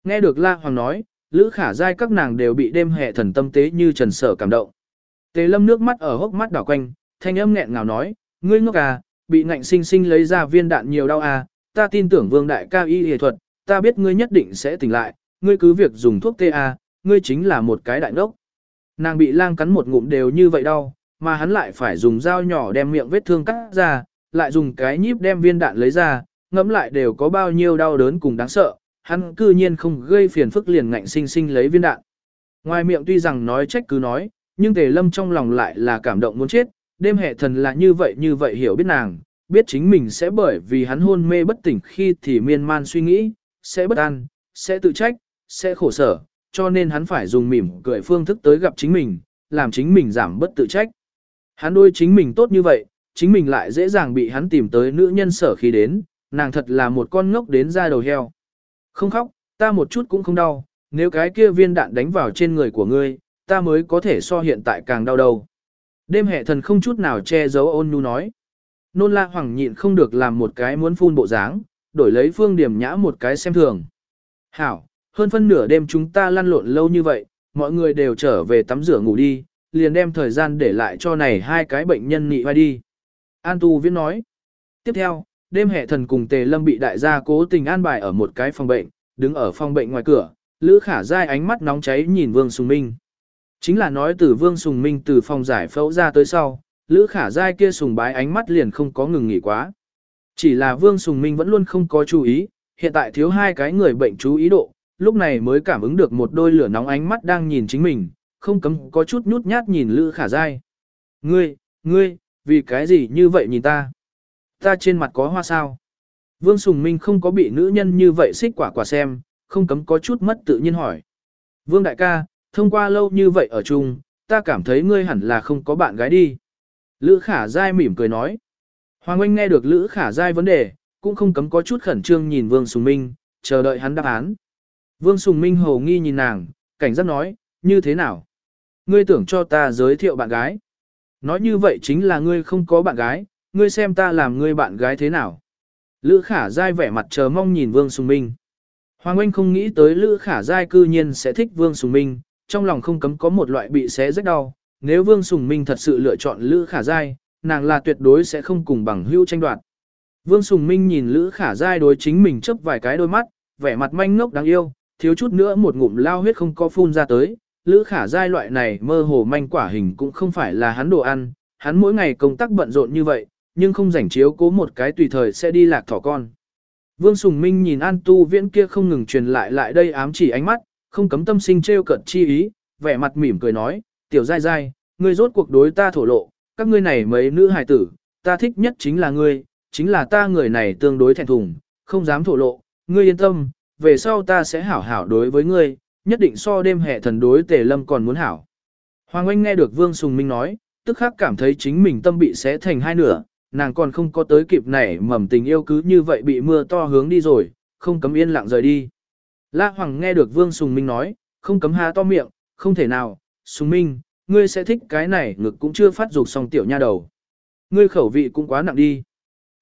Nghe được La Hoàng nói, Lữ Khả Giai các nàng đều bị đêm hệ thần tâm tế như trần sở cảm động. Tề lâm nước mắt ở hốc mắt đảo quanh, thanh âm nghẹn ngào nói, ngươi ngốc à, bị ngạnh sinh sinh lấy ra viên đạn nhiều đau à, ta tin tưởng vương đại ca y y thuật, ta biết ngươi nhất định sẽ tỉnh lại, ngươi cứ việc dùng thuốc TA, ngươi chính là một cái đại ngốc. Nàng bị lang cắn một ngụm đều như vậy đau, mà hắn lại phải dùng dao nhỏ đem miệng vết thương cắt ra, lại dùng cái nhíp đem viên đạn lấy ra, ngẫm lại đều có bao nhiêu đau đớn cùng đáng sợ, hắn cư nhiên không gây phiền phức liền ngạnh sinh sinh lấy viên đạn. Ngoài miệng tuy rằng nói trách cứ nói, nhưng Tề Lâm trong lòng lại là cảm động muốn chết, đêm hệ thần là như vậy như vậy hiểu biết nàng, biết chính mình sẽ bởi vì hắn hôn mê bất tỉnh khi thì miên man suy nghĩ, sẽ bất an, sẽ tự trách, sẽ khổ sở, cho nên hắn phải dùng mỉm cười phương thức tới gặp chính mình, làm chính mình giảm bất tự trách. Hắn đôi chính mình tốt như vậy, chính mình lại dễ dàng bị hắn tìm tới nữ nhân sở khi đến, nàng thật là một con ngốc đến ra đầu heo. Không khóc, ta một chút cũng không đau, nếu cái kia viên đạn đánh vào trên người của ngươi, ta mới có thể so hiện tại càng đau đầu. Đêm hệ thần không chút nào che giấu ôn nhu nói. Nôn la hoàng nhịn không được làm một cái muốn phun bộ dáng, đổi lấy phương điểm nhã một cái xem thường. Hảo, hơn phân nửa đêm chúng ta lăn lộn lâu như vậy, mọi người đều trở về tắm rửa ngủ đi, liền đem thời gian để lại cho này hai cái bệnh nhân nị vai đi. An Tu Viễn nói. Tiếp theo, đêm hệ thần cùng Tề Lâm bị đại gia cố tình an bài ở một cái phòng bệnh, đứng ở phòng bệnh ngoài cửa, Lữ Khả Giai ánh mắt nóng cháy nhìn Vương Sùng Minh. Chính là nói từ Vương Sùng Minh từ phòng giải phẫu ra tới sau, Lữ Khả Giai kia sùng bái ánh mắt liền không có ngừng nghỉ quá. Chỉ là Vương Sùng Minh vẫn luôn không có chú ý, hiện tại thiếu hai cái người bệnh chú ý độ, lúc này mới cảm ứng được một đôi lửa nóng ánh mắt đang nhìn chính mình, không cấm có chút nhút nhát nhìn Lữ Khả Giai. Ngươi, ngươi, vì cái gì như vậy nhìn ta? Ta trên mặt có hoa sao? Vương Sùng Minh không có bị nữ nhân như vậy xích quả quả xem, không cấm có chút mất tự nhiên hỏi. Vương Đại ca, thông qua lâu như vậy ở chung, ta cảm thấy ngươi hẳn là không có bạn gái đi. Lữ Khả Giai mỉm cười nói. Hoàng Anh nghe được Lữ Khả Giai vấn đề, cũng không cấm có chút khẩn trương nhìn Vương Sùng Minh, chờ đợi hắn đáp án. Vương Sùng Minh hồ nghi nhìn nàng, cảnh giác nói, như thế nào? Ngươi tưởng cho ta giới thiệu bạn gái. Nói như vậy chính là ngươi không có bạn gái, ngươi xem ta làm ngươi bạn gái thế nào. Lữ khả Giai vẻ mặt chờ mong nhìn Vương Sùng Minh. Hoàng Anh không nghĩ tới Lữ khả Giai cư nhiên sẽ thích Vương Sùng Minh, trong lòng không cấm có một loại bị xé rách đau. Nếu Vương Sùng Minh thật sự lựa chọn Lữ khả Giai, nàng là tuyệt đối sẽ không cùng bằng hữu tranh đoạt. Vương Sùng Minh nhìn Lữ khả giai đối chính mình chấp vài cái đôi mắt, vẻ mặt manh ngốc đáng yêu, thiếu chút nữa một ngụm lao huyết không có phun ra tới. Lữ khả giai loại này mơ hồ manh quả hình cũng không phải là hắn đồ ăn, hắn mỗi ngày công tác bận rộn như vậy, nhưng không rảnh chiếu cố một cái tùy thời sẽ đi lạc thỏ con. Vương Sùng Minh nhìn An Tu Viễn kia không ngừng truyền lại lại đây ám chỉ ánh mắt, không cấm tâm sinh trêu cận chi ý, vẻ mặt mỉm cười nói, tiểu dai dai, ngươi rốt cuộc đối ta thổ lộ, các ngươi này mấy nữ hài tử, ta thích nhất chính là ngươi, chính là ta người này tương đối thẹn thùng, không dám thổ lộ, ngươi yên tâm, về sau ta sẽ hảo hảo đối với ngươi, nhất định so đêm hệ thần đối tề lâm còn muốn hảo. Hoàng Anh nghe được Vương Sùng Minh nói, tức khắc cảm thấy chính mình tâm bị xé thành hai nửa, nàng còn không có tới kịp nảy mầm tình yêu cứ như vậy bị mưa to hướng đi rồi, không cấm yên lặng rời đi. La Hoàng nghe được Vương Sùng Minh nói, không cấm há to miệng, không thể nào, Sùng Minh, ngươi sẽ thích cái này ngực cũng chưa phát dục xong tiểu nha đầu. Ngươi khẩu vị cũng quá nặng đi.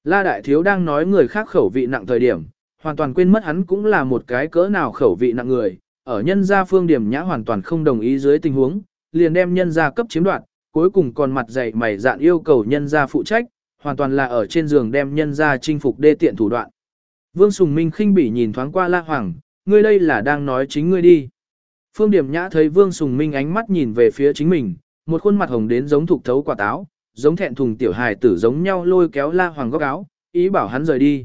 La Đại Thiếu đang nói người khác khẩu vị nặng thời điểm, hoàn toàn quên mất hắn cũng là một cái cỡ nào khẩu vị nặng người, ở nhân gia phương điểm nhã hoàn toàn không đồng ý dưới tình huống, liền đem nhân gia cấp chiếm đoạt, cuối cùng còn mặt dày mày dạn yêu cầu nhân gia phụ trách, hoàn toàn là ở trên giường đem nhân gia chinh phục đê tiện thủ đoạn. Vương Sùng Minh khinh bỉ nhìn thoáng qua La Hoàng, ngươi đây là đang nói chính ngươi đi. Phương Điểm Nhã thấy Vương Sùng Minh ánh mắt nhìn về phía chính mình, một khuôn mặt hồng đến giống thục thấu quả táo, giống thẹn thùng tiểu hài tử giống nhau lôi kéo La Hoàng góc áo, ý bảo hắn rời đi.